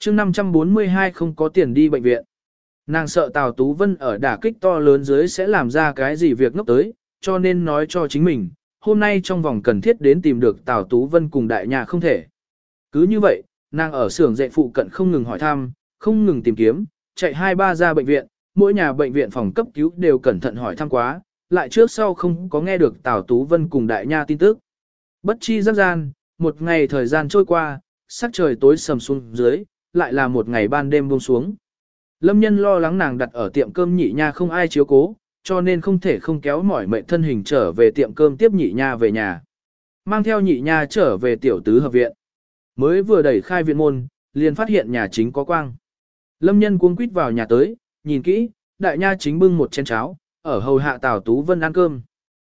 chương 542 không có tiền đi bệnh viện. Nàng sợ Tào Tú Vân ở đả kích to lớn dưới sẽ làm ra cái gì việc ngốc tới, cho nên nói cho chính mình, hôm nay trong vòng cần thiết đến tìm được Tào Tú Vân cùng đại nhà không thể. Cứ như vậy, nàng ở xưởng dạy phụ cận không ngừng hỏi thăm, không ngừng tìm kiếm, chạy hai ba ra bệnh viện, mỗi nhà bệnh viện phòng cấp cứu đều cẩn thận hỏi thăm quá, lại trước sau không có nghe được Tào Tú Vân cùng đại nha tin tức. Bất chi giác gian, một ngày thời gian trôi qua, sắc trời tối sầm xuống dưới, lại là một ngày ban đêm buông xuống. Lâm nhân lo lắng nàng đặt ở tiệm cơm nhị nha không ai chiếu cố, cho nên không thể không kéo mỏi mệnh thân hình trở về tiệm cơm tiếp nhị nha về nhà. Mang theo nhị nha trở về tiểu tứ hợp viện. Mới vừa đẩy khai viện môn, liền phát hiện nhà chính có quang. Lâm nhân cuống quýt vào nhà tới, nhìn kỹ, đại nha chính bưng một chén cháo, ở hầu hạ Tào Tú Vân ăn cơm.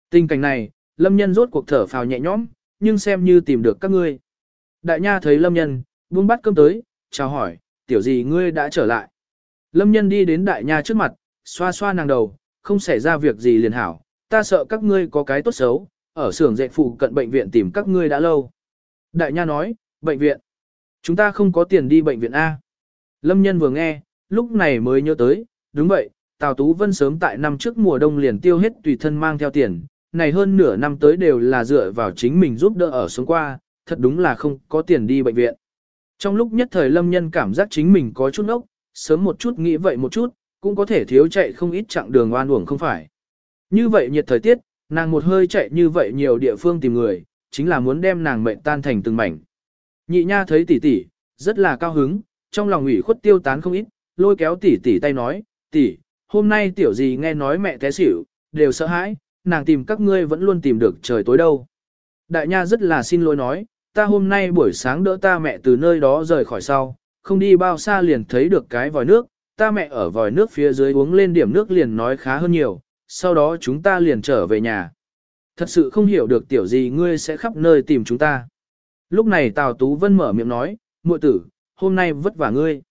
Tình cảnh này, Lâm nhân rốt cuộc thở phào nhẹ nhõm, nhưng xem như tìm được các ngươi. Đại nha thấy Lâm nhân, buông bát cơm tới, chào hỏi, tiểu gì ngươi đã trở lại. Lâm nhân đi đến đại nha trước mặt, xoa xoa nàng đầu, không xảy ra việc gì liền hảo, ta sợ các ngươi có cái tốt xấu, ở xưởng dạy phụ cận bệnh viện tìm các ngươi đã lâu. Đại nha nói, bệnh viện. Chúng ta không có tiền đi bệnh viện A. Lâm nhân vừa nghe, lúc này mới nhớ tới, đúng vậy, Tào Tú Vân sớm tại năm trước mùa đông liền tiêu hết tùy thân mang theo tiền, này hơn nửa năm tới đều là dựa vào chính mình giúp đỡ ở xuống qua, thật đúng là không có tiền đi bệnh viện. Trong lúc nhất thời Lâm nhân cảm giác chính mình có chút ốc, sớm một chút nghĩ vậy một chút, cũng có thể thiếu chạy không ít chặng đường oan uổng không phải. Như vậy nhiệt thời tiết, nàng một hơi chạy như vậy nhiều địa phương tìm người, chính là muốn đem nàng mệnh tan thành từng mảnh. Nhị nha thấy tỷ tỷ, rất là cao hứng, trong lòng ủy khuất tiêu tán không ít, lôi kéo tỷ tỷ tay nói, tỷ, hôm nay tiểu gì nghe nói mẹ té xỉu, đều sợ hãi, nàng tìm các ngươi vẫn luôn tìm được trời tối đâu. Đại nha rất là xin lỗi nói, ta hôm nay buổi sáng đỡ ta mẹ từ nơi đó rời khỏi sau, không đi bao xa liền thấy được cái vòi nước, ta mẹ ở vòi nước phía dưới uống lên điểm nước liền nói khá hơn nhiều, sau đó chúng ta liền trở về nhà. Thật sự không hiểu được tiểu gì ngươi sẽ khắp nơi tìm chúng ta. Lúc này Tào Tú Vân mở miệng nói, muội tử, hôm nay vất vả ngươi.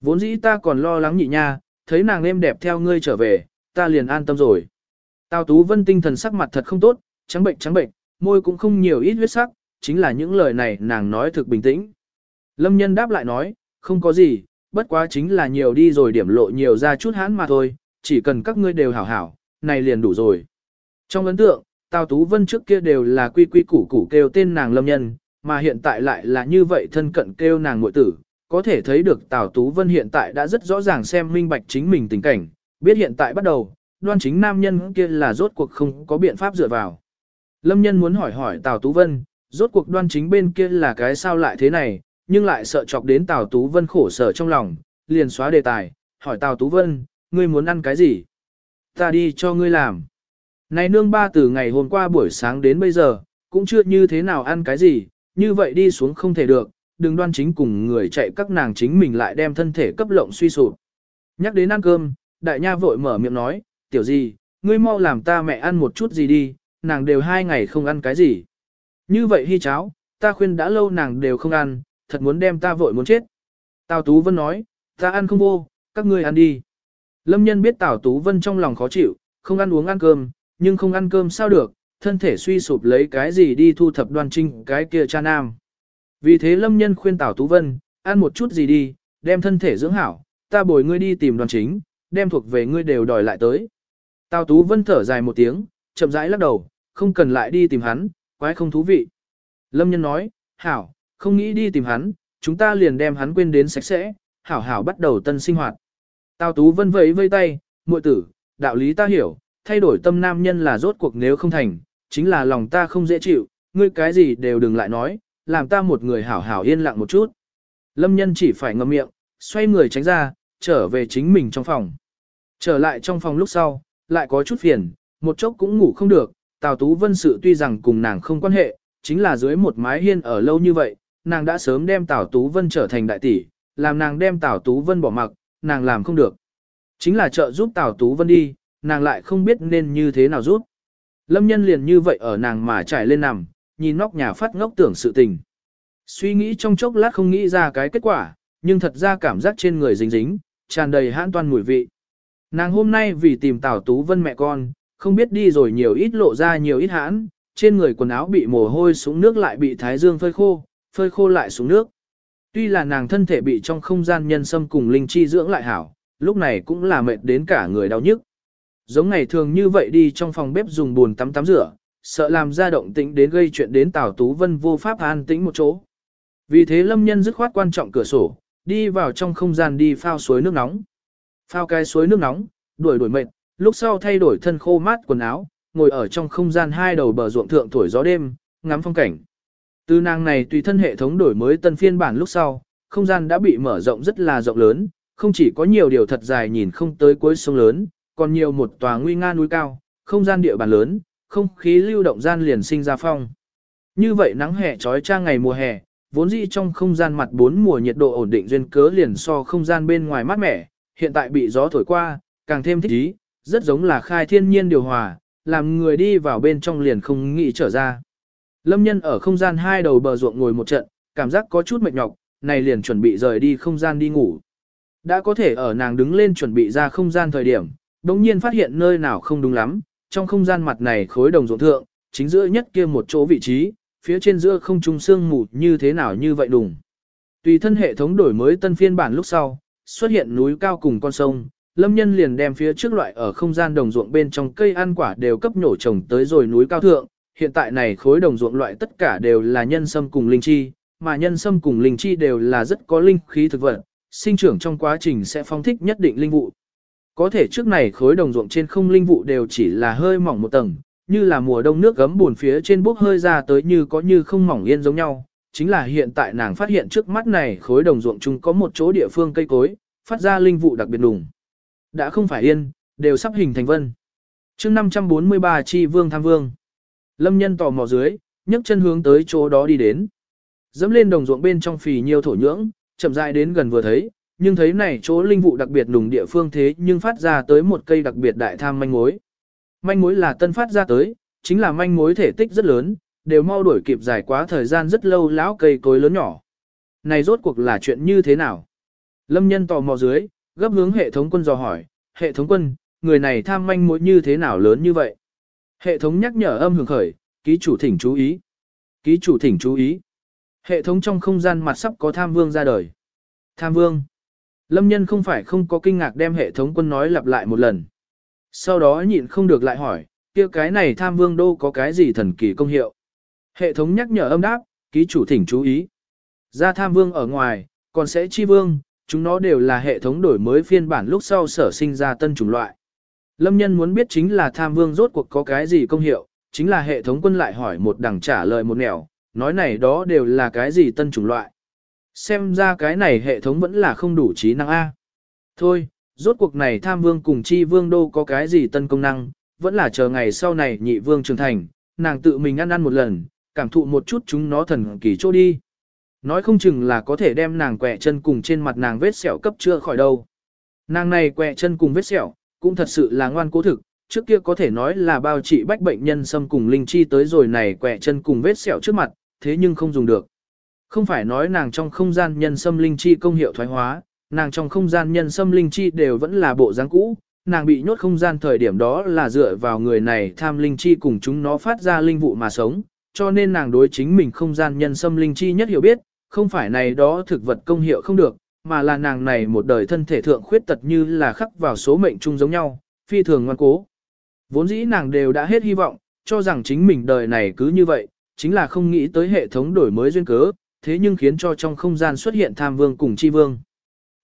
Vốn dĩ ta còn lo lắng nhị nha, thấy nàng êm đẹp theo ngươi trở về, ta liền an tâm rồi. Tào Tú Vân tinh thần sắc mặt thật không tốt, trắng bệnh trắng bệnh, môi cũng không nhiều ít huyết sắc, chính là những lời này nàng nói thực bình tĩnh. Lâm nhân đáp lại nói, không có gì, bất quá chính là nhiều đi rồi điểm lộ nhiều ra chút hãn mà thôi, chỉ cần các ngươi đều hảo hảo, này liền đủ rồi. Trong ấn tượng, Tào Tú Vân trước kia đều là quy quy củ củ kêu tên nàng lâm nhân, mà hiện tại lại là như vậy thân cận kêu nàng muội tử, có thể thấy được Tào Tú Vân hiện tại đã rất rõ ràng xem minh bạch chính mình tình cảnh, biết hiện tại bắt đầu, đoan chính nam nhân kia là rốt cuộc không có biện pháp dựa vào. Lâm nhân muốn hỏi hỏi Tào Tú Vân, rốt cuộc đoan chính bên kia là cái sao lại thế này, nhưng lại sợ chọc đến Tào Tú Vân khổ sở trong lòng, liền xóa đề tài, hỏi Tào Tú Vân, ngươi muốn ăn cái gì? Ta đi cho ngươi làm. Này nương ba từ ngày hôm qua buổi sáng đến bây giờ, cũng chưa như thế nào ăn cái gì, như vậy đi xuống không thể được, đừng đoan chính cùng người chạy các nàng chính mình lại đem thân thể cấp lộng suy sụp. Nhắc đến ăn cơm, đại nha vội mở miệng nói, tiểu gì, ngươi mau làm ta mẹ ăn một chút gì đi, nàng đều hai ngày không ăn cái gì. Như vậy hy cháo, ta khuyên đã lâu nàng đều không ăn, thật muốn đem ta vội muốn chết. Tào Tú Vân nói, ta ăn không vô, các ngươi ăn đi. Lâm nhân biết Tào Tú Vân trong lòng khó chịu, không ăn uống ăn cơm, nhưng không ăn cơm sao được, thân thể suy sụp lấy cái gì đi thu thập đoan trinh cái kia cha nam. Vì thế Lâm nhân khuyên Tào Tú Vân, ăn một chút gì đi, đem thân thể dưỡng hảo, ta bồi ngươi đi tìm đoàn chính, đem thuộc về ngươi đều đòi lại tới. Tào Tú Vân thở dài một tiếng, chậm rãi lắc đầu, không cần lại đi tìm hắn, quái không thú vị. Lâm nhân nói, hảo, không nghĩ đi tìm hắn, chúng ta liền đem hắn quên đến sạch sẽ, hảo hảo bắt đầu tân sinh hoạt. Tào Tú Vân vẫy vây tay, muội tử, đạo lý ta hiểu, thay đổi tâm nam nhân là rốt cuộc nếu không thành, chính là lòng ta không dễ chịu, ngươi cái gì đều đừng lại nói, làm ta một người hảo hảo yên lặng một chút. Lâm nhân chỉ phải ngậm miệng, xoay người tránh ra, trở về chính mình trong phòng. Trở lại trong phòng lúc sau, lại có chút phiền, một chốc cũng ngủ không được, Tào Tú Vân sự tuy rằng cùng nàng không quan hệ, chính là dưới một mái hiên ở lâu như vậy, nàng đã sớm đem Tào Tú Vân trở thành đại tỷ, làm nàng đem Tào Tú Vân bỏ mặc, nàng làm không được. Chính là trợ giúp Tào Tú Vân đi, nàng lại không biết nên như thế nào giúp. Lâm nhân liền như vậy ở nàng mà trải lên nằm, nhìn nóc nhà phát ngốc tưởng sự tình. Suy nghĩ trong chốc lát không nghĩ ra cái kết quả, nhưng thật ra cảm giác trên người dính dính, tràn đầy hãn toan mùi vị. Nàng hôm nay vì tìm Tào Tú Vân mẹ con, không biết đi rồi nhiều ít lộ ra nhiều ít hãn, trên người quần áo bị mồ hôi xuống nước lại bị thái dương phơi khô, phơi khô lại xuống nước. Tuy là nàng thân thể bị trong không gian nhân sâm cùng linh chi dưỡng lại hảo, lúc này cũng là mệt đến cả người đau nhức. Giống ngày thường như vậy đi trong phòng bếp dùng bồn tắm tắm rửa, sợ làm ra động tĩnh đến gây chuyện đến Tào Tú Vân vô pháp an tĩnh một chỗ. Vì thế lâm nhân dứt khoát quan trọng cửa sổ, đi vào trong không gian đi phao suối nước nóng. Phao cái suối nước nóng, đuổi đuổi mệt, lúc sau thay đổi thân khô mát quần áo, ngồi ở trong không gian hai đầu bờ ruộng thượng thổi gió đêm, ngắm phong cảnh. Từ nàng này tùy thân hệ thống đổi mới tân phiên bản lúc sau, không gian đã bị mở rộng rất là rộng lớn, không chỉ có nhiều điều thật dài nhìn không tới cuối sông lớn, còn nhiều một tòa nguy nga núi cao, không gian địa bàn lớn, không khí lưu động gian liền sinh ra phong. Như vậy nắng hè trói trang ngày mùa hè, vốn dĩ trong không gian mặt bốn mùa nhiệt độ ổn định duyên cớ liền so không gian bên ngoài mát mẻ, hiện tại bị gió thổi qua, càng thêm thích ý, rất giống là khai thiên nhiên điều hòa, làm người đi vào bên trong liền không nghĩ trở ra. Lâm nhân ở không gian hai đầu bờ ruộng ngồi một trận, cảm giác có chút mệt nhọc, này liền chuẩn bị rời đi không gian đi ngủ. Đã có thể ở nàng đứng lên chuẩn bị ra không gian thời điểm, đồng nhiên phát hiện nơi nào không đúng lắm, trong không gian mặt này khối đồng ruộng thượng, chính giữa nhất kia một chỗ vị trí, phía trên giữa không trung sương mù như thế nào như vậy đùng. Tùy thân hệ thống đổi mới tân phiên bản lúc sau, xuất hiện núi cao cùng con sông, lâm nhân liền đem phía trước loại ở không gian đồng ruộng bên trong cây ăn quả đều cấp nhổ trồng tới rồi núi cao thượng, hiện tại này khối đồng ruộng loại tất cả đều là nhân sâm cùng linh chi, mà nhân sâm cùng linh chi đều là rất có linh khí thực vật, sinh trưởng trong quá trình sẽ phong thích nhất định linh vụ. Có thể trước này khối đồng ruộng trên không linh vụ đều chỉ là hơi mỏng một tầng, như là mùa đông nước gấm buồn phía trên bốc hơi ra tới như có như không mỏng yên giống nhau. Chính là hiện tại nàng phát hiện trước mắt này khối đồng ruộng chung có một chỗ địa phương cây cối, phát ra linh vụ đặc biệt đùng. Đã không phải yên, đều sắp hình thành vân. chương 543 chi vương tham vương. Lâm nhân tò mò dưới, nhấc chân hướng tới chỗ đó đi đến. Dẫm lên đồng ruộng bên trong phì nhiều thổ nhưỡng, chậm rãi đến gần vừa thấy, nhưng thấy này chỗ linh vụ đặc biệt nùng địa phương thế nhưng phát ra tới một cây đặc biệt đại tham manh mối. Manh mối là tân phát ra tới, chính là manh mối thể tích rất lớn, đều mau đuổi kịp dài quá thời gian rất lâu lão cây cối lớn nhỏ. Này rốt cuộc là chuyện như thế nào? Lâm nhân tò mò dưới, gấp hướng hệ thống quân dò hỏi, hệ thống quân, người này tham manh mối như thế nào lớn như vậy? Hệ thống nhắc nhở âm hưởng khởi, ký chủ thỉnh chú ý. Ký chủ thỉnh chú ý. Hệ thống trong không gian mặt sắp có tham vương ra đời. Tham vương. Lâm nhân không phải không có kinh ngạc đem hệ thống quân nói lặp lại một lần. Sau đó nhịn không được lại hỏi, kia cái này tham vương đô có cái gì thần kỳ công hiệu. Hệ thống nhắc nhở âm đáp, ký chủ thỉnh chú ý. Ra tham vương ở ngoài, còn sẽ chi vương, chúng nó đều là hệ thống đổi mới phiên bản lúc sau sở sinh ra tân chủng loại. Lâm nhân muốn biết chính là tham vương rốt cuộc có cái gì công hiệu, chính là hệ thống quân lại hỏi một đằng trả lời một nẻo, nói này đó đều là cái gì tân chủng loại. Xem ra cái này hệ thống vẫn là không đủ trí năng A. Thôi, rốt cuộc này tham vương cùng chi vương đô có cái gì tân công năng, vẫn là chờ ngày sau này nhị vương trưởng thành, nàng tự mình ăn ăn một lần, cảm thụ một chút chúng nó thần kỳ chỗ đi. Nói không chừng là có thể đem nàng quẹ chân cùng trên mặt nàng vết sẹo cấp chưa khỏi đâu. Nàng này quẹ chân cùng vết sẹo, cũng thật sự là ngoan cố thực, trước kia có thể nói là bao trị bách bệnh nhân xâm cùng linh chi tới rồi này quẹ chân cùng vết sẹo trước mặt, thế nhưng không dùng được. Không phải nói nàng trong không gian nhân xâm linh chi công hiệu thoái hóa, nàng trong không gian nhân xâm linh chi đều vẫn là bộ dáng cũ, nàng bị nhốt không gian thời điểm đó là dựa vào người này tham linh chi cùng chúng nó phát ra linh vụ mà sống, cho nên nàng đối chính mình không gian nhân xâm linh chi nhất hiểu biết, không phải này đó thực vật công hiệu không được, mà là nàng này một đời thân thể thượng khuyết tật như là khắc vào số mệnh chung giống nhau, phi thường ngoan cố. Vốn dĩ nàng đều đã hết hy vọng, cho rằng chính mình đời này cứ như vậy, chính là không nghĩ tới hệ thống đổi mới duyên cớ, thế nhưng khiến cho trong không gian xuất hiện tham vương cùng chi vương.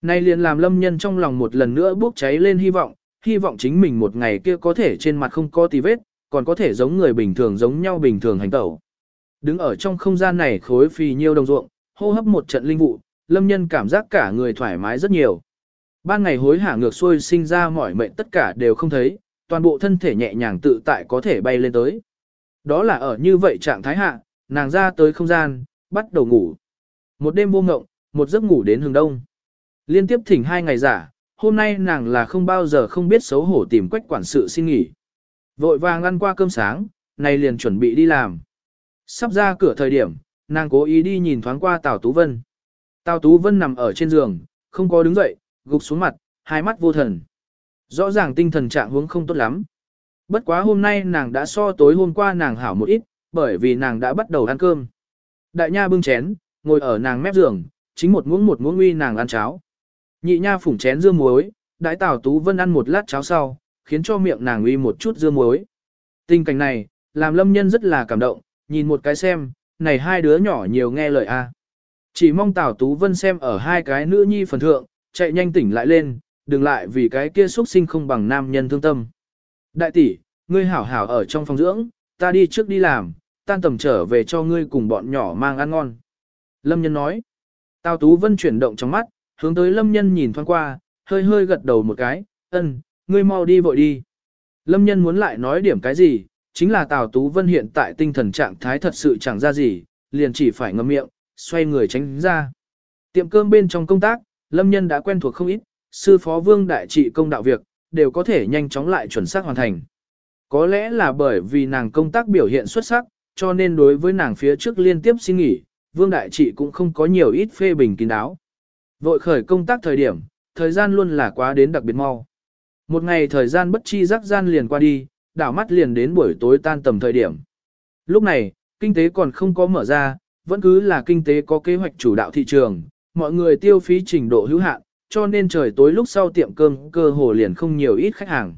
Nay liền làm lâm nhân trong lòng một lần nữa bốc cháy lên hy vọng, hy vọng chính mình một ngày kia có thể trên mặt không có tì vết, còn có thể giống người bình thường giống nhau bình thường hành tẩu. Đứng ở trong không gian này khối phì nhiêu đồng ruộng, hô hấp một trận linh vụ, lâm nhân cảm giác cả người thoải mái rất nhiều. Ban ngày hối hả ngược xuôi sinh ra mỏi mệnh tất cả đều không thấy, toàn bộ thân thể nhẹ nhàng tự tại có thể bay lên tới. Đó là ở như vậy trạng thái hạ, nàng ra tới không gian, bắt đầu ngủ. Một đêm vô ngộng, một giấc ngủ đến hừng đông. Liên tiếp thỉnh hai ngày giả, hôm nay nàng là không bao giờ không biết xấu hổ tìm quách quản sự xin nghỉ. Vội vàng ăn qua cơm sáng, nay liền chuẩn bị đi làm. Sắp ra cửa thời điểm, nàng cố ý đi nhìn thoáng qua Tào Tú Vân. Tào Tú Vân nằm ở trên giường, không có đứng dậy, gục xuống mặt, hai mắt vô thần. Rõ ràng tinh thần trạng huống không tốt lắm. Bất quá hôm nay nàng đã so tối hôm qua nàng hảo một ít, bởi vì nàng đã bắt đầu ăn cơm. Đại nha bưng chén, ngồi ở nàng mép giường, chính một muỗng một muỗng uy nàng ăn cháo. Nhị nha phủng chén dưa muối, đãi Tào Tú Vân ăn một lát cháo sau, khiến cho miệng nàng uy một chút dưa muối. Tình cảnh này, làm lâm nhân rất là cảm động, nhìn một cái xem, này hai đứa nhỏ nhiều nghe lời a. Chỉ mong Tào Tú Vân xem ở hai cái nữ nhi phần thượng, chạy nhanh tỉnh lại lên, đừng lại vì cái kia xuất sinh không bằng nam nhân thương tâm. Đại tỷ, ngươi hảo hảo ở trong phòng dưỡng, ta đi trước đi làm, tan tầm trở về cho ngươi cùng bọn nhỏ mang ăn ngon. Lâm nhân nói. Tào Tú Vân chuyển động trong mắt, hướng tới Lâm nhân nhìn thoáng qua, hơi hơi gật đầu một cái, ân, ngươi mau đi vội đi. Lâm nhân muốn lại nói điểm cái gì, chính là Tào Tú Vân hiện tại tinh thần trạng thái thật sự chẳng ra gì, liền chỉ phải ngậm miệng, xoay người tránh ra. Tiệm cơm bên trong công tác, Lâm nhân đã quen thuộc không ít, sư phó vương đại trị công đạo việc, đều có thể nhanh chóng lại chuẩn xác hoàn thành. Có lẽ là bởi vì nàng công tác biểu hiện xuất sắc, cho nên đối với nàng phía trước liên tiếp xin nghỉ, vương đại trị cũng không có nhiều ít phê bình kín đáo. Vội khởi công tác thời điểm, thời gian luôn là quá đến đặc biệt mau. Một ngày thời gian bất chi rắc gian liền qua đi, đảo mắt liền đến buổi tối tan tầm thời điểm. Lúc này, kinh tế còn không có mở ra, vẫn cứ là kinh tế có kế hoạch chủ đạo thị trường, mọi người tiêu phí trình độ hữu hạn, cho nên trời tối lúc sau tiệm cơm cơ hồ liền không nhiều ít khách hàng.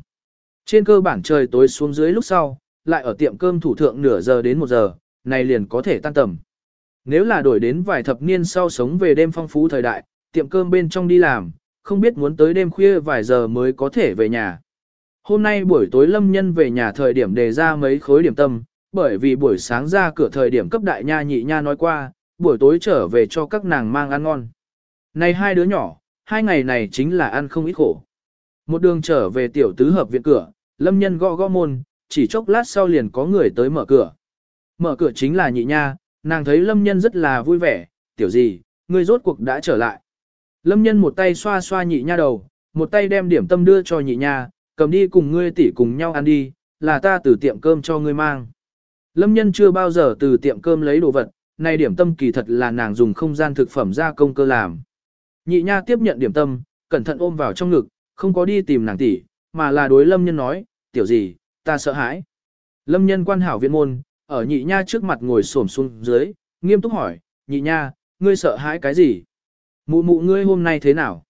Trên cơ bản trời tối xuống dưới lúc sau, lại ở tiệm cơm thủ thượng nửa giờ đến một giờ, này liền có thể tan tầm. Nếu là đổi đến vài thập niên sau sống về đêm phong phú thời đại, tiệm cơm bên trong đi làm, không biết muốn tới đêm khuya vài giờ mới có thể về nhà. Hôm nay buổi tối lâm nhân về nhà thời điểm đề ra mấy khối điểm tâm, bởi vì buổi sáng ra cửa thời điểm cấp đại nha nhị nha nói qua, buổi tối trở về cho các nàng mang ăn ngon. Này hai đứa nhỏ, hai ngày này chính là ăn không ít khổ. Một đường trở về tiểu tứ hợp viện cửa, lâm nhân gõ gõ môn, chỉ chốc lát sau liền có người tới mở cửa. Mở cửa chính là nhị nha, nàng thấy lâm nhân rất là vui vẻ, tiểu gì, ngươi rốt cuộc đã trở lại. Lâm nhân một tay xoa xoa nhị nha đầu, một tay đem điểm tâm đưa cho nhị nha, cầm đi cùng ngươi tỷ cùng nhau ăn đi, là ta từ tiệm cơm cho ngươi mang. Lâm nhân chưa bao giờ từ tiệm cơm lấy đồ vật, nay điểm tâm kỳ thật là nàng dùng không gian thực phẩm ra công cơ làm. Nhị nha tiếp nhận điểm tâm, cẩn thận ôm vào trong ngực, không có đi tìm nàng tỷ, mà là đối lâm nhân nói, tiểu gì, ta sợ hãi. Lâm nhân quan hảo viện môn, ở nhị nha trước mặt ngồi xổm xuống dưới, nghiêm túc hỏi, nhị nha, ngươi sợ hãi cái gì? Mụ mụ ngươi hôm nay thế nào?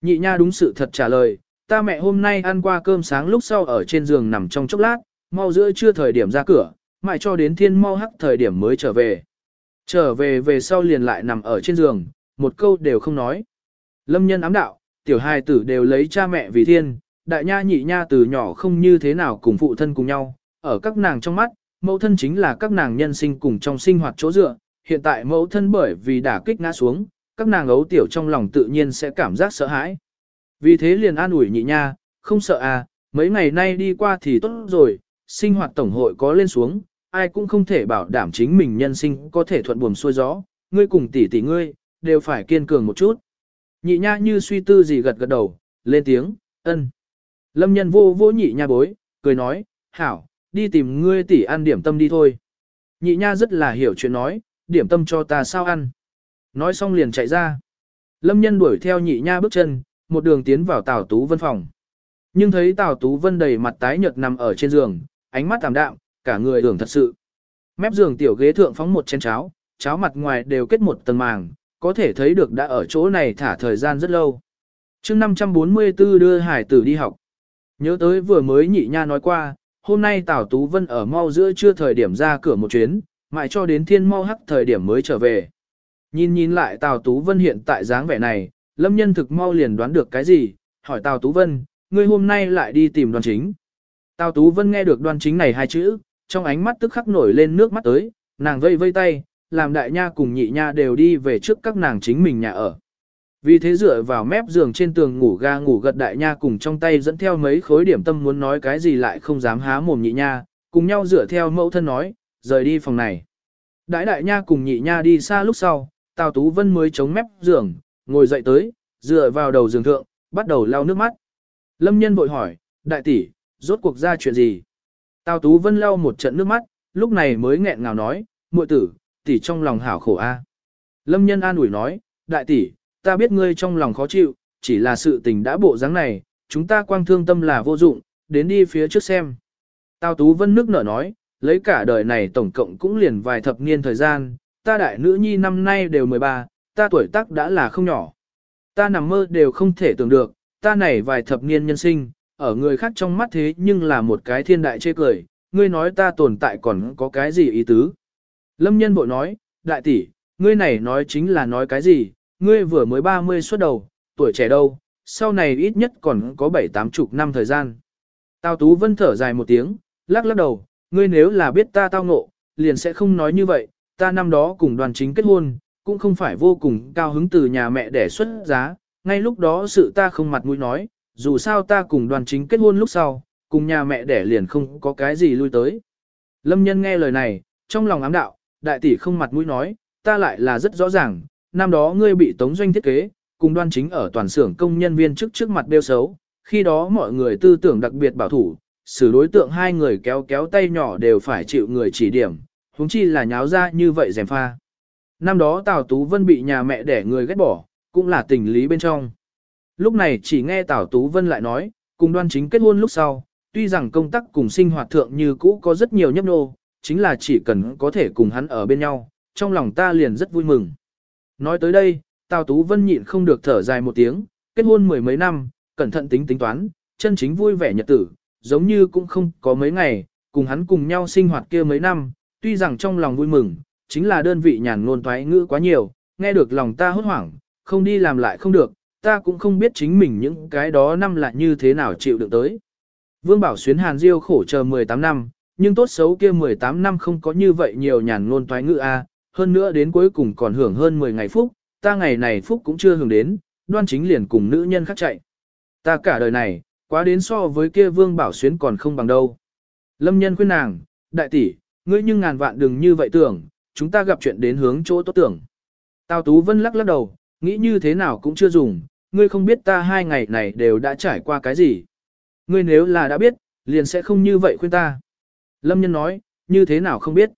Nhị nha đúng sự thật trả lời, ta mẹ hôm nay ăn qua cơm sáng lúc sau ở trên giường nằm trong chốc lát, mau giữa trưa thời điểm ra cửa, mãi cho đến thiên mau hắc thời điểm mới trở về. Trở về về sau liền lại nằm ở trên giường, một câu đều không nói. Lâm nhân ám đạo, tiểu hài tử đều lấy cha mẹ vì thiên, đại nha nhị nha từ nhỏ không như thế nào cùng phụ thân cùng nhau, ở các nàng trong mắt, mẫu thân chính là các nàng nhân sinh cùng trong sinh hoạt chỗ dựa, hiện tại mẫu thân bởi vì đả kích ngã xuống, các nàng ấu tiểu trong lòng tự nhiên sẽ cảm giác sợ hãi. Vì thế liền an ủi nhị nha, không sợ à, mấy ngày nay đi qua thì tốt rồi, sinh hoạt tổng hội có lên xuống, ai cũng không thể bảo đảm chính mình nhân sinh có thể thuận buồm xuôi gió, ngươi cùng tỷ tỷ ngươi, đều phải kiên cường một chút. Nhị nha như suy tư gì gật gật đầu, lên tiếng, ân. Lâm nhân vô vô nhị nha bối, cười nói, hảo, đi tìm ngươi tỷ ăn điểm tâm đi thôi. Nhị nha rất là hiểu chuyện nói, điểm tâm cho ta sao ăn. Nói xong liền chạy ra. Lâm nhân đuổi theo nhị nha bước chân, một đường tiến vào Tào Tú Vân phòng. Nhưng thấy Tào Tú Vân đầy mặt tái nhợt nằm ở trên giường, ánh mắt tạm đạm, cả người hưởng thật sự. Mép giường tiểu ghế thượng phóng một chén cháo, cháo mặt ngoài đều kết một tầng màng, có thể thấy được đã ở chỗ này thả thời gian rất lâu. Trước 544 đưa hải tử đi học. Nhớ tới vừa mới nhị nha nói qua, hôm nay Tào Tú Vân ở mau giữa trưa thời điểm ra cửa một chuyến, mãi cho đến thiên mau hắc thời điểm mới trở về. Nhìn nhìn lại Tào Tú Vân hiện tại dáng vẻ này, Lâm Nhân thực mau liền đoán được cái gì, hỏi Tào Tú Vân, ngươi hôm nay lại đi tìm đoàn chính. Tào Tú Vân nghe được đoan chính này hai chữ, trong ánh mắt tức khắc nổi lên nước mắt tới, nàng vây vây tay, làm đại nha cùng nhị nha đều đi về trước các nàng chính mình nhà ở. Vì thế dựa vào mép giường trên tường ngủ ga ngủ gật đại nha cùng trong tay dẫn theo mấy khối điểm tâm muốn nói cái gì lại không dám há mồm nhị nha, cùng nhau dựa theo mẫu thân nói, rời đi phòng này. Đại đại nha cùng nhị nha đi xa lúc sau, Tào Tú Vân mới chống mép giường, ngồi dậy tới, dựa vào đầu giường thượng, bắt đầu lau nước mắt. Lâm nhân vội hỏi, đại tỷ, rốt cuộc ra chuyện gì? Tào Tú Vân lau một trận nước mắt, lúc này mới nghẹn ngào nói, muội tử, tỷ trong lòng hảo khổ a. Lâm nhân an ủi nói, đại tỷ, ta biết ngươi trong lòng khó chịu, chỉ là sự tình đã bộ dáng này, chúng ta quang thương tâm là vô dụng, đến đi phía trước xem. Tào Tú Vân nước nở nói, lấy cả đời này tổng cộng cũng liền vài thập niên thời gian, ta đại nữ nhi năm nay đều 13, ta tuổi tác đã là không nhỏ. Ta nằm mơ đều không thể tưởng được, ta này vài thập niên nhân sinh, ở người khác trong mắt thế nhưng là một cái thiên đại chê cười, ngươi nói ta tồn tại còn có cái gì ý tứ. Lâm nhân bội nói, đại tỷ, ngươi này nói chính là nói cái gì, ngươi vừa mới 30 xuất đầu, tuổi trẻ đâu, sau này ít nhất còn có 7-8 chục năm thời gian. Tào Tú Vân thở dài một tiếng, lắc lắc đầu, ngươi nếu là biết ta tao ngộ, liền sẽ không nói như vậy, ta năm đó cùng đoàn chính kết hôn, cũng không phải vô cùng cao hứng từ nhà mẹ để xuất giá, ngay lúc đó sự ta không mặt mũi nói, dù sao ta cùng đoàn chính kết hôn lúc sau, cùng nhà mẹ đẻ liền không có cái gì lui tới. Lâm nhân nghe lời này, trong lòng ám đạo, đại tỷ không mặt mũi nói, ta lại là rất rõ ràng, năm đó ngươi bị tống doanh thiết kế, cùng đoan chính ở toàn xưởng công nhân viên trước trước mặt đeo xấu, khi đó mọi người tư tưởng đặc biệt bảo thủ, xử đối tượng hai người kéo kéo tay nhỏ đều phải chịu người chỉ điểm, huống chi là nháo ra như vậy dèm pha. Năm đó Tào Tú Vân bị nhà mẹ đẻ người ghét bỏ, cũng là tình lý bên trong. Lúc này chỉ nghe Tào Tú Vân lại nói, cùng đoan chính kết hôn lúc sau, tuy rằng công tác cùng sinh hoạt thượng như cũ có rất nhiều nhấp nô, chính là chỉ cần có thể cùng hắn ở bên nhau, trong lòng ta liền rất vui mừng. Nói tới đây, Tào Tú Vân nhịn không được thở dài một tiếng, kết hôn mười mấy năm, cẩn thận tính tính toán, chân chính vui vẻ nhật tử, giống như cũng không có mấy ngày, cùng hắn cùng nhau sinh hoạt kia mấy năm, tuy rằng trong lòng vui mừng, chính là đơn vị nhàn ngôn toái ngữ quá nhiều, nghe được lòng ta hốt hoảng, không đi làm lại không được, ta cũng không biết chính mình những cái đó năm là như thế nào chịu được tới. Vương Bảo Xuyến Hàn Diêu khổ chờ 18 năm, nhưng tốt xấu kia 18 năm không có như vậy nhiều nhàn ngôn toái ngữ a, hơn nữa đến cuối cùng còn hưởng hơn 10 ngày phúc, ta ngày này phúc cũng chưa hưởng đến, đoan chính liền cùng nữ nhân khác chạy. Ta cả đời này, quá đến so với kia Vương Bảo Xuyến còn không bằng đâu. Lâm nhân khuyên nàng, đại tỷ, ngươi nhưng ngàn vạn đừng như vậy tưởng, chúng ta gặp chuyện đến hướng chỗ tốt tưởng. Tào Tú Vân lắc lắc đầu, nghĩ như thế nào cũng chưa dùng, ngươi không biết ta hai ngày này đều đã trải qua cái gì. Ngươi nếu là đã biết, liền sẽ không như vậy khuyên ta. Lâm nhân nói, như thế nào không biết.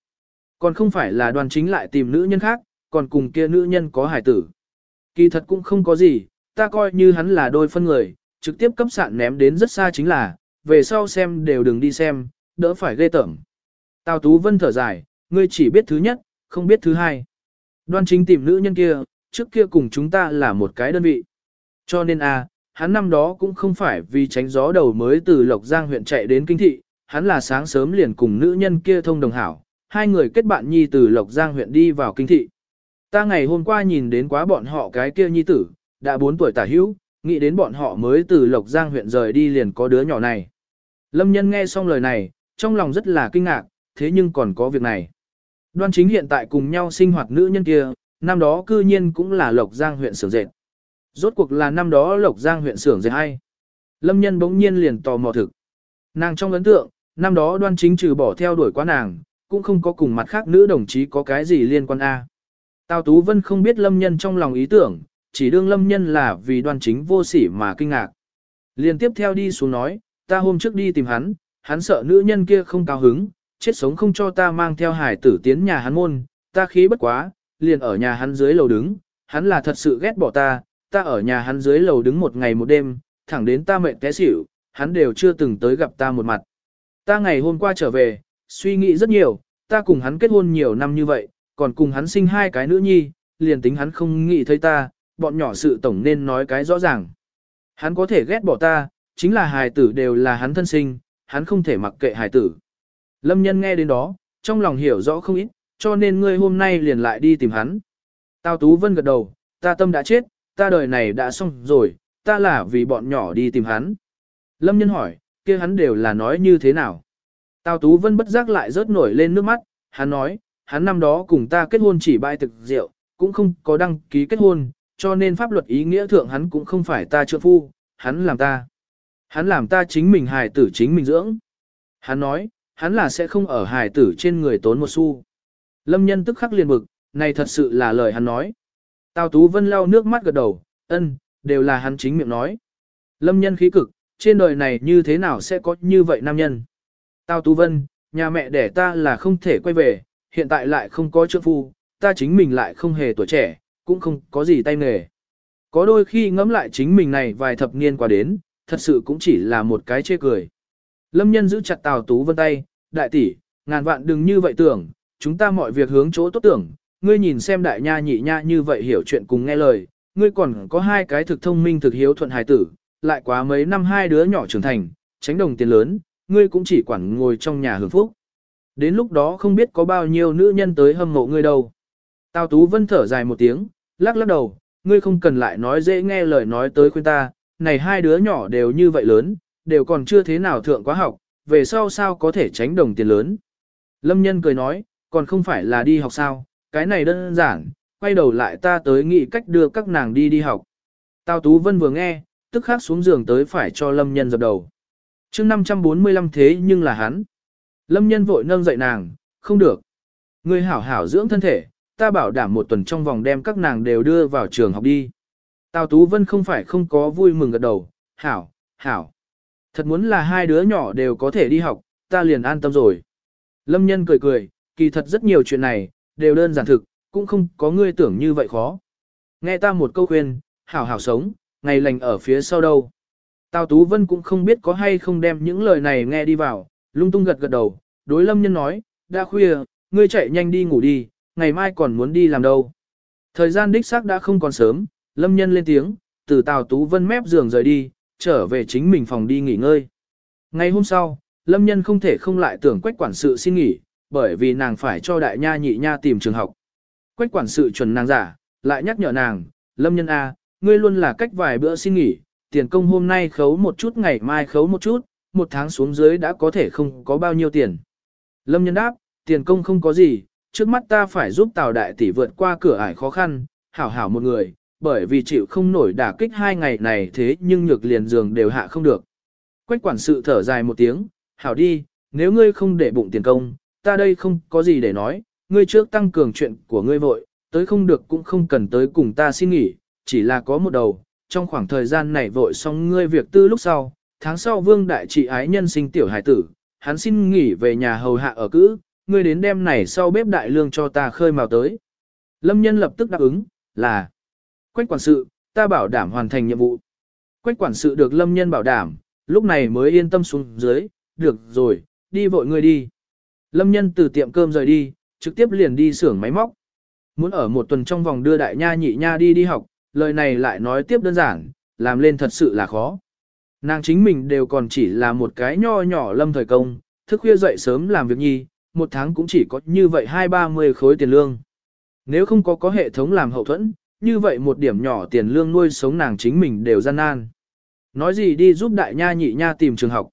Còn không phải là đoàn chính lại tìm nữ nhân khác, còn cùng kia nữ nhân có hải tử. Kỳ thật cũng không có gì, ta coi như hắn là đôi phân người, trực tiếp cấp sạn ném đến rất xa chính là, về sau xem đều đừng đi xem, đỡ phải ghê tởm. Tào Tú Vân thở dài, ngươi chỉ biết thứ nhất, không biết thứ hai. Đoan chính tìm nữ nhân kia, trước kia cùng chúng ta là một cái đơn vị. Cho nên a, hắn năm đó cũng không phải vì tránh gió đầu mới từ Lộc Giang huyện chạy đến kinh thị, hắn là sáng sớm liền cùng nữ nhân kia thông đồng hảo, hai người kết bạn nhi từ Lộc Giang huyện đi vào kinh thị. Ta ngày hôm qua nhìn đến quá bọn họ cái kia nhi tử, đã 4 tuổi tả hữu, nghĩ đến bọn họ mới từ Lộc Giang huyện rời đi liền có đứa nhỏ này. Lâm nhân nghe xong lời này, trong lòng rất là kinh ngạc, thế nhưng còn có việc này. Đoan chính hiện tại cùng nhau sinh hoạt nữ nhân kia, năm đó cư nhiên cũng là Lộc Giang huyện sưởng dệt. Rốt cuộc là năm đó Lộc Giang huyện sưởng dệt hay. Lâm nhân bỗng nhiên liền tò mò thực. Nàng trong ấn tượng, năm đó đoan chính trừ bỏ theo đuổi quá nàng, cũng không có cùng mặt khác nữ đồng chí có cái gì liên quan A. Tào Tú Vân không biết lâm nhân trong lòng ý tưởng, chỉ đương lâm nhân là vì đoan chính vô sỉ mà kinh ngạc. Liên tiếp theo đi xuống nói, ta hôm trước đi tìm hắn, hắn sợ nữ nhân kia không cao hứng, chết sống không cho ta mang theo hải tử tiến nhà hắn môn, ta khí bất quá, liền ở nhà hắn dưới lầu đứng, hắn là thật sự ghét bỏ ta, ta ở nhà hắn dưới lầu đứng một ngày một đêm, thẳng đến ta mệt té xỉu, hắn đều chưa từng tới gặp ta một mặt. Ta ngày hôm qua trở về, suy nghĩ rất nhiều, ta cùng hắn kết hôn nhiều năm như vậy, còn cùng hắn sinh hai cái nữ nhi, liền tính hắn không nghĩ thấy ta, bọn nhỏ sự tổng nên nói cái rõ ràng. Hắn có thể ghét bỏ ta, chính là hài tử đều là hắn thân sinh, hắn không thể mặc kệ hài tử. Lâm nhân nghe đến đó, trong lòng hiểu rõ không ít, cho nên ngươi hôm nay liền lại đi tìm hắn. Tào Tú Vân gật đầu, ta tâm đã chết, ta đời này đã xong rồi, ta là vì bọn nhỏ đi tìm hắn. Lâm nhân hỏi, kia hắn đều là nói như thế nào? Tào Tú Vân bất giác lại rớt nổi lên nước mắt, hắn nói, hắn năm đó cùng ta kết hôn chỉ bại thực rượu, cũng không có đăng ký kết hôn, cho nên pháp luật ý nghĩa thượng hắn cũng không phải ta trợ phu, hắn làm ta. Hắn làm ta chính mình hài tử chính mình dưỡng. Hắn nói, hắn là sẽ không ở hài tử trên người tốn một xu. Lâm nhân tức khắc liền bực, này thật sự là lời hắn nói. Tào Tú Vân lau nước mắt gật đầu, ân, đều là hắn chính miệng nói. Lâm nhân khí cực, trên đời này như thế nào sẽ có như vậy nam nhân. Tào Tú Vân, nhà mẹ đẻ ta là không thể quay về, hiện tại lại không có trượng phu, ta chính mình lại không hề tuổi trẻ, cũng không có gì tay nghề. Có đôi khi ngẫm lại chính mình này vài thập niên qua đến, thật sự cũng chỉ là một cái chê cười. Lâm nhân giữ chặt Tào Tú Vân tay, đại tỷ, ngàn vạn đừng như vậy tưởng, chúng ta mọi việc hướng chỗ tốt tưởng, ngươi nhìn xem đại nha nhị nha như vậy hiểu chuyện cùng nghe lời, ngươi còn có hai cái thực thông minh thực hiếu thuận hài tử, lại quá mấy năm hai đứa nhỏ trưởng thành, tránh đồng tiền lớn, ngươi cũng chỉ quản ngồi trong nhà hưởng phúc. Đến lúc đó không biết có bao nhiêu nữ nhân tới hâm mộ ngươi đâu. Tào Tú Vân thở dài một tiếng, lắc lắc đầu, ngươi không cần lại nói dễ nghe lời nói tới khuyên ta, này hai đứa nhỏ đều như vậy lớn, đều còn chưa thế nào thượng quá học, về sau sao có thể tránh đồng tiền lớn. Lâm nhân cười nói, còn không phải là đi học sao, cái này đơn giản, quay đầu lại ta tới nghĩ cách đưa các nàng đi đi học. Tào Tú Vân vừa nghe, tức khắc xuống giường tới phải cho Lâm nhân dập đầu. mươi 545 thế nhưng là hắn. Lâm nhân vội nâng dậy nàng, không được. Ngươi hảo hảo dưỡng thân thể, ta bảo đảm một tuần trong vòng đem các nàng đều đưa vào trường học đi. Tào Tú Vân không phải không có vui mừng gật đầu, hảo, hảo. Thật muốn là hai đứa nhỏ đều có thể đi học, ta liền an tâm rồi. Lâm nhân cười cười, kỳ thật rất nhiều chuyện này, đều đơn giản thực, cũng không có ngươi tưởng như vậy khó. Nghe ta một câu khuyên, hảo hảo sống, ngày lành ở phía sau đâu. Tào Tú Vân cũng không biết có hay không đem những lời này nghe đi vào, lung tung gật gật đầu, đối lâm nhân nói, đã khuya, ngươi chạy nhanh đi ngủ đi, ngày mai còn muốn đi làm đâu. Thời gian đích xác đã không còn sớm, lâm nhân lên tiếng, từ Tào Tú Vân mép giường rời đi, trở về chính mình phòng đi nghỉ ngơi. Ngày hôm sau, lâm nhân không thể không lại tưởng quách quản sự xin nghỉ, bởi vì nàng phải cho đại nha nhị nha tìm trường học. Quách quản sự chuẩn nàng giả, lại nhắc nhở nàng, lâm nhân A, ngươi luôn là cách vài bữa xin nghỉ, tiền công hôm nay khấu một chút ngày mai khấu một chút, một tháng xuống dưới đã có thể không có bao nhiêu tiền. Lâm nhân đáp, tiền công không có gì, trước mắt ta phải giúp Tào Đại Tỷ vượt qua cửa ải khó khăn, hảo hảo một người, bởi vì chịu không nổi đả kích hai ngày này thế nhưng nhược liền giường đều hạ không được. Quách quản sự thở dài một tiếng, hảo đi, nếu ngươi không để bụng tiền công, ta đây không có gì để nói, ngươi trước tăng cường chuyện của ngươi vội, tới không được cũng không cần tới cùng ta xin nghỉ, chỉ là có một đầu, trong khoảng thời gian này vội xong ngươi việc tư lúc sau, tháng sau vương đại trị ái nhân sinh tiểu hải tử, hắn xin nghỉ về nhà hầu hạ ở cữ, ngươi đến đêm này sau bếp đại lương cho ta khơi mào tới. Lâm nhân lập tức đáp ứng, là Quách quản sự, ta bảo đảm hoàn thành nhiệm vụ. Quách quản sự được lâm nhân bảo đảm, lúc này mới yên tâm xuống dưới, được rồi, đi vội người đi. Lâm nhân từ tiệm cơm rời đi, trực tiếp liền đi xưởng máy móc. Muốn ở một tuần trong vòng đưa đại nha nhị nha đi đi học, lời này lại nói tiếp đơn giản, làm lên thật sự là khó. Nàng chính mình đều còn chỉ là một cái nho nhỏ lâm thời công, thức khuya dậy sớm làm việc nhi, một tháng cũng chỉ có như vậy hai ba mươi khối tiền lương. Nếu không có có hệ thống làm hậu thuẫn, như vậy một điểm nhỏ tiền lương nuôi sống nàng chính mình đều gian nan. Nói gì đi giúp đại nha nhị nha tìm trường học.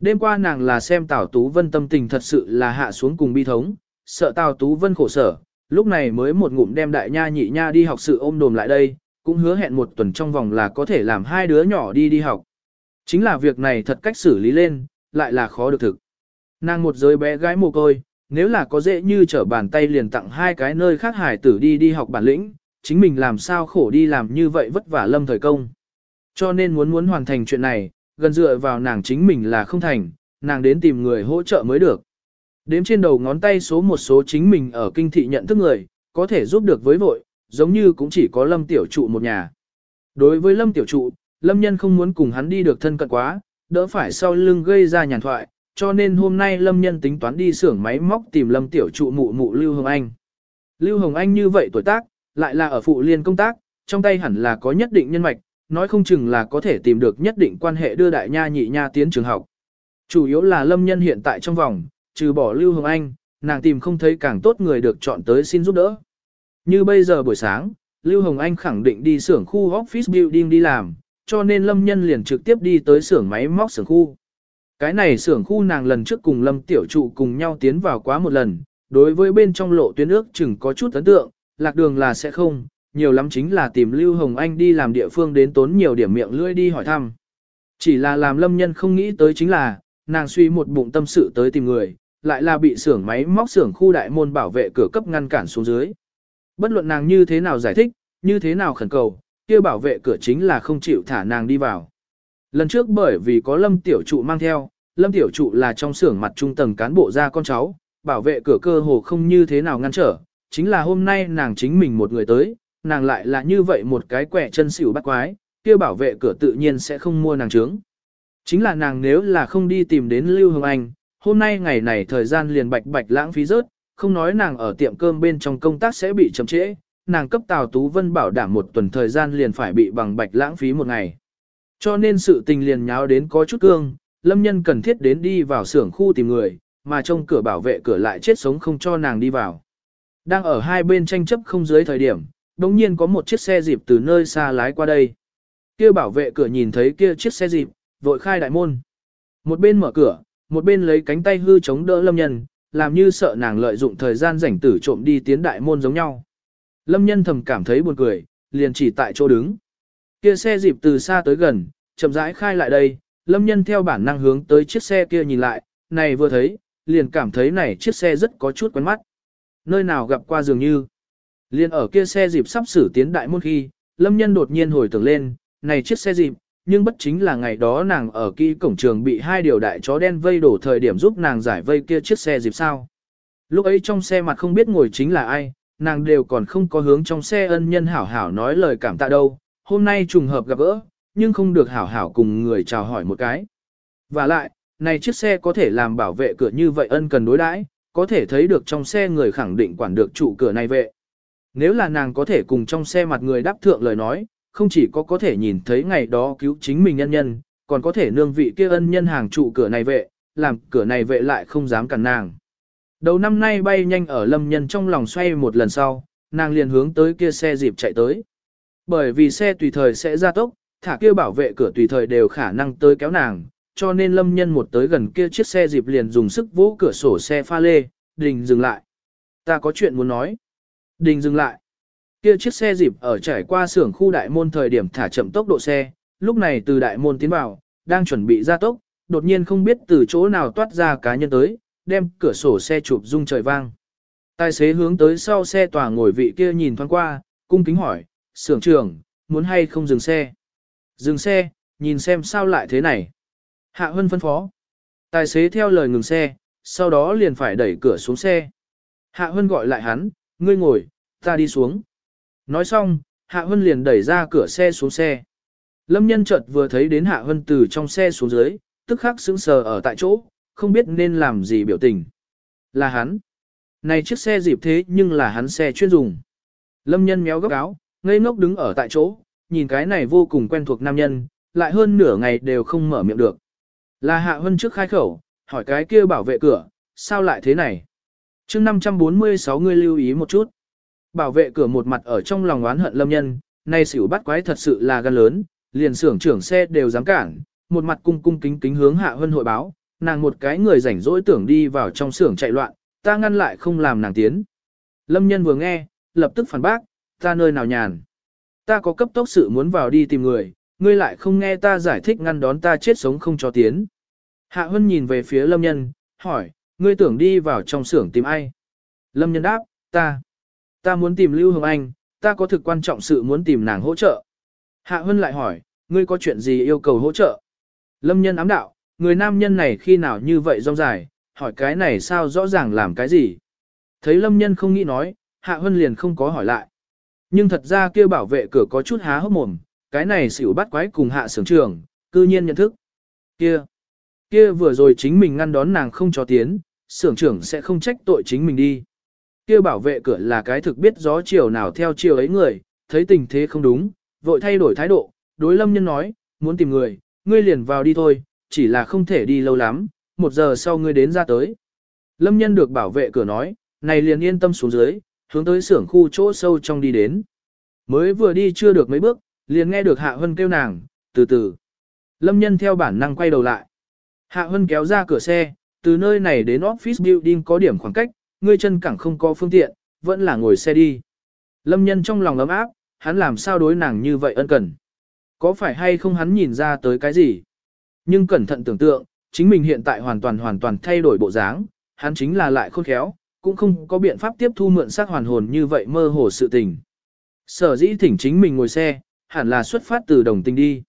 Đêm qua nàng là xem Tào Tú Vân tâm tình thật sự là hạ xuống cùng bi thống, sợ Tào Tú Vân khổ sở, lúc này mới một ngụm đem đại nha nhị nha đi học sự ôm đồm lại đây, cũng hứa hẹn một tuần trong vòng là có thể làm hai đứa nhỏ đi đi học. Chính là việc này thật cách xử lý lên, lại là khó được thực. Nàng một giới bé gái mồ côi, nếu là có dễ như trở bàn tay liền tặng hai cái nơi khác hải tử đi đi học bản lĩnh, chính mình làm sao khổ đi làm như vậy vất vả lâm thời công. Cho nên muốn muốn hoàn thành chuyện này, gần dựa vào nàng chính mình là không thành, nàng đến tìm người hỗ trợ mới được. Đếm trên đầu ngón tay số một số chính mình ở kinh thị nhận thức người, có thể giúp được với vội, giống như cũng chỉ có lâm tiểu trụ một nhà. Đối với lâm tiểu trụ, lâm nhân không muốn cùng hắn đi được thân cận quá, đỡ phải sau lưng gây ra nhàn thoại, cho nên hôm nay lâm nhân tính toán đi xưởng máy móc tìm lâm tiểu trụ mụ mụ Lưu Hồng Anh. Lưu Hồng Anh như vậy tuổi tác, lại là ở phụ liên công tác, trong tay hẳn là có nhất định nhân mạch, nói không chừng là có thể tìm được nhất định quan hệ đưa đại nha nhị nha tiến trường học. Chủ yếu là lâm nhân hiện tại trong vòng, trừ bỏ Lưu Hồng Anh, nàng tìm không thấy càng tốt người được chọn tới xin giúp đỡ. Như bây giờ buổi sáng, Lưu Hồng Anh khẳng định đi xưởng khu office building đi làm, cho nên lâm nhân liền trực tiếp đi tới xưởng máy móc xưởng khu. Cái này xưởng khu nàng lần trước cùng lâm tiểu trụ cùng nhau tiến vào quá một lần, đối với bên trong lộ tuyến ước chừng có chút ấn tượng, lạc đường là sẽ không, nhiều lắm chính là tìm Lưu Hồng Anh đi làm địa phương đến tốn nhiều điểm miệng lưỡi đi hỏi thăm. Chỉ là làm lâm nhân không nghĩ tới chính là, nàng suy một bụng tâm sự tới tìm người, lại là bị xưởng máy móc xưởng khu đại môn bảo vệ cửa cấp ngăn cản xuống dưới. Bất luận nàng như thế nào giải thích, như thế nào khẩn cầu, kia bảo vệ cửa chính là không chịu thả nàng đi vào. Lần trước bởi vì có lâm tiểu trụ mang theo, lâm tiểu trụ là trong xưởng mặt trung tầng cán bộ ra con cháu, bảo vệ cửa cơ hồ không như thế nào ngăn trở, chính là hôm nay nàng chính mình một người tới, nàng lại là như vậy một cái quẻ chân xỉu bắt quái, kia bảo vệ cửa tự nhiên sẽ không mua nàng trướng. Chính là nàng nếu là không đi tìm đến Lưu Hồng Anh, hôm nay ngày này thời gian liền bạch bạch lãng phí rớt, không nói nàng ở tiệm cơm bên trong công tác sẽ bị chậm trễ, nàng cấp Tào Tú Vân bảo đảm một tuần thời gian liền phải bị bằng bạch lãng phí một ngày. Cho nên sự tình liền nháo đến có chút cương, lâm nhân cần thiết đến đi vào xưởng khu tìm người, mà trong cửa bảo vệ cửa lại chết sống không cho nàng đi vào. Đang ở hai bên tranh chấp không dưới thời điểm, đồng nhiên có một chiếc xe dịp từ nơi xa lái qua đây. Kia bảo vệ cửa nhìn thấy kia chiếc xe dịp, vội khai đại môn. Một bên mở cửa, một bên lấy cánh tay hư chống đỡ lâm nhân, làm như sợ nàng lợi dụng thời gian rảnh tử trộm đi tiến đại môn giống nhau. Lâm nhân thầm cảm thấy buồn cười, liền chỉ tại chỗ đứng. Kia xe dịp từ xa tới gần, chậm rãi khai lại đây, lâm nhân theo bản năng hướng tới chiếc xe kia nhìn lại, này vừa thấy, liền cảm thấy này chiếc xe rất có chút quen mắt. Nơi nào gặp qua dường như. liên ở kia xe dịp sắp xử tiến đại môn khi, lâm nhân đột nhiên hồi tưởng lên, này chiếc xe dịp, nhưng bất chính là ngày đó nàng ở kỹ cổng trường bị hai điều đại chó đen vây đổ thời điểm giúp nàng giải vây kia chiếc xe dịp sao. Lúc ấy trong xe mặt không biết ngồi chính là ai, nàng đều còn không có hướng trong xe ân nhân hảo hảo nói lời cảm tạ đâu, hôm nay trùng hợp gặp gỡ, nhưng không được hảo hảo cùng người chào hỏi một cái. Và lại, này chiếc xe có thể làm bảo vệ cửa như vậy ân cần đối đãi, có thể thấy được trong xe người khẳng định quản được trụ cửa này vệ. Nếu là nàng có thể cùng trong xe mặt người đáp thượng lời nói, không chỉ có có thể nhìn thấy ngày đó cứu chính mình nhân nhân, còn có thể nương vị kia ân nhân hàng trụ cửa này vệ, làm cửa này vệ lại không dám cản nàng. Đầu năm nay bay nhanh ở lâm nhân trong lòng xoay một lần sau, nàng liền hướng tới kia xe dịp chạy tới. Bởi vì xe tùy thời sẽ ra tốc, thả kia bảo vệ cửa tùy thời đều khả năng tới kéo nàng, cho nên lâm nhân một tới gần kia chiếc xe dịp liền dùng sức vỗ cửa sổ xe pha lê, đình dừng lại. Ta có chuyện muốn nói. Đình dừng lại. Kia chiếc xe dịp ở trải qua xưởng khu đại môn thời điểm thả chậm tốc độ xe, lúc này từ đại môn tiến vào, đang chuẩn bị ra tốc, đột nhiên không biết từ chỗ nào toát ra cá nhân tới, đem cửa sổ xe chụp rung trời vang. Tài xế hướng tới sau xe tòa ngồi vị kia nhìn thoáng qua, cung kính hỏi, xưởng trưởng, muốn hay không dừng xe? Dừng xe, nhìn xem sao lại thế này. Hạ Hân phân phó. Tài xế theo lời ngừng xe, sau đó liền phải đẩy cửa xuống xe. Hạ Hân gọi lại hắn, ngươi ngồi, ta đi xuống. Nói xong, Hạ Hân liền đẩy ra cửa xe xuống xe. Lâm nhân chợt vừa thấy đến Hạ Hân từ trong xe xuống dưới, tức khắc sững sờ ở tại chỗ, không biết nên làm gì biểu tình. Là hắn. Này chiếc xe dịp thế nhưng là hắn xe chuyên dùng. Lâm nhân méo góc áo, ngây ngốc đứng ở tại chỗ, nhìn cái này vô cùng quen thuộc nam nhân, lại hơn nửa ngày đều không mở miệng được. Là Hạ Hân trước khai khẩu, hỏi cái kia bảo vệ cửa, sao lại thế này? chương 546 ngươi lưu ý một chút. Bảo vệ cửa một mặt ở trong lòng oán hận lâm nhân, nay xỉu bắt quái thật sự là gan lớn, liền xưởng trưởng xe đều dám cản, một mặt cung cung kính kính hướng Hạ Hân hội báo, nàng một cái người rảnh rỗi tưởng đi vào trong xưởng chạy loạn, ta ngăn lại không làm nàng tiến. Lâm nhân vừa nghe, lập tức phản bác, ta nơi nào nhàn. Ta có cấp tốc sự muốn vào đi tìm người, ngươi lại không nghe ta giải thích ngăn đón ta chết sống không cho tiến. Hạ Hân nhìn về phía Lâm Nhân, hỏi, ngươi tưởng đi vào trong xưởng tìm ai? Lâm Nhân đáp, ta. Ta muốn tìm Lưu Hồng Anh, ta có thực quan trọng sự muốn tìm nàng hỗ trợ. Hạ Hân lại hỏi, ngươi có chuyện gì yêu cầu hỗ trợ? Lâm Nhân ám đạo, người nam nhân này khi nào như vậy rong dài, hỏi cái này sao rõ ràng làm cái gì? Thấy Lâm Nhân không nghĩ nói, Hạ Hân liền không có hỏi lại. Nhưng thật ra kia bảo vệ cửa có chút há hốc mồm, cái này xỉu bắt quái cùng hạ sưởng trường, cư nhiên nhận thức. Kia, kia vừa rồi chính mình ngăn đón nàng không cho tiến, sưởng trưởng sẽ không trách tội chính mình đi. Kia bảo vệ cửa là cái thực biết gió chiều nào theo chiều ấy người, thấy tình thế không đúng, vội thay đổi thái độ, đối lâm nhân nói, muốn tìm người, ngươi liền vào đi thôi, chỉ là không thể đi lâu lắm, một giờ sau ngươi đến ra tới. Lâm nhân được bảo vệ cửa nói, này liền yên tâm xuống dưới, hướng tới xưởng khu chỗ sâu trong đi đến. Mới vừa đi chưa được mấy bước, liền nghe được Hạ Hân kêu nàng, từ từ. Lâm nhân theo bản năng quay đầu lại. Hạ Hân kéo ra cửa xe, từ nơi này đến office building có điểm khoảng cách, ngươi chân cẳng không có phương tiện, vẫn là ngồi xe đi. Lâm nhân trong lòng ấm áp, hắn làm sao đối nàng như vậy ân cần. Có phải hay không hắn nhìn ra tới cái gì? Nhưng cẩn thận tưởng tượng, chính mình hiện tại hoàn toàn hoàn toàn thay đổi bộ dáng, hắn chính là lại khôn khéo, cũng không có biện pháp tiếp thu mượn xác hoàn hồn như vậy mơ hồ sự tình. Sở dĩ thỉnh chính mình ngồi xe, hẳn là xuất phát từ đồng tình đi.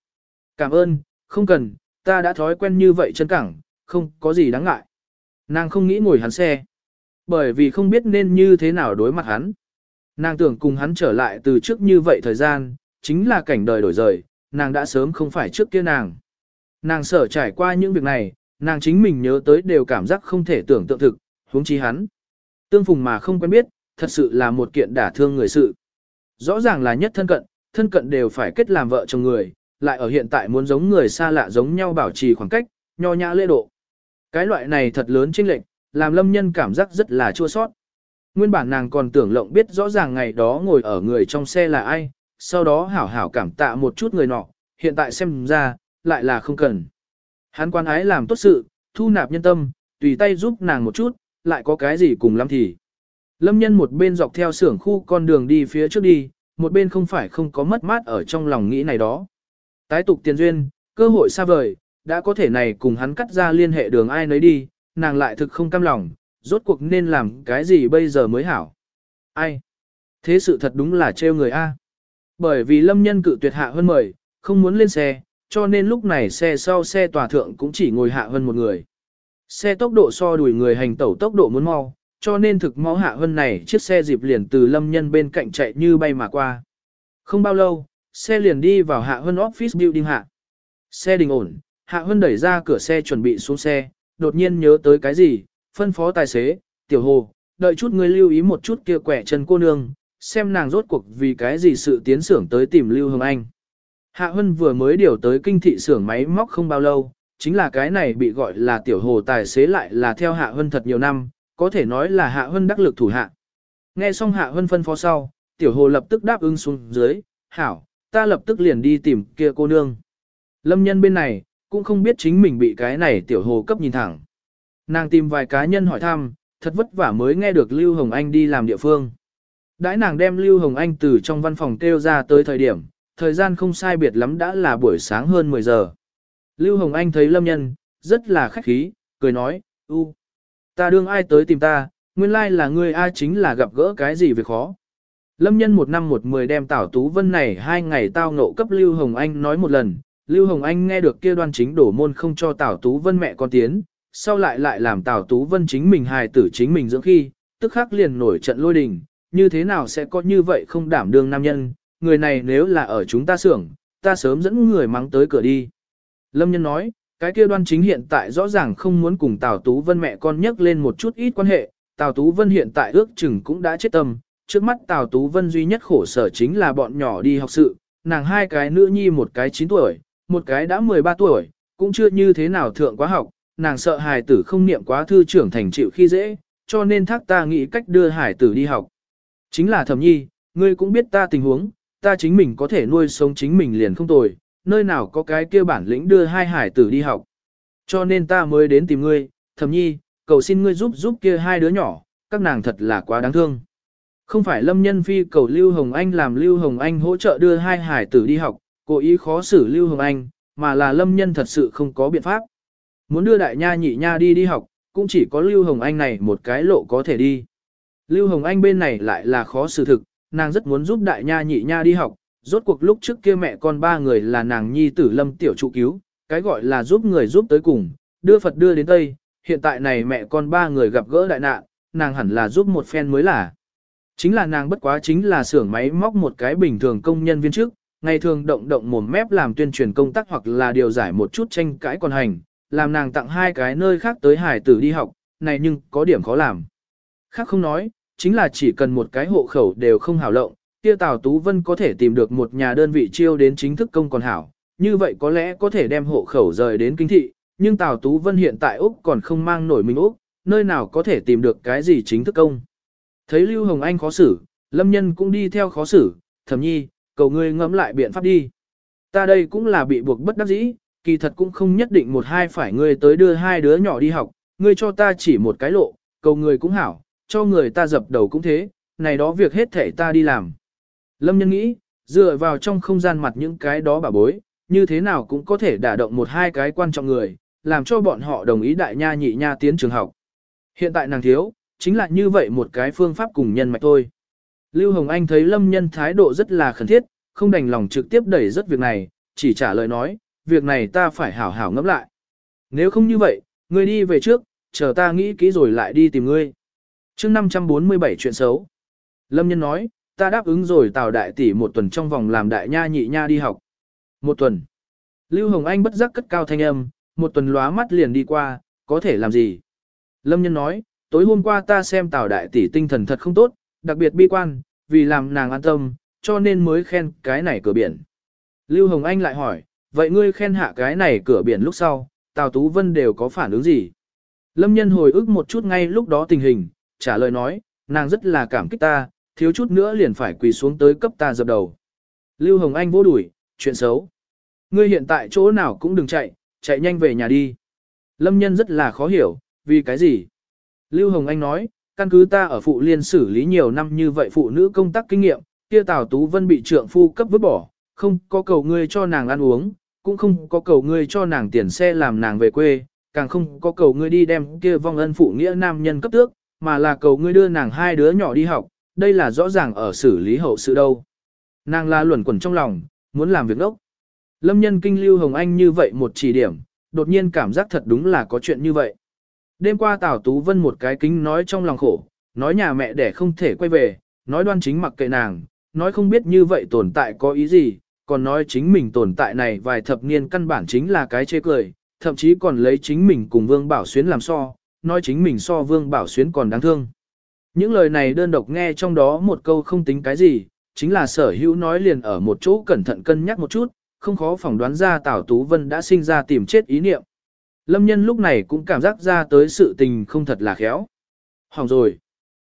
Cảm ơn, không cần, ta đã thói quen như vậy chân cẳng, không có gì đáng ngại. Nàng không nghĩ ngồi hắn xe, bởi vì không biết nên như thế nào đối mặt hắn. Nàng tưởng cùng hắn trở lại từ trước như vậy thời gian, chính là cảnh đời đổi rời, nàng đã sớm không phải trước kia nàng. Nàng sợ trải qua những việc này, nàng chính mình nhớ tới đều cảm giác không thể tưởng tượng thực, huống chi hắn. Tương phùng mà không quen biết, thật sự là một kiện đả thương người sự. Rõ ràng là nhất thân cận, thân cận đều phải kết làm vợ chồng người, lại ở hiện tại muốn giống người xa lạ giống nhau bảo trì khoảng cách, nho nhã lễ độ. Cái loại này thật lớn chênh lệch, làm lâm nhân cảm giác rất là chua sót. Nguyên bản nàng còn tưởng lộng biết rõ ràng ngày đó ngồi ở người trong xe là ai, sau đó hảo hảo cảm tạ một chút người nọ, hiện tại xem ra, lại là không cần. Hắn quan ái làm tốt sự, thu nạp nhân tâm, tùy tay giúp nàng một chút, lại có cái gì cùng lắm thì. Lâm nhân một bên dọc theo xưởng khu con đường đi phía trước đi, một bên không phải không có mất mát ở trong lòng nghĩ này đó. Tái tục tiền duyên, cơ hội xa vời, đã có thể này cùng hắn cắt ra liên hệ đường ai nấy đi, nàng lại thực không cam lòng, rốt cuộc nên làm cái gì bây giờ mới hảo. Ai? Thế sự thật đúng là trêu người A. Bởi vì lâm nhân cự tuyệt hạ hơn mời, không muốn lên xe, cho nên lúc này xe sau xe tòa thượng cũng chỉ ngồi hạ hơn một người. Xe tốc độ so đuổi người hành tẩu tốc độ muốn mau, cho nên thực mau hạ hơn này chiếc xe dịp liền từ lâm nhân bên cạnh chạy như bay mà qua. Không bao lâu, xe liền đi vào hạ hơn office building hạ. Xe đình ổn, hạ hơn đẩy ra cửa xe chuẩn bị xuống xe, đột nhiên nhớ tới cái gì, phân phó tài xế, tiểu hồ, đợi chút người lưu ý một chút kia quẻ chân cô nương, xem nàng rốt cuộc vì cái gì sự tiến xưởng tới tìm Lưu hương Anh. Hạ Hân vừa mới điều tới kinh thị xưởng máy móc không bao lâu, chính là cái này bị gọi là tiểu hồ tài xế lại là theo Hạ Hân thật nhiều năm, có thể nói là Hạ Hân đắc lực thủ hạ. Nghe xong Hạ Hân phân phó sau, tiểu hồ lập tức đáp ứng xuống dưới, hảo, ta lập tức liền đi tìm kia cô nương. Lâm nhân bên này, cũng không biết chính mình bị cái này tiểu hồ cấp nhìn thẳng. Nàng tìm vài cá nhân hỏi thăm, thật vất vả mới nghe được Lưu Hồng Anh đi làm địa phương. Đãi nàng đem Lưu Hồng Anh từ trong văn phòng kêu ra tới thời điểm, thời gian không sai biệt lắm đã là buổi sáng hơn 10 giờ. Lưu Hồng Anh thấy Lâm Nhân, rất là khách khí, cười nói, u, ta đương ai tới tìm ta, nguyên lai là ngươi ai chính là gặp gỡ cái gì việc khó. Lâm Nhân một năm một mười đem Tảo Tú Vân này hai ngày tao nộ cấp Lưu Hồng Anh nói một lần, Lưu Hồng Anh nghe được kia đoan chính đổ môn không cho Tảo Tú Vân mẹ con tiến, sau lại lại làm Tảo Tú Vân chính mình hài tử chính mình dưỡng khi, tức khắc liền nổi trận lôi đình, như thế nào sẽ có như vậy không đảm đương nam nhân, người này nếu là ở chúng ta xưởng, ta sớm dẫn người mắng tới cửa đi. Lâm nhân nói, cái kia đoan chính hiện tại rõ ràng không muốn cùng Tào Tú Vân mẹ con nhắc lên một chút ít quan hệ, Tào Tú Vân hiện tại ước chừng cũng đã chết tâm, trước mắt Tào Tú Vân duy nhất khổ sở chính là bọn nhỏ đi học sự, nàng hai cái nữ nhi một cái 9 tuổi, một cái đã 13 tuổi, cũng chưa như thế nào thượng quá học, nàng sợ hài tử không niệm quá thư trưởng thành chịu khi dễ, cho nên thác ta nghĩ cách đưa hải tử đi học. Chính là thẩm nhi, ngươi cũng biết ta tình huống, ta chính mình có thể nuôi sống chính mình liền không tồi, nơi nào có cái kia bản lĩnh đưa hai hải tử đi học. Cho nên ta mới đến tìm ngươi, thầm nhi, cầu xin ngươi giúp giúp kia hai đứa nhỏ, các nàng thật là quá đáng thương. Không phải lâm nhân phi cầu Lưu Hồng Anh làm Lưu Hồng Anh hỗ trợ đưa hai hải tử đi học, cố ý khó xử Lưu Hồng Anh, mà là lâm nhân thật sự không có biện pháp. Muốn đưa đại nha nhị nha đi đi học, cũng chỉ có Lưu Hồng Anh này một cái lộ có thể đi. Lưu Hồng Anh bên này lại là khó xử thực, nàng rất muốn giúp đại nha nhị nha đi học, rốt cuộc lúc trước kia mẹ con ba người là nàng nhi tử lâm tiểu trụ cứu, cái gọi là giúp người giúp tới cùng, đưa Phật đưa đến Tây, hiện tại này mẹ con ba người gặp gỡ đại nạn, nàng hẳn là giúp một phen mới là. Chính là nàng bất quá chính là xưởng máy móc một cái bình thường công nhân viên trước, ngày thường động động mồm mép làm tuyên truyền công tác hoặc là điều giải một chút tranh cãi còn hành, làm nàng tặng hai cái nơi khác tới hải tử đi học, này nhưng có điểm khó làm. Khác không nói, chính là chỉ cần một cái hộ khẩu đều không hảo lộng, kia Tào Tú Vân có thể tìm được một nhà đơn vị chiêu đến chính thức công còn hảo, như vậy có lẽ có thể đem hộ khẩu rời đến kinh thị, nhưng Tào Tú Vân hiện tại Úc còn không mang nổi mình Úc, nơi nào có thể tìm được cái gì chính thức công. Thấy Lưu Hồng Anh khó xử, Lâm Nhân cũng đi theo khó xử, thầm nhi, cầu ngươi ngẫm lại biện pháp đi. Ta đây cũng là bị buộc bất đắc dĩ, kỳ thật cũng không nhất định một hai phải ngươi tới đưa hai đứa nhỏ đi học, ngươi cho ta chỉ một cái lộ, cầu người cũng hảo, cho người ta dập đầu cũng thế, này đó việc hết thể ta đi làm. Lâm nhân nghĩ, dựa vào trong không gian mặt những cái đó bà bối, như thế nào cũng có thể đả động một hai cái quan trọng người, làm cho bọn họ đồng ý đại nha nhị nha tiến trường học. Hiện tại nàng thiếu, chính là như vậy một cái phương pháp cùng nhân mạch thôi. Lưu Hồng Anh thấy Lâm nhân thái độ rất là khẩn thiết, không đành lòng trực tiếp đẩy rất việc này, chỉ trả lời nói, việc này ta phải hảo hảo ngẫm lại. Nếu không như vậy, ngươi đi về trước, chờ ta nghĩ kỹ rồi lại đi tìm ngươi chương 547 chuyện xấu. Lâm nhân nói, ta đáp ứng rồi tào đại tỷ một tuần trong vòng làm đại nha nhị nha đi học. Một tuần. Lưu Hồng Anh bất giác cất cao thanh âm, một tuần lóa mắt liền đi qua, có thể làm gì? Lâm nhân nói, tối hôm qua ta xem Tào đại tỷ tinh thần thật không tốt, đặc biệt bi quan, vì làm nàng an tâm, cho nên mới khen cái này cửa biển. Lưu Hồng Anh lại hỏi, vậy ngươi khen hạ cái này cửa biển lúc sau, Tào Tú Vân đều có phản ứng gì? Lâm nhân hồi ức một chút ngay lúc đó tình hình, trả lời nói, nàng rất là cảm kích ta, thiếu chút nữa liền phải quỳ xuống tới cấp ta dập đầu. Lưu Hồng Anh vô đuổi, chuyện xấu. Ngươi hiện tại chỗ nào cũng đừng chạy, chạy nhanh về nhà đi. Lâm nhân rất là khó hiểu, vì cái gì? Lưu Hồng Anh nói, căn cứ ta ở phụ liên xử lý nhiều năm như vậy phụ nữ công tác kinh nghiệm, kia Tào Tú Vân bị trượng phu cấp vứt bỏ, không có cầu ngươi cho nàng ăn uống, cũng không có cầu ngươi cho nàng tiền xe làm nàng về quê, càng không có cầu ngươi đi đem kia vong ân phụ nghĩa nam nhân cấp tước, mà là cầu ngươi đưa nàng hai đứa nhỏ đi học, đây là rõ ràng ở xử lý hậu sự đâu. Nàng la luẩn quẩn trong lòng, muốn làm việc đốc. Lâm nhân kinh lưu Hồng Anh như vậy một chỉ điểm, đột nhiên cảm giác thật đúng là có chuyện như vậy. Đêm qua Tào Tú Vân một cái kính nói trong lòng khổ, nói nhà mẹ đẻ không thể quay về, nói đoan chính mặc kệ nàng, nói không biết như vậy tồn tại có ý gì, còn nói chính mình tồn tại này vài thập niên căn bản chính là cái chê cười, thậm chí còn lấy chính mình cùng Vương Bảo Xuyến làm so, nói chính mình so Vương Bảo Xuyến còn đáng thương. Những lời này đơn độc nghe trong đó một câu không tính cái gì, chính là sở hữu nói liền ở một chỗ cẩn thận cân nhắc một chút, không khó phỏng đoán ra Tào Tú Vân đã sinh ra tìm chết ý niệm. Lâm nhân lúc này cũng cảm giác ra tới sự tình không thật là khéo. Hỏng rồi.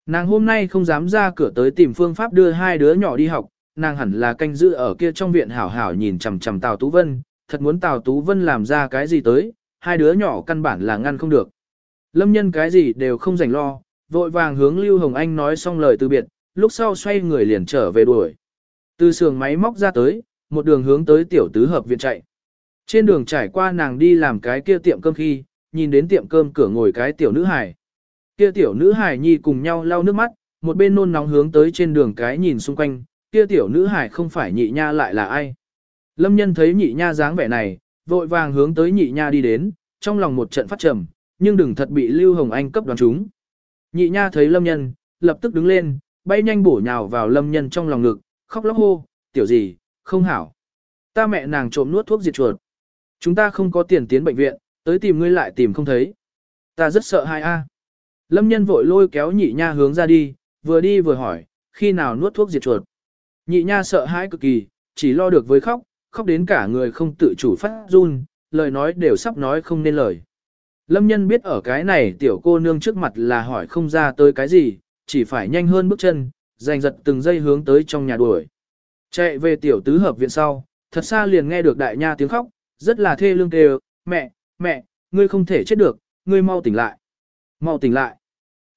Nàng hôm nay không dám ra cửa tới tìm phương pháp đưa hai đứa nhỏ đi học, nàng hẳn là canh giữ ở kia trong viện hảo hảo nhìn chằm chằm Tào Tú Vân, thật muốn Tào Tú Vân làm ra cái gì tới, hai đứa nhỏ căn bản là ngăn không được. Lâm nhân cái gì đều không rảnh lo, vội vàng hướng Lưu Hồng Anh nói xong lời từ biệt, lúc sau xoay người liền trở về đuổi. Từ xưởng máy móc ra tới, một đường hướng tới tiểu tứ hợp viện chạy. Trên đường trải qua nàng đi làm cái kia tiệm cơm khi, nhìn đến tiệm cơm cửa ngồi cái tiểu nữ hài. Kia tiểu nữ hài nhi cùng nhau lau nước mắt, một bên nôn nóng hướng tới trên đường cái nhìn xung quanh, kia tiểu nữ hài không phải nhị nha lại là ai. Lâm nhân thấy nhị nha dáng vẻ này, vội vàng hướng tới nhị nha đi đến, trong lòng một trận phát trầm, nhưng đừng thật bị Lưu Hồng Anh cấp đoán chúng. Nhị nha thấy lâm nhân, lập tức đứng lên, bay nhanh bổ nhào vào lâm nhân trong lòng ngực, khóc lóc hô, tiểu gì, không hảo. Ta mẹ nàng trộm nuốt thuốc diệt chuột. Chúng ta không có tiền tiến bệnh viện, tới tìm ngươi lại tìm không thấy. Ta rất sợ hai a. Lâm nhân vội lôi kéo nhị nha hướng ra đi, vừa đi vừa hỏi, khi nào nuốt thuốc diệt chuột. Nhị nha sợ hãi cực kỳ, chỉ lo được với khóc, khóc đến cả người không tự chủ phát run, lời nói đều sắp nói không nên lời. Lâm nhân biết ở cái này tiểu cô nương trước mặt là hỏi không ra tới cái gì, chỉ phải nhanh hơn bước chân, giành giật từng giây hướng tới trong nhà đuổi. Chạy về tiểu tứ hợp viện sau, thật xa liền nghe được đại nha tiếng khóc, rất là thê lương kêu, mẹ, mẹ, ngươi không thể chết được, ngươi mau tỉnh lại. Mau tỉnh lại.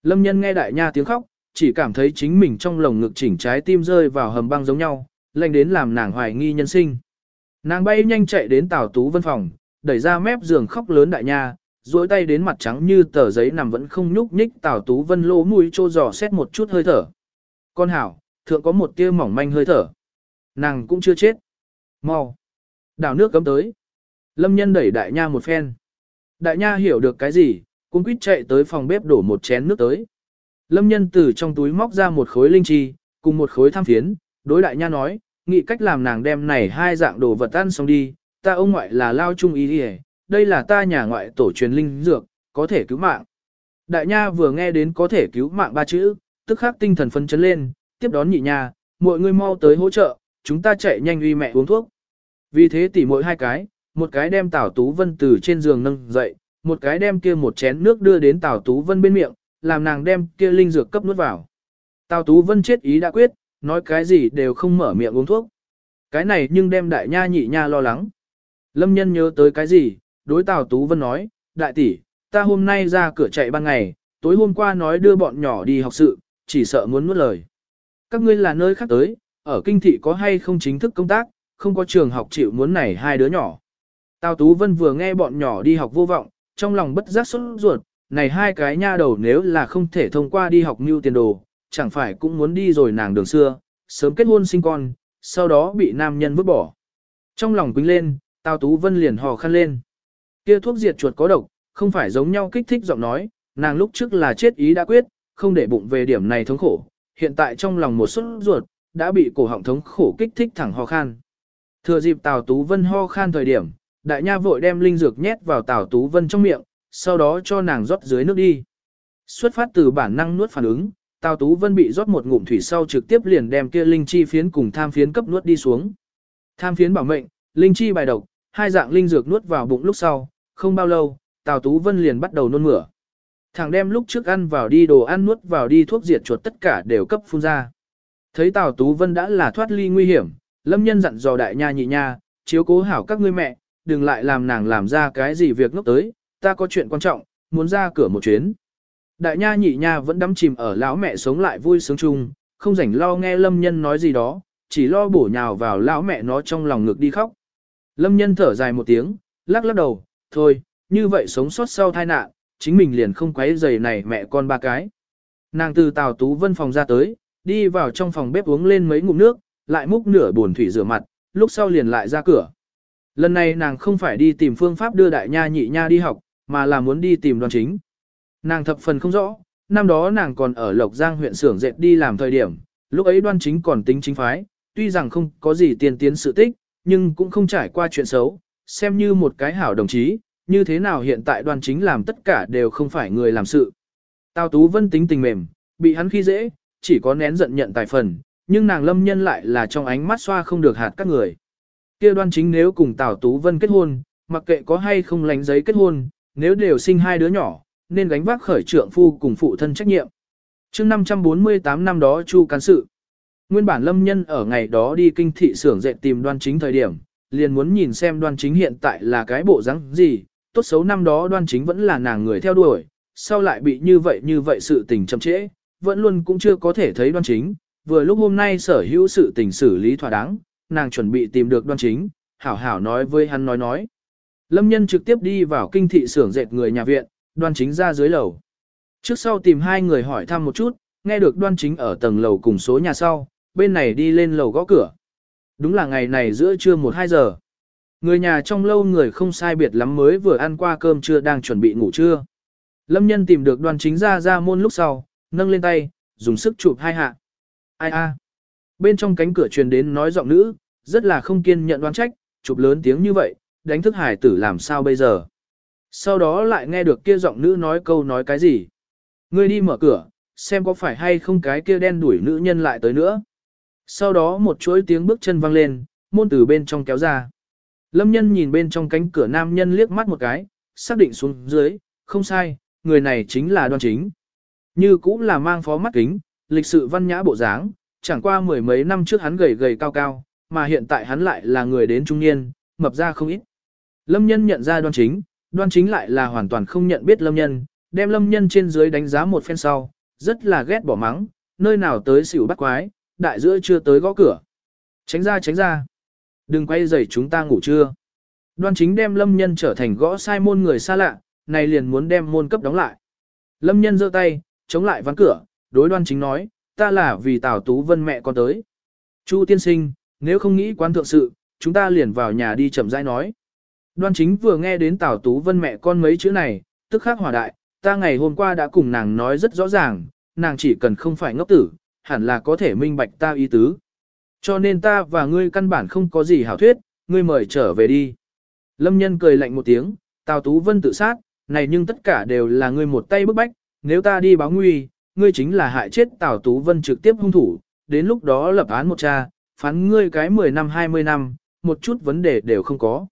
Lâm nhân nghe đại nha tiếng khóc, chỉ cảm thấy chính mình trong lồng ngực chỉnh trái tim rơi vào hầm băng giống nhau, lạnh đến làm nàng hoài nghi nhân sinh. Nàng bay nhanh chạy đến Tào Tú Vân phòng, đẩy ra mép giường khóc lớn đại nha, duỗi tay đến mặt trắng như tờ giấy nằm vẫn không nhúc nhích Tào Tú Vân lỗ mũi trô giò xét một chút hơi thở. Con hảo, thượng có một tia mỏng manh hơi thở. Nàng cũng chưa chết. Mau. Đảo nước cấm tới. Lâm nhân đẩy đại nha một phen. Đại nha hiểu được cái gì, cũng quýt chạy tới phòng bếp đổ một chén nước tới. Lâm nhân từ trong túi móc ra một khối linh chi, cùng một khối tham phiến, đối đại nha nói, nghĩ cách làm nàng đem này hai dạng đồ vật ăn xong đi, ta ông ngoại là lao trung ý đi đây là ta nhà ngoại tổ truyền linh dược, có thể cứu mạng. Đại nha vừa nghe đến có thể cứu mạng ba chữ, tức khắc tinh thần phấn chấn lên, tiếp đón nhị nha, mọi người mau tới hỗ trợ, chúng ta chạy nhanh uy mẹ uống thuốc. Vì thế tỉ mỗi hai cái, một cái đem Tào Tú Vân từ trên giường nâng dậy, một cái đem kia một chén nước đưa đến Tào Tú Vân bên miệng, làm nàng đem kia linh dược cấp nuốt vào. Tào Tú Vân chết ý đã quyết, nói cái gì đều không mở miệng uống thuốc. Cái này nhưng đem đại nha nhị nha lo lắng. Lâm nhân nhớ tới cái gì, đối Tào Tú Vân nói, đại tỷ, ta hôm nay ra cửa chạy ban ngày, tối hôm qua nói đưa bọn nhỏ đi học sự, chỉ sợ muốn nuốt lời. Các ngươi là nơi khác tới, ở kinh thị có hay không chính thức công tác, không có trường học chịu muốn này hai đứa nhỏ. Tào Tú Vân vừa nghe bọn nhỏ đi học vô vọng, trong lòng bất giác sốt ruột, này hai cái nha đầu nếu là không thể thông qua đi học mưu tiền đồ, chẳng phải cũng muốn đi rồi nàng đường xưa, sớm kết hôn sinh con, sau đó bị nam nhân vứt bỏ. Trong lòng quính lên, Tào Tú Vân liền hò khăn lên. Kia thuốc diệt chuột có độc, không phải giống nhau kích thích giọng nói, nàng lúc trước là chết ý đã quyết, không để bụng về điểm này thống khổ, hiện tại trong lòng một suất ruột, đã bị cổ họng thống khổ kích thích thẳng ho khan. Thừa dịp Tào Tú Vân ho khan thời điểm, đại nha vội đem linh dược nhét vào Tào Tú Vân trong miệng, sau đó cho nàng rót dưới nước đi. Xuất phát từ bản năng nuốt phản ứng, Tào Tú Vân bị rót một ngụm thủy sau trực tiếp liền đem kia linh chi phiến cùng tham phiến cấp nuốt đi xuống. Tham phiến bảo mệnh, linh chi bài độc, hai dạng linh dược nuốt vào bụng lúc sau, không bao lâu, Tào Tú Vân liền bắt đầu nôn mửa. Thằng đem lúc trước ăn vào đi đồ ăn nuốt vào đi thuốc diệt chuột tất cả đều cấp phun ra. Thấy Tào Tú Vân đã là thoát ly nguy hiểm, Lâm Nhân dặn dò đại nha nhị nha, chiếu cố hảo các ngươi mẹ, đừng lại làm nàng làm ra cái gì việc ngốc tới, ta có chuyện quan trọng, muốn ra cửa một chuyến. Đại nha nhị nha vẫn đắm chìm ở lão mẹ sống lại vui sướng chung, không rảnh lo nghe Lâm Nhân nói gì đó, chỉ lo bổ nhào vào lão mẹ nó trong lòng ngực đi khóc. Lâm Nhân thở dài một tiếng, lắc lắc đầu, thôi, như vậy sống sót sau tai nạn, chính mình liền không quấy giày này mẹ con ba cái. Nàng từ Tào Tú Vân phòng ra tới, đi vào trong phòng bếp uống lên mấy ngụm nước, lại múc nửa buồn thủy rửa mặt, lúc sau liền lại ra cửa. Lần này nàng không phải đi tìm phương pháp đưa đại nha nhị nha đi học, mà là muốn đi tìm đoàn chính. Nàng thập phần không rõ, năm đó nàng còn ở Lộc Giang huyện xưởng dệt đi làm thời điểm, lúc ấy đoan chính còn tính chính phái, tuy rằng không có gì tiền tiến sự tích, nhưng cũng không trải qua chuyện xấu, xem như một cái hảo đồng chí, như thế nào hiện tại Đoàn chính làm tất cả đều không phải người làm sự. Tào Tú Vân tính tình mềm, bị hắn khi dễ, chỉ có nén giận nhận tài phần, nhưng nàng lâm nhân lại là trong ánh mắt xoa không được hạt các người. kia đoan chính nếu cùng Tào Tú Vân kết hôn, mặc kệ có hay không lánh giấy kết hôn, nếu đều sinh hai đứa nhỏ, nên gánh vác khởi trượng phu cùng phụ thân trách nhiệm. chương 548 năm đó Chu cán sự. Nguyên bản lâm nhân ở ngày đó đi kinh thị xưởng dệt tìm đoan chính thời điểm, liền muốn nhìn xem đoan chính hiện tại là cái bộ dáng gì, tốt xấu năm đó đoan chính vẫn là nàng người theo đuổi, sau lại bị như vậy như vậy sự tình chậm trễ, vẫn luôn cũng chưa có thể thấy đoan chính, vừa lúc hôm nay sở hữu sự tình xử lý thỏa đáng, nàng chuẩn bị tìm được đoan chính, hảo hảo nói với hắn nói nói. Lâm nhân trực tiếp đi vào kinh thị xưởng dệt người nhà viện, đoan chính ra dưới lầu. Trước sau tìm hai người hỏi thăm một chút, nghe được đoan chính ở tầng lầu cùng số nhà sau, bên này đi lên lầu gõ cửa. Đúng là ngày này giữa trưa 1-2 giờ. Người nhà trong lâu người không sai biệt lắm mới vừa ăn qua cơm trưa đang chuẩn bị ngủ trưa. Lâm nhân tìm được đoàn chính ra ra môn lúc sau, nâng lên tay, dùng sức chụp hai hạ. Ai a? Bên trong cánh cửa truyền đến nói giọng nữ, rất là không kiên nhận đoan trách, chụp lớn tiếng như vậy, đánh thức hải tử làm sao bây giờ. Sau đó lại nghe được kia giọng nữ nói câu nói cái gì. Ngươi đi mở cửa, xem có phải hay không cái kia đen đuổi nữ nhân lại tới nữa. Sau đó một chuỗi tiếng bước chân vang lên, môn từ bên trong kéo ra. Lâm nhân nhìn bên trong cánh cửa nam nhân liếc mắt một cái, xác định xuống dưới, không sai, người này chính là đoan chính. Như cũng là mang phó mắt kính, lịch sự văn nhã bộ dáng, chẳng qua mười mấy năm trước hắn gầy gầy cao cao, mà hiện tại hắn lại là người đến trung niên, mập ra không ít. Lâm nhân nhận ra đoan chính, đoan chính lại là hoàn toàn không nhận biết lâm nhân, đem lâm nhân trên dưới đánh giá một phen sau, rất là ghét bỏ mắng, nơi nào tới xỉu bắt quái, đại giữa chưa tới gõ cửa. Tránh ra tránh ra. Đừng quay dậy chúng ta ngủ trưa. Đoan chính đem lâm nhân trở thành gõ sai môn người xa lạ, này liền muốn đem môn cấp đóng lại. Lâm nhân giơ tay, chống lại ván cửa, đối đoan chính nói, ta là vì Tào Tú Vân mẹ con tới. Chu tiên sinh, nếu không nghĩ quan thượng sự, chúng ta liền vào nhà đi chậm rãi nói. Đoan chính vừa nghe đến Tào Tú Vân mẹ con mấy chữ này, tức khắc hỏa đại, ta ngày hôm qua đã cùng nàng nói rất rõ ràng, nàng chỉ cần không phải ngốc tử, hẳn là có thể minh bạch ta ý tứ. Cho nên ta và ngươi căn bản không có gì hảo thuyết, ngươi mời trở về đi. Lâm nhân cười lạnh một tiếng, Tào Tú Vân tự sát, này nhưng tất cả đều là ngươi một tay bức bách, nếu ta đi báo nguy, ngươi chính là hại chết Tào Tú Vân trực tiếp hung thủ, đến lúc đó lập án một cha, phán ngươi cái 10 năm 20 năm, một chút vấn đề đều không có.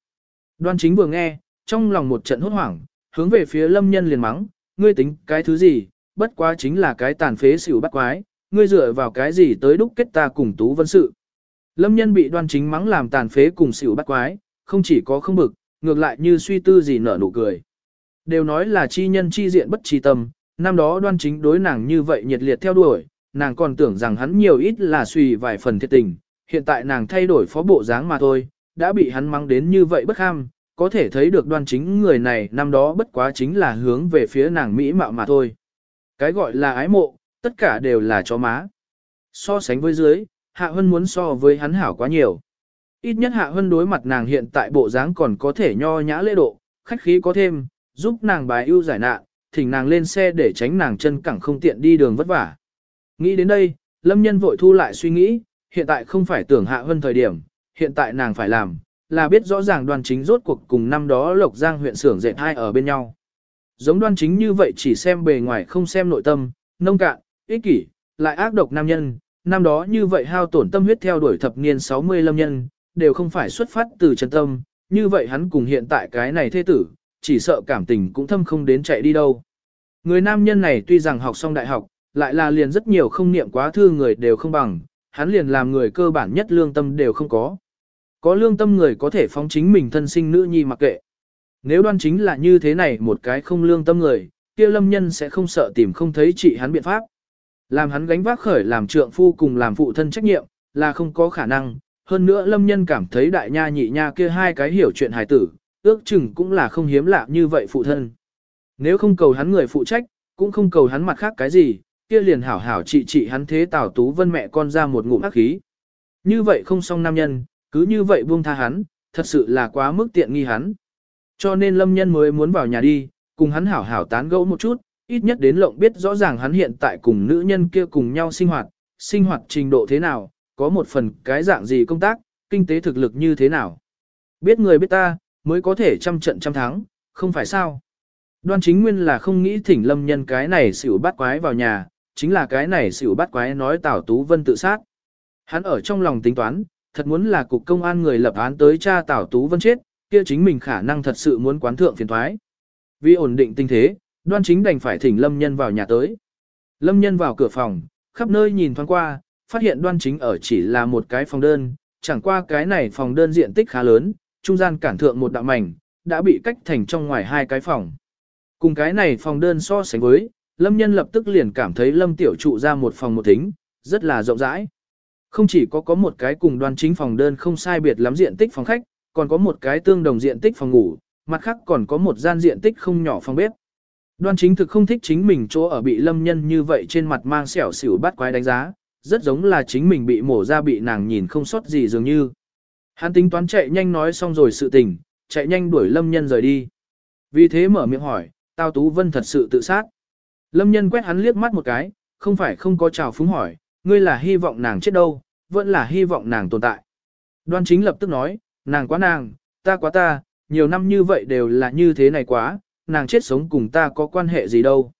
Đoan chính vừa nghe, trong lòng một trận hốt hoảng, hướng về phía lâm nhân liền mắng, ngươi tính cái thứ gì, bất quá chính là cái tàn phế xỉu bắt quái, ngươi dựa vào cái gì tới đúc kết ta cùng Tú Vân sự. Lâm nhân bị đoan chính mắng làm tàn phế cùng xỉu bắt quái, không chỉ có không bực, ngược lại như suy tư gì nở nụ cười. Đều nói là chi nhân chi diện bất chi tâm, năm đó đoan chính đối nàng như vậy nhiệt liệt theo đuổi, nàng còn tưởng rằng hắn nhiều ít là suy vài phần thiệt tình, hiện tại nàng thay đổi phó bộ dáng mà thôi, đã bị hắn mắng đến như vậy bất ham, có thể thấy được đoan chính người này năm đó bất quá chính là hướng về phía nàng mỹ mạo mà thôi. Cái gọi là ái mộ, tất cả đều là chó má. So sánh với dưới, Hạ Hân muốn so với hắn hảo quá nhiều. Ít nhất Hạ Hân đối mặt nàng hiện tại bộ dáng còn có thể nho nhã lễ độ, khách khí có thêm, giúp nàng bài ưu giải nạn, thỉnh nàng lên xe để tránh nàng chân cẳng không tiện đi đường vất vả. Nghĩ đến đây, Lâm Nhân vội thu lại suy nghĩ, hiện tại không phải tưởng Hạ Hân thời điểm, hiện tại nàng phải làm, là biết rõ ràng đoàn chính rốt cuộc cùng năm đó Lộc Giang huyện xưởng dệt hai ở bên nhau. Giống đoan chính như vậy chỉ xem bề ngoài không xem nội tâm, nông cạn, ích kỷ, lại ác độc nam nhân, năm đó như vậy hao tổn tâm huyết theo đuổi thập niên 60 lâm nhân, đều không phải xuất phát từ chân tâm, như vậy hắn cùng hiện tại cái này thế tử, chỉ sợ cảm tình cũng thâm không đến chạy đi đâu. Người nam nhân này tuy rằng học xong đại học, lại là liền rất nhiều không niệm quá thư người đều không bằng, hắn liền làm người cơ bản nhất lương tâm đều không có. Có lương tâm người có thể phóng chính mình thân sinh nữ nhi mặc kệ. Nếu đoan chính là như thế này một cái không lương tâm người, kia lâm nhân sẽ không sợ tìm không thấy chị hắn biện pháp. Làm hắn gánh vác khởi làm trượng phu cùng làm phụ thân trách nhiệm, là không có khả năng. Hơn nữa lâm nhân cảm thấy đại nha nhị nha kia hai cái hiểu chuyện hài tử, ước chừng cũng là không hiếm lạ như vậy phụ thân. Nếu không cầu hắn người phụ trách, cũng không cầu hắn mặt khác cái gì, kia liền hảo hảo trị trị hắn thế Tào Tú Vân mẹ con ra một ngụm ác khí. Như vậy không xong nam nhân, cứ như vậy buông tha hắn, thật sự là quá mức tiện nghi hắn. Cho nên lâm nhân mới muốn vào nhà đi, cùng hắn hảo hảo tán gẫu một chút, ít nhất đến lộng biết rõ ràng hắn hiện tại cùng nữ nhân kia cùng nhau sinh hoạt, sinh hoạt trình độ thế nào, có một phần cái dạng gì công tác, kinh tế thực lực như thế nào. Biết người biết ta, mới có thể trăm trận trăm thắng, không phải sao. Đoan chính nguyên là không nghĩ thỉnh lâm nhân cái này xỉu bắt quái vào nhà, chính là cái này xỉu bắt quái nói Tào Tú Vân tự sát. Hắn ở trong lòng tính toán, thật muốn là cục công an người lập án tới cha Tào Tú Vân chết, kia chính mình khả năng thật sự muốn quán thượng phiền thoái. Vì ổn định tình thế, đoan chính đành phải thỉnh lâm nhân vào nhà tới. Lâm nhân vào cửa phòng, khắp nơi nhìn thoáng qua, phát hiện đoan chính ở chỉ là một cái phòng đơn, chẳng qua cái này phòng đơn diện tích khá lớn, trung gian cản thượng một đạo mảnh, đã bị cách thành trong ngoài hai cái phòng. Cùng cái này phòng đơn so sánh với, lâm nhân lập tức liền cảm thấy lâm tiểu trụ ra một phòng một thính, rất là rộng rãi. Không chỉ có có một cái cùng đoan chính phòng đơn không sai biệt lắm diện tích phòng khách, còn có một cái tương đồng diện tích phòng ngủ, mặt khác còn có một gian diện tích không nhỏ phòng bếp. Đoan chính thực không thích chính mình chỗ ở bị lâm nhân như vậy trên mặt mang xẻo xỉu bắt quái đánh giá, rất giống là chính mình bị mổ ra bị nàng nhìn không sót gì dường như. Hắn tính toán chạy nhanh nói xong rồi sự tình, chạy nhanh đuổi lâm nhân rời đi. Vì thế mở miệng hỏi, Tao Tú Vân thật sự tự sát. Lâm nhân quét hắn liếc mắt một cái, không phải không có chào phúng hỏi, ngươi là hy vọng nàng chết đâu, vẫn là hy vọng nàng tồn tại. Đoan chính lập tức nói, nàng quá nàng, ta quá ta, nhiều năm như vậy đều là như thế này quá, nàng chết sống cùng ta có quan hệ gì đâu.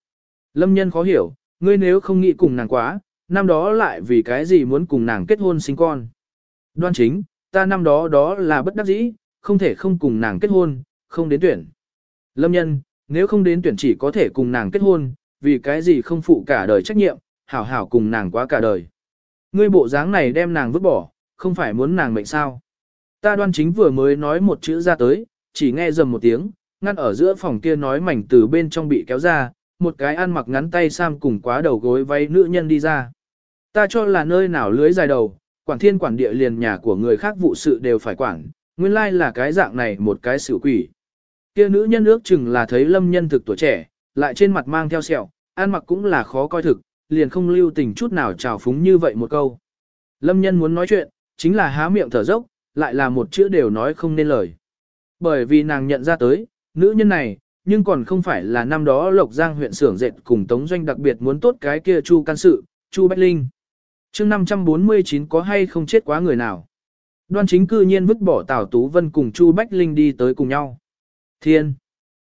Lâm nhân khó hiểu, ngươi nếu không nghĩ cùng nàng quá, năm đó lại vì cái gì muốn cùng nàng kết hôn sinh con. Đoan chính, ta năm đó đó là bất đắc dĩ, không thể không cùng nàng kết hôn, không đến tuyển. Lâm nhân, nếu không đến tuyển chỉ có thể cùng nàng kết hôn, vì cái gì không phụ cả đời trách nhiệm, hảo hảo cùng nàng quá cả đời. Ngươi bộ dáng này đem nàng vứt bỏ, không phải muốn nàng mệnh sao. Ta đoan chính vừa mới nói một chữ ra tới, chỉ nghe dầm một tiếng, ngăn ở giữa phòng kia nói mảnh từ bên trong bị kéo ra, một cái ăn mặc ngắn tay sam cùng quá đầu gối váy nữ nhân đi ra. Ta cho là nơi nào lưới dài đầu, quản thiên quản địa liền nhà của người khác vụ sự đều phải quản, nguyên lai là cái dạng này một cái sự quỷ. Kia nữ nhân ước chừng là thấy lâm nhân thực tuổi trẻ, lại trên mặt mang theo sẹo, ăn mặc cũng là khó coi thực, liền không lưu tình chút nào trào phúng như vậy một câu. Lâm nhân muốn nói chuyện, chính là há miệng thở dốc, lại là một chữ đều nói không nên lời. Bởi vì nàng nhận ra tới, nữ nhân này, nhưng còn không phải là năm đó Lộc Giang huyện xưởng dệt cùng Tống Doanh đặc biệt muốn tốt cái kia Chu can sự, Chu Bách Linh. chương 549 có hay không chết quá người nào. Đoan chính cư nhiên vứt bỏ Tào Tú Vân cùng Chu Bách Linh đi tới cùng nhau. Thiên!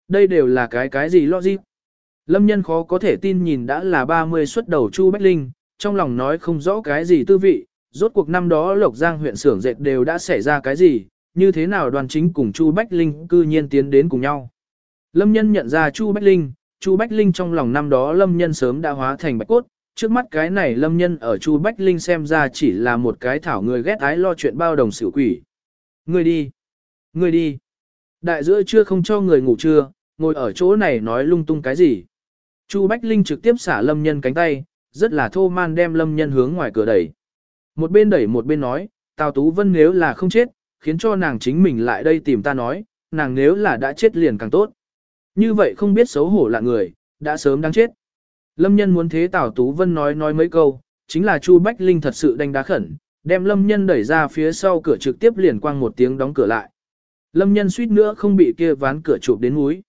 Đây đều là cái cái gì lo gì? Lâm nhân khó có thể tin nhìn đã là 30 xuất đầu Chu Bách Linh, trong lòng nói không rõ cái gì tư vị, rốt cuộc năm đó Lộc Giang huyện xưởng dệt đều đã xảy ra cái gì, như thế nào đoàn chính cùng Chu Bách Linh cư nhiên tiến đến cùng nhau. Lâm nhân nhận ra Chu Bách Linh, Chu Bách Linh trong lòng năm đó Lâm nhân sớm đã hóa thành bạch cốt, trước mắt cái này Lâm nhân ở Chu Bách Linh xem ra chỉ là một cái thảo người ghét ái lo chuyện bao đồng xỉu quỷ. Người đi, người đi. Đại giữa chưa không cho người ngủ trưa, ngồi ở chỗ này nói lung tung cái gì. Chu Bách Linh trực tiếp xả Lâm nhân cánh tay, rất là thô man đem Lâm nhân hướng ngoài cửa đẩy. Một bên đẩy một bên nói, Tào Tú Vân nếu là không chết, khiến cho nàng chính mình lại đây tìm ta nói, nàng nếu là đã chết liền càng tốt. Như vậy không biết xấu hổ là người, đã sớm đáng chết. Lâm nhân muốn thế Tào Tú Vân nói nói mấy câu, chính là Chu Bách Linh thật sự đánh đá khẩn, đem Lâm nhân đẩy ra phía sau cửa trực tiếp liền quang một tiếng đóng cửa lại. Lâm nhân suýt nữa không bị kia ván cửa chụp đến núi.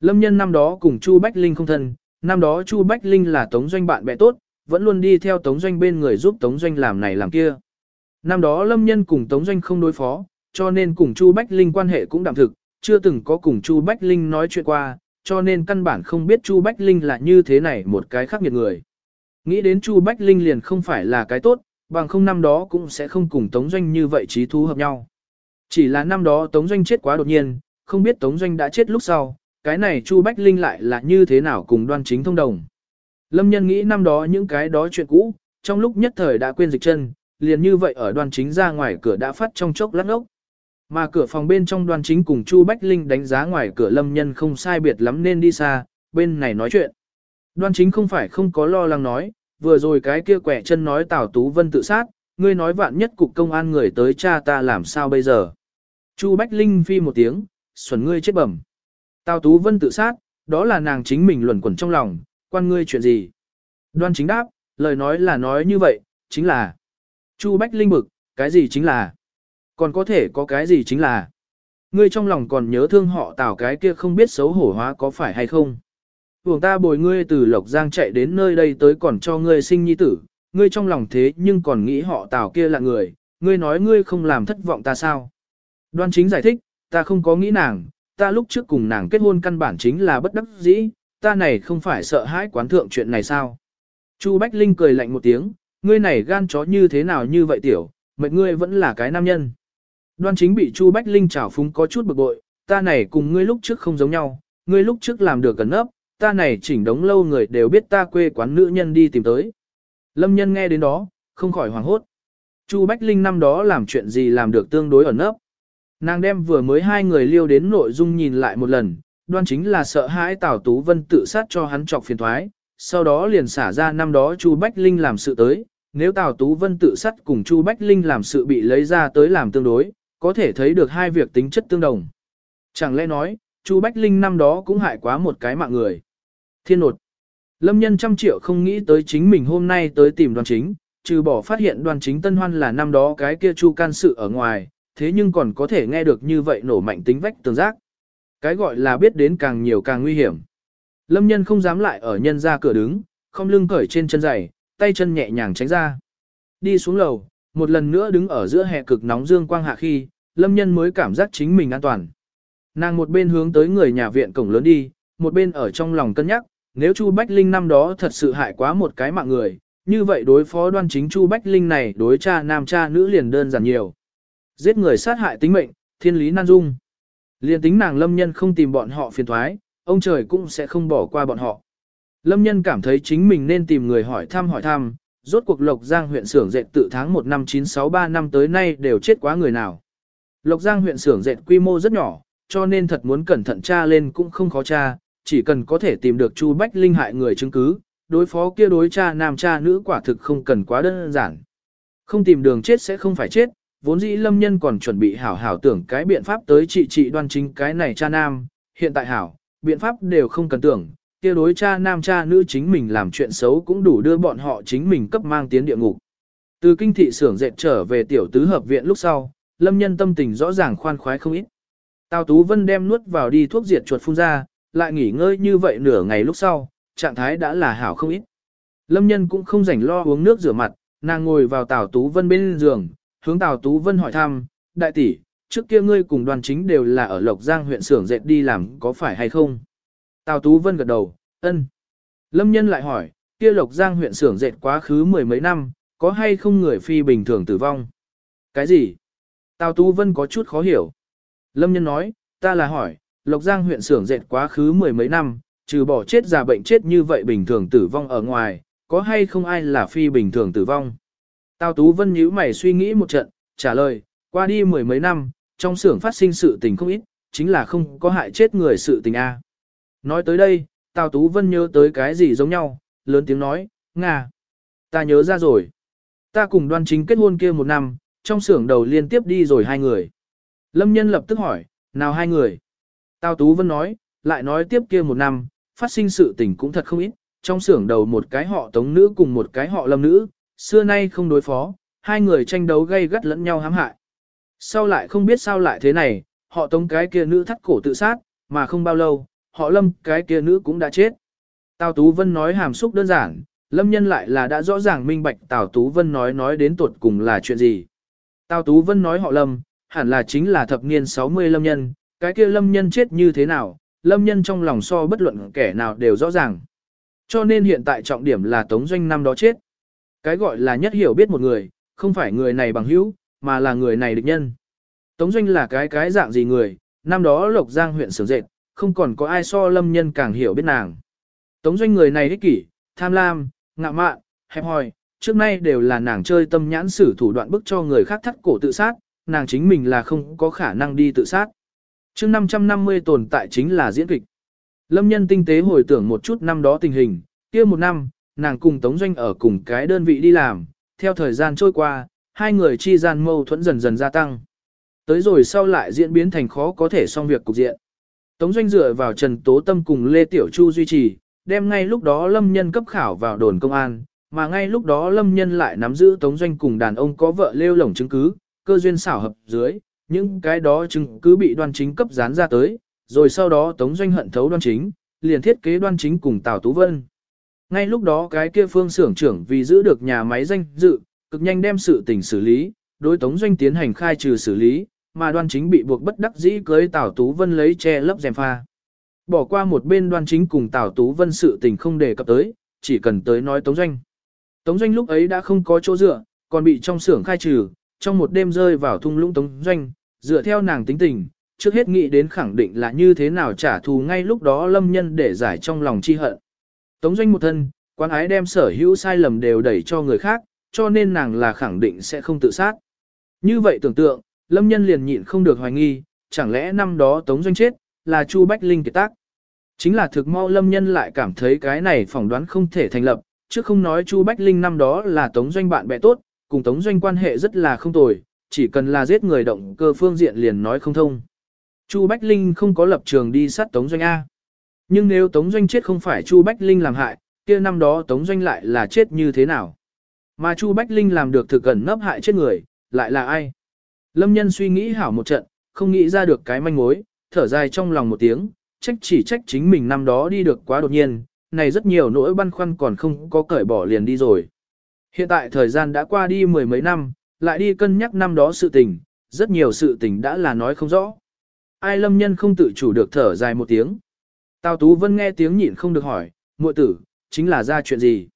Lâm nhân năm đó cùng Chu Bách Linh không thân, năm đó Chu Bách Linh là tống doanh bạn bè tốt, vẫn luôn đi theo tống doanh bên người giúp tống doanh làm này làm kia. Năm đó Lâm nhân cùng tống doanh không đối phó, cho nên cùng Chu Bách Linh quan hệ cũng đạm thực, chưa từng có cùng Chu Bách Linh nói chuyện qua, cho nên căn bản không biết Chu Bách Linh là như thế này một cái khác nghiệt người. Nghĩ đến Chu Bách Linh liền không phải là cái tốt, bằng không năm đó cũng sẽ không cùng Tống Doanh như vậy trí thú hợp nhau. Chỉ là năm đó Tống Doanh chết quá đột nhiên, không biết Tống Doanh đã chết lúc sau, cái này Chu Bách Linh lại là như thế nào cùng đoan chính thông đồng. Lâm nhân nghĩ năm đó những cái đó chuyện cũ, trong lúc nhất thời đã quên dịch chân, liền như vậy ở đoan chính ra ngoài cửa đã phát trong chốc lát ốc. Mà cửa phòng bên trong Đoàn chính cùng Chu Bách Linh đánh giá ngoài cửa lâm nhân không sai biệt lắm nên đi xa, bên này nói chuyện. Đoan chính không phải không có lo lắng nói, vừa rồi cái kia quẻ chân nói Tào Tú Vân tự sát, ngươi nói vạn nhất cục công an người tới cha ta làm sao bây giờ. Chu Bách Linh phi một tiếng, xuẩn ngươi chết bẩm. Tào Tú Vân tự sát, đó là nàng chính mình luẩn quẩn trong lòng, quan ngươi chuyện gì. Đoan chính đáp, lời nói là nói như vậy, chính là. Chu Bách Linh bực, cái gì chính là. Còn có thể có cái gì chính là. Ngươi trong lòng còn nhớ thương họ tào cái kia không biết xấu hổ hóa có phải hay không. Vùng ta bồi ngươi từ Lộc Giang chạy đến nơi đây tới còn cho ngươi sinh nhi tử, ngươi trong lòng thế nhưng còn nghĩ họ tào kia là người, ngươi nói ngươi không làm thất vọng ta sao. Đoan chính giải thích, ta không có nghĩ nàng, ta lúc trước cùng nàng kết hôn căn bản chính là bất đắc dĩ, ta này không phải sợ hãi quán thượng chuyện này sao. Chu Bách Linh cười lạnh một tiếng, ngươi này gan chó như thế nào như vậy tiểu, mệt ngươi vẫn là cái nam nhân. Đoan chính bị Chu Bách Linh trào phúng có chút bực bội, ta này cùng ngươi lúc trước không giống nhau, ngươi lúc trước làm được gần ấp, ta này chỉnh đống lâu người đều biết ta quê quán nữ nhân đi tìm tới. Lâm nhân nghe đến đó, không khỏi hoảng hốt. Chu Bách Linh năm đó làm chuyện gì làm được tương đối ẩn ấp. Nàng đem vừa mới hai người liêu đến nội dung nhìn lại một lần, đoan chính là sợ hãi Tào Tú Vân tự sát cho hắn trọc phiền thoái, sau đó liền xả ra năm đó Chu Bách Linh làm sự tới, nếu Tào Tú Vân tự sát cùng Chu Bách Linh làm sự bị lấy ra tới làm tương đối, có thể thấy được hai việc tính chất tương đồng. Chẳng lẽ nói, Chu Bách Linh năm đó cũng hại quá một cái mạng người. Thiên nột. Lâm nhân trăm triệu không nghĩ tới chính mình hôm nay tới tìm đoàn chính, trừ bỏ phát hiện đoàn chính Tân Hoan là năm đó cái kia Chu can sự ở ngoài, thế nhưng còn có thể nghe được như vậy nổ mạnh tính vách tường giác. Cái gọi là biết đến càng nhiều càng nguy hiểm. Lâm nhân không dám lại ở nhân ra cửa đứng, không lưng cởi trên chân giày, tay chân nhẹ nhàng tránh ra. Đi xuống lầu, một lần nữa đứng ở giữa hè cực nóng dương quang hạ khi, lâm nhân mới cảm giác chính mình an toàn. Nàng một bên hướng tới người nhà viện cổng lớn đi, một bên ở trong lòng cân nhắc, nếu Chu Bách Linh năm đó thật sự hại quá một cái mạng người, như vậy đối phó đoan chính Chu Bách Linh này đối cha nam cha nữ liền đơn giản nhiều. Giết người sát hại tính mệnh, thiên lý nan dung. Liền tính nàng lâm nhân không tìm bọn họ phiền thoái, ông trời cũng sẽ không bỏ qua bọn họ. Lâm nhân cảm thấy chính mình nên tìm người hỏi thăm hỏi thăm, rốt cuộc Lộc Giang huyện xưởng dệt tự tháng 1 năm 963 năm tới nay đều chết quá người nào. Lộc Giang huyện xưởng dệt quy mô rất nhỏ, cho nên thật muốn cẩn thận tra lên cũng không khó tra, chỉ cần có thể tìm được Chu Bách Linh hại người chứng cứ, đối phó kia đối cha nam cha nữ quả thực không cần quá đơn giản. Không tìm đường chết sẽ không phải chết, vốn dĩ lâm nhân còn chuẩn bị hảo hảo tưởng cái biện pháp tới trị trị đoan chính cái này cha nam, hiện tại hảo, biện pháp đều không cần tưởng, kia đối cha nam cha nữ chính mình làm chuyện xấu cũng đủ đưa bọn họ chính mình cấp mang tiến địa ngục. Từ kinh thị xưởng dệt trở về tiểu tứ hợp viện lúc sau, lâm nhân tâm tình rõ ràng khoan khoái không ít. Tào Tú Vân đem nuốt vào đi thuốc diệt chuột phun ra, lại nghỉ ngơi như vậy nửa ngày lúc sau, trạng thái đã là hảo không ít. Lâm nhân cũng không rảnh lo uống nước rửa mặt, nàng ngồi vào Tào Tú Vân bên giường, hướng Tào Tú Vân hỏi thăm, đại tỷ, trước kia ngươi cùng đoàn chính đều là ở Lộc Giang huyện xưởng dệt đi làm có phải hay không? Tào Tú Vân gật đầu, ân. Lâm nhân lại hỏi, kia Lộc Giang huyện xưởng dệt quá khứ mười mấy năm, có hay không người phi bình thường tử vong? Cái gì? Tào Tú Vân có chút khó hiểu. Lâm nhân nói, ta là hỏi, Lộc Giang huyện xưởng dệt quá khứ mười mấy năm, trừ bỏ chết già bệnh chết như vậy bình thường tử vong ở ngoài, có hay không ai là phi bình thường tử vong? Tào Tú Vân nhíu mày suy nghĩ một trận, trả lời, qua đi mười mấy năm, trong xưởng phát sinh sự tình không ít, chính là không có hại chết người sự tình A. Nói tới đây, Tào Tú Vân nhớ tới cái gì giống nhau, lớn tiếng nói, Nga. Ta nhớ ra rồi. Ta cùng đoan chính kết hôn kia một năm, trong xưởng đầu liên tiếp đi rồi hai người. Lâm nhân lập tức hỏi, nào hai người? Tào Tú Vân nói, lại nói tiếp kia một năm, phát sinh sự tình cũng thật không ít, trong xưởng đầu một cái họ tống nữ cùng một cái họ lâm nữ, xưa nay không đối phó, hai người tranh đấu gây gắt lẫn nhau hãm hại. Sau lại không biết sao lại thế này, họ tống cái kia nữ thắt cổ tự sát, mà không bao lâu, họ lâm cái kia nữ cũng đã chết. Tào Tú Vân nói hàm xúc đơn giản, lâm nhân lại là đã rõ ràng minh bạch Tào Tú Vân nói nói đến tuột cùng là chuyện gì. Tào Tú Vân nói họ lâm, hẳn là chính là thập niên 60 lâm nhân, cái kia lâm nhân chết như thế nào, lâm nhân trong lòng so bất luận kẻ nào đều rõ ràng. Cho nên hiện tại trọng điểm là Tống Doanh năm đó chết. Cái gọi là nhất hiểu biết một người, không phải người này bằng hữu, mà là người này địch nhân. Tống Doanh là cái cái dạng gì người, năm đó Lộc Giang huyện sướng dệt, không còn có ai so lâm nhân càng hiểu biết nàng. Tống Doanh người này ích kỷ, tham lam, ngạ mạn, hẹp hòi, trước nay đều là nàng chơi tâm nhãn sử thủ đoạn bức cho người khác thắt cổ tự sát, nàng chính mình là không có khả năng đi tự sát. chương 550 tồn tại chính là diễn kịch. Lâm nhân tinh tế hồi tưởng một chút năm đó tình hình, kia một năm, nàng cùng Tống Doanh ở cùng cái đơn vị đi làm, theo thời gian trôi qua, hai người chi gian mâu thuẫn dần dần gia tăng. Tới rồi sau lại diễn biến thành khó có thể xong việc cục diện. Tống Doanh dựa vào Trần Tố Tâm cùng Lê Tiểu Chu duy trì, đem ngay lúc đó Lâm Nhân cấp khảo vào đồn công an, mà ngay lúc đó Lâm Nhân lại nắm giữ Tống Doanh cùng đàn ông có vợ lêu lổng chứng cứ, cơ duyên xảo hợp dưới, những cái đó chứng cứ bị đoan chính cấp dán ra tới, rồi sau đó Tống Doanh hận thấu đoan chính, liền thiết kế đoan chính cùng Tào Tú Vân. Ngay lúc đó cái kia phương xưởng trưởng vì giữ được nhà máy danh dự, cực nhanh đem sự tình xử lý, đối Tống Doanh tiến hành khai trừ xử lý, mà đoan chính bị buộc bất đắc dĩ cưới Tào Tú Vân lấy che lấp dèm pha. Bỏ qua một bên đoan chính cùng Tào Tú Vân sự tình không đề cập tới, chỉ cần tới nói Tống Doanh. Tống Doanh lúc ấy đã không có chỗ dựa, còn bị trong xưởng khai trừ, trong một đêm rơi vào thung lũng Tống Doanh, dựa theo nàng tính tình, trước hết nghĩ đến khẳng định là như thế nào trả thù ngay lúc đó lâm nhân để giải trong lòng chi hận. Tống Doanh một thân, quan ái đem sở hữu sai lầm đều đẩy cho người khác, cho nên nàng là khẳng định sẽ không tự sát. Như vậy tưởng tượng, lâm nhân liền nhịn không được hoài nghi, chẳng lẽ năm đó Tống Doanh chết, là Chu Bách Linh kiệt tác. Chính là thực mau lâm nhân lại cảm thấy cái này phỏng đoán không thể thành lập, chứ không nói Chu Bách Linh năm đó là Tống Doanh bạn bè tốt, cùng Tống Doanh quan hệ rất là không tồi, chỉ cần là giết người động cơ phương diện liền nói không thông. Chu Bách Linh không có lập trường đi sát Tống Doanh A. Nhưng nếu Tống Doanh chết không phải Chu Bách Linh làm hại, kia năm đó Tống Doanh lại là chết như thế nào? Mà Chu Bách Linh làm được thực gần nấp hại chết người, lại là ai? Lâm nhân suy nghĩ hảo một trận, không nghĩ ra được cái manh mối, thở dài trong lòng một tiếng, trách chỉ trách chính mình năm đó đi được quá đột nhiên, này rất nhiều nỗi băn khoăn còn không có cởi bỏ liền đi rồi. Hiện tại thời gian đã qua đi mười mấy năm, lại đi cân nhắc năm đó sự tình, rất nhiều sự tình đã là nói không rõ. Ai lâm nhân không tự chủ được thở dài một tiếng. Tào Tú Vân nghe tiếng nhịn không được hỏi, muội tử, chính là ra chuyện gì?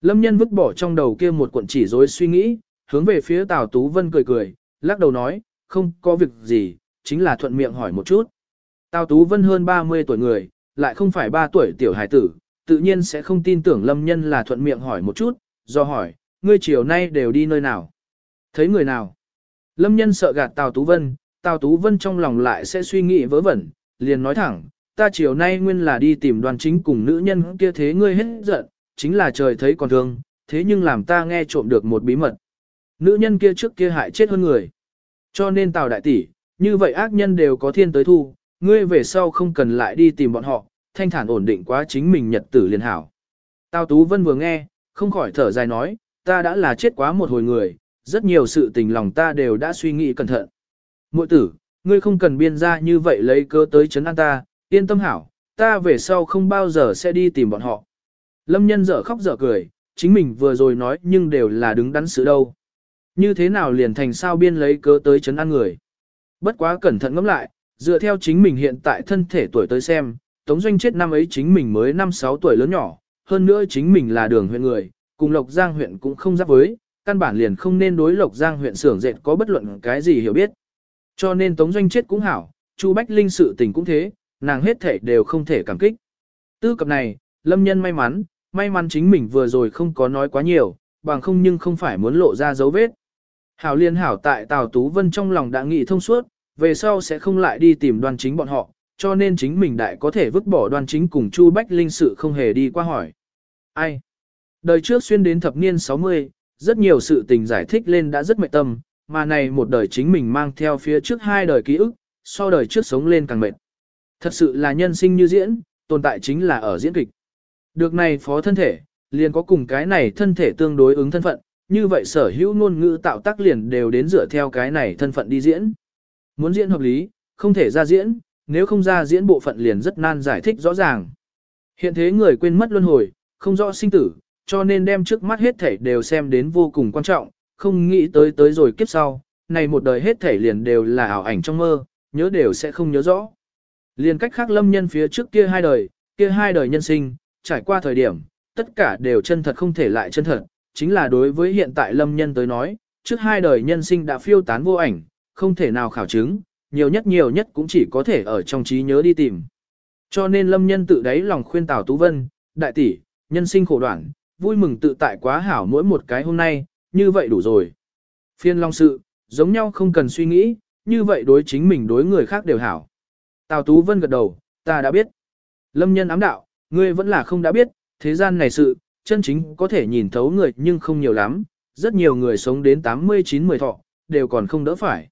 Lâm nhân vứt bỏ trong đầu kia một cuộn chỉ rối suy nghĩ, hướng về phía Tào Tú Vân cười cười, lắc đầu nói, không có việc gì, chính là thuận miệng hỏi một chút. Tào Tú Vân hơn 30 tuổi người, lại không phải 3 tuổi tiểu hải tử, tự nhiên sẽ không tin tưởng Lâm nhân là thuận miệng hỏi một chút, do hỏi, ngươi chiều nay đều đi nơi nào? Thấy người nào? Lâm nhân sợ gạt Tào Tú Vân, Tào Tú Vân trong lòng lại sẽ suy nghĩ vớ vẩn, liền nói thẳng, ta chiều nay nguyên là đi tìm đoàn chính cùng nữ nhân kia thế ngươi hết giận, chính là trời thấy còn thương, thế nhưng làm ta nghe trộm được một bí mật. Nữ nhân kia trước kia hại chết hơn người. Cho nên Tào đại tỷ, như vậy ác nhân đều có thiên tới thu, ngươi về sau không cần lại đi tìm bọn họ, thanh thản ổn định quá chính mình nhật tử liền hảo. Tào Tú Vân vừa nghe, không khỏi thở dài nói, ta đã là chết quá một hồi người, rất nhiều sự tình lòng ta đều đã suy nghĩ cẩn thận. Muội tử, ngươi không cần biên ra như vậy lấy cơ tới chấn an ta, yên tâm hảo, ta về sau không bao giờ sẽ đi tìm bọn họ. Lâm nhân dở khóc dở cười, chính mình vừa rồi nói nhưng đều là đứng đắn sự đâu. Như thế nào liền thành sao biên lấy cớ tới chấn an người. Bất quá cẩn thận ngẫm lại, dựa theo chính mình hiện tại thân thể tuổi tới xem, Tống Doanh chết năm ấy chính mình mới 5-6 tuổi lớn nhỏ, hơn nữa chính mình là đường huyện người, cùng Lộc Giang huyện cũng không giáp với, căn bản liền không nên đối Lộc Giang huyện xưởng dệt có bất luận cái gì hiểu biết. Cho nên Tống Doanh chết cũng hảo, Chu Bách Linh sự tình cũng thế, nàng hết thể đều không thể cảm kích. Tư cập này, Lâm Nhân may mắn, may mắn chính mình vừa rồi không có nói quá nhiều, bằng không nhưng không phải muốn lộ ra dấu vết. Hảo liên hảo tại Tào Tú Vân trong lòng đã nghĩ thông suốt, về sau sẽ không lại đi tìm đoan chính bọn họ, cho nên chính mình đại có thể vứt bỏ đoan chính cùng Chu Bách Linh sự không hề đi qua hỏi. Ai? Đời trước xuyên đến thập niên 60, rất nhiều sự tình giải thích lên đã rất mệt tâm, mà này một đời chính mình mang theo phía trước hai đời ký ức, so đời trước sống lên càng mệt. Thật sự là nhân sinh như diễn, tồn tại chính là ở diễn kịch. Được này phó thân thể, liền có cùng cái này thân thể tương đối ứng thân phận, như vậy sở hữu ngôn ngữ tạo tác liền đều đến dựa theo cái này thân phận đi diễn. Muốn diễn hợp lý, không thể ra diễn, nếu không ra diễn bộ phận liền rất nan giải thích rõ ràng. Hiện thế người quên mất luân hồi, không rõ sinh tử, cho nên đem trước mắt hết thể đều xem đến vô cùng quan trọng, không nghĩ tới tới rồi kiếp sau, này một đời hết thể liền đều là ảo ảnh trong mơ, nhớ đều sẽ không nhớ rõ. Liên cách khác lâm nhân phía trước kia hai đời, kia hai đời nhân sinh, trải qua thời điểm, tất cả đều chân thật không thể lại chân thật, chính là đối với hiện tại lâm nhân tới nói, trước hai đời nhân sinh đã phiêu tán vô ảnh, không thể nào khảo chứng, nhiều nhất nhiều nhất cũng chỉ có thể ở trong trí nhớ đi tìm. Cho nên lâm nhân tự đáy lòng khuyên Tào Tú Vân, đại tỷ, nhân sinh khổ đoạn, vui mừng tự tại quá hảo mỗi một cái hôm nay, như vậy đủ rồi. Phiên long sự, giống nhau không cần suy nghĩ, như vậy đối chính mình đối người khác đều hảo. Tào Tú Vân gật đầu, ta đã biết. Lâm nhân ám đạo, ngươi vẫn là không đã biết, thế gian này sự, chân chính có thể nhìn thấu người nhưng không nhiều lắm, rất nhiều người sống đến 89-10 thọ, đều còn không đỡ phải.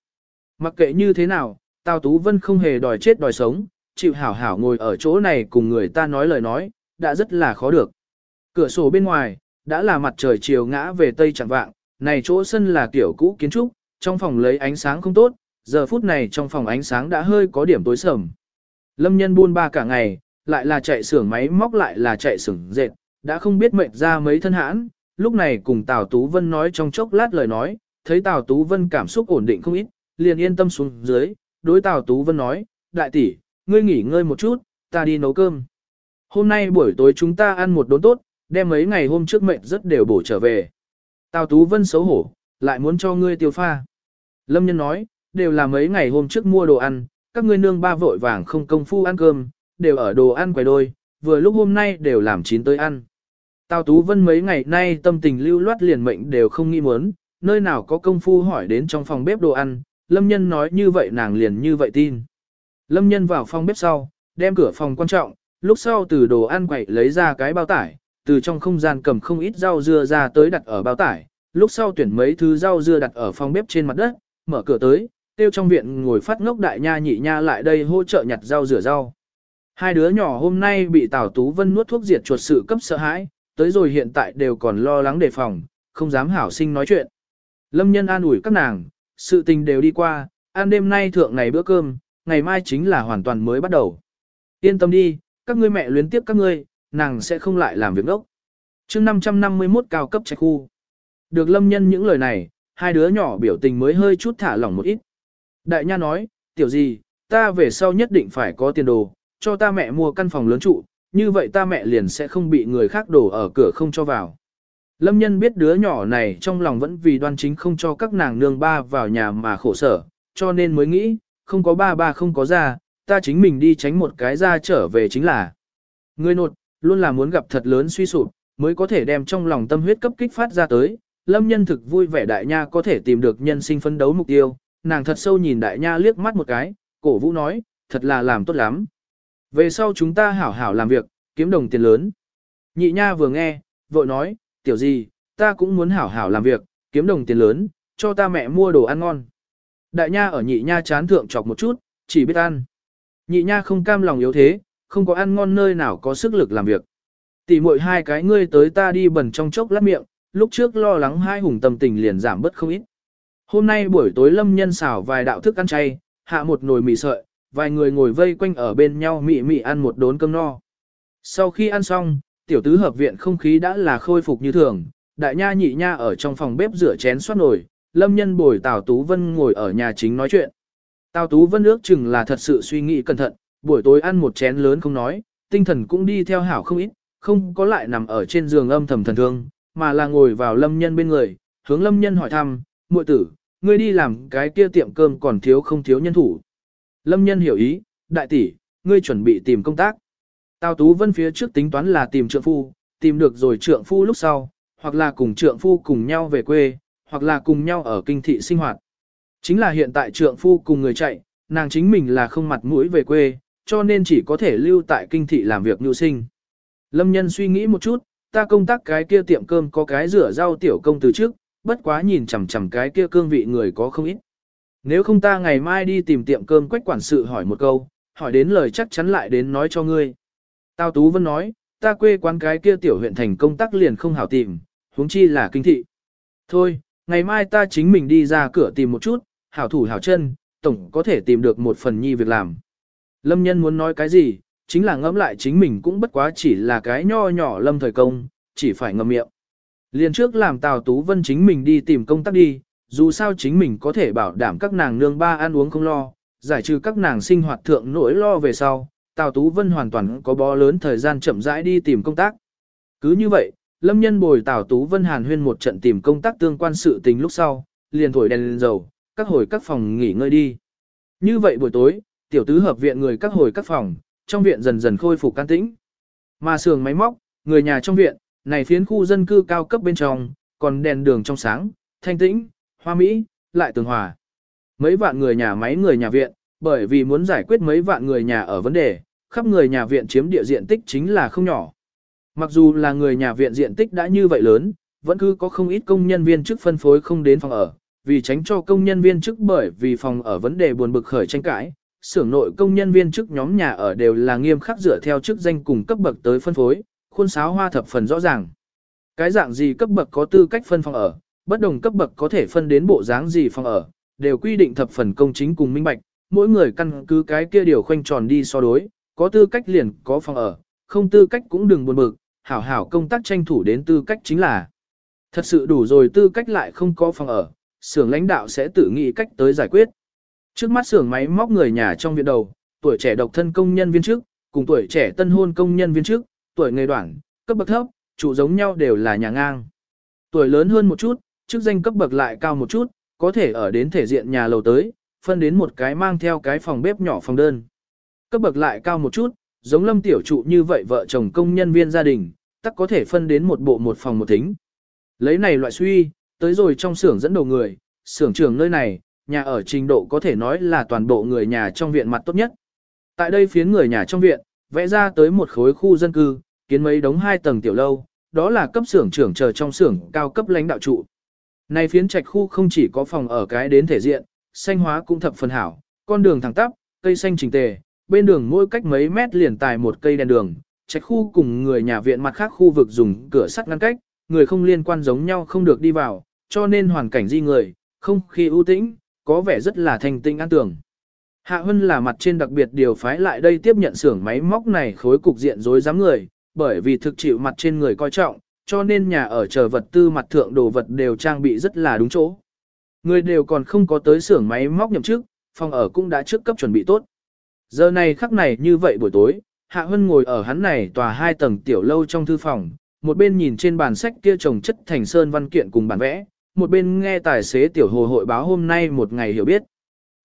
Mặc kệ như thế nào, Tào Tú Vân không hề đòi chết đòi sống, chịu hảo hảo ngồi ở chỗ này cùng người ta nói lời nói, đã rất là khó được. Cửa sổ bên ngoài, đã là mặt trời chiều ngã về tây chẳng vạng, này chỗ sân là kiểu cũ kiến trúc, trong phòng lấy ánh sáng không tốt, giờ phút này trong phòng ánh sáng đã hơi có điểm tối sầm. Lâm nhân buôn ba cả ngày, lại là chạy xưởng máy móc lại là chạy xưởng dệt, đã không biết mệnh ra mấy thân hãn, lúc này cùng Tào Tú Vân nói trong chốc lát lời nói, thấy Tào Tú Vân cảm xúc ổn định không ít, liền yên tâm xuống dưới, đối Tào Tú Vân nói, đại tỷ, ngươi nghỉ ngơi một chút, ta đi nấu cơm. Hôm nay buổi tối chúng ta ăn một đốn tốt, đem mấy ngày hôm trước mệnh rất đều bổ trở về. Tào Tú Vân xấu hổ, lại muốn cho ngươi tiêu pha. Lâm Nhân nói, đều là mấy ngày hôm trước mua đồ ăn, các ngươi nương ba vội vàng không công phu ăn cơm, đều ở đồ ăn quầy đôi, vừa lúc hôm nay đều làm chín tới ăn. Tào Tú Vân mấy ngày nay tâm tình lưu loát liền mệnh đều không nghi muốn, nơi nào có công phu hỏi đến trong phòng bếp đồ ăn, Lâm Nhân nói như vậy nàng liền như vậy tin. Lâm Nhân vào phòng bếp sau, đem cửa phòng quan trọng, lúc sau từ đồ ăn quậy lấy ra cái bao tải, từ trong không gian cầm không ít rau dưa ra tới đặt ở bao tải, lúc sau tuyển mấy thứ rau dưa đặt ở phòng bếp trên mặt đất, mở cửa tới, tiêu trong viện ngồi phát ngốc đại nha nhị nha lại đây hỗ trợ nhặt rau rửa rau. Hai đứa nhỏ hôm nay bị Tào Tú Vân nuốt thuốc diệt chuột sự cấp sợ hãi, tới rồi hiện tại đều còn lo lắng đề phòng, không dám hảo sinh nói chuyện. Lâm nhân an ủi các nàng, sự tình đều đi qua, ăn đêm nay thượng này bữa cơm, ngày mai chính là hoàn toàn mới bắt đầu. Yên tâm đi, các ngươi mẹ luyến tiếp các ngươi, nàng sẽ không lại làm việc đốc. chương 551 cao cấp trạch khu. Được lâm nhân những lời này, hai đứa nhỏ biểu tình mới hơi chút thả lỏng một ít. Đại nha nói, tiểu gì, ta về sau nhất định phải có tiền đồ, cho ta mẹ mua căn phòng lớn trụ, như vậy ta mẹ liền sẽ không bị người khác đổ ở cửa không cho vào. Lâm nhân biết đứa nhỏ này trong lòng vẫn vì đoan chính không cho các nàng nương ba vào nhà mà khổ sở, cho nên mới nghĩ, không có ba ba không có ra, ta chính mình đi tránh một cái ra trở về chính là. Người nột, luôn là muốn gặp thật lớn suy sụp, mới có thể đem trong lòng tâm huyết cấp kích phát ra tới. Lâm nhân thực vui vẻ đại nha có thể tìm được nhân sinh phấn đấu mục tiêu, nàng thật sâu nhìn đại nha liếc mắt một cái, cổ vũ nói, thật là làm tốt lắm. Về sau chúng ta hảo hảo làm việc, kiếm đồng tiền lớn. Nhị nha vừa nghe, vội nói, tiểu gì, ta cũng muốn hảo hảo làm việc, kiếm đồng tiền lớn, cho ta mẹ mua đồ ăn ngon. Đại nha ở nhị nha chán thượng chọc một chút, chỉ biết ăn. Nhị nha không cam lòng yếu thế, không có ăn ngon nơi nào có sức lực làm việc. Tỷ muội hai cái ngươi tới ta đi bẩn trong chốc lát miệng, lúc trước lo lắng hai hùng tâm tình liền giảm bớt không ít. Hôm nay buổi tối lâm nhân xào vài đạo thức ăn chay, hạ một nồi mì sợi, vài người ngồi vây quanh ở bên nhau mị mị ăn một đốn cơm no. Sau khi ăn xong, tiểu tứ hợp viện không khí đã là khôi phục như thường, đại nha nhị nha ở trong phòng bếp rửa chén xoát nổi, lâm nhân bồi Tào Tú Vân ngồi ở nhà chính nói chuyện. Tào Tú Vân ước chừng là thật sự suy nghĩ cẩn thận, buổi tối ăn một chén lớn không nói, tinh thần cũng đi theo hảo không ít, không có lại nằm ở trên giường âm thầm thần thương, mà là ngồi vào lâm nhân bên người, hướng lâm nhân hỏi thăm, muội tử, ngươi đi làm cái kia tiệm cơm còn thiếu không thiếu nhân thủ. Lâm nhân hiểu ý, đại tỷ, ngươi chuẩn bị tìm công tác. Tào Tú Vân phía trước tính toán là tìm trượng phu, tìm được rồi trượng phu lúc sau, hoặc là cùng trượng phu cùng nhau về quê, hoặc là cùng nhau ở kinh thị sinh hoạt. Chính là hiện tại trượng phu cùng người chạy, nàng chính mình là không mặt mũi về quê, cho nên chỉ có thể lưu tại kinh thị làm việc nhu sinh. Lâm nhân suy nghĩ một chút, ta công tác cái kia tiệm cơm có cái rửa rau tiểu công từ trước, bất quá nhìn chằm chằm cái kia cương vị người có không ít. Nếu không ta ngày mai đi tìm tiệm cơm quách quản sự hỏi một câu, hỏi đến lời chắc chắn lại đến nói cho ngươi. Tao Tú Vân nói, ta quê quán cái kia tiểu huyện thành công tác liền không hảo tìm, huống chi là kinh thị. Thôi, ngày mai ta chính mình đi ra cửa tìm một chút, hảo thủ hảo chân, tổng có thể tìm được một phần nhi việc làm. Lâm nhân muốn nói cái gì, chính là ngẫm lại chính mình cũng bất quá chỉ là cái nho nhỏ lâm thời công, chỉ phải ngậm miệng. Liền trước làm Tào Tú Vân chính mình đi tìm công tác đi, dù sao chính mình có thể bảo đảm các nàng nương ba ăn uống không lo, giải trừ các nàng sinh hoạt thượng nỗi lo về sau, Tào Tú Vân hoàn toàn có bó lớn thời gian chậm rãi đi tìm công tác. Cứ như vậy, Lâm Nhân bồi Tào Tú Vân Hàn huyên một trận tìm công tác tương quan sự tình lúc sau, liền thổi đèn lên dầu, các hồi các phòng nghỉ ngơi đi. Như vậy buổi tối, tiểu tứ hợp viện người các hồi các phòng, trong viện dần dần khôi phục can tĩnh. Mà sườn máy móc, người nhà trong viện, này phiến khu dân cư cao cấp bên trong, còn đèn đường trong sáng, thanh tĩnh, hoa mỹ, lại tường hòa. Mấy vạn người nhà máy người nhà viện, bởi vì muốn giải quyết mấy vạn người nhà ở vấn đề, khắp người nhà viện chiếm địa diện tích chính là không nhỏ. Mặc dù là người nhà viện diện tích đã như vậy lớn, vẫn cứ có không ít công nhân viên chức phân phối không đến phòng ở, vì tránh cho công nhân viên chức bởi vì phòng ở vấn đề buồn bực khởi tranh cãi, xưởng nội công nhân viên chức nhóm nhà ở đều là nghiêm khắc dựa theo chức danh cùng cấp bậc tới phân phối, khuôn sáo hoa thập phần rõ ràng. Cái dạng gì cấp bậc có tư cách phân phòng ở, bất đồng cấp bậc có thể phân đến bộ dáng gì phòng ở, đều quy định thập phần công chính cùng minh bạch, mỗi người căn cứ cái kia điều khoanh tròn đi so đối, có tư cách liền có phòng ở, không tư cách cũng đừng buồn bực, hảo hảo công tác tranh thủ đến tư cách chính là. Thật sự đủ rồi tư cách lại không có phòng ở, xưởng lãnh đạo sẽ tự nghĩ cách tới giải quyết. Trước mắt xưởng máy móc người nhà trong viện đầu, tuổi trẻ độc thân công nhân viên trước, cùng tuổi trẻ tân hôn công nhân viên trước, tuổi nghề đoạn, cấp bậc thấp, chủ giống nhau đều là nhà ngang. Tuổi lớn hơn một chút, chức danh cấp bậc lại cao một chút, có thể ở đến thể diện nhà lầu tới, phân đến một cái mang theo cái phòng bếp nhỏ phòng đơn. Cấp bậc lại cao một chút, giống lâm tiểu trụ như vậy vợ chồng công nhân viên gia đình, tắc có thể phân đến một bộ một phòng một thính. Lấy này loại suy, tới rồi trong xưởng dẫn đầu người, xưởng trưởng nơi này, nhà ở trình độ có thể nói là toàn bộ người nhà trong viện mặt tốt nhất. Tại đây phiến người nhà trong viện, vẽ ra tới một khối khu dân cư, kiến mấy đống hai tầng tiểu lâu, đó là cấp xưởng trưởng chờ trong xưởng cao cấp lãnh đạo trụ. Này phiến trạch khu không chỉ có phòng ở cái đến thể diện, xanh hóa cũng thập phần hảo, con đường thẳng tắp, cây xanh chỉnh tề, bên đường mỗi cách mấy mét liền tài một cây đèn đường, trạch khu cùng người nhà viện mặt khác khu vực dùng cửa sắt ngăn cách, người không liên quan giống nhau không được đi vào, cho nên hoàn cảnh di người, không khí ưu tĩnh, có vẻ rất là thanh tinh an tường. Hạ Hân là mặt trên đặc biệt điều phái lại đây tiếp nhận xưởng máy móc này khối cục diện rối rắm người, bởi vì thực chịu mặt trên người coi trọng, cho nên nhà ở chờ vật tư mặt thượng đồ vật đều trang bị rất là đúng chỗ. Người đều còn không có tới xưởng máy móc nhậm chức, phòng ở cũng đã trước cấp chuẩn bị tốt. Giờ này khắc này như vậy buổi tối, Hạ Hân ngồi ở hắn này tòa hai tầng tiểu lâu trong thư phòng, một bên nhìn trên bàn sách kia trồng chất thành sơn văn kiện cùng bản vẽ, một bên nghe tài xế tiểu hồ hội báo hôm nay một ngày hiểu biết.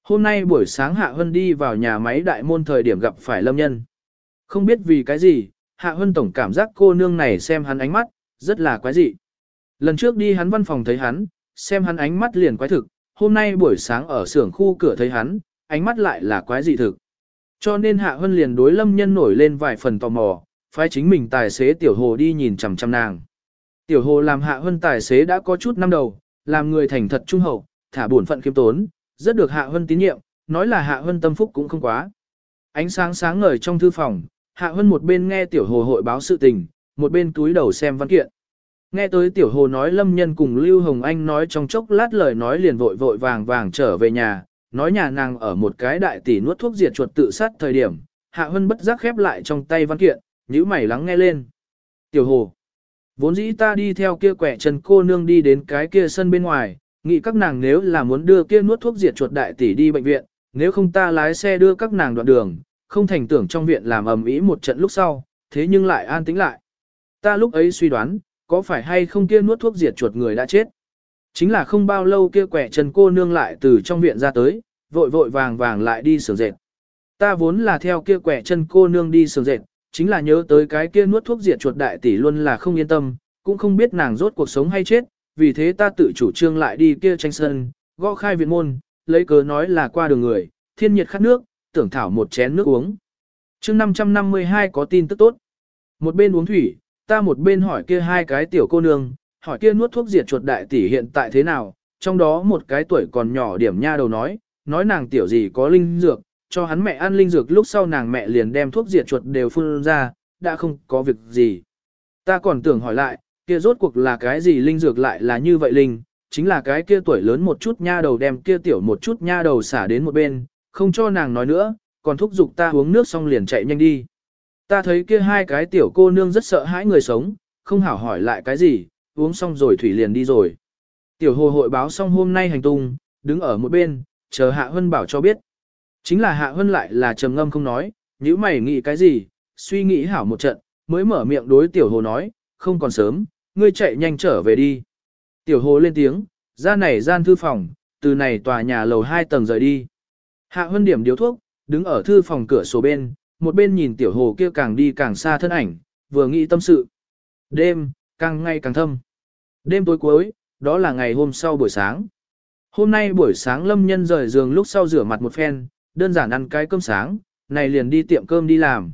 Hôm nay buổi sáng Hạ Hân đi vào nhà máy đại môn thời điểm gặp phải lâm nhân. Không biết vì cái gì, Hạ Hân tổng cảm giác cô nương này xem hắn ánh mắt, rất là quái dị. Lần trước đi hắn văn phòng thấy hắn, xem hắn ánh mắt liền quái thực, hôm nay buổi sáng ở xưởng khu cửa thấy hắn, ánh mắt lại là quái dị thực. Cho nên Hạ Hân liền đối lâm nhân nổi lên vài phần tò mò, phái chính mình tài xế tiểu hồ đi nhìn chằm chằm nàng. Tiểu hồ làm Hạ Hân tài xế đã có chút năm đầu, làm người thành thật trung hậu, thả bổn phận khiêm tốn, rất được Hạ Hân tín nhiệm, nói là Hạ Hân tâm phúc cũng không quá. Ánh sáng sáng ngời trong thư phòng, Hạ Hân một bên nghe tiểu hồ hội báo sự tình, một bên túi đầu xem văn kiện. Nghe tới tiểu hồ nói Lâm Nhân cùng Lưu Hồng Anh nói trong chốc lát lời nói liền vội vội vàng vàng trở về nhà, nói nhà nàng ở một cái đại tỷ nuốt thuốc diệt chuột tự sát thời điểm, Hạ Hân bất giác khép lại trong tay văn kiện, nhíu mày lắng nghe lên. Tiểu hồ, vốn dĩ ta đi theo kia quẻ chân cô nương đi đến cái kia sân bên ngoài, nghĩ các nàng nếu là muốn đưa kia nuốt thuốc diệt chuột đại tỷ đi bệnh viện, nếu không ta lái xe đưa các nàng đoạn đường, không thành tưởng trong viện làm ầm ĩ một trận lúc sau, thế nhưng lại an tĩnh lại. Ta lúc ấy suy đoán, có phải hay không kia nuốt thuốc diệt chuột người đã chết. Chính là không bao lâu kia quẻ chân cô nương lại từ trong viện ra tới, vội vội vàng vàng lại đi sửa dệt. Ta vốn là theo kia quẻ chân cô nương đi sửa dệt, chính là nhớ tới cái kia nuốt thuốc diệt chuột đại tỷ luôn là không yên tâm, cũng không biết nàng rốt cuộc sống hay chết, vì thế ta tự chủ trương lại đi kia tranh sân, gõ khai viện môn, lấy cớ nói là qua đường người, thiên nhiệt khát nước, tưởng thảo một chén nước uống. chương 552 có tin tức tốt. Một bên uống thủy, ta một bên hỏi kia hai cái tiểu cô nương, hỏi kia nuốt thuốc diệt chuột đại tỷ hiện tại thế nào, trong đó một cái tuổi còn nhỏ điểm nha đầu nói, nói nàng tiểu gì có linh dược, cho hắn mẹ ăn linh dược lúc sau nàng mẹ liền đem thuốc diệt chuột đều phun ra, đã không có việc gì. Ta còn tưởng hỏi lại, kia rốt cuộc là cái gì linh dược lại là như vậy linh, chính là cái kia tuổi lớn một chút nha đầu đem kia tiểu một chút nha đầu xả đến một bên, không cho nàng nói nữa, còn thúc giục ta uống nước xong liền chạy nhanh đi. Ta thấy kia hai cái tiểu cô nương rất sợ hãi người sống, không hảo hỏi lại cái gì, uống xong rồi thủy liền đi rồi. Tiểu hồ hội báo xong hôm nay hành tung, đứng ở một bên, chờ Hạ Hân bảo cho biết. Chính là Hạ Hân lại là trầm ngâm không nói, nếu mày nghĩ cái gì, suy nghĩ hảo một trận, mới mở miệng đối tiểu hồ nói, không còn sớm, ngươi chạy nhanh trở về đi. Tiểu hồ lên tiếng, ra này gian thư phòng, từ này tòa nhà lầu 2 tầng rời đi. Hạ Hân điểm điếu thuốc, đứng ở thư phòng cửa sổ bên, một bên nhìn tiểu hồ kia càng đi càng xa thân ảnh, vừa nghĩ tâm sự. Đêm, càng ngày càng thâm. Đêm tối cuối, đó là ngày hôm sau buổi sáng. Hôm nay buổi sáng lâm nhân rời giường lúc sau rửa mặt một phen, đơn giản ăn cái cơm sáng, này liền đi tiệm cơm đi làm.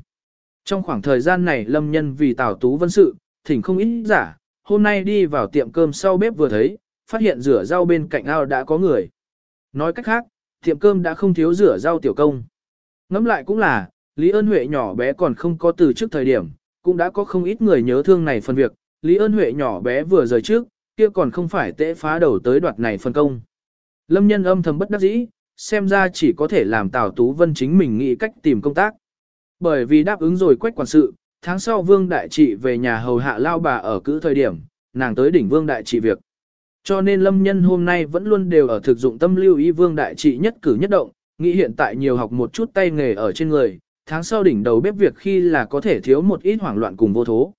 Trong khoảng thời gian này lâm nhân vì tảo tú vân sự, thỉnh không ít giả, hôm nay đi vào tiệm cơm sau bếp vừa thấy, phát hiện rửa rau bên cạnh ao đã có người. Nói cách khác, tiệm cơm đã không thiếu rửa rau tiểu công. Ngẫm lại cũng là, Lý ơn Huệ nhỏ bé còn không có từ trước thời điểm, cũng đã có không ít người nhớ thương này phần việc, Lý ơn Huệ nhỏ bé vừa rời trước, kia còn không phải tệ phá đầu tới đoạt này phân công. Lâm nhân âm thầm bất đắc dĩ, xem ra chỉ có thể làm Tào Tú Vân chính mình nghĩ cách tìm công tác. Bởi vì đáp ứng rồi quách quản sự, tháng sau Vương Đại Trị về nhà hầu hạ lao bà ở cữ thời điểm, nàng tới đỉnh Vương Đại Trị việc. Cho nên Lâm Nhân hôm nay vẫn luôn đều ở thực dụng tâm lưu ý Vương Đại Trị nhất cử nhất động, nghĩ hiện tại nhiều học một chút tay nghề ở trên người, tháng sau đỉnh đầu bếp việc khi là có thể thiếu một ít hoảng loạn cùng vô thố.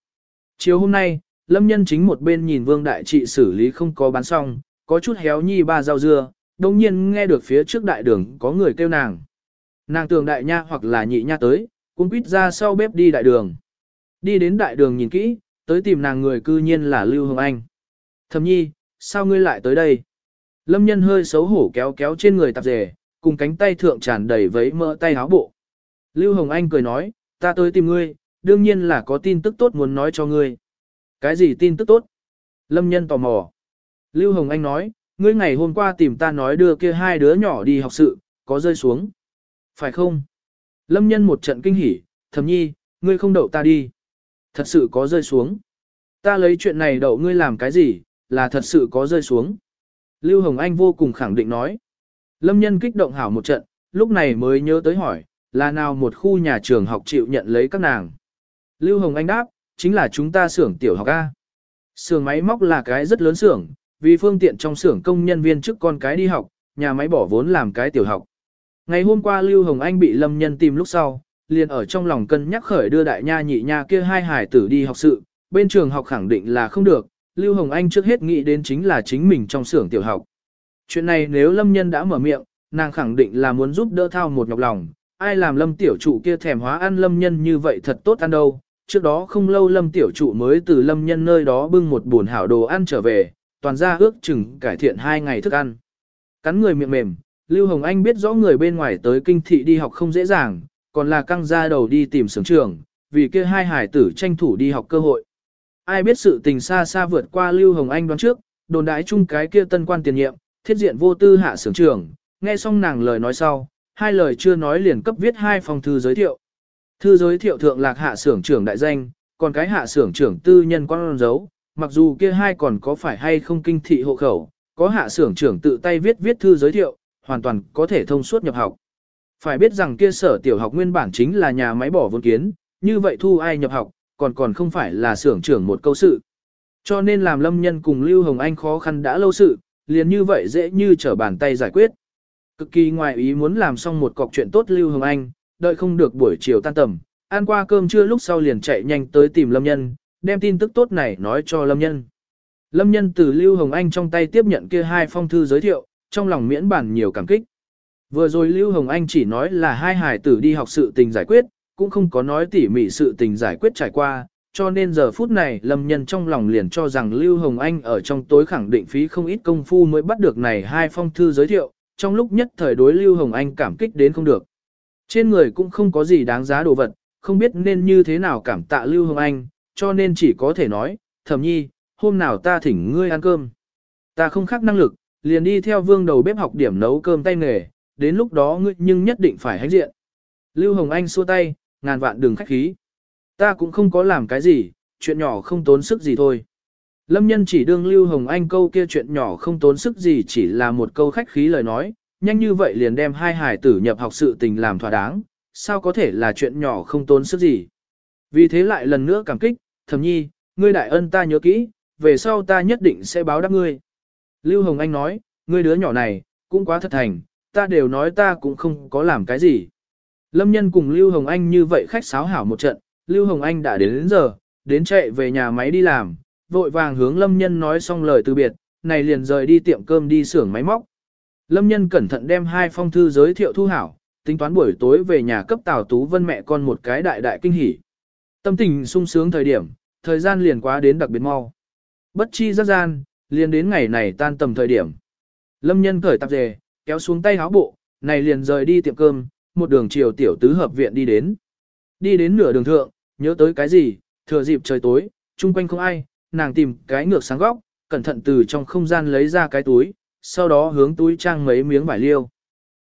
Chiều hôm nay, Lâm Nhân chính một bên nhìn Vương Đại Trị xử lý không có bán xong, có chút héo nhi ba rau dưa, đồng nhiên nghe được phía trước đại đường có người kêu nàng. Nàng tường đại nha hoặc là nhị nha tới, cũng quýt ra sau bếp đi đại đường. Đi đến đại đường nhìn kỹ, tới tìm nàng người cư nhiên là Lưu Hồng Anh. Thầm nhi, sao ngươi lại tới đây? Lâm nhân hơi xấu hổ kéo kéo trên người tạp dề, cùng cánh tay thượng tràn đầy vấy mỡ tay áo bộ. Lưu Hồng Anh cười nói, ta tới tìm ngươi, đương nhiên là có tin tức tốt muốn nói cho ngươi. Cái gì tin tức tốt? Lâm nhân tò mò. Lưu Hồng Anh nói, ngươi ngày hôm qua tìm ta nói đưa kia hai đứa nhỏ đi học sự, có rơi xuống. Phải không? Lâm nhân một trận kinh hỉ, thầm nhi, ngươi không đậu ta đi. Thật sự có rơi xuống. Ta lấy chuyện này đậu ngươi làm cái gì, là thật sự có rơi xuống. Lưu Hồng Anh vô cùng khẳng định nói. Lâm nhân kích động hảo một trận, lúc này mới nhớ tới hỏi, là nào một khu nhà trường học chịu nhận lấy các nàng. Lưu Hồng Anh đáp, chính là chúng ta xưởng tiểu học A. Xưởng máy móc là cái rất lớn xưởng, vì phương tiện trong xưởng công nhân viên trước con cái đi học, nhà máy bỏ vốn làm cái tiểu học. Ngày hôm qua Lưu Hồng Anh bị Lâm Nhân tìm lúc sau, liền ở trong lòng cân nhắc khởi đưa đại nha nhị nha kia hai hải tử đi học sự, bên trường học khẳng định là không được, Lưu Hồng Anh trước hết nghĩ đến chính là chính mình trong xưởng tiểu học. Chuyện này nếu Lâm Nhân đã mở miệng, nàng khẳng định là muốn giúp đỡ thao một nhọc lòng, ai làm Lâm tiểu trụ kia thèm hóa ăn Lâm Nhân như vậy thật tốt ăn đâu. Trước đó không lâu Lâm tiểu trụ mới từ Lâm Nhân nơi đó bưng một buồn hảo đồ ăn trở về, toàn ra ước chừng cải thiện hai ngày thức ăn. Cắn người miệng mềm, Lưu Hồng Anh biết rõ người bên ngoài tới kinh thị đi học không dễ dàng, còn là căng ra đầu đi tìm sướng trường, vì kia hai hải tử tranh thủ đi học cơ hội. Ai biết sự tình xa xa vượt qua Lưu Hồng Anh đoán trước, đồn đãi chung cái kia tân quan tiền nhiệm, thiết diện vô tư hạ sướng trường, nghe xong nàng lời nói sau, hai lời chưa nói liền cấp viết hai phong thư giới thiệu. Thư giới thiệu thượng lạc hạ sưởng trưởng đại danh, còn cái hạ sưởng trưởng tư nhân con dấu, mặc dù kia hai còn có phải hay không kinh thị hộ khẩu, có hạ sưởng trưởng tự tay viết viết thư giới thiệu, hoàn toàn có thể thông suốt nhập học. Phải biết rằng kia sở tiểu học nguyên bản chính là nhà máy bỏ vốn kiến, như vậy thu ai nhập học, còn còn không phải là sưởng trưởng một câu sự. Cho nên làm lâm nhân cùng Lưu Hồng Anh khó khăn đã lâu sự, liền như vậy dễ như trở bàn tay giải quyết. Cực kỳ ngoài ý muốn làm xong một cọc chuyện tốt Lưu Hồng Anh, đợi không được buổi chiều tan tầm, ăn qua cơm trưa lúc sau liền chạy nhanh tới tìm lâm nhân, đem tin tức tốt này nói cho lâm nhân. Lâm nhân từ Lưu Hồng Anh trong tay tiếp nhận kia hai phong thư giới thiệu, trong lòng miễn bản nhiều cảm kích. Vừa rồi Lưu Hồng Anh chỉ nói là hai hải tử đi học sự tình giải quyết, cũng không có nói tỉ mỉ sự tình giải quyết trải qua, cho nên giờ phút này Lâm Nhân trong lòng liền cho rằng Lưu Hồng Anh ở trong tối khẳng định phí không ít công phu mới bắt được này hai phong thư giới thiệu, trong lúc nhất thời đối Lưu Hồng Anh cảm kích đến không được. Trên người cũng không có gì đáng giá đồ vật, không biết nên như thế nào cảm tạ Lưu Hồng Anh, cho nên chỉ có thể nói, thẩm nhi, hôm nào ta thỉnh ngươi ăn cơm. Ta không khác năng lực, liền đi theo vương đầu bếp học điểm nấu cơm tay nghề, đến lúc đó ngươi nhưng nhất định phải hãnh diện. Lưu Hồng Anh xua tay, ngàn vạn đừng khách khí. Ta cũng không có làm cái gì, chuyện nhỏ không tốn sức gì thôi. Lâm nhân chỉ đương Lưu Hồng Anh câu kia chuyện nhỏ không tốn sức gì chỉ là một câu khách khí lời nói, nhanh như vậy liền đem hai hải tử nhập học sự tình làm thỏa đáng, sao có thể là chuyện nhỏ không tốn sức gì. Vì thế lại lần nữa cảm kích, thầm nhi, ngươi đại ân ta nhớ kỹ, về sau ta nhất định sẽ báo đáp ngươi. Lưu Hồng Anh nói, ngươi đứa nhỏ này, cũng quá thật thành, ta đều nói ta cũng không có làm cái gì. Lâm nhân cùng Lưu Hồng Anh như vậy khách sáo hảo một trận, Lưu Hồng Anh đã đến đến giờ, đến chạy về nhà máy đi làm, vội vàng hướng Lâm nhân nói xong lời từ biệt, này liền rời đi tiệm cơm đi xưởng máy móc. Lâm nhân cẩn thận đem hai phong thư giới thiệu thu hảo, tính toán buổi tối về nhà cấp Tào Tú Vân mẹ con một cái đại đại kinh hỉ. Tâm tình sung sướng thời điểm, thời gian liền quá đến đặc biệt mau. Bất chi giác gian, liền đến ngày này tan tầm thời điểm. Lâm nhân cởi tạp dề, kéo xuống tay háo bộ, này liền rời đi tiệm cơm, một đường chiều tiểu tứ hợp viện đi đến. Đi đến nửa đường thượng, nhớ tới cái gì, thừa dịp trời tối, chung quanh không ai, nàng tìm cái ngược sáng góc, cẩn thận từ trong không gian lấy ra cái túi, sau đó hướng túi trang mấy miếng vải liêu.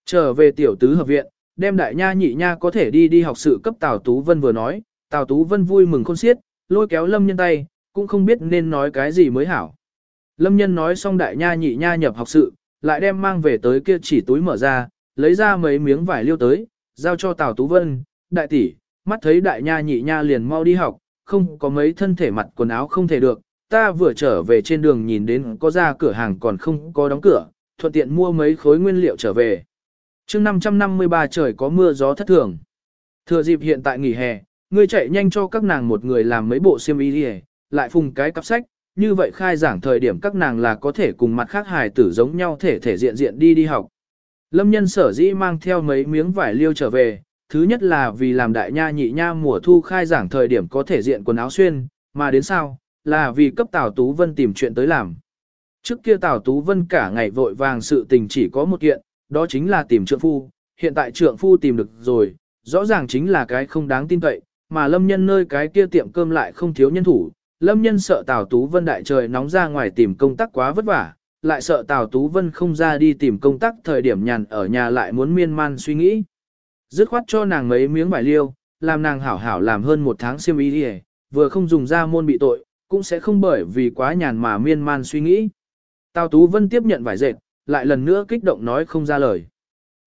Trở về tiểu tứ hợp viện, đem đại nha nhị nha có thể đi đi học sự cấp Tào Tú Vân vừa nói, Tào Tú Vân vui mừng khôn xiết, lôi kéo Lâm Nhân tay, cũng không biết nên nói cái gì mới hảo. Lâm Nhân nói xong đại nha nhị nha nhập học sự, lại đem mang về tới kia chỉ túi mở ra, lấy ra mấy miếng vải liêu tới, giao cho Tào Tú Vân, đại tỷ, mắt thấy đại nha nhị nha liền mau đi học, không có mấy thân thể mặt quần áo không thể được, ta vừa trở về trên đường nhìn đến có ra cửa hàng còn không có đóng cửa, thuận tiện mua mấy khối nguyên liệu trở về. chương 553 trời có mưa gió thất thường. Thừa dịp hiện tại nghỉ hè, ngươi chạy nhanh cho các nàng một người làm mấy bộ xiêm y đi lại phùng cái cặp sách, như vậy khai giảng thời điểm các nàng là có thể cùng mặt khác hài tử giống nhau thể thể diện diện đi đi học. Lâm nhân sở dĩ mang theo mấy miếng vải liêu trở về, thứ nhất là vì làm đại nha nhị nha mùa thu khai giảng thời điểm có thể diện quần áo xuyên, mà đến sau, là vì cấp Tào Tú Vân tìm chuyện tới làm. Trước kia Tào Tú Vân cả ngày vội vàng sự tình chỉ có một kiện, đó chính là tìm trượng phu, hiện tại trượng phu tìm được rồi, rõ ràng chính là cái không đáng tin cậy, mà lâm nhân nơi cái kia tiệm cơm lại không thiếu nhân thủ. Lâm nhân sợ Tào Tú Vân đại trời nóng ra ngoài tìm công tác quá vất vả, lại sợ Tào Tú Vân không ra đi tìm công tác thời điểm nhàn ở nhà lại muốn miên man suy nghĩ. Dứt khoát cho nàng mấy miếng bài liêu, làm nàng hảo hảo làm hơn một tháng siêm ý đi vừa không dùng ra môn bị tội, cũng sẽ không bởi vì quá nhàn mà miên man suy nghĩ. Tào Tú Vân tiếp nhận vải dệt, lại lần nữa kích động nói không ra lời.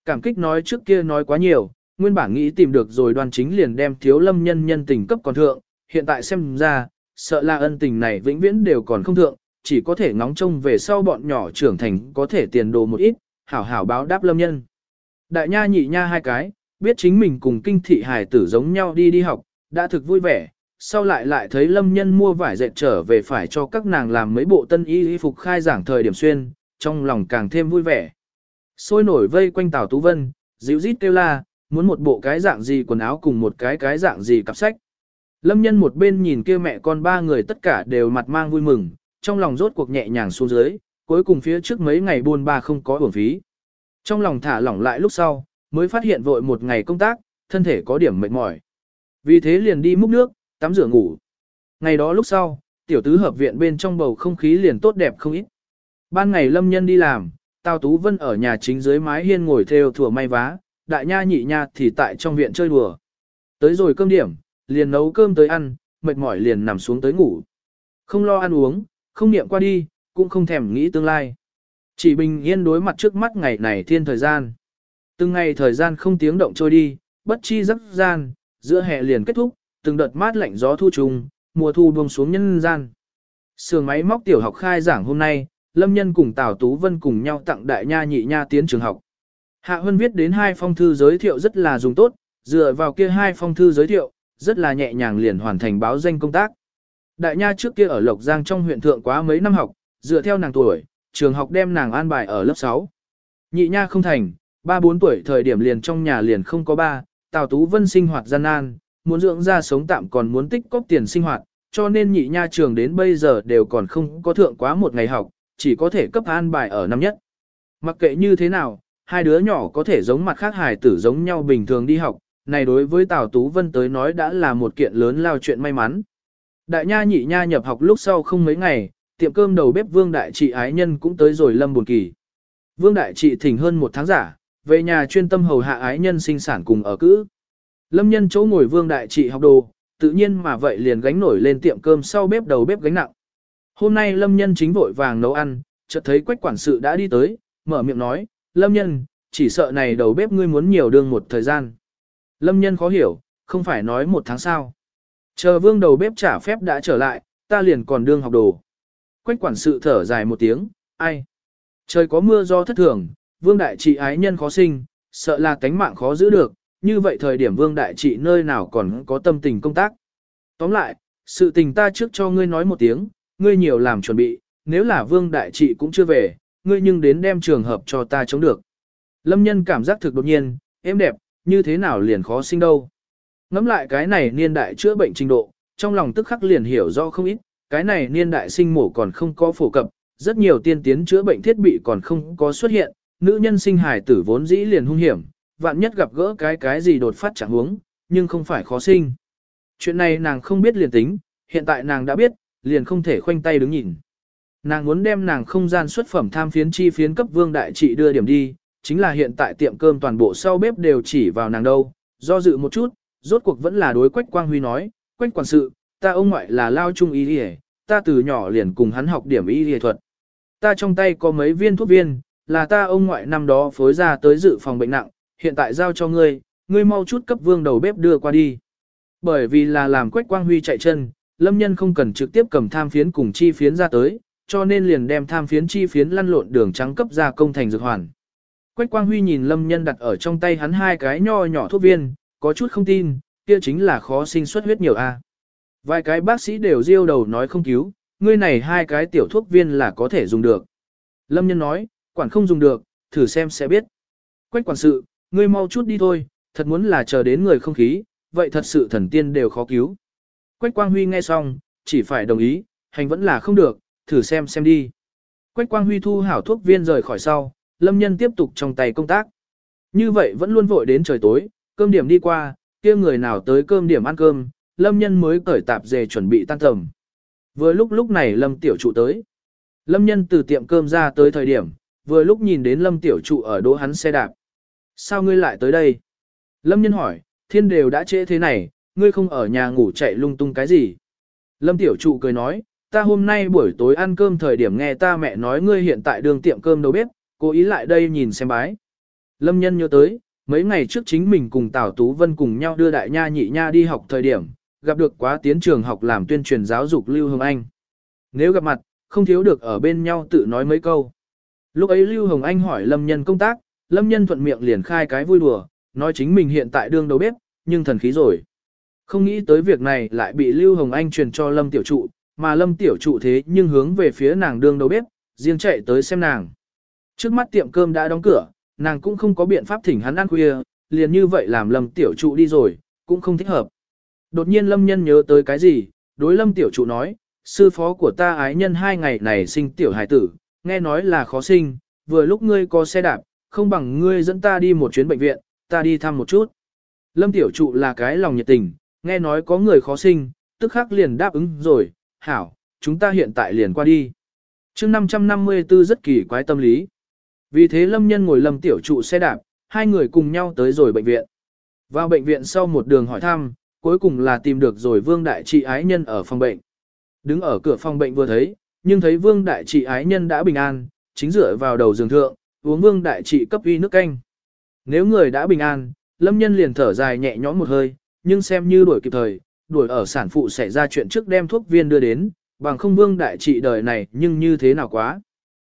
Cảm kích nói trước kia nói quá nhiều, nguyên bản nghĩ tìm được rồi đoàn chính liền đem thiếu lâm nhân nhân tình cấp còn thượng, hiện tại xem ra, sợ là ân tình này vĩnh viễn đều còn không thượng, chỉ có thể ngóng trông về sau bọn nhỏ trưởng thành có thể tiền đồ một ít, hảo hảo báo đáp lâm nhân. Đại nha nhị nha hai cái, biết chính mình cùng kinh thị hài tử giống nhau đi đi học, đã thực vui vẻ, sau lại lại thấy lâm nhân mua vải dệt trở về phải cho các nàng làm mấy bộ tân y y phục khai giảng thời điểm xuyên, trong lòng càng thêm vui vẻ. Sôi nổi vây quanh Tào Tú Vân, dịu rít kêu la, muốn một bộ cái dạng gì quần áo cùng một cái cái dạng gì cặp sách. Lâm nhân một bên nhìn kia mẹ con ba người tất cả đều mặt mang vui mừng, trong lòng rốt cuộc nhẹ nhàng xuống dưới, cuối cùng phía trước mấy ngày buôn ba không có uổng phí. Trong lòng thả lỏng lại lúc sau, mới phát hiện vội một ngày công tác, thân thể có điểm mệt mỏi. Vì thế liền đi múc nước, tắm rửa ngủ. Ngày đó lúc sau, tiểu tứ hợp viện bên trong bầu không khí liền tốt đẹp không ít. Ban ngày lâm nhân đi làm, Tào Tú Vân ở nhà chính dưới mái hiên ngồi theo thủa may vá, đại nha nhị nha thì tại trong viện chơi đùa. Tới rồi cơm điểm, liền nấu cơm tới ăn, mệt mỏi liền nằm xuống tới ngủ. Không lo ăn uống, không niệm qua đi, cũng không thèm nghĩ tương lai. Chỉ bình yên đối mặt trước mắt ngày này thiên thời gian. Từng ngày thời gian không tiếng động trôi đi, bất chi giấc gian, giữa hè liền kết thúc, từng đợt mát lạnh gió thu trùng, mùa thu buông xuống nhân gian. Sườn máy móc tiểu học khai giảng hôm nay, Lâm Nhân cùng Tào Tú Vân cùng nhau tặng đại nha nhị nha tiến trường học. Hạ Hân viết đến hai phong thư giới thiệu rất là dùng tốt, dựa vào kia hai phong thư giới thiệu, rất là nhẹ nhàng liền hoàn thành báo danh công tác. Đại nha trước kia ở Lộc Giang trong huyện thượng quá mấy năm học, dựa theo nàng tuổi, trường học đem nàng an bài ở lớp 6. Nhị nha không thành, ba bốn tuổi thời điểm liền trong nhà liền không có ba, Tào Tú Vân sinh hoạt gian nan, muốn dưỡng ra sống tạm còn muốn tích cóp tiền sinh hoạt, cho nên nhị nha trường đến bây giờ đều còn không có thượng quá một ngày học, chỉ có thể cấp an bài ở năm nhất. Mặc kệ như thế nào, hai đứa nhỏ có thể giống mặt khác hài tử giống nhau bình thường đi học, này đối với Tào Tú Vân tới nói đã là một kiện lớn lao chuyện may mắn. Đại nha nhị nha nhập học lúc sau không mấy ngày, tiệm cơm đầu bếp Vương Đại Trị ái nhân cũng tới rồi lâm buồn kỳ. Vương Đại Trị thỉnh hơn một tháng giả, về nhà chuyên tâm hầu hạ ái nhân sinh sản cùng ở cữ. Lâm nhân chỗ ngồi Vương Đại Trị học đồ, tự nhiên mà vậy liền gánh nổi lên tiệm cơm sau bếp đầu bếp gánh nặng. Hôm nay Lâm nhân chính vội vàng nấu ăn, chợt thấy quách quản sự đã đi tới, mở miệng nói, Lâm nhân, chỉ sợ này đầu bếp ngươi muốn nhiều đương một thời gian. Lâm nhân khó hiểu, không phải nói một tháng sau. Chờ vương đầu bếp trả phép đã trở lại, ta liền còn đương học đồ. Quách quản sự thở dài một tiếng, ai? Trời có mưa do thất thường, vương đại trị ái nhân khó sinh, sợ là tánh mạng khó giữ được, như vậy thời điểm vương đại trị nơi nào còn có tâm tình công tác. Tóm lại, sự tình ta trước cho ngươi nói một tiếng, ngươi nhiều làm chuẩn bị, nếu là vương đại trị cũng chưa về, ngươi nhưng đến đem trường hợp cho ta chống được. Lâm nhân cảm giác thực đột nhiên, em đẹp, như thế nào liền khó sinh đâu. Ngắm lại cái này niên đại chữa bệnh trình độ, trong lòng tức khắc liền hiểu rõ không ít, cái này niên đại sinh mổ còn không có phổ cập, rất nhiều tiên tiến chữa bệnh thiết bị còn không có xuất hiện, nữ nhân sinh hài tử vốn dĩ liền hung hiểm, vạn nhất gặp gỡ cái cái gì đột phát chẳng huống, nhưng không phải khó sinh. Chuyện này nàng không biết liền tính, hiện tại nàng đã biết, liền không thể khoanh tay đứng nhìn. Nàng muốn đem nàng không gian xuất phẩm tham phiến chi phiến cấp vương đại trị đưa điểm đi, chính là hiện tại tiệm cơm toàn bộ sau bếp đều chỉ vào nàng đâu, do dự một chút, rốt cuộc vẫn là đối Quách Quang Huy nói, Quách quản sự, ta ông ngoại là lao trung y đi ta từ nhỏ liền cùng hắn học điểm y y thuật. Ta trong tay có mấy viên thuốc viên, là ta ông ngoại năm đó phối ra tới dự phòng bệnh nặng, hiện tại giao cho ngươi, ngươi mau chút cấp vương đầu bếp đưa qua đi. Bởi vì là làm Quách Quang Huy chạy chân, lâm nhân không cần trực tiếp cầm tham phiến cùng chi phiến ra tới, cho nên liền đem tham phiến chi phiến lăn lộn đường trắng cấp ra công thành dược hoàn. Quách Quang Huy nhìn lâm nhân đặt ở trong tay hắn hai cái nho nhỏ thuốc viên, có chút không tin, kia chính là khó sinh xuất huyết nhiều a. Vài cái bác sĩ đều riêu đầu nói không cứu, ngươi này hai cái tiểu thuốc viên là có thể dùng được. Lâm nhân nói, quản không dùng được, thử xem sẽ biết. Quách quản sự, ngươi mau chút đi thôi, thật muốn là chờ đến người không khí, vậy thật sự thần tiên đều khó cứu. Quách Quang Huy nghe xong, chỉ phải đồng ý, hành vẫn là không được, thử xem xem đi. Quách Quang Huy thu hảo thuốc viên rời khỏi sau, lâm nhân tiếp tục trong tay công tác. Như vậy vẫn luôn vội đến trời tối, cơm điểm đi qua, kia người nào tới cơm điểm ăn cơm, lâm nhân mới cởi tạp dề chuẩn bị tan tầm. Vừa lúc lúc này lâm tiểu trụ tới. Lâm nhân từ tiệm cơm ra tới thời điểm, vừa lúc nhìn đến lâm tiểu trụ ở đỗ hắn xe đạp. Sao ngươi lại tới đây? Lâm nhân hỏi, thiên đều đã trễ thế này, ngươi không ở nhà ngủ chạy lung tung cái gì? Lâm tiểu trụ cười nói, ta hôm nay buổi tối ăn cơm thời điểm nghe ta mẹ nói ngươi hiện tại đường tiệm cơm đâu bếp, cố ý lại đây nhìn xem bái. Lâm nhân nhớ tới, mấy ngày trước chính mình cùng Tào Tú Vân cùng nhau đưa đại nha nhị nha đi học thời điểm, gặp được quá tiến trường học làm tuyên truyền giáo dục Lưu hương Anh. Nếu gặp mặt, không thiếu được ở bên nhau tự nói mấy câu. Lúc ấy Lưu Hồng Anh hỏi Lâm Nhân công tác, Lâm Nhân thuận miệng liền khai cái vui đùa, nói chính mình hiện tại đương đầu bếp, nhưng thần khí rồi. Không nghĩ tới việc này lại bị Lưu Hồng Anh truyền cho Lâm Tiểu Trụ, mà Lâm Tiểu Trụ thế nhưng hướng về phía nàng đương đầu bếp, riêng chạy tới xem nàng. Trước mắt tiệm cơm đã đóng cửa, nàng cũng không có biện pháp thỉnh hắn ăn khuya, liền như vậy làm Lâm Tiểu Trụ đi rồi, cũng không thích hợp. Đột nhiên Lâm Nhân nhớ tới cái gì, đối Lâm Tiểu Trụ nói, sư phó của ta ái nhân hai ngày này sinh tiểu hài tử, nghe nói là khó sinh, vừa lúc ngươi có xe đạp, không bằng ngươi dẫn ta đi một chuyến bệnh viện, ta đi thăm một chút. Lâm Tiểu Trụ là cái lòng nhiệt tình, nghe nói có người khó sinh, tức khắc liền đáp ứng rồi, hảo, chúng ta hiện tại liền qua đi. chương 554 rất kỳ quái tâm lý. Vì thế Lâm Nhân ngồi Lâm Tiểu Trụ xe đạp, hai người cùng nhau tới rồi bệnh viện. Vào bệnh viện sau một đường hỏi thăm, cuối cùng là tìm được rồi Vương Đại Trị ái nhân ở phòng bệnh. Đứng ở cửa phòng bệnh vừa thấy, nhưng thấy Vương Đại Trị ái nhân đã bình an, chính dựa vào đầu giường thượng, uống Vương Đại Trị cấp uy nước canh. Nếu người đã bình an, Lâm Nhân liền thở dài nhẹ nhõm một hơi, nhưng xem như đuổi kịp thời, đuổi ở sản phụ xảy ra chuyện trước đem thuốc viên đưa đến, bằng không Vương Đại Trị đời này nhưng như thế nào quá.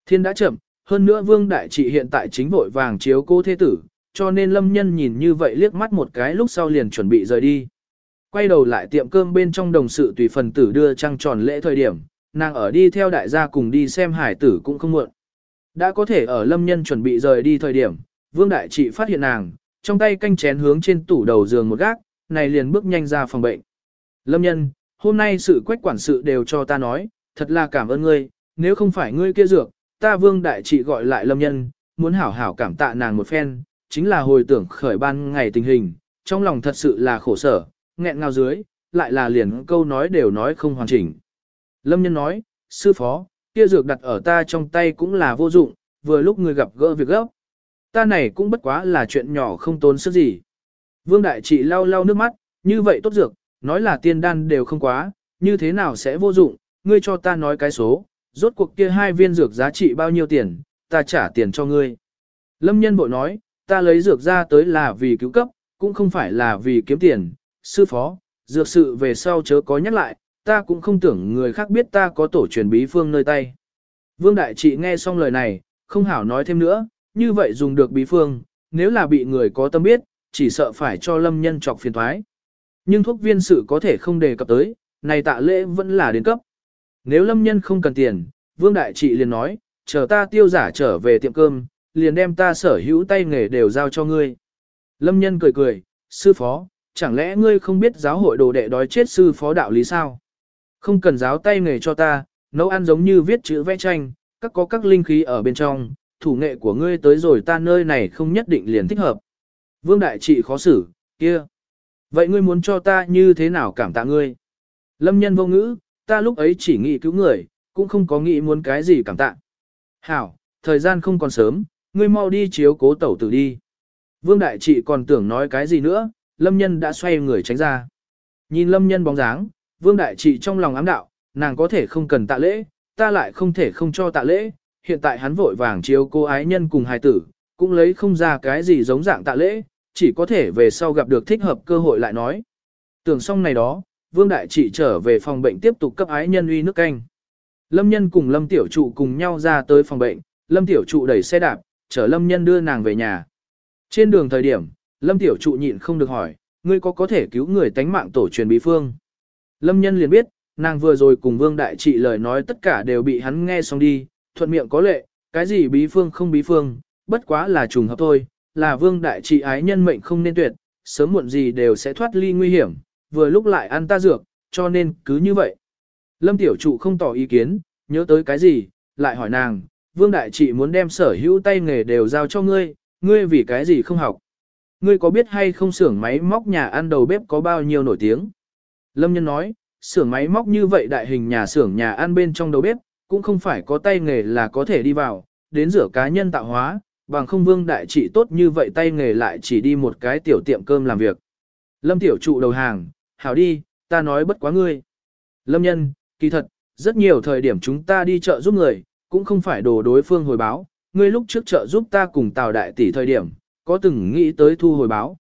Thiên đã chậm, hơn nữa Vương Đại Trị hiện tại chính vội vàng chiếu cô thế tử, cho nên Lâm Nhân nhìn như vậy liếc mắt một cái lúc sau liền chuẩn bị rời đi. Quay đầu lại tiệm cơm bên trong đồng sự tùy phần tử đưa trăng tròn lễ thời điểm, nàng ở đi theo đại gia cùng đi xem hải tử cũng không muộn. Đã có thể ở lâm nhân chuẩn bị rời đi thời điểm, vương đại trị phát hiện nàng, trong tay canh chén hướng trên tủ đầu giường một gác, này liền bước nhanh ra phòng bệnh. Lâm nhân, hôm nay sự quách quản sự đều cho ta nói, thật là cảm ơn ngươi, nếu không phải ngươi kia dược, ta vương đại trị gọi lại lâm nhân, muốn hảo hảo cảm tạ nàng một phen, chính là hồi tưởng khởi ban ngày tình hình, trong lòng thật sự là khổ sở, nghẹn ngào dưới, lại là liền câu nói đều nói không hoàn chỉnh. Lâm nhân nói, sư phó, kia dược đặt ở ta trong tay cũng là vô dụng, vừa lúc người gặp gỡ việc gấp. Ta này cũng bất quá là chuyện nhỏ không tốn sức gì. Vương đại trị lau lau nước mắt, như vậy tốt dược, nói là tiên đan đều không quá, như thế nào sẽ vô dụng, ngươi cho ta nói cái số, rốt cuộc kia hai viên dược giá trị bao nhiêu tiền, ta trả tiền cho ngươi. Lâm nhân bội nói, ta lấy dược ra tới là vì cứu cấp, cũng không phải là vì kiếm tiền, sư phó, dược sự về sau chớ có nhắc lại, ta cũng không tưởng người khác biết ta có tổ truyền bí phương nơi tay. Vương Đại Trị nghe xong lời này, không hảo nói thêm nữa, như vậy dùng được bí phương, nếu là bị người có tâm biết, chỉ sợ phải cho lâm nhân chọc phiền thoái. Nhưng thuốc viên sự có thể không đề cập tới, này tạ lễ vẫn là đến cấp. Nếu lâm nhân không cần tiền, vương đại trị liền nói, chờ ta tiêu giả trở về tiệm cơm, liền đem ta sở hữu tay nghề đều giao cho ngươi. Lâm nhân cười cười, sư phó, chẳng lẽ ngươi không biết giáo hội đồ đệ đói chết sư phó đạo lý sao? Không cần giáo tay nghề cho ta, nấu ăn giống như viết chữ vẽ tranh, các có các linh khí ở bên trong, thủ nghệ của ngươi tới rồi ta nơi này không nhất định liền thích hợp. Vương đại trị khó xử, kia. Vậy ngươi muốn cho ta như thế nào cảm tạ ngươi? Lâm nhân vô ngữ, ta lúc ấy chỉ nghĩ cứu người, cũng không có nghĩ muốn cái gì cảm tạ. Hảo, thời gian không còn sớm, ngươi mau đi chiếu cố tẩu tử đi. Vương đại trị còn tưởng nói cái gì nữa, lâm nhân đã xoay người tránh ra. Nhìn lâm nhân bóng dáng, vương đại trị trong lòng ám đạo, nàng có thể không cần tạ lễ, ta lại không thể không cho tạ lễ, hiện tại hắn vội vàng chiếu cô ái nhân cùng hài tử, cũng lấy không ra cái gì giống dạng tạ lễ, chỉ có thể về sau gặp được thích hợp cơ hội lại nói. Tưởng xong này đó, vương đại trị trở về phòng bệnh tiếp tục cấp ái nhân uy nước canh. Lâm nhân cùng lâm tiểu trụ cùng nhau ra tới phòng bệnh, lâm tiểu trụ đẩy xe đạp, chở lâm nhân đưa nàng về nhà. Trên đường thời điểm, lâm tiểu trụ nhịn không được hỏi, ngươi có có thể cứu người tánh mạng tổ truyền bí phương. Lâm nhân liền biết, nàng vừa rồi cùng vương đại trị lời nói tất cả đều bị hắn nghe xong đi, thuận miệng có lệ, cái gì bí phương không bí phương, bất quá là trùng hợp thôi, là vương đại trị ái nhân mệnh không nên tuyệt, sớm muộn gì đều sẽ thoát ly nguy hiểm, vừa lúc lại ăn ta dược, cho nên cứ như vậy. Lâm tiểu trụ không tỏ ý kiến, nhớ tới cái gì, lại hỏi nàng, vương đại trị muốn đem sở hữu tay nghề đều giao cho ngươi, ngươi vì cái gì không học. Ngươi có biết hay không xưởng máy móc nhà ăn đầu bếp có bao nhiêu nổi tiếng? Lâm nhân nói, xưởng máy móc như vậy đại hình nhà xưởng nhà ăn bên trong đầu bếp, cũng không phải có tay nghề là có thể đi vào, đến rửa cá nhân tạo hóa, bằng không vương đại trị tốt như vậy tay nghề lại chỉ đi một cái tiểu tiệm cơm làm việc. Lâm tiểu trụ đầu hàng, hảo đi, ta nói bất quá ngươi. Lâm nhân, kỳ thật, rất nhiều thời điểm chúng ta đi chợ giúp người, cũng không phải đồ đối phương hồi báo, ngươi lúc trước chợ giúp ta cùng tào đại tỷ thời điểm, có từng nghĩ tới thu hồi báo.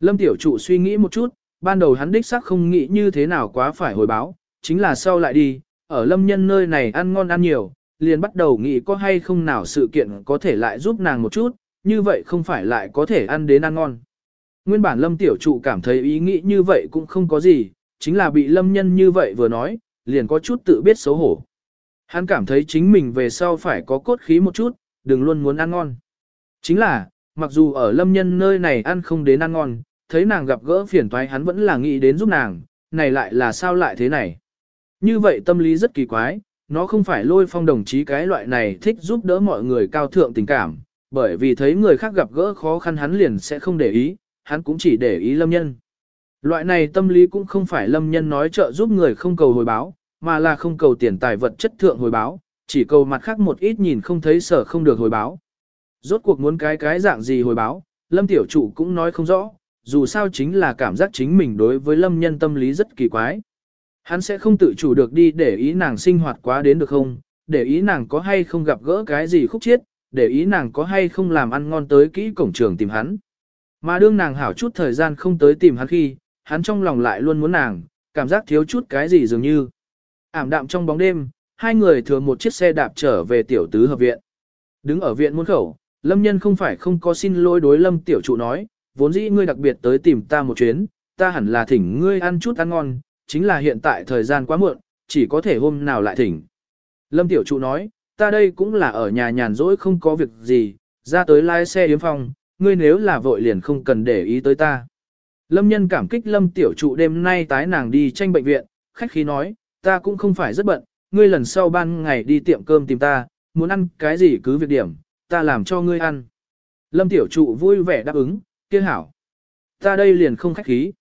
Lâm tiểu trụ suy nghĩ một chút, ban đầu hắn đích xác không nghĩ như thế nào quá phải hồi báo, chính là sau lại đi, ở lâm nhân nơi này ăn ngon ăn nhiều, liền bắt đầu nghĩ có hay không nào sự kiện có thể lại giúp nàng một chút, như vậy không phải lại có thể ăn đến ăn ngon. Nguyên bản lâm tiểu trụ cảm thấy ý nghĩ như vậy cũng không có gì, chính là bị lâm nhân như vậy vừa nói, liền có chút tự biết xấu hổ. Hắn cảm thấy chính mình về sau phải có cốt khí một chút, đừng luôn muốn ăn ngon. Chính là, mặc dù ở lâm nhân nơi này ăn không đến ăn ngon, thấy nàng gặp gỡ phiền toái hắn vẫn là nghĩ đến giúp nàng, này lại là sao lại thế này. Như vậy tâm lý rất kỳ quái, nó không phải lôi phong đồng chí cái loại này thích giúp đỡ mọi người cao thượng tình cảm, bởi vì thấy người khác gặp gỡ khó khăn hắn liền sẽ không để ý, hắn cũng chỉ để ý lâm nhân. Loại này tâm lý cũng không phải lâm nhân nói trợ giúp người không cầu hồi báo, mà là không cầu tiền tài vật chất thượng hồi báo, chỉ cầu mặt khác một ít nhìn không thấy sở không được hồi báo. Rốt cuộc muốn cái cái dạng gì hồi báo, lâm tiểu chủ cũng nói không rõ, dù sao chính là cảm giác chính mình đối với lâm nhân tâm lý rất kỳ quái. Hắn sẽ không tự chủ được đi để ý nàng sinh hoạt quá đến được không, để ý nàng có hay không gặp gỡ cái gì khúc chiết, để ý nàng có hay không làm ăn ngon tới kỹ cổng trường tìm hắn. Mà đương nàng hảo chút thời gian không tới tìm hắn khi, hắn trong lòng lại luôn muốn nàng, cảm giác thiếu chút cái gì dường như. Ảm đạm trong bóng đêm, hai người thừa một chiếc xe đạp trở về tiểu tứ hợp viện. Đứng ở viện muôn khẩu, lâm nhân không phải không có xin lỗi đối lâm tiểu trụ nói, vốn dĩ ngươi đặc biệt tới tìm ta một chuyến, ta hẳn là thỉnh ngươi ăn chút ăn ngon, chính là hiện tại thời gian quá muộn, chỉ có thể hôm nào lại thỉnh. Lâm tiểu trụ nói, ta đây cũng là ở nhà nhàn rỗi không có việc gì, ra tới lái xe yếm phòng, ngươi nếu là vội liền không cần để ý tới ta. Lâm nhân cảm kích lâm tiểu trụ đêm nay tái nàng đi tranh bệnh viện, khách khí nói, ta cũng không phải rất bận, ngươi lần sau ban ngày đi tiệm cơm tìm ta, muốn ăn cái gì cứ việc điểm, ta làm cho ngươi ăn. Lâm tiểu trụ vui vẻ đáp ứng, kia hảo. Ta đây liền không khách khí.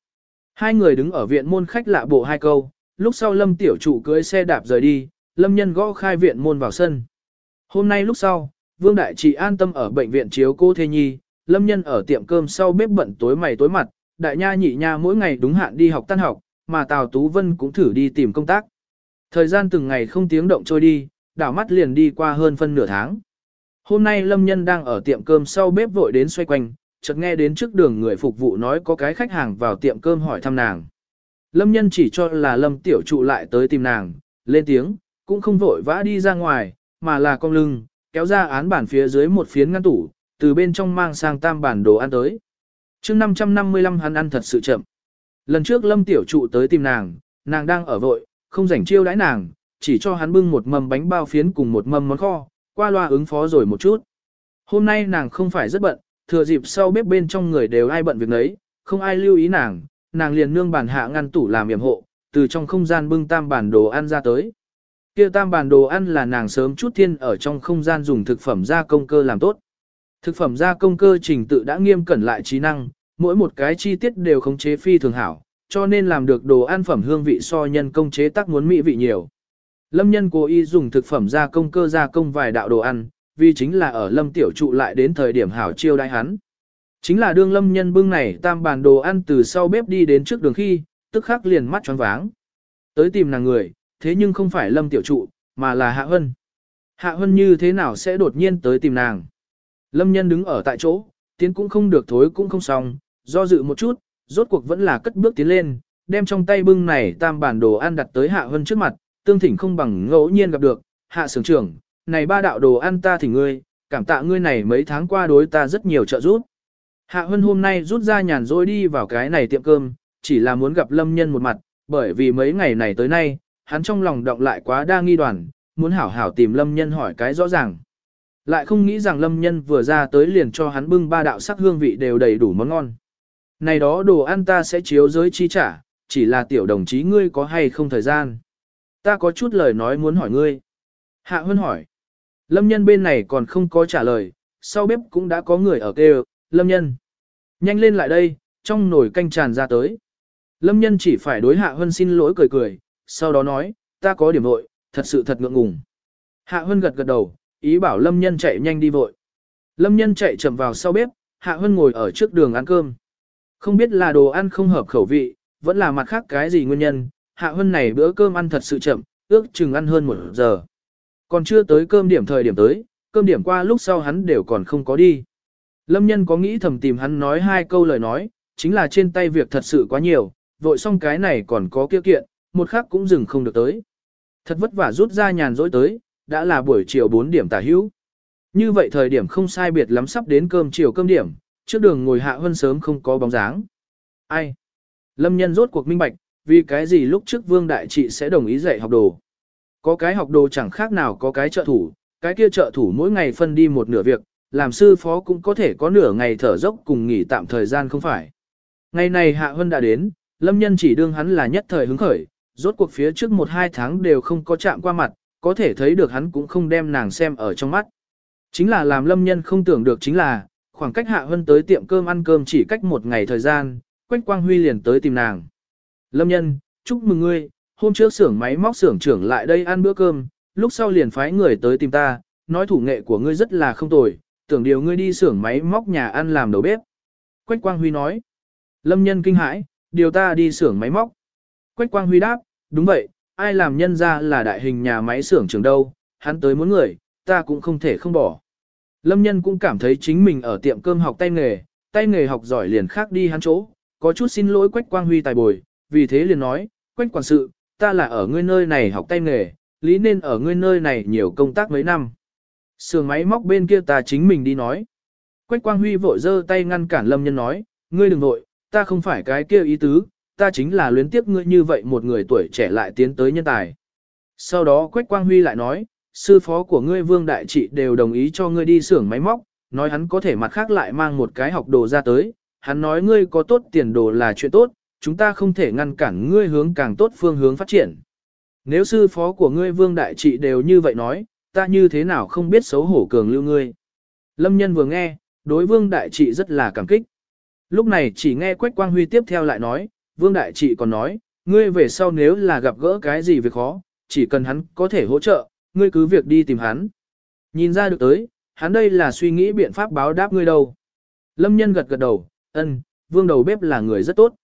Hai người đứng ở viện môn khách lạ bộ hai câu, lúc sau lâm tiểu chủ cưới xe đạp rời đi, lâm nhân gõ khai viện môn vào sân. Hôm nay lúc sau, Vương Đại Trị an tâm ở bệnh viện chiếu cô Thê Nhi, lâm nhân ở tiệm cơm sau bếp bận tối mày tối mặt, đại nha nhị nha mỗi ngày đúng hạn đi học tan học, mà Tào Tú Vân cũng thử đi tìm công tác. Thời gian từng ngày không tiếng động trôi đi, đảo mắt liền đi qua hơn phân nửa tháng. Hôm nay Lâm Nhân đang ở tiệm cơm sau bếp vội đến xoay quanh, chợt nghe đến trước đường người phục vụ nói có cái khách hàng vào tiệm cơm hỏi thăm nàng. Lâm Nhân chỉ cho là Lâm Tiểu Trụ lại tới tìm nàng, lên tiếng, cũng không vội vã đi ra ngoài, mà là cong lưng, kéo ra án bản phía dưới một phiến ngăn tủ, từ bên trong mang sang tam bản đồ ăn tới. mươi 555 hắn ăn thật sự chậm. Lần trước Lâm Tiểu Trụ tới tìm nàng, nàng đang ở vội, không rảnh chiêu đãi nàng, chỉ cho hắn bưng một mâm bánh bao phiến cùng một mâm món kho, qua loa ứng phó rồi một chút. Hôm nay nàng không phải rất bận, thừa dịp sau bếp bên trong người đều ai bận việc nấy, không ai lưu ý nàng, nàng liền nương bàn hạ ngăn tủ làm yểm hộ, từ trong không gian bưng tam bản đồ ăn ra tới. Kia tam bản đồ ăn là nàng sớm chút thiên ở trong không gian dùng thực phẩm gia công cơ làm tốt. Thực phẩm gia công cơ trình tự đã nghiêm cẩn lại trí năng, mỗi một cái chi tiết đều khống chế phi thường hảo, cho nên làm được đồ ăn phẩm hương vị so nhân công chế tác muốn mỹ vị nhiều. Lâm nhân cố ý dùng thực phẩm gia công cơ gia công vài đạo đồ ăn, vì chính là ở lâm tiểu trụ lại đến thời điểm hảo chiêu đãi hắn. Chính là đương lâm nhân bưng này tam bàn đồ ăn từ sau bếp đi đến trước đường khi, tức khắc liền mắt choáng váng. Tới tìm nàng người, thế nhưng không phải lâm tiểu trụ, mà là Hạ Hân. Hạ Hân như thế nào sẽ đột nhiên tới tìm nàng? Lâm nhân đứng ở tại chỗ, tiến cũng không được thối cũng không xong, do dự một chút, rốt cuộc vẫn là cất bước tiến lên, đem trong tay bưng này tam bản đồ ăn đặt tới Hạ Hân trước mặt, tương thỉnh không bằng ngẫu nhiên gặp được, Hạ sưởng trưởng, này ba đạo đồ ăn ta thỉnh ngươi, cảm tạ ngươi này mấy tháng qua đối ta rất nhiều trợ giúp. Hạ Hân hôm nay rút ra nhàn rỗi đi vào cái này tiệm cơm, chỉ là muốn gặp Lâm Nhân một mặt, bởi vì mấy ngày này tới nay, hắn trong lòng động lại quá đa nghi đoàn, muốn hảo hảo tìm Lâm Nhân hỏi cái rõ ràng. Lại không nghĩ rằng Lâm Nhân vừa ra tới liền cho hắn bưng ba đạo sắc hương vị đều đầy đủ món ngon. Này đó đồ ăn ta sẽ chiếu giới chi trả, chỉ là tiểu đồng chí ngươi có hay không thời gian. Ta có chút lời nói muốn hỏi ngươi. Hạ Hân hỏi. Lâm nhân bên này còn không có trả lời, sau bếp cũng đã có người ở kêu, Lâm nhân. Nhanh lên lại đây, trong nồi canh tràn ra tới. Lâm nhân chỉ phải đối Hạ Hân xin lỗi cười cười, sau đó nói, ta có điểm vội, thật sự thật ngượng ngùng. Hạ Hân gật gật đầu, ý bảo Lâm nhân chạy nhanh đi vội. Lâm nhân chạy chậm vào sau bếp, Hạ Hân ngồi ở trước đường ăn cơm. Không biết là đồ ăn không hợp khẩu vị, vẫn là mặt khác cái gì nguyên nhân, Hạ Hân này bữa cơm ăn thật sự chậm, ước chừng ăn hơn một giờ. Còn chưa tới cơm điểm thời điểm tới, cơm điểm qua lúc sau hắn đều còn không có đi. Lâm nhân có nghĩ thầm tìm hắn nói hai câu lời nói, chính là trên tay việc thật sự quá nhiều, vội xong cái này còn có kia kiện, một khắc cũng dừng không được tới. Thật vất vả rút ra nhàn rỗi tới, đã là buổi chiều 4 điểm tả hữu. Như vậy thời điểm không sai biệt lắm sắp đến cơm chiều cơm điểm, trước đường ngồi hạ hơn sớm không có bóng dáng. Ai? Lâm nhân rốt cuộc minh bạch, vì cái gì lúc trước vương đại trị sẽ đồng ý dạy học đồ. Có cái học đồ chẳng khác nào có cái trợ thủ, cái kia trợ thủ mỗi ngày phân đi một nửa việc, làm sư phó cũng có thể có nửa ngày thở dốc cùng nghỉ tạm thời gian không phải. Ngày này Hạ Hân đã đến, Lâm Nhân chỉ đương hắn là nhất thời hứng khởi, rốt cuộc phía trước một hai tháng đều không có chạm qua mặt, có thể thấy được hắn cũng không đem nàng xem ở trong mắt. Chính là làm Lâm Nhân không tưởng được chính là, khoảng cách Hạ Hân tới tiệm cơm ăn cơm chỉ cách một ngày thời gian, Quách Quang Huy liền tới tìm nàng. Lâm Nhân, chúc mừng ngươi, hôm trước xưởng máy móc xưởng trưởng lại đây ăn bữa cơm, lúc sau liền phái người tới tìm ta, nói thủ nghệ của ngươi rất là không tồi, tưởng điều ngươi đi xưởng máy móc nhà ăn làm đầu bếp. Quách Quang Huy nói. Lâm nhân kinh hãi, điều ta đi xưởng máy móc. Quách Quang Huy đáp, đúng vậy, ai làm nhân ra là đại hình nhà máy xưởng trưởng đâu, hắn tới muốn người, ta cũng không thể không bỏ. Lâm nhân cũng cảm thấy chính mình ở tiệm cơm học tay nghề, tay nghề học giỏi liền khác đi hắn chỗ, có chút xin lỗi Quách Quang Huy tài bồi, vì thế liền nói, Quách quản sự, ta là ở ngươi nơi này học tay nghề, lý nên ở ngươi nơi này nhiều công tác mấy năm. Sườn máy móc bên kia ta chính mình đi nói. Quách Quang Huy vội giơ tay ngăn cản Lâm Nhân nói, ngươi đừng vội, ta không phải cái kia ý tứ, ta chính là luyến tiếp ngươi như vậy một người tuổi trẻ lại tiến tới nhân tài. Sau đó Quách Quang Huy lại nói, sư phó của ngươi Vương Đại Trị đều đồng ý cho ngươi đi xưởng máy móc, nói hắn có thể mặt khác lại mang một cái học đồ ra tới, hắn nói ngươi có tốt tiền đồ là chuyện tốt, chúng ta không thể ngăn cản ngươi hướng càng tốt phương hướng phát triển. Nếu sư phó của ngươi vương đại trị đều như vậy nói, ta như thế nào không biết xấu hổ cường lưu ngươi. Lâm nhân vừa nghe, đối vương đại trị rất là cảm kích. Lúc này chỉ nghe Quách Quang Huy tiếp theo lại nói, vương đại trị còn nói, ngươi về sau nếu là gặp gỡ cái gì việc khó, chỉ cần hắn có thể hỗ trợ, ngươi cứ việc đi tìm hắn. Nhìn ra được tới, hắn đây là suy nghĩ biện pháp báo đáp ngươi đâu. Lâm nhân gật gật đầu, ân, vương đầu bếp là người rất tốt.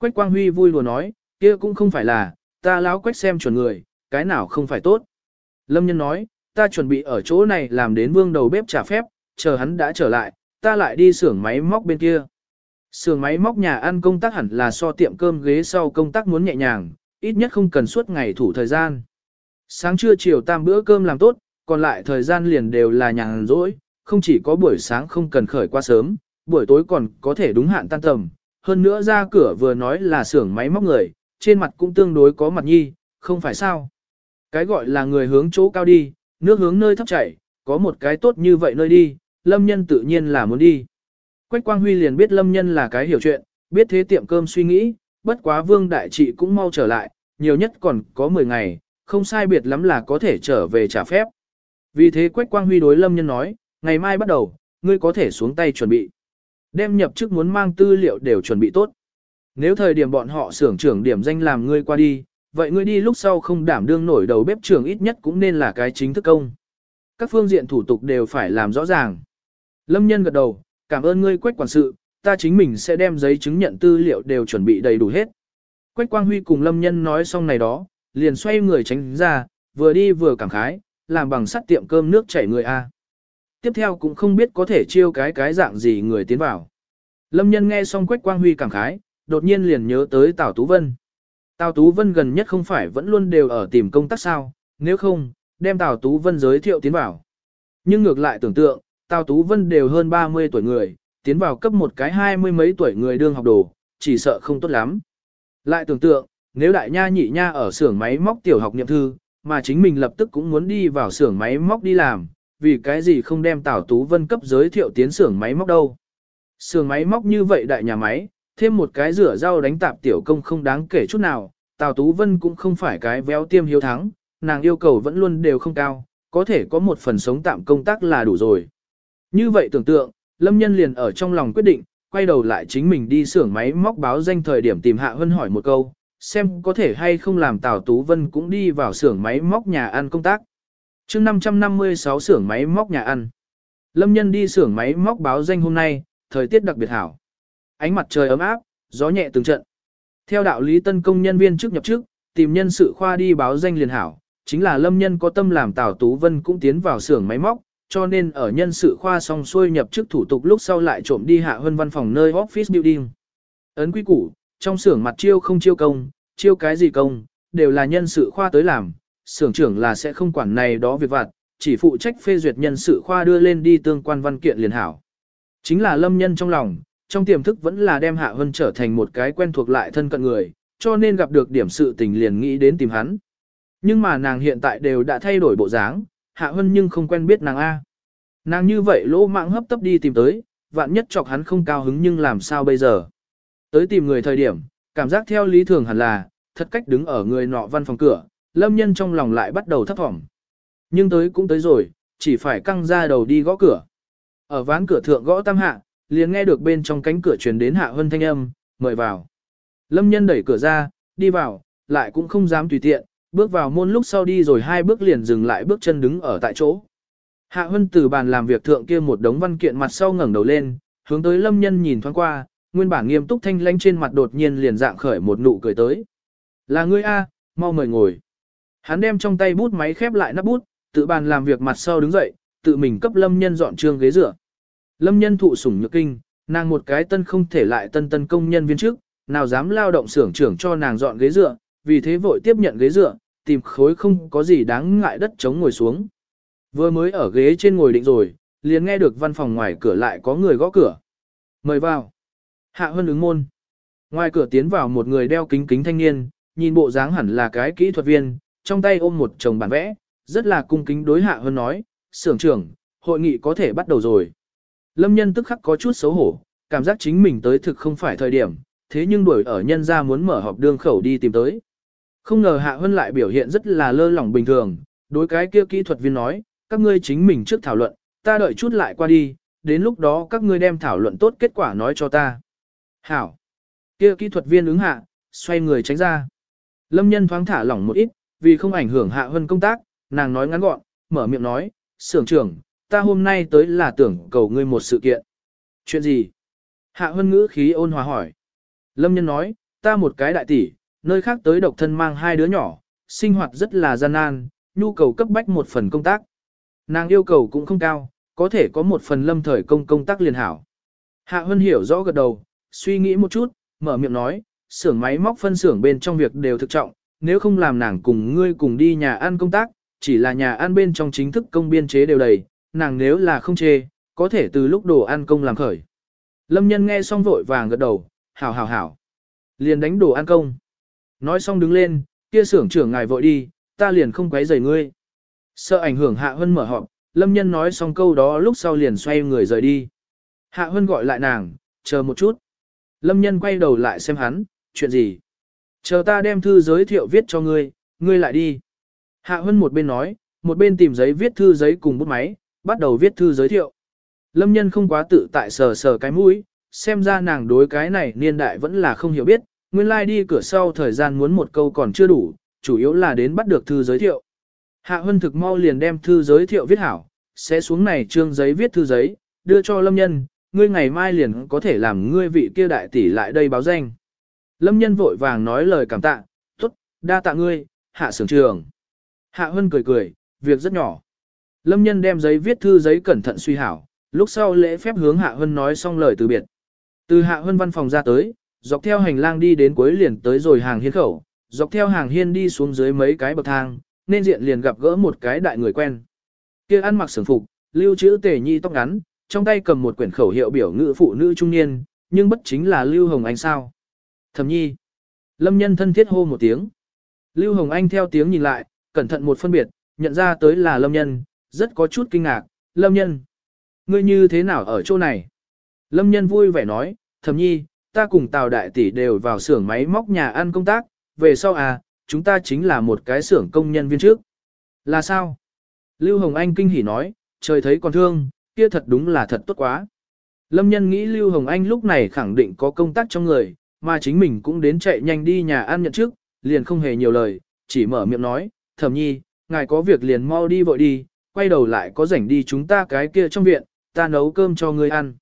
Quách Quang Huy vui lùa nói, kia cũng không phải là, ta lão quách xem chuẩn người, cái nào không phải tốt. Lâm nhân nói, ta chuẩn bị ở chỗ này làm đến vương đầu bếp trả phép, chờ hắn đã trở lại, ta lại đi xưởng máy móc bên kia. Xưởng máy móc nhà ăn công tác hẳn là so tiệm cơm ghế sau công tác muốn nhẹ nhàng, ít nhất không cần suốt ngày thủ thời gian. Sáng trưa chiều tam bữa cơm làm tốt, còn lại thời gian liền đều là nhàn rỗi, không chỉ có buổi sáng không cần khởi qua sớm, buổi tối còn có thể đúng hạn tan tầm. Hơn nữa ra cửa vừa nói là xưởng máy móc người, trên mặt cũng tương đối có mặt nhi, không phải sao. Cái gọi là người hướng chỗ cao đi, nước hướng nơi thấp chảy, có một cái tốt như vậy nơi đi, lâm nhân tự nhiên là muốn đi. Quách Quang Huy liền biết lâm nhân là cái hiểu chuyện, biết thế tiệm cơm suy nghĩ, bất quá vương đại trị cũng mau trở lại, nhiều nhất còn có 10 ngày, không sai biệt lắm là có thể trở về trả phép. Vì thế Quách Quang Huy đối lâm nhân nói, ngày mai bắt đầu, ngươi có thể xuống tay chuẩn bị. Đem nhập chức muốn mang tư liệu đều chuẩn bị tốt. Nếu thời điểm bọn họ xưởng trưởng điểm danh làm ngươi qua đi, vậy ngươi đi lúc sau không đảm đương nổi đầu bếp trưởng ít nhất cũng nên là cái chính thức công. Các phương diện thủ tục đều phải làm rõ ràng. Lâm nhân gật đầu, cảm ơn ngươi quách quản sự, ta chính mình sẽ đem giấy chứng nhận tư liệu đều chuẩn bị đầy đủ hết. Quách Quang Huy cùng Lâm nhân nói xong này đó, liền xoay người tránh ra, vừa đi vừa cảm khái, làm bằng sắt tiệm cơm nước chảy người A. Tiếp theo cũng không biết có thể chiêu cái cái dạng gì người tiến vào. Lâm nhân nghe xong Quách Quang Huy cảm khái, đột nhiên liền nhớ tới Tào Tú Vân. Tào Tú Vân gần nhất không phải vẫn luôn đều ở tìm công tác sao, nếu không, đem Tào Tú Vân giới thiệu tiến vào. Nhưng ngược lại tưởng tượng, Tào Tú Vân đều hơn 30 tuổi người, tiến vào cấp một cái hai mươi mấy tuổi người đương học đồ, chỉ sợ không tốt lắm. Lại tưởng tượng, nếu đại nha nhị nha ở xưởng máy móc tiểu học niệm thư, mà chính mình lập tức cũng muốn đi vào xưởng máy móc đi làm, vì cái gì không đem Tào Tú Vân cấp giới thiệu tiến xưởng máy móc đâu. Xưởng máy móc như vậy đại nhà máy, thêm một cái rửa rau đánh tạp tiểu công không đáng kể chút nào, Tào Tú Vân cũng không phải cái véo tiêm hiếu thắng, nàng yêu cầu vẫn luôn đều không cao, có thể có một phần sống tạm công tác là đủ rồi. Như vậy tưởng tượng, Lâm Nhân liền ở trong lòng quyết định, quay đầu lại chính mình đi xưởng máy móc báo danh thời điểm tìm Hạ Hân hỏi một câu, xem có thể hay không làm Tào Tú Vân cũng đi vào xưởng máy móc nhà ăn công tác chương 556 xưởng máy móc nhà ăn. Lâm Nhân đi xưởng máy móc báo danh hôm nay, thời tiết đặc biệt hảo. Ánh mặt trời ấm áp, gió nhẹ từng trận. Theo đạo lý tân công nhân viên trước nhập trước tìm nhân sự khoa đi báo danh liền hảo, chính là Lâm Nhân có tâm làm Tào Tú Vân cũng tiến vào xưởng máy móc, cho nên ở nhân sự khoa xong xuôi nhập chức thủ tục lúc sau lại trộm đi hạ hơn văn phòng nơi office building. Ấn quy củ, trong xưởng mặt chiêu không chiêu công, chiêu cái gì công, đều là nhân sự khoa tới làm, xưởng trưởng là sẽ không quản này đó việc vặt, chỉ phụ trách phê duyệt nhân sự khoa đưa lên đi tương quan văn kiện liền hảo. Chính là lâm nhân trong lòng, trong tiềm thức vẫn là đem Hạ Hân trở thành một cái quen thuộc lại thân cận người, cho nên gặp được điểm sự tình liền nghĩ đến tìm hắn. Nhưng mà nàng hiện tại đều đã thay đổi bộ dáng, Hạ Hân nhưng không quen biết nàng A. Nàng như vậy lỗ mạng hấp tấp đi tìm tới, vạn nhất chọc hắn không cao hứng nhưng làm sao bây giờ. Tới tìm người thời điểm, cảm giác theo lý thường hẳn là, thật cách đứng ở người nọ văn phòng cửa, lâm nhân trong lòng lại bắt đầu thấp thỏm. Nhưng tới cũng tới rồi, chỉ phải căng ra đầu đi gõ cửa. Ở ván cửa thượng gõ tam hạ, liền nghe được bên trong cánh cửa truyền đến hạ hân thanh âm, mời vào. Lâm nhân đẩy cửa ra, đi vào, lại cũng không dám tùy tiện, bước vào môn lúc sau đi rồi hai bước liền dừng lại bước chân đứng ở tại chỗ. Hạ Hân từ bàn làm việc thượng kia một đống văn kiện mặt sau ngẩng đầu lên, hướng tới Lâm Nhân nhìn thoáng qua, nguyên bản nghiêm túc thanh lãnh trên mặt đột nhiên liền dạng khởi một nụ cười tới. Là ngươi a, mau mời ngồi. Hắn đem trong tay bút máy khép lại nắp bút, tự bàn làm việc mặt sau đứng dậy, tự mình cấp Lâm Nhân dọn trường ghế dựa. Lâm Nhân thụ sủng nhược kinh, nàng một cái tân không thể lại tân tân công nhân viên trước, nào dám lao động xưởng trưởng cho nàng dọn ghế dựa, vì thế vội tiếp nhận ghế dựa, tìm khối không có gì đáng ngại đất chống ngồi xuống. Vừa mới ở ghế trên ngồi định rồi, liền nghe được văn phòng ngoài cửa lại có người gõ cửa. Mời vào. Hạ Hân ứng môn. Ngoài cửa tiến vào một người đeo kính kính thanh niên, nhìn bộ dáng hẳn là cái kỹ thuật viên, trong tay ôm một chồng bản vẽ, rất là cung kính đối Hạ hơn nói, sưởng trưởng, hội nghị có thể bắt đầu rồi. Lâm nhân tức khắc có chút xấu hổ, cảm giác chính mình tới thực không phải thời điểm, thế nhưng đuổi ở nhân ra muốn mở họp đương khẩu đi tìm tới. Không ngờ Hạ hơn lại biểu hiện rất là lơ lỏng bình thường, đối cái kia kỹ thuật viên nói, các ngươi chính mình trước thảo luận, ta đợi chút lại qua đi, đến lúc đó các ngươi đem thảo luận tốt kết quả nói cho ta. Hảo. Kia kỹ thuật viên ứng hạ, xoay người tránh ra. Lâm nhân thoáng thả lỏng một ít, vì không ảnh hưởng hạ hơn công tác, nàng nói ngắn gọn, mở miệng nói, sưởng trưởng, ta hôm nay tới là tưởng cầu ngươi một sự kiện. Chuyện gì? Hạ hơn ngữ khí ôn hòa hỏi. Lâm nhân nói, ta một cái đại tỷ, nơi khác tới độc thân mang hai đứa nhỏ, sinh hoạt rất là gian nan, nhu cầu cấp bách một phần công tác. Nàng yêu cầu cũng không cao, có thể có một phần lâm thời công công tác liền hảo. Hạ Hân hiểu rõ gật đầu, suy nghĩ một chút, mở miệng nói, xưởng máy móc phân xưởng bên trong việc đều thực trọng, nếu không làm nàng cùng ngươi cùng đi nhà ăn công tác, chỉ là nhà ăn bên trong chính thức công biên chế đều đầy, nàng nếu là không chê, có thể từ lúc đồ ăn công làm khởi. Lâm nhân nghe xong vội vàng gật đầu, hảo hảo hảo. Liền đánh đồ ăn công. Nói xong đứng lên, kia xưởng trưởng ngài vội đi, ta liền không quấy rầy ngươi. Sợ ảnh hưởng Hạ Hân mở họp, Lâm nhân nói xong câu đó lúc sau liền xoay người rời đi. Hạ Hân gọi lại nàng, chờ một chút. Lâm nhân quay đầu lại xem hắn, chuyện gì? Chờ ta đem thư giới thiệu viết cho ngươi, ngươi lại đi. Hạ Hân một bên nói, một bên tìm giấy viết thư giấy cùng bút máy, bắt đầu viết thư giới thiệu. Lâm nhân không quá tự tại sờ sờ cái mũi, xem ra nàng đối cái này niên đại vẫn là không hiểu biết, nguyên lai like đi cửa sau thời gian muốn một câu còn chưa đủ, chủ yếu là đến bắt được thư giới thiệu. Hạ Hân thực mau liền đem thư giới thiệu viết hảo, sẽ xuống này trương giấy viết thư giấy, đưa cho Lâm Nhân, ngươi ngày mai liền có thể làm ngươi vị kia đại tỷ lại đây báo danh. Lâm Nhân vội vàng nói lời cảm tạ, tốt, đa tạ ngươi, hạ sưởng trường. Hạ Hân cười cười, việc rất nhỏ. Lâm Nhân đem giấy viết thư giấy cẩn thận suy hảo, lúc sau lễ phép hướng Hạ Hân nói xong lời từ biệt. Từ Hạ Hân văn phòng ra tới, dọc theo hành lang đi đến cuối liền tới rồi hàng hiên khẩu, dọc theo hàng hiên đi xuống dưới mấy cái bậc thang, nên diện liền gặp gỡ một cái đại người quen. Kia ăn mặc sưởng phục, lưu trữ tề nhi tóc ngắn, trong tay cầm một quyển khẩu hiệu biểu ngữ phụ nữ trung niên, nhưng bất chính là Lưu Hồng Anh sao. Thẩm nhi. Lâm nhân thân thiết hô một tiếng. Lưu Hồng Anh theo tiếng nhìn lại, cẩn thận một phân biệt, nhận ra tới là Lâm nhân, rất có chút kinh ngạc. Lâm nhân. Ngươi như thế nào ở chỗ này? Lâm nhân vui vẻ nói, thẩm nhi, ta cùng Tào Đại Tỷ đều vào xưởng máy móc nhà ăn công tác, về sau à, chúng ta chính là một cái xưởng công nhân viên trước. Là sao? Lưu Hồng Anh kinh hỉ nói, trời thấy còn thương, kia thật đúng là thật tốt quá. Lâm nhân nghĩ Lưu Hồng Anh lúc này khẳng định có công tác trong người, mà chính mình cũng đến chạy nhanh đi nhà ăn nhận trước, liền không hề nhiều lời, chỉ mở miệng nói, thẩm nhi, ngài có việc liền mau đi vội đi, quay đầu lại có rảnh đi chúng ta cái kia trong viện, ta nấu cơm cho ngươi ăn.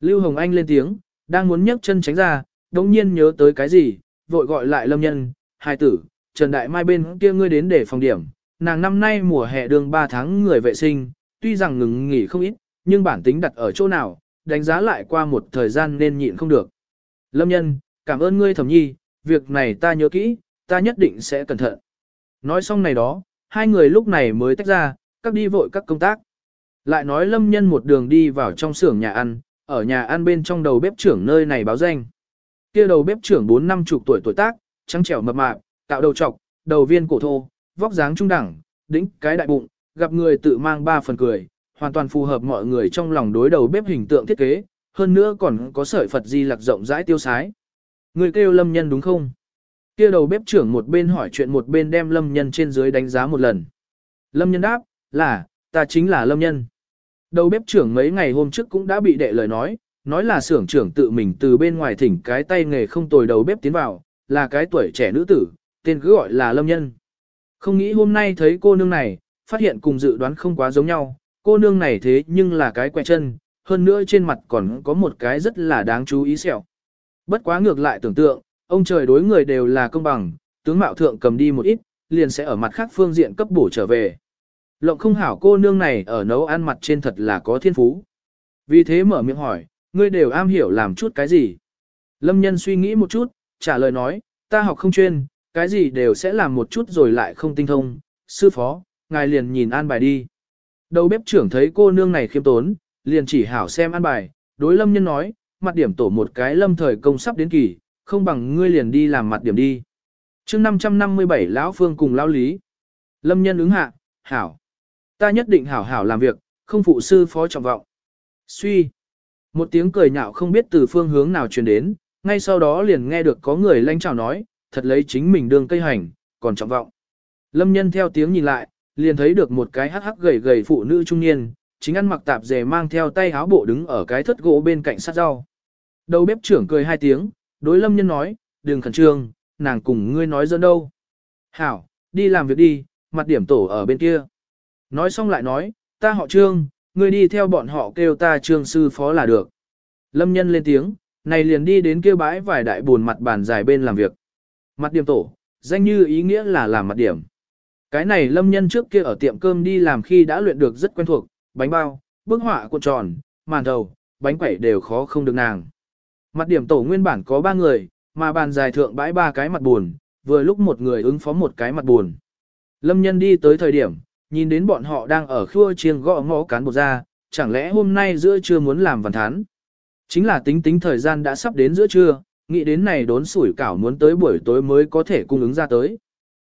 Lưu Hồng Anh lên tiếng, đang muốn nhấc chân tránh ra, đống nhiên nhớ tới cái gì, vội gọi lại lâm nhân, hai tử, Trần Đại Mai bên kia ngươi đến để phòng điểm, nàng năm nay mùa hè đường 3 tháng người vệ sinh, tuy rằng ngừng nghỉ không ít, nhưng bản tính đặt ở chỗ nào, đánh giá lại qua một thời gian nên nhịn không được. Lâm nhân, cảm ơn ngươi thẩm nhi, việc này ta nhớ kỹ, ta nhất định sẽ cẩn thận. Nói xong này đó, hai người lúc này mới tách ra, các đi vội các công tác. Lại nói lâm nhân một đường đi vào trong xưởng nhà ăn, ở nhà ăn bên trong đầu bếp trưởng nơi này báo danh. kia đầu bếp trưởng 4 năm chục tuổi tuổi tác, trắng trẻo mập mạp, tạo đầu trọc, đầu viên cổ thô, vóc dáng trung đẳng, đỉnh cái đại bụng, gặp người tự mang ba phần cười, hoàn toàn phù hợp mọi người trong lòng đối đầu bếp hình tượng thiết kế, hơn nữa còn có sợi Phật di lạc rộng rãi tiêu sái. Người kêu lâm nhân đúng không? kia đầu bếp trưởng một bên hỏi chuyện một bên đem lâm nhân trên dưới đánh giá một lần. Lâm nhân đáp, là, ta chính là lâm nhân. Đầu bếp trưởng mấy ngày hôm trước cũng đã bị đệ lời nói, nói là xưởng trưởng tự mình từ bên ngoài thỉnh cái tay nghề không tồi đầu bếp tiến vào, là cái tuổi trẻ nữ tử, tên cứ gọi là lâm nhân. Không nghĩ hôm nay thấy cô nương này, phát hiện cùng dự đoán không quá giống nhau, cô nương này thế nhưng là cái quẹ chân, hơn nữa trên mặt còn có một cái rất là đáng chú ý sẹo. Bất quá ngược lại tưởng tượng, ông trời đối người đều là công bằng, tướng mạo thượng cầm đi một ít, liền sẽ ở mặt khác phương diện cấp bổ trở về. Lộng không hảo cô nương này ở nấu ăn mặt trên thật là có thiên phú. Vì thế mở miệng hỏi, ngươi đều am hiểu làm chút cái gì? Lâm nhân suy nghĩ một chút, trả lời nói, ta học không chuyên, cái gì đều sẽ làm một chút rồi lại không tinh thông. Sư phó, ngài liền nhìn an bài đi. Đầu bếp trưởng thấy cô nương này khiêm tốn, liền chỉ hảo xem an bài, đối lâm nhân nói, mặt điểm tổ một cái lâm thời công sắp đến kỳ, không bằng ngươi liền đi làm mặt điểm đi. chương 557 lão phương cùng lão lý. Lâm nhân ứng hạ, hảo. Ta nhất định hảo hảo làm việc, không phụ sư phó trọng vọng. Suy. Một tiếng cười nhạo không biết từ phương hướng nào truyền đến, ngay sau đó liền nghe được có người lanh chào nói, thật lấy chính mình đường cây hành, còn trọng vọng. Lâm nhân theo tiếng nhìn lại, liền thấy được một cái hắc hắc gầy gầy phụ nữ trung niên, chính ăn mặc tạp dề mang theo tay áo bộ đứng ở cái thất gỗ bên cạnh sát rau. Đầu bếp trưởng cười hai tiếng, đối lâm nhân nói, đừng khẩn trương, nàng cùng ngươi nói dẫn đâu. Hảo, đi làm việc đi, mặt điểm tổ ở bên kia. Nói xong lại nói, ta họ trương, ngươi đi theo bọn họ kêu ta trương sư phó là được. Lâm nhân lên tiếng, này liền đi đến kêu bãi vài đại buồn mặt bàn dài bên làm việc. Mặt điểm tổ, danh như ý nghĩa là làm mặt điểm. Cái này lâm nhân trước kia ở tiệm cơm đi làm khi đã luyện được rất quen thuộc, bánh bao, bức họa cuộn tròn, màn đầu, bánh quẩy đều khó không được nàng. Mặt điểm tổ nguyên bản có ba người, mà bàn dài thượng bãi ba cái mặt buồn, vừa lúc một người ứng phó một cái mặt buồn. Lâm nhân đi tới thời điểm, nhìn đến bọn họ đang ở khua chiêng gõ ngõ cán bột ra, chẳng lẽ hôm nay giữa trưa muốn làm văn thán. Chính là tính tính thời gian đã sắp đến giữa trưa, nghĩ đến này đốn sủi cảo muốn tới buổi tối mới có thể cung ứng ra tới.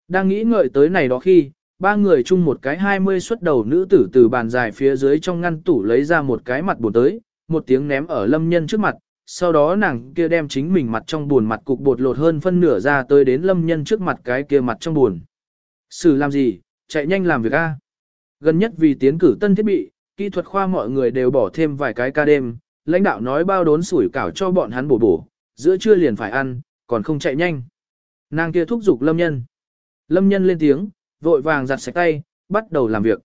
Đang nghĩ ngợi tới này đó khi, ba người chung một cái hai mươi xuất đầu nữ tử từ bàn dài phía dưới trong ngăn tủ lấy ra một cái mặt buồn tới, một tiếng ném ở lâm nhân trước mặt, sau đó nàng kia đem chính mình mặt trong buồn mặt cục bột lột hơn phân nửa ra tới đến lâm nhân trước mặt cái kia mặt trong buồn. Sử làm gì, chạy nhanh làm việc A. Gần nhất vì tiến cử tân thiết bị, kỹ thuật khoa mọi người đều bỏ thêm vài cái ca đêm, lãnh đạo nói bao đốn sủi cảo cho bọn hắn bổ bổ, giữa trưa liền phải ăn, còn không chạy nhanh. Nàng kia thúc giục lâm nhân. Lâm nhân lên tiếng, vội vàng giặt sạch tay, bắt đầu làm việc.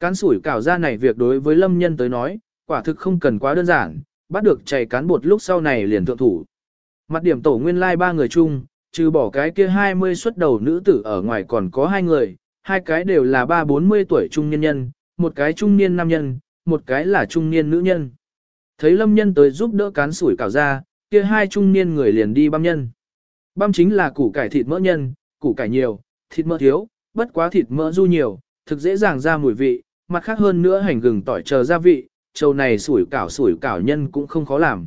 Cán sủi cảo ra này việc đối với lâm nhân tới nói, quả thực không cần quá đơn giản, bắt được chảy cán bột lúc sau này liền thượng thủ. Mặt điểm tổ nguyên lai like ba người chung, trừ bỏ cái kia 20 xuất đầu nữ tử ở ngoài còn có hai người, hai cái đều là ba bốn mươi tuổi trung niên nhân, một cái trung niên nam nhân, một cái là trung niên nữ nhân. Thấy lâm nhân tới giúp đỡ cán sủi cảo ra, kia hai trung niên người liền đi băm nhân. Băm chính là củ cải thịt mỡ nhân, củ cải nhiều, thịt mỡ thiếu, bất quá thịt mỡ du nhiều, thực dễ dàng ra mùi vị, mặt khác hơn nữa hành gừng tỏi chờ gia vị, châu này sủi cảo sủi cảo nhân cũng không khó làm.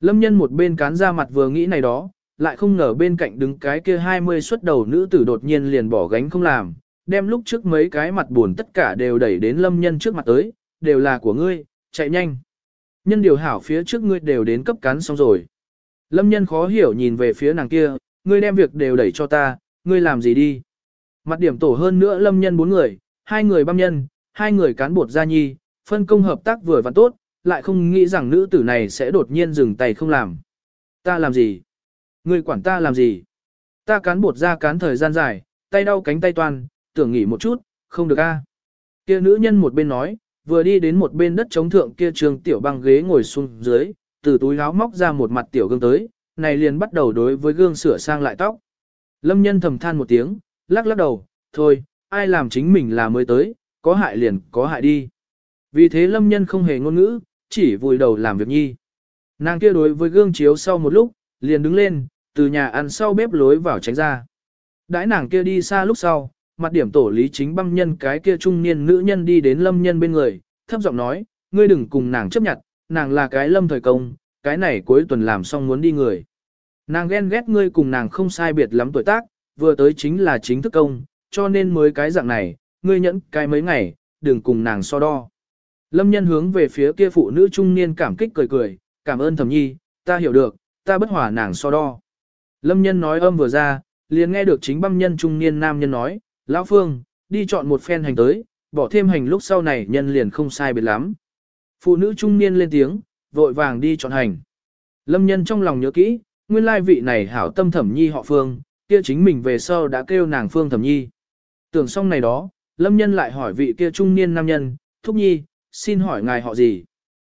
Lâm nhân một bên cán ra mặt vừa nghĩ này đó, lại không ngờ bên cạnh đứng cái kia 20 xuất đầu nữ tử đột nhiên liền bỏ gánh không làm, đem lúc trước mấy cái mặt buồn tất cả đều đẩy đến lâm nhân trước mặt tới, đều là của ngươi, chạy nhanh. Nhân điều hảo phía trước ngươi đều đến cấp cán xong rồi. Lâm nhân khó hiểu nhìn về phía nàng kia, ngươi đem việc đều đẩy cho ta, ngươi làm gì đi. Mặt điểm tổ hơn nữa lâm nhân bốn người, hai người băm nhân, hai người cán bột gia nhi, phân công hợp tác vừa và tốt, lại không nghĩ rằng nữ tử này sẽ đột nhiên dừng tay không làm. Ta làm gì? Ngươi quản ta làm gì? Ta cán bột ra cán thời gian dài, tay đau cánh tay toàn, tưởng nghỉ một chút, không được a. Kia nữ nhân một bên nói, vừa đi đến một bên đất chống thượng kia trường tiểu băng ghế ngồi xuống dưới, từ túi áo móc ra một mặt tiểu gương tới, này liền bắt đầu đối với gương sửa sang lại tóc. Lâm nhân thầm than một tiếng, lắc lắc đầu, thôi, ai làm chính mình là mới tới, có hại liền có hại đi. Vì thế lâm nhân không hề ngôn ngữ, chỉ vùi đầu làm việc nhi. Nàng kia đối với gương chiếu sau một lúc, liền đứng lên, từ nhà ăn sau bếp lối vào tránh ra. Đãi nàng kia đi xa lúc sau, mặt điểm tổ lý chính băm nhân cái kia trung niên nữ nhân đi đến lâm nhân bên người, thấp giọng nói, ngươi đừng cùng nàng chấp nhận, nàng là cái lâm thời công, cái này cuối tuần làm xong muốn đi người. Nàng ghen ghét ngươi cùng nàng không sai biệt lắm tuổi tác, vừa tới chính là chính thức công, cho nên mới cái dạng này, ngươi nhẫn cái mấy ngày, đừng cùng nàng so đo. Lâm nhân hướng về phía kia phụ nữ trung niên cảm kích cười cười, cảm ơn thẩm nhi, ta hiểu được, ta bất hòa nàng so đo. Lâm nhân nói âm vừa ra, liền nghe được chính băm nhân trung niên nam nhân nói, Lão Phương, đi chọn một phen hành tới, bỏ thêm hành lúc sau này nhân liền không sai biệt lắm. Phụ nữ trung niên lên tiếng, vội vàng đi chọn hành. Lâm nhân trong lòng nhớ kỹ, nguyên lai vị này hảo tâm thẩm nhi họ Phương, kia chính mình về sau đã kêu nàng Phương thẩm nhi. Tưởng xong này đó, Lâm nhân lại hỏi vị kia trung niên nam nhân, thúc nhi, xin hỏi ngài họ gì?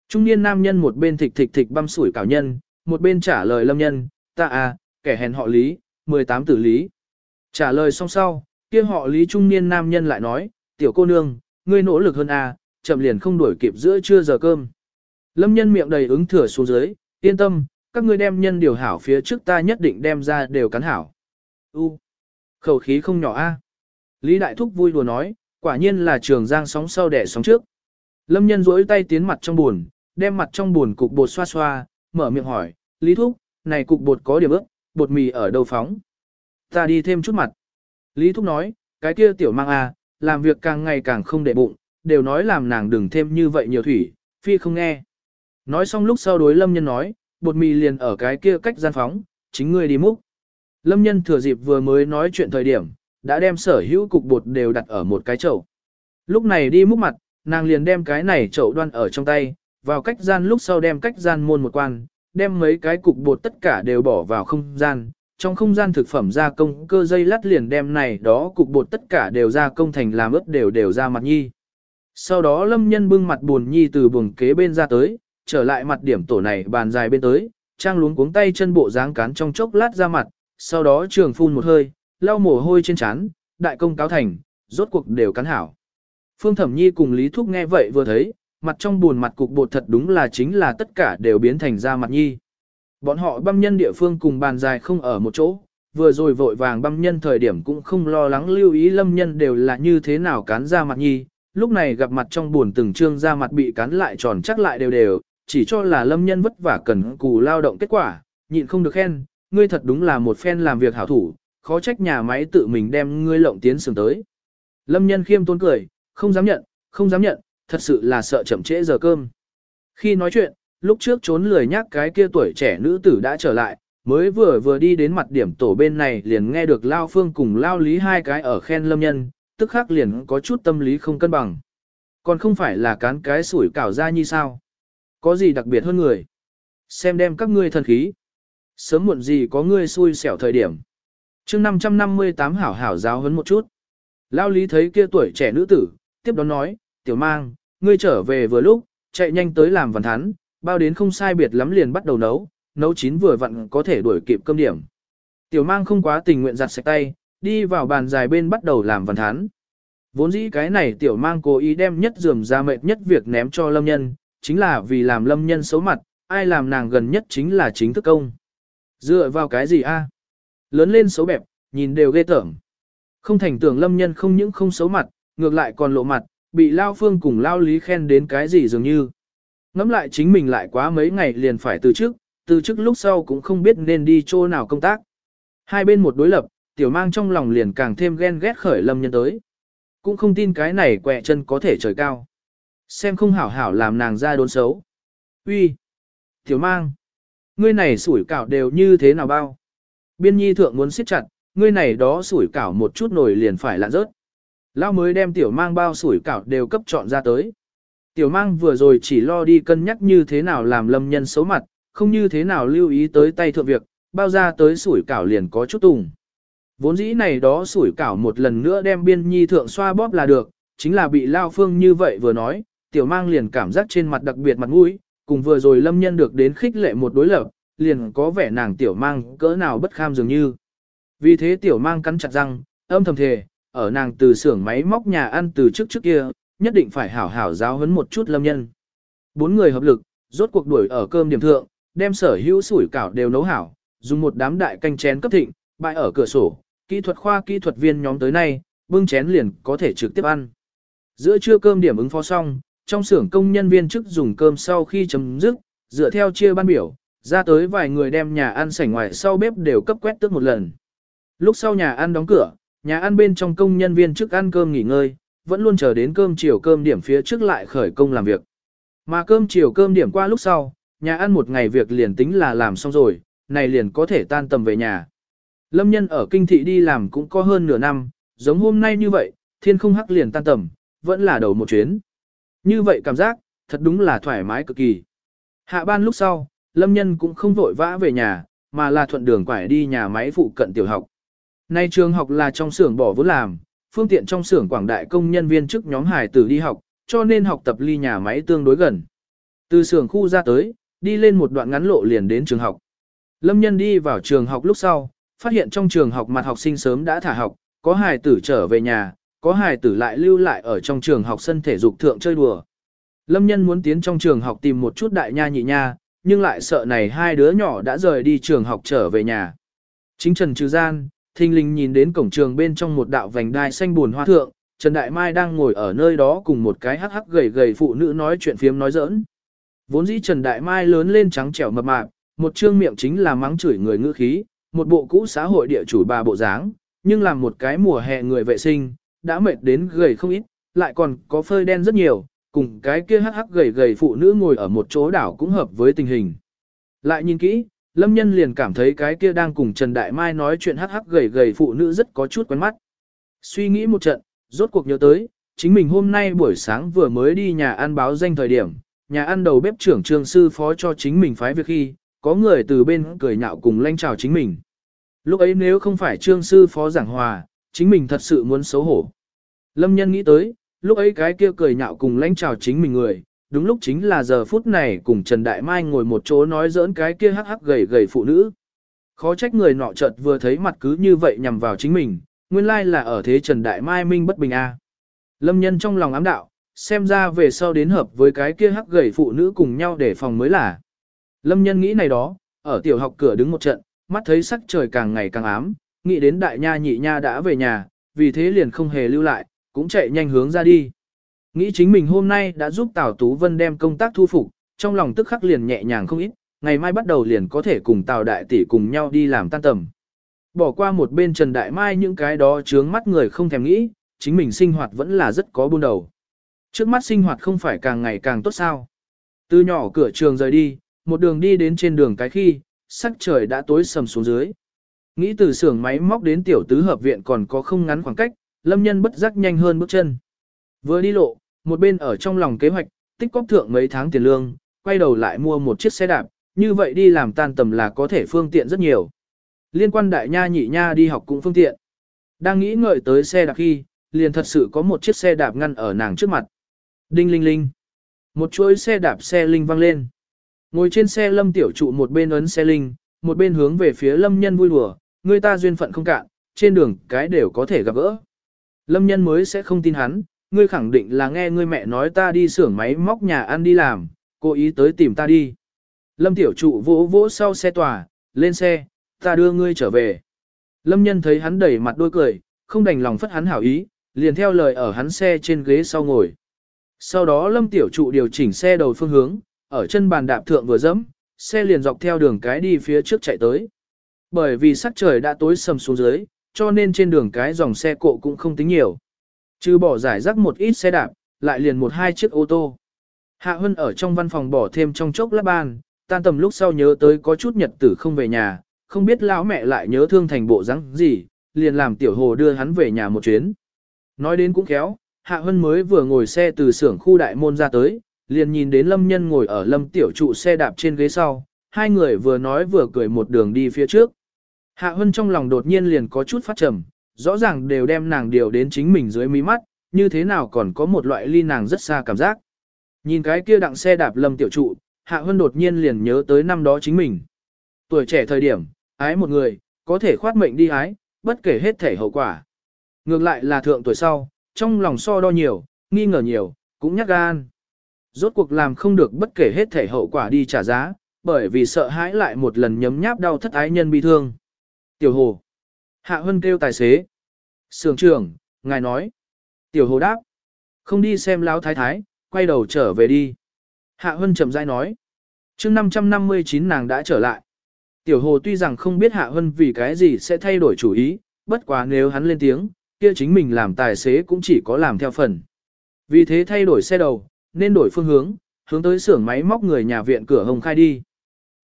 Trung niên nam nhân một bên thịch thịch thịch băm sủi cảo nhân, một bên trả lời lâm nhân, ta à, kẻ hèn họ lý, 18 tử lý. Trả lời xong sau, kia họ lý trung niên nam nhân lại nói, tiểu cô nương, ngươi nỗ lực hơn à, chậm liền không đuổi kịp giữa trưa giờ cơm. Lâm nhân miệng đầy ứng thừa xuống dưới, yên tâm, các ngươi đem nhân điều hảo phía trước ta nhất định đem ra đều cắn hảo. U, khẩu khí không nhỏ a. Lý Đại Thúc vui đùa nói, quả nhiên là trường giang sóng sau đẻ sóng trước. Lâm nhân rỗi tay tiến mặt trong buồn, đem mặt trong buồn cục bột xoa xoa, mở miệng hỏi, Lý Thúc, này cục bột có điểm ước, bột mì ở đâu phóng? Ta đi thêm chút mặt. Lý Thúc nói, cái kia tiểu mang à, làm việc càng ngày càng không để bụng, đều nói làm nàng đừng thêm như vậy nhiều thủy, phi không nghe. Nói xong lúc sau đối lâm nhân nói, bột mì liền ở cái kia cách gian phóng, chính ngươi đi múc. Lâm nhân thừa dịp vừa mới nói chuyện thời điểm, đã đem sở hữu cục bột đều đặt ở một cái chậu. Lúc này đi múc mặt, nàng liền đem cái này chậu đoan ở trong tay, vào cách gian lúc sau đem cách gian môn một quan, đem mấy cái cục bột tất cả đều bỏ vào không gian. Trong không gian thực phẩm gia công cơ dây lát liền đem này đó cục bột tất cả đều gia công thành làm ướp đều đều ra mặt nhi. Sau đó lâm nhân bưng mặt buồn nhi từ buồng kế bên ra tới, trở lại mặt điểm tổ này bàn dài bên tới, trang luống cuống tay chân bộ dáng cán trong chốc lát ra mặt, sau đó trường phun một hơi, lau mồ hôi trên trán, đại công cáo thành, rốt cuộc đều cắn hảo. Phương Thẩm Nhi cùng Lý Thúc nghe vậy vừa thấy, mặt trong buồn mặt cục bột thật đúng là chính là tất cả đều biến thành ra mặt nhi. Bọn họ băm nhân địa phương cùng bàn dài không ở một chỗ, vừa rồi vội vàng băm nhân thời điểm cũng không lo lắng lưu ý lâm nhân đều là như thế nào cán ra mặt nhi, lúc này gặp mặt trong buồn từng trương ra mặt bị cán lại tròn chắc lại đều đều, chỉ cho là lâm nhân vất vả cần cù lao động kết quả, nhịn không được khen, ngươi thật đúng là một phen làm việc hảo thủ, khó trách nhà máy tự mình đem ngươi lộng tiến sừng tới. Lâm nhân khiêm tốn cười, không dám nhận, không dám nhận, thật sự là sợ chậm trễ giờ cơm. Khi nói chuyện, lúc trước trốn lười nhắc cái kia tuổi trẻ nữ tử đã trở lại, mới vừa vừa đi đến mặt điểm tổ bên này liền nghe được Lao Phương cùng Lao Lý hai cái ở khen lâm nhân, tức khắc liền có chút tâm lý không cân bằng. Còn không phải là cán cái sủi cảo ra như sao? Có gì đặc biệt hơn người? Xem đem các ngươi thần khí. Sớm muộn gì có ngươi xui xẻo thời điểm. chương 558 hảo hảo giáo hấn một chút. Lao Lý thấy kia tuổi trẻ nữ tử, tiếp đó nói, tiểu mang, ngươi trở về vừa lúc, chạy nhanh tới làm văn thắn, bao đến không sai biệt lắm liền bắt đầu nấu, nấu chín vừa vặn có thể đuổi kịp cơm điểm. Tiểu mang không quá tình nguyện giặt sạch tay, đi vào bàn dài bên bắt đầu làm văn thán. Vốn dĩ cái này tiểu mang cố ý đem nhất dườm ra mệt nhất việc ném cho lâm nhân, chính là vì làm lâm nhân xấu mặt, ai làm nàng gần nhất chính là chính thức công. Dựa vào cái gì a? Lớn lên xấu bẹp, nhìn đều ghê tởm. Không thành tưởng lâm nhân không những không xấu mặt, ngược lại còn lộ mặt, bị lao phương cùng lao lý khen đến cái gì dường như. Ngắm lại chính mình lại quá mấy ngày liền phải từ trước, từ trước lúc sau cũng không biết nên đi chỗ nào công tác. Hai bên một đối lập, tiểu mang trong lòng liền càng thêm ghen ghét khởi lâm nhân tới. Cũng không tin cái này quẹ chân có thể trời cao. Xem không hảo hảo làm nàng ra đốn xấu. Uy, Tiểu mang! Ngươi này sủi cảo đều như thế nào bao? Biên nhi thượng muốn siết chặt, ngươi này đó sủi cảo một chút nổi liền phải lạn rớt. Lão mới đem tiểu mang bao sủi cảo đều cấp chọn ra tới. Tiểu mang vừa rồi chỉ lo đi cân nhắc như thế nào làm lâm nhân xấu mặt, không như thế nào lưu ý tới tay thượng việc, bao ra tới sủi cảo liền có chút tùng. Vốn dĩ này đó sủi cảo một lần nữa đem biên nhi thượng xoa bóp là được, chính là bị lao phương như vậy vừa nói, tiểu mang liền cảm giác trên mặt đặc biệt mặt mũi, cùng vừa rồi lâm nhân được đến khích lệ một đối lập, liền có vẻ nàng tiểu mang cỡ nào bất kham dường như. Vì thế tiểu mang cắn chặt răng, âm thầm thề, ở nàng từ xưởng máy móc nhà ăn từ trước trước kia, nhất định phải hảo hảo giáo huấn một chút lâm nhân. Bốn người hợp lực, rốt cuộc đuổi ở cơm điểm thượng, đem sở hữu sủi cảo đều nấu hảo, dùng một đám đại canh chén cấp thịnh, bại ở cửa sổ, kỹ thuật khoa kỹ thuật viên nhóm tới nay, bưng chén liền có thể trực tiếp ăn. Giữa trưa cơm điểm ứng phó xong, trong xưởng công nhân viên chức dùng cơm sau khi chấm dứt, dựa theo chia ban biểu, ra tới vài người đem nhà ăn sảnh ngoài sau bếp đều cấp quét tước một lần. Lúc sau nhà ăn đóng cửa, nhà ăn bên trong công nhân viên trước ăn cơm nghỉ ngơi, vẫn luôn chờ đến cơm chiều cơm điểm phía trước lại khởi công làm việc. Mà cơm chiều cơm điểm qua lúc sau, nhà ăn một ngày việc liền tính là làm xong rồi, này liền có thể tan tầm về nhà. Lâm nhân ở kinh thị đi làm cũng có hơn nửa năm, giống hôm nay như vậy, thiên không hắc liền tan tầm, vẫn là đầu một chuyến. Như vậy cảm giác, thật đúng là thoải mái cực kỳ. Hạ ban lúc sau, Lâm nhân cũng không vội vã về nhà, mà là thuận đường quải đi nhà máy phụ cận tiểu học. Nay trường học là trong xưởng bỏ vốn làm, phương tiện trong xưởng quảng đại công nhân viên chức nhóm hải tử đi học, cho nên học tập ly nhà máy tương đối gần. Từ xưởng khu ra tới, đi lên một đoạn ngắn lộ liền đến trường học. Lâm nhân đi vào trường học lúc sau, phát hiện trong trường học mặt học sinh sớm đã thả học, có hài tử trở về nhà, có hài tử lại lưu lại ở trong trường học sân thể dục thượng chơi đùa. Lâm nhân muốn tiến trong trường học tìm một chút đại nha nhị nha, nhưng lại sợ này hai đứa nhỏ đã rời đi trường học trở về nhà. Chính Trần Trừ Gian, thình linh nhìn đến cổng trường bên trong một đạo vành đai xanh buồn hoa thượng, Trần Đại Mai đang ngồi ở nơi đó cùng một cái hắc hắc gầy gầy phụ nữ nói chuyện phiếm nói giỡn. Vốn dĩ Trần Đại Mai lớn lên trắng trẻo mập mạp, một trương miệng chính là mắng chửi người ngữ khí, một bộ cũ xã hội địa chủ bà bộ dáng, nhưng làm một cái mùa hè người vệ sinh, đã mệt đến gầy không ít, lại còn có phơi đen rất nhiều, cùng cái kia hắc hắc gầy gầy phụ nữ ngồi ở một chỗ đảo cũng hợp với tình hình. Lại nhìn kỹ, Lâm Nhân liền cảm thấy cái kia đang cùng Trần Đại Mai nói chuyện hắc hắc gầy gầy phụ nữ rất có chút quen mắt. Suy nghĩ một trận, rốt cuộc nhớ tới, chính mình hôm nay buổi sáng vừa mới đi nhà ăn báo danh thời điểm, nhà ăn đầu bếp trưởng trường sư phó cho chính mình phái việc khi, có người từ bên cười nhạo cùng lanh chào chính mình. Lúc ấy nếu không phải trương sư phó giảng hòa, chính mình thật sự muốn xấu hổ. Lâm nhân nghĩ tới, lúc ấy cái kia cười nhạo cùng lanh chào chính mình người, đúng lúc chính là giờ phút này cùng Trần Đại Mai ngồi một chỗ nói giỡn cái kia hắc hắc gầy gầy phụ nữ. Khó trách người nọ chợt vừa thấy mặt cứ như vậy nhằm vào chính mình, nguyên lai là ở thế Trần Đại Mai minh bất bình a. Lâm nhân trong lòng ám đạo, xem ra về sau đến hợp với cái kia hắc gầy phụ nữ cùng nhau để phòng mới là. Lâm nhân nghĩ này đó, ở tiểu học cửa đứng một trận, mắt thấy sắc trời càng ngày càng ám, nghĩ đến đại nha nhị nha đã về nhà, vì thế liền không hề lưu lại, cũng chạy nhanh hướng ra đi. Nghĩ chính mình hôm nay đã giúp Tào Tú Vân đem công tác thu phục, trong lòng tức khắc liền nhẹ nhàng không ít, ngày mai bắt đầu liền có thể cùng Tào Đại Tỷ cùng nhau đi làm tan tầm. Bỏ qua một bên Trần Đại Mai những cái đó chướng mắt người không thèm nghĩ, chính mình sinh hoạt vẫn là rất có buôn đầu. Trước mắt sinh hoạt không phải càng ngày càng tốt sao. Từ nhỏ cửa trường rời đi, một đường đi đến trên đường cái khi, sắc trời đã tối sầm xuống dưới. Nghĩ từ xưởng máy móc đến tiểu tứ hợp viện còn có không ngắn khoảng cách, lâm nhân bất giác nhanh hơn bước chân. Vừa đi lộ, một bên ở trong lòng kế hoạch, tích cóp thượng mấy tháng tiền lương, quay đầu lại mua một chiếc xe đạp, như vậy đi làm tan tầm là có thể phương tiện rất nhiều. Liên quan đại nha nhị nha đi học cũng phương tiện. Đang nghĩ ngợi tới xe đạp khi, liền thật sự có một chiếc xe đạp ngăn ở nàng trước mặt. Đinh linh linh. Một chuỗi xe đạp xe linh vang lên. Ngồi trên xe lâm tiểu trụ một bên ấn xe linh, một bên hướng về phía lâm nhân vui đùa, người ta duyên phận không cạn, trên đường cái đều có thể gặp gỡ. Lâm nhân mới sẽ không tin hắn, ngươi khẳng định là nghe ngươi mẹ nói ta đi xưởng máy móc nhà ăn đi làm, cố ý tới tìm ta đi. Lâm tiểu trụ vỗ vỗ sau xe tòa, lên xe, ta đưa ngươi trở về. Lâm nhân thấy hắn đẩy mặt đôi cười, không đành lòng phất hắn hảo ý, liền theo lời ở hắn xe trên ghế sau ngồi. Sau đó lâm tiểu trụ điều chỉnh xe đầu phương hướng, ở chân bàn đạp thượng vừa dẫm, xe liền dọc theo đường cái đi phía trước chạy tới. Bởi vì sắc trời đã tối sầm xuống dưới, cho nên trên đường cái dòng xe cộ cũng không tính nhiều. Trừ bỏ giải rác một ít xe đạp, lại liền một hai chiếc ô tô. Hạ Hân ở trong văn phòng bỏ thêm trong chốc lát ban, tan tầm lúc sau nhớ tới có chút nhật tử không về nhà, không biết lão mẹ lại nhớ thương thành bộ rắn gì, liền làm tiểu hồ đưa hắn về nhà một chuyến. Nói đến cũng khéo, Hạ Hân mới vừa ngồi xe từ xưởng khu đại môn ra tới, liền nhìn đến Lâm Nhân ngồi ở Lâm tiểu trụ xe đạp trên ghế sau, hai người vừa nói vừa cười một đường đi phía trước. Hạ Hân trong lòng đột nhiên liền có chút phát trầm, rõ ràng đều đem nàng điều đến chính mình dưới mí mắt, như thế nào còn có một loại ly nàng rất xa cảm giác. Nhìn cái kia đặng xe đạp Lâm tiểu trụ, Hạ Hân đột nhiên liền nhớ tới năm đó chính mình. Tuổi trẻ thời điểm, ái một người, có thể khoát mệnh đi ái, bất kể hết thể hậu quả. Ngược lại là thượng tuổi sau, trong lòng so đo nhiều, nghi ngờ nhiều, cũng nhắc gan. Rốt cuộc làm không được bất kể hết thể hậu quả đi trả giá, bởi vì sợ hãi lại một lần nhấm nháp đau thất ái nhân bi thương. Tiểu Hồ. Hạ Hân kêu tài xế. Sưởng trưởng, ngài nói. Tiểu Hồ đáp. Không đi xem lão thái thái, quay đầu trở về đi. Hạ Hân chậm rãi nói. mươi 559 nàng đã trở lại. Tiểu Hồ tuy rằng không biết Hạ Hân vì cái gì sẽ thay đổi chủ ý, bất quá nếu hắn lên tiếng, kia chính mình làm tài xế cũng chỉ có làm theo phần. Vì thế thay đổi xe đầu, nên đổi phương hướng, hướng tới xưởng máy móc người nhà viện cửa hồng khai đi.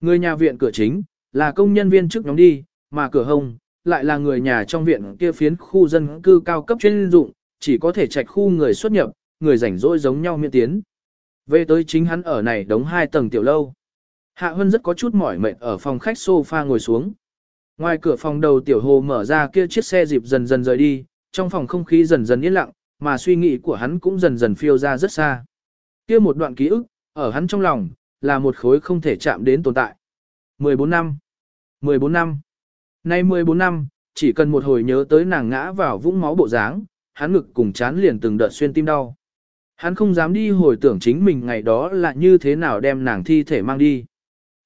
Người nhà viện cửa chính, là công nhân viên trước nhóm đi, mà cửa hồng, lại là người nhà trong viện kia phiến khu dân cư cao cấp chuyên dụng, chỉ có thể trạch khu người xuất nhập, người rảnh rỗi giống nhau miễn tiến. Về tới chính hắn ở này đóng hai tầng tiểu lâu. Hạ Hân rất có chút mỏi mệt ở phòng khách sofa ngồi xuống. Ngoài cửa phòng đầu tiểu hồ mở ra kia chiếc xe dịp dần dần rời đi, trong phòng không khí dần dần yên lặng, mà suy nghĩ của hắn cũng dần dần phiêu ra rất xa. Kia một đoạn ký ức, ở hắn trong lòng, là một khối không thể chạm đến tồn tại. 14 năm. 14 năm. Nay 14 năm, chỉ cần một hồi nhớ tới nàng ngã vào vũng máu bộ dáng, hắn ngực cùng chán liền từng đợt xuyên tim đau. Hắn không dám đi hồi tưởng chính mình ngày đó là như thế nào đem nàng thi thể mang đi.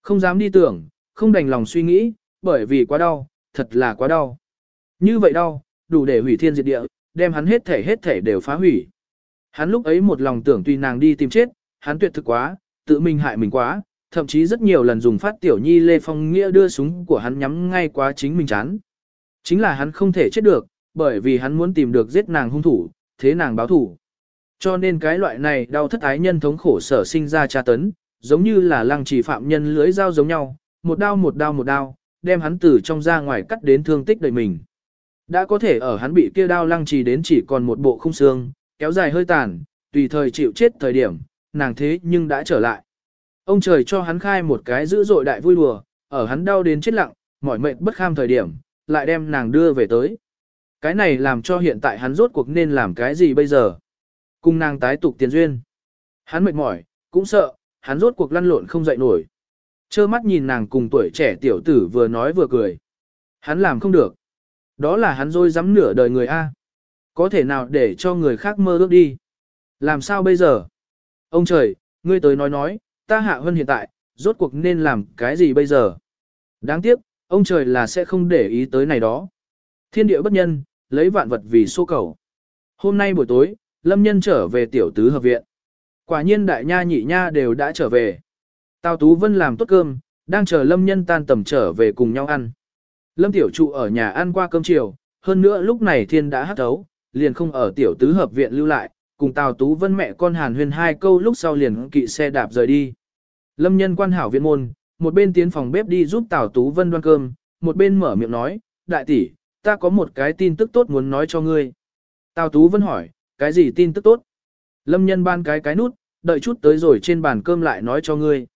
Không dám đi tưởng, không đành lòng suy nghĩ, bởi vì quá đau, thật là quá đau. Như vậy đau, đủ để hủy thiên diệt địa, đem hắn hết thể hết thể đều phá hủy. Hắn lúc ấy một lòng tưởng tùy nàng đi tìm chết, hắn tuyệt thực quá, tự mình hại mình quá, thậm chí rất nhiều lần dùng phát tiểu nhi Lê Phong Nghĩa đưa súng của hắn nhắm ngay quá chính mình chán. Chính là hắn không thể chết được, bởi vì hắn muốn tìm được giết nàng hung thủ, thế nàng báo thủ. Cho nên cái loại này đau thất ái nhân thống khổ sở sinh ra tra tấn, giống như là lăng trì phạm nhân lưới dao giống nhau, một đao một đao một đao, đem hắn từ trong ra ngoài cắt đến thương tích đời mình. Đã có thể ở hắn bị kia đao lăng trì đến chỉ còn một bộ không xương, kéo dài hơi tàn, tùy thời chịu chết thời điểm, nàng thế nhưng đã trở lại. Ông trời cho hắn khai một cái dữ dội đại vui đùa, ở hắn đau đến chết lặng, mỏi mệt bất kham thời điểm, lại đem nàng đưa về tới. Cái này làm cho hiện tại hắn rốt cuộc nên làm cái gì bây giờ? Cùng nàng tái tục tiền duyên. Hắn mệt mỏi, cũng sợ, hắn rốt cuộc lăn lộn không dậy nổi. Chơ mắt nhìn nàng cùng tuổi trẻ tiểu tử vừa nói vừa cười. Hắn làm không được. Đó là hắn dôi dám nửa đời người A. Có thể nào để cho người khác mơ ước đi. Làm sao bây giờ? Ông trời, ngươi tới nói nói, ta hạ hơn hiện tại, rốt cuộc nên làm cái gì bây giờ? Đáng tiếc, ông trời là sẽ không để ý tới này đó. Thiên địa bất nhân, lấy vạn vật vì số cầu. Hôm nay buổi tối, lâm nhân trở về tiểu tứ hợp viện. Quả nhiên đại nha nhị nha đều đã trở về. Tào Tú Vân làm tốt cơm, đang chờ lâm nhân tan tầm trở về cùng nhau ăn. Lâm tiểu trụ ở nhà ăn qua cơm chiều, hơn nữa lúc này thiên đã hát thấu, liền không ở tiểu tứ hợp viện lưu lại, cùng Tào Tú Vân mẹ con Hàn Huyền hai câu lúc sau liền kỵ xe đạp rời đi. Lâm nhân quan hảo viện môn, một bên tiến phòng bếp đi giúp Tào Tú Vân đoan cơm, một bên mở miệng nói, đại tỷ, ta có một cái tin tức tốt muốn nói cho ngươi. Tào Tú Vân hỏi, cái gì tin tức tốt? Lâm nhân ban cái cái nút, đợi chút tới rồi trên bàn cơm lại nói cho ngươi.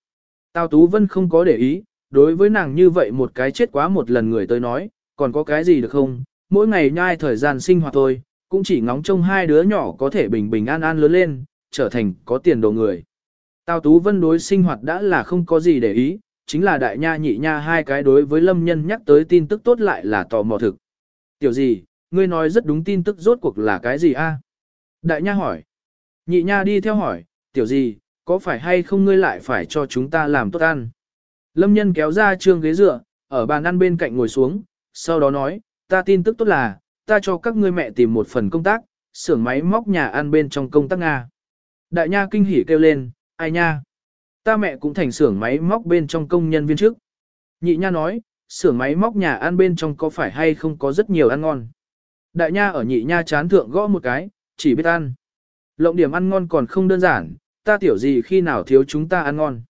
Tào Tú Vân không có để ý, đối với nàng như vậy một cái chết quá một lần người tới nói, còn có cái gì được không? Mỗi ngày nhai thời gian sinh hoạt thôi, cũng chỉ ngóng trông hai đứa nhỏ có thể bình bình an an lớn lên, trở thành có tiền đồ người. Tào Tú Vân đối sinh hoạt đã là không có gì để ý, chính là đại nha nhị nha hai cái đối với lâm nhân nhắc tới tin tức tốt lại là tò mò thực. Tiểu gì, ngươi nói rất đúng tin tức rốt cuộc là cái gì a? Đại nha hỏi. Nhị nha đi theo hỏi, tiểu gì, có phải hay không ngươi lại phải cho chúng ta làm tốt ăn? Lâm nhân kéo ra trương ghế dựa, ở bàn ăn bên cạnh ngồi xuống, sau đó nói, ta tin tức tốt là, ta cho các ngươi mẹ tìm một phần công tác, xưởng máy móc nhà ăn bên trong công tác Nga. Đại nha kinh hỉ kêu lên, ai nha? Ta mẹ cũng thành xưởng máy móc bên trong công nhân viên trước. Nhị nha nói, xưởng máy móc nhà ăn bên trong có phải hay không có rất nhiều ăn ngon. Đại nha ở nhị nha chán thượng gõ một cái, chỉ biết ăn. Lộng điểm ăn ngon còn không đơn giản, ta tiểu gì khi nào thiếu chúng ta ăn ngon.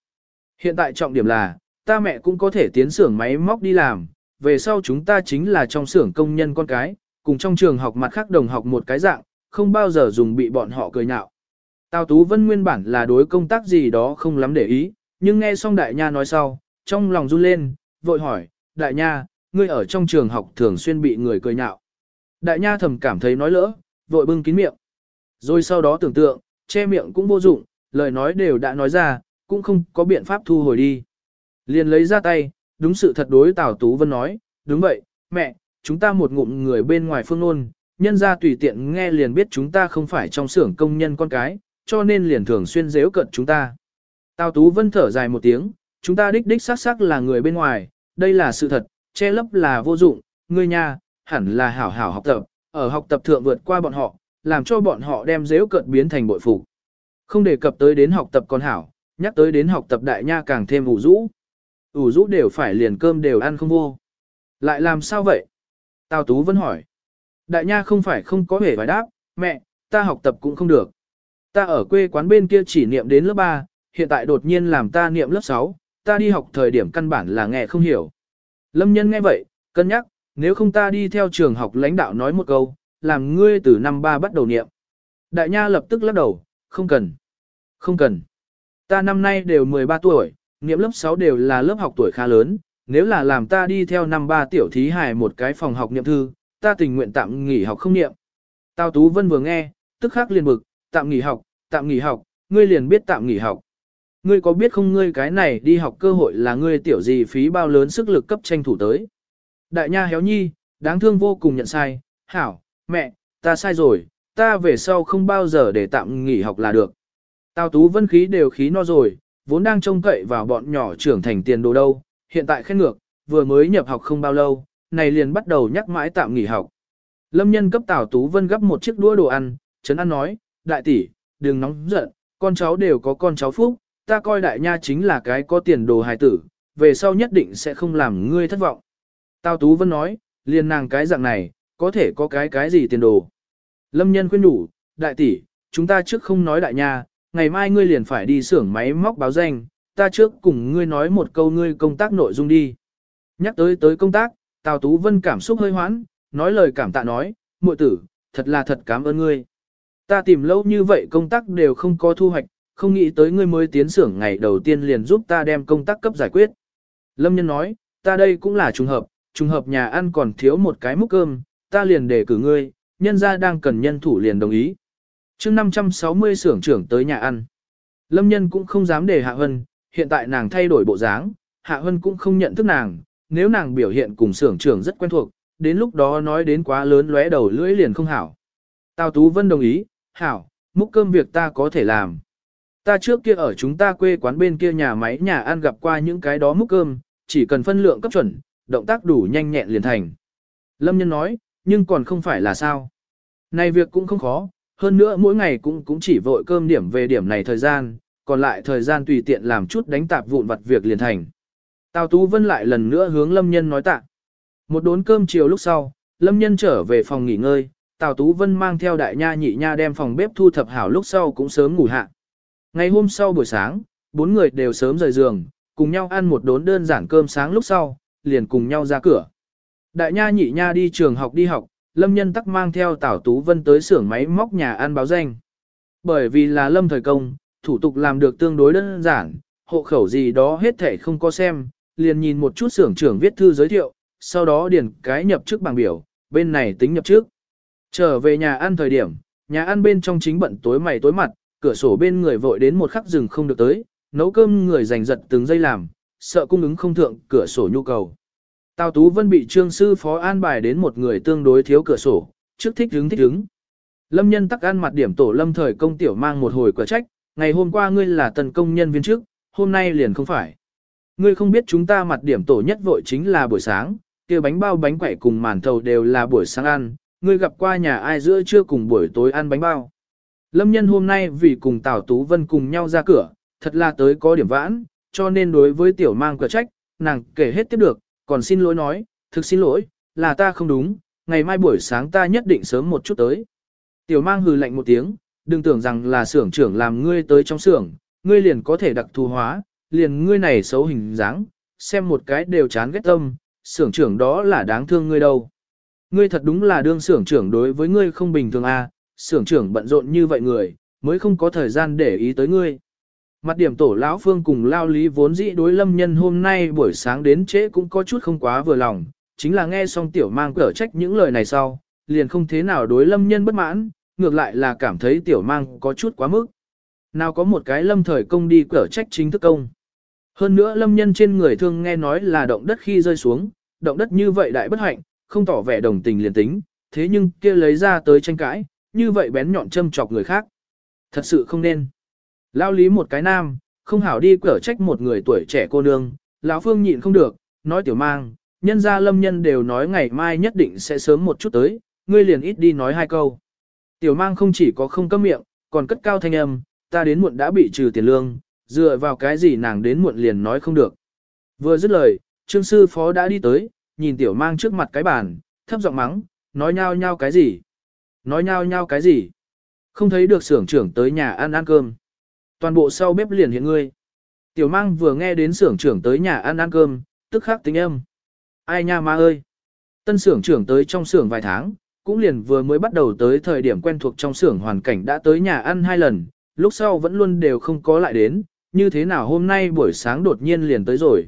Hiện tại trọng điểm là, ta mẹ cũng có thể tiến xưởng máy móc đi làm, về sau chúng ta chính là trong xưởng công nhân con cái, cùng trong trường học mặt khác đồng học một cái dạng, không bao giờ dùng bị bọn họ cười nhạo. Tào Tú Vân nguyên bản là đối công tác gì đó không lắm để ý, nhưng nghe xong đại nha nói sau, trong lòng run lên, vội hỏi, đại nha, ngươi ở trong trường học thường xuyên bị người cười nhạo. Đại nha thầm cảm thấy nói lỡ, vội bưng kín miệng. Rồi sau đó tưởng tượng, che miệng cũng vô dụng, lời nói đều đã nói ra, cũng không có biện pháp thu hồi đi. Liền lấy ra tay, đúng sự thật đối Tào Tú Vân nói, đúng vậy, mẹ, chúng ta một ngụm người bên ngoài phương nôn, nhân ra tùy tiện nghe liền biết chúng ta không phải trong xưởng công nhân con cái, cho nên liền thường xuyên dễu cận chúng ta. Tào Tú Vân thở dài một tiếng, chúng ta đích đích xác xác là người bên ngoài, đây là sự thật, che lấp là vô dụng, ngươi nha, hẳn là hảo hảo học tập, ở học tập thượng vượt qua bọn họ, làm cho bọn họ đem dễu cận biến thành bội phục. Không đề cập tới đến học tập con hảo, nhắc tới đến học tập đại nha càng thêm ủ rũ. ủ rũ đều phải liền cơm đều ăn không vô. Lại làm sao vậy? Tào Tú Vân hỏi. Đại nha không phải không có hề phải đáp, mẹ, ta học tập cũng không được. Ta ở quê quán bên kia chỉ niệm đến lớp 3, hiện tại đột nhiên làm ta niệm lớp 6, ta đi học thời điểm căn bản là nghe không hiểu. Lâm nhân nghe vậy, cân nhắc, nếu không ta đi theo trường học lãnh đạo nói một câu, làm ngươi từ năm 3 bắt đầu niệm. Đại nha lập tức lắc đầu, không cần. Không cần. Ta năm nay đều 13 tuổi, niệm lớp 6 đều là lớp học tuổi khá lớn, nếu là làm ta đi theo năm 3 tiểu thí hài một cái phòng học niệm thư, ta tình nguyện tạm nghỉ học không niệm. Tào Tú Vân vừa nghe, tức khắc liền bực, tạm nghỉ học, tạm nghỉ học, ngươi liền biết tạm nghỉ học. Ngươi có biết không ngươi cái này đi học cơ hội là ngươi tiểu gì phí bao lớn sức lực cấp tranh thủ tới. Đại nha héo nhi, đáng thương vô cùng nhận sai, hảo, mẹ, ta sai rồi, ta về sau không bao giờ để tạm nghỉ học là được. Tào tú vân khí đều khí no rồi, vốn đang trông cậy vào bọn nhỏ trưởng thành tiền đồ đâu, hiện tại khét ngược, vừa mới nhập học không bao lâu, này liền bắt đầu nhắc mãi tạm nghỉ học. Lâm nhân cấp Tào Tú Vân gấp một chiếc đũa đồ ăn, Trấn An nói, đại tỷ, đừng nóng giận, con cháu đều có con cháu phúc, ta coi đại nha chính là cái có tiền đồ hài tử, về sau nhất định sẽ không làm ngươi thất vọng. Tào Tú Vân nói, liền nàng cái dạng này, có thể có cái cái gì tiền đồ. Lâm nhân khuyên đủ, đại tỷ, chúng ta trước không nói đại nha, ngày mai ngươi liền phải đi xưởng máy móc báo danh, ta trước cùng ngươi nói một câu ngươi công tác nội dung đi. Nhắc tới tới công tác, Tào Tú Vân cảm xúc hơi hoãn, nói lời cảm tạ nói, muội tử, thật là thật cảm ơn ngươi. Ta tìm lâu như vậy công tác đều không có thu hoạch, không nghĩ tới ngươi mới tiến xưởng ngày đầu tiên liền giúp ta đem công tác cấp giải quyết. Lâm nhân nói, ta đây cũng là trùng hợp, trùng hợp nhà ăn còn thiếu một cái múc cơm, ta liền để cử ngươi, nhân ra đang cần nhân thủ liền đồng ý. chương 560 xưởng trưởng tới nhà ăn. Lâm nhân cũng không dám để Hạ Hân, hiện tại nàng thay đổi bộ dáng, Hạ Hân cũng không nhận thức nàng, nếu nàng biểu hiện cùng xưởng trưởng rất quen thuộc, đến lúc đó nói đến quá lớn lóe đầu lưỡi liền không hảo. Tào Tú Vân đồng ý, hảo, múc cơm việc ta có thể làm. Ta trước kia ở chúng ta quê quán bên kia nhà máy nhà ăn gặp qua những cái đó múc cơm, chỉ cần phân lượng cấp chuẩn, động tác đủ nhanh nhẹn liền thành. Lâm nhân nói, nhưng còn không phải là sao. Này việc cũng không khó, hơn nữa mỗi ngày cũng cũng chỉ vội cơm điểm về điểm này thời gian, còn lại thời gian tùy tiện làm chút đánh tạp vụn vặt việc liền thành. Tào Tú Vân lại lần nữa hướng Lâm Nhân nói tạ. Một đốn cơm chiều lúc sau, Lâm Nhân trở về phòng nghỉ ngơi, Tào Tú Vân mang theo đại nha nhị nha đem phòng bếp thu thập hảo lúc sau cũng sớm ngủ hạ. Ngày hôm sau buổi sáng, bốn người đều sớm rời giường, cùng nhau ăn một đốn đơn giản cơm sáng lúc sau, liền cùng nhau ra cửa. Đại nha nhị nha đi trường học đi học, Lâm Nhân tắc mang theo Tào Tú Vân tới xưởng máy móc nhà ăn báo danh. Bởi vì là Lâm thời công, thủ tục làm được tương đối đơn giản, hộ khẩu gì đó hết thể không có xem, liền nhìn một chút xưởng trưởng viết thư giới thiệu, sau đó điền cái nhập chức bảng biểu, bên này tính nhập chức. Trở về nhà ăn thời điểm, nhà ăn bên trong chính bận tối mày tối mặt, cửa sổ bên người vội đến một khắc rừng không được tới, nấu cơm người giành giật từng giây làm, sợ cung ứng không thượng cửa sổ nhu cầu. Tào Tú Vân bị trương sư phó an bài đến một người tương đối thiếu cửa sổ, trước thích hứng thích hứng. Lâm nhân tắc ăn mặt điểm tổ lâm thời công tiểu mang một hồi quả trách, ngày hôm qua ngươi là tần công nhân viên trước, hôm nay liền không phải. Ngươi không biết chúng ta mặt điểm tổ nhất vội chính là buổi sáng, kia bánh bao bánh quẩy cùng màn thầu đều là buổi sáng ăn, ngươi gặp qua nhà ai giữa trưa cùng buổi tối ăn bánh bao. Lâm nhân hôm nay vì cùng Tào Tú Vân cùng nhau ra cửa, thật là tới có điểm vãn, cho nên đối với tiểu mang cửa trách, nàng kể hết tiếp được, còn xin lỗi nói, thực xin lỗi, là ta không đúng, ngày mai buổi sáng ta nhất định sớm một chút tới. Tiểu mang hừ lạnh một tiếng, đừng tưởng rằng là xưởng trưởng làm ngươi tới trong xưởng, ngươi liền có thể đặc thù hóa, liền ngươi này xấu hình dáng, xem một cái đều chán ghét tâm, xưởng trưởng đó là đáng thương ngươi đâu. Ngươi thật đúng là đương xưởng trưởng đối với ngươi không bình thường à, xưởng trưởng bận rộn như vậy người, mới không có thời gian để ý tới ngươi. Mặt điểm tổ lão phương cùng lao lý vốn dĩ đối lâm nhân hôm nay buổi sáng đến trễ cũng có chút không quá vừa lòng, chính là nghe xong tiểu mang cở trách những lời này sau, liền không thế nào đối lâm nhân bất mãn, ngược lại là cảm thấy tiểu mang có chút quá mức. Nào có một cái lâm thời công đi cở trách chính thức công. Hơn nữa lâm nhân trên người thương nghe nói là động đất khi rơi xuống, động đất như vậy đại bất hạnh, không tỏ vẻ đồng tình liền tính, thế nhưng kia lấy ra tới tranh cãi, như vậy bén nhọn châm chọc người khác. Thật sự không nên. Lao lý một cái nam, không hảo đi cở trách một người tuổi trẻ cô nương, lão phương nhịn không được, nói tiểu mang, nhân gia lâm nhân đều nói ngày mai nhất định sẽ sớm một chút tới, ngươi liền ít đi nói hai câu. Tiểu mang không chỉ có không cấm miệng, còn cất cao thanh âm, ta đến muộn đã bị trừ tiền lương, dựa vào cái gì nàng đến muộn liền nói không được. Vừa dứt lời, trương sư phó đã đi tới, nhìn tiểu mang trước mặt cái bàn, thấp giọng mắng, nói nhao nhao cái gì? Nói nhao nhao cái gì? Không thấy được xưởng trưởng tới nhà ăn ăn cơm. Toàn bộ sau bếp liền hiện ngươi. Tiểu mang vừa nghe đến xưởng trưởng tới nhà ăn ăn cơm, tức khắc tính âm. Ai nha ma ơi! Tân xưởng trưởng tới trong xưởng vài tháng, cũng liền vừa mới bắt đầu tới thời điểm quen thuộc trong xưởng hoàn cảnh đã tới nhà ăn hai lần, lúc sau vẫn luôn đều không có lại đến, như thế nào hôm nay buổi sáng đột nhiên liền tới rồi.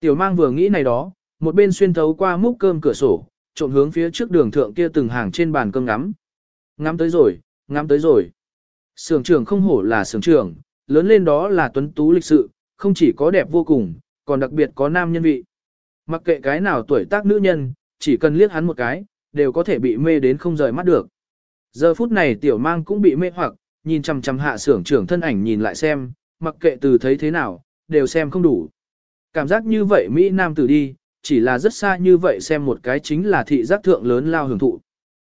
Tiểu mang vừa nghĩ này đó, một bên xuyên thấu qua múc cơm cửa sổ, trộn hướng phía trước đường thượng kia từng hàng trên bàn cơm ngắm. Ngắm tới rồi, ngắm tới rồi. Sưởng trưởng không hổ là sưởng trưởng, lớn lên đó là tuấn tú lịch sự, không chỉ có đẹp vô cùng, còn đặc biệt có nam nhân vị. Mặc kệ cái nào tuổi tác nữ nhân, chỉ cần liếc hắn một cái, đều có thể bị mê đến không rời mắt được. Giờ phút này tiểu mang cũng bị mê hoặc, nhìn chằm chằm hạ sưởng trưởng thân ảnh nhìn lại xem, mặc kệ từ thấy thế nào, đều xem không đủ. Cảm giác như vậy Mỹ Nam tử đi, chỉ là rất xa như vậy xem một cái chính là thị giác thượng lớn lao hưởng thụ.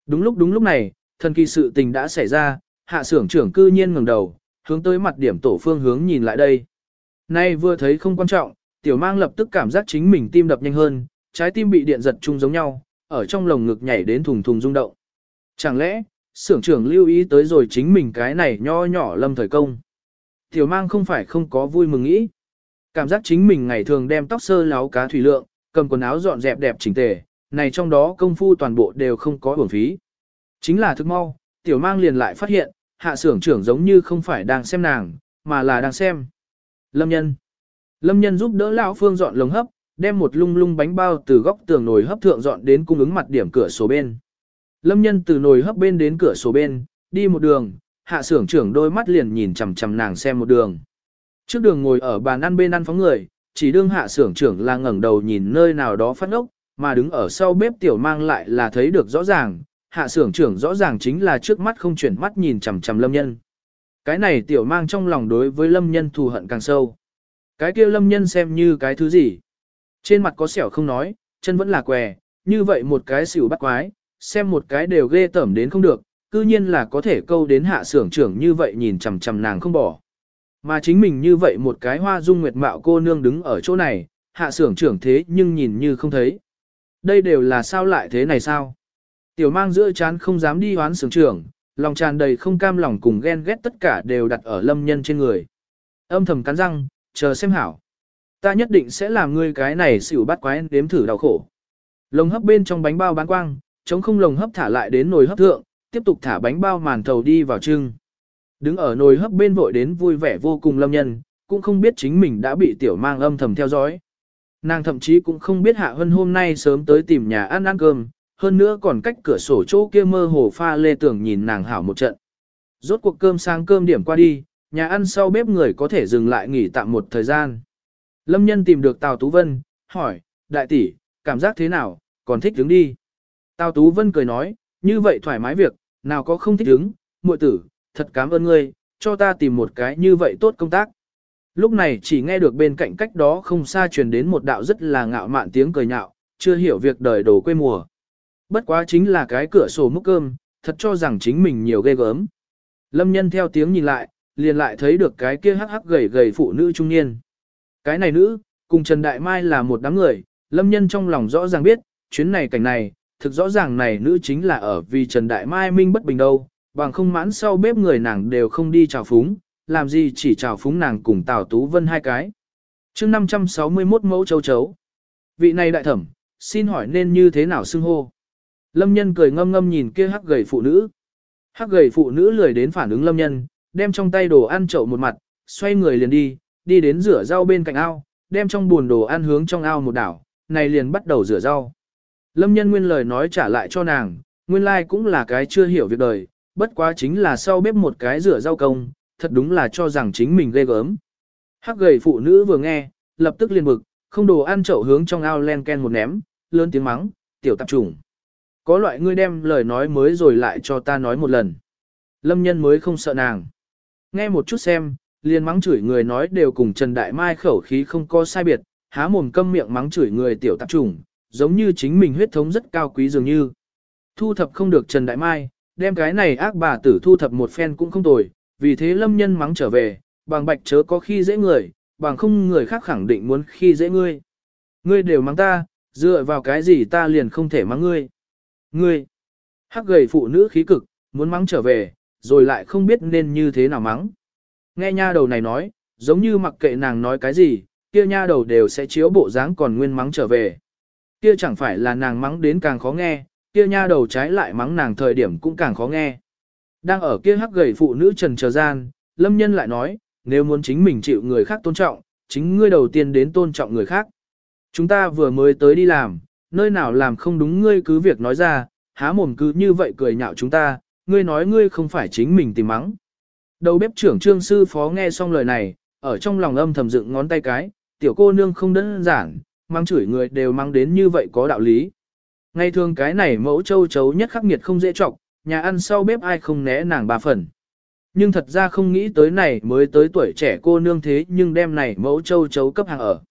Đúng lúc đúng lúc này, thần kỳ sự tình đã xảy ra, hạ sưởng trưởng cư nhiên ngẩng đầu, hướng tới mặt điểm tổ phương hướng nhìn lại đây. Nay vừa thấy không quan trọng, tiểu mang lập tức cảm giác chính mình tim đập nhanh hơn, trái tim bị điện giật chung giống nhau, ở trong lồng ngực nhảy đến thùng thùng rung động. Chẳng lẽ, sưởng trưởng lưu ý tới rồi chính mình cái này nho nhỏ lâm thời công. Tiểu mang không phải không có vui mừng nghĩ. Cảm giác chính mình ngày thường đem tóc sơ láo cá thủy lượng, cầm quần áo dọn dẹp đẹp chỉnh tề, này trong đó công phu toàn bộ đều không có uổng phí. Chính là thức mau, tiểu mang liền lại phát hiện, hạ sưởng trưởng giống như không phải đang xem nàng, mà là đang xem. Lâm nhân. Lâm nhân giúp đỡ lão phương dọn lồng hấp, đem một lung lung bánh bao từ góc tường nồi hấp thượng dọn đến cung ứng mặt điểm cửa sổ bên. Lâm nhân từ nồi hấp bên đến cửa sổ bên, đi một đường, hạ sưởng trưởng đôi mắt liền nhìn chằm chằm nàng xem một đường. Trước đường ngồi ở bàn ăn bên ăn phóng người, chỉ đương hạ sưởng trưởng là ngẩng đầu nhìn nơi nào đó phát ốc, mà đứng ở sau bếp tiểu mang lại là thấy được rõ ràng, hạ sưởng trưởng rõ ràng chính là trước mắt không chuyển mắt nhìn chằm chằm lâm nhân. Cái này tiểu mang trong lòng đối với lâm nhân thù hận càng sâu. Cái kia lâm nhân xem như cái thứ gì. Trên mặt có sẹo không nói, chân vẫn là què, như vậy một cái xỉu bắt quái, xem một cái đều ghê tởm đến không được, cư nhiên là có thể câu đến hạ xưởng trưởng như vậy nhìn chằm chằm nàng không bỏ. Mà chính mình như vậy một cái hoa dung nguyệt mạo cô nương đứng ở chỗ này, hạ sưởng trưởng thế nhưng nhìn như không thấy. Đây đều là sao lại thế này sao? Tiểu mang giữa chán không dám đi hoán sưởng trưởng, lòng tràn đầy không cam lòng cùng ghen ghét tất cả đều đặt ở lâm nhân trên người. Âm thầm cắn răng, chờ xem hảo. Ta nhất định sẽ làm ngươi cái này xỉu bắt quái đếm thử đau khổ. Lồng hấp bên trong bánh bao bán quang, chống không lồng hấp thả lại đến nồi hấp thượng, tiếp tục thả bánh bao màn thầu đi vào trưng. Đứng ở nồi hấp bên vội đến vui vẻ vô cùng lâm nhân, cũng không biết chính mình đã bị tiểu mang âm thầm theo dõi. Nàng thậm chí cũng không biết Hạ Hân hôm nay sớm tới tìm nhà ăn ăn cơm, hơn nữa còn cách cửa sổ chỗ kia mơ hồ pha lê tưởng nhìn nàng hảo một trận. Rốt cuộc cơm sang cơm điểm qua đi, nhà ăn sau bếp người có thể dừng lại nghỉ tạm một thời gian. Lâm nhân tìm được Tào Tú Vân, hỏi, đại tỷ, cảm giác thế nào, còn thích đứng đi. Tào Tú Vân cười nói, như vậy thoải mái việc, nào có không thích đứng, muội tử, thật cảm ơn ngươi, cho ta tìm một cái như vậy tốt công tác. Lúc này chỉ nghe được bên cạnh cách đó không xa truyền đến một đạo rất là ngạo mạn tiếng cười nhạo, chưa hiểu việc đời đồ quê mùa. Bất quá chính là cái cửa sổ múc cơm, thật cho rằng chính mình nhiều ghê gớm. Lâm nhân theo tiếng nhìn lại, liền lại thấy được cái kia hắc hắc gầy gầy phụ nữ trung niên. Cái này nữ, cùng Trần Đại Mai là một đám người, lâm nhân trong lòng rõ ràng biết, chuyến này cảnh này, thực rõ ràng này nữ chính là ở vì Trần Đại Mai minh bất bình đâu, bằng không mãn sau bếp người nàng đều không đi chào phúng, làm gì chỉ chào phúng nàng cùng Tào Tú Vân hai cái. chương 561 mẫu châu chấu. Vị này đại thẩm, xin hỏi nên như thế nào xưng hô? Lâm nhân cười ngâm ngâm nhìn kia hắc gầy phụ nữ. Hắc gầy phụ nữ lười đến phản ứng lâm nhân, đem trong tay đồ ăn chậu một mặt, xoay người liền đi, đi đến rửa rau bên cạnh ao, đem trong buồn đồ ăn hướng trong ao một đảo, này liền bắt đầu rửa rau. Lâm nhân nguyên lời nói trả lại cho nàng, nguyên lai like cũng là cái chưa hiểu việc đời, bất quá chính là sau bếp một cái rửa rau công, thật đúng là cho rằng chính mình ghê gớm. Hắc gầy phụ nữ vừa nghe, lập tức liền bực, không đồ ăn chậu hướng trong ao len ken một ném, lớn tiếng mắng, tiểu tạp trùng. Có loại ngươi đem lời nói mới rồi lại cho ta nói một lần. Lâm nhân mới không sợ nàng. Nghe một chút xem, liền mắng chửi người nói đều cùng Trần Đại Mai khẩu khí không có sai biệt, há mồm câm miệng mắng chửi người tiểu tạp trùng, giống như chính mình huyết thống rất cao quý dường như. Thu thập không được Trần Đại Mai, đem cái này ác bà tử thu thập một phen cũng không tồi, vì thế lâm nhân mắng trở về, bằng bạch chớ có khi dễ người, bằng không người khác khẳng định muốn khi dễ ngươi. Ngươi đều mắng ta, dựa vào cái gì ta liền không thể mắng ngươi. Ngươi, hắc gầy phụ nữ khí cực, muốn mắng trở về, rồi lại không biết nên như thế nào mắng. Nghe nha đầu này nói, giống như mặc kệ nàng nói cái gì, kia nha đầu đều sẽ chiếu bộ dáng còn nguyên mắng trở về. Kia chẳng phải là nàng mắng đến càng khó nghe, kia nha đầu trái lại mắng nàng thời điểm cũng càng khó nghe. Đang ở kia hắc gầy phụ nữ trần chờ gian, lâm nhân lại nói, nếu muốn chính mình chịu người khác tôn trọng, chính ngươi đầu tiên đến tôn trọng người khác. Chúng ta vừa mới tới đi làm, nơi nào làm không đúng ngươi cứ việc nói ra, há mồm cứ như vậy cười nhạo chúng ta, ngươi nói ngươi không phải chính mình tìm mắng. Đầu bếp trưởng trương sư phó nghe xong lời này, ở trong lòng âm thầm dựng ngón tay cái, tiểu cô nương không đơn giản, mang chửi người đều mang đến như vậy có đạo lý. Ngày thường cái này mẫu châu chấu nhất khắc nghiệt không dễ trọng, nhà ăn sau bếp ai không né nàng ba phần. Nhưng thật ra không nghĩ tới này mới tới tuổi trẻ cô nương thế nhưng đem này mẫu châu chấu cấp hàng ở.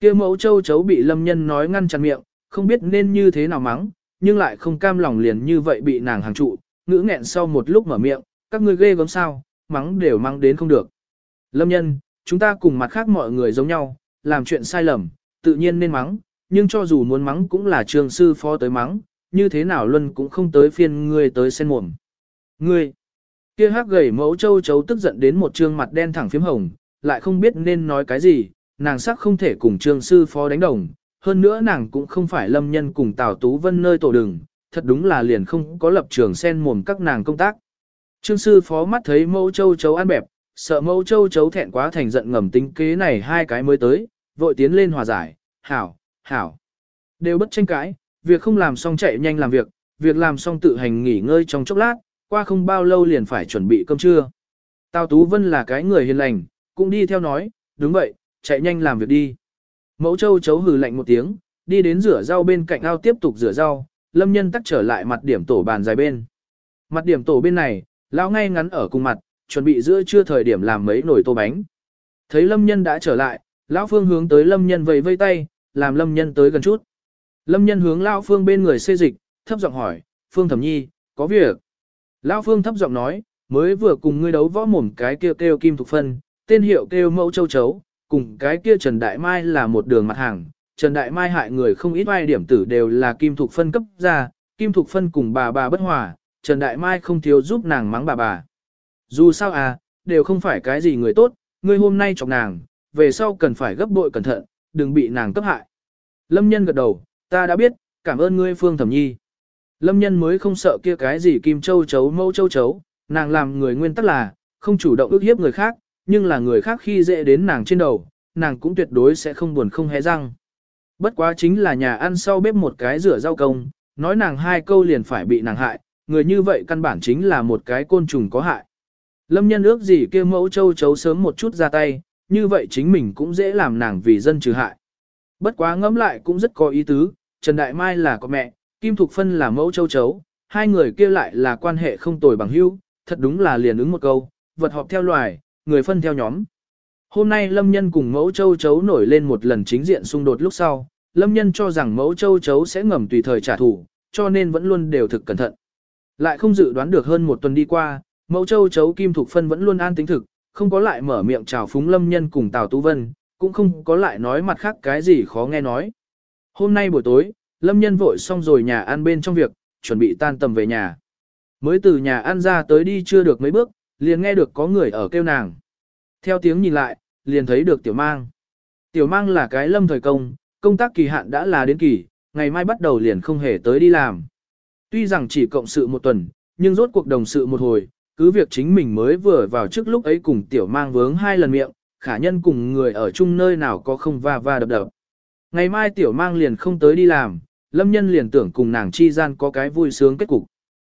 kia mẫu châu chấu bị lâm nhân nói ngăn chặn miệng, không biết nên như thế nào mắng, nhưng lại không cam lòng liền như vậy bị nàng hàng trụ, ngữ nghẹn sau một lúc mở miệng, các ngươi ghê gớm sao, mắng đều mắng đến không được. Lâm nhân, chúng ta cùng mặt khác mọi người giống nhau, làm chuyện sai lầm, tự nhiên nên mắng, nhưng cho dù muốn mắng cũng là trường sư phó tới mắng, như thế nào luân cũng không tới phiên ngươi tới sen mồm. Ngươi, kia hắc gầy mẫu châu chấu tức giận đến một trương mặt đen thẳng phím hồng, lại không biết nên nói cái gì, nàng sắc không thể cùng trường sư phó đánh đồng, hơn nữa nàng cũng không phải lâm nhân cùng Tào Tú Vân nơi tổ đường, thật đúng là liền không có lập trường sen mồm các nàng công tác. Trương sư phó mắt thấy mẫu châu chấu ăn bẹp, sợ mẫu châu chấu thẹn quá thành giận ngầm tính kế này hai cái mới tới, vội tiến lên hòa giải, hảo, hảo. Đều bất tranh cãi, việc không làm xong chạy nhanh làm việc, việc làm xong tự hành nghỉ ngơi trong chốc lát, qua không bao lâu liền phải chuẩn bị cơm trưa. Tào Tú Vân là cái người hiền lành, cũng đi theo nói, đúng vậy, chạy nhanh làm việc đi. Mẫu châu chấu hừ lạnh một tiếng, đi đến rửa rau bên cạnh ao tiếp tục rửa rau, lâm nhân tắt trở lại mặt điểm tổ bàn dài bên. Mặt điểm tổ bên này, lão ngay ngắn ở cùng mặt, chuẩn bị giữa trưa thời điểm làm mấy nồi tô bánh. Thấy lâm nhân đã trở lại, lão phương hướng tới lâm nhân vẫy vây tay, làm lâm nhân tới gần chút. Lâm nhân hướng lão phương bên người xê dịch, thấp giọng hỏi, phương thẩm nhi, có việc. Lão Phương thấp giọng nói, mới vừa cùng ngươi đấu võ mồm cái kia kêu, kêu Kim Thục Phân, tên hiệu kêu Mẫu Châu Chấu, cùng cái kia Trần Đại Mai là một đường mặt hàng. Trần Đại Mai hại người không ít vai điểm tử đều là Kim Thục Phân cấp ra, Kim Thục Phân cùng bà bà bất hòa, Trần Đại Mai không thiếu giúp nàng mắng bà bà. Dù sao à, đều không phải cái gì người tốt, ngươi hôm nay chọc nàng, về sau cần phải gấp bội cẩn thận, đừng bị nàng cấp hại. Lâm nhân gật đầu, ta đã biết, cảm ơn ngươi Phương Thẩm Nhi. Lâm nhân mới không sợ kia cái gì kim châu chấu mâu châu chấu, nàng làm người nguyên tắc là, không chủ động ước hiếp người khác, nhưng là người khác khi dễ đến nàng trên đầu, nàng cũng tuyệt đối sẽ không buồn không hé răng. Bất quá chính là nhà ăn sau bếp một cái rửa rau công, nói nàng hai câu liền phải bị nàng hại, người như vậy căn bản chính là một cái côn trùng có hại. Lâm nhân ước gì kia mẫu châu chấu sớm một chút ra tay, như vậy chính mình cũng dễ làm nàng vì dân trừ hại. Bất quá ngẫm lại cũng rất có ý tứ, Trần Đại Mai là có mẹ, Kim Thục Phân là mẫu châu chấu, hai người kia lại là quan hệ không tồi bằng hữu, thật đúng là liền ứng một câu, vật họp theo loài, người phân theo nhóm. Hôm nay Lâm Nhân cùng mẫu châu chấu nổi lên một lần chính diện xung đột lúc sau, Lâm Nhân cho rằng mẫu châu chấu sẽ ngầm tùy thời trả thù, cho nên vẫn luôn đều thực cẩn thận. Lại không dự đoán được hơn một tuần đi qua, mẫu châu chấu Kim Thục Phân vẫn luôn an tính thực, không có lại mở miệng chào phúng Lâm Nhân cùng Tào Tú Vân, cũng không có lại nói mặt khác cái gì khó nghe nói. Hôm nay buổi tối, Lâm Nhân vội xong rồi nhà ăn bên trong việc, chuẩn bị tan tầm về nhà. Mới từ nhà ăn ra tới đi chưa được mấy bước, liền nghe được có người ở kêu nàng. Theo tiếng nhìn lại, liền thấy được Tiểu Mang. Tiểu Mang là cái lâm thời công, công tác kỳ hạn đã là đến kỳ, ngày mai bắt đầu liền không hề tới đi làm. Tuy rằng chỉ cộng sự một tuần, nhưng rốt cuộc đồng sự một hồi, cứ việc chính mình mới vừa vào trước lúc ấy cùng Tiểu Mang vướng hai lần miệng, khả nhân cùng người ở chung nơi nào có không va va đập đập. Ngày mai Tiểu Mang liền không tới đi làm, lâm nhân liền tưởng cùng nàng chi gian có cái vui sướng kết cục.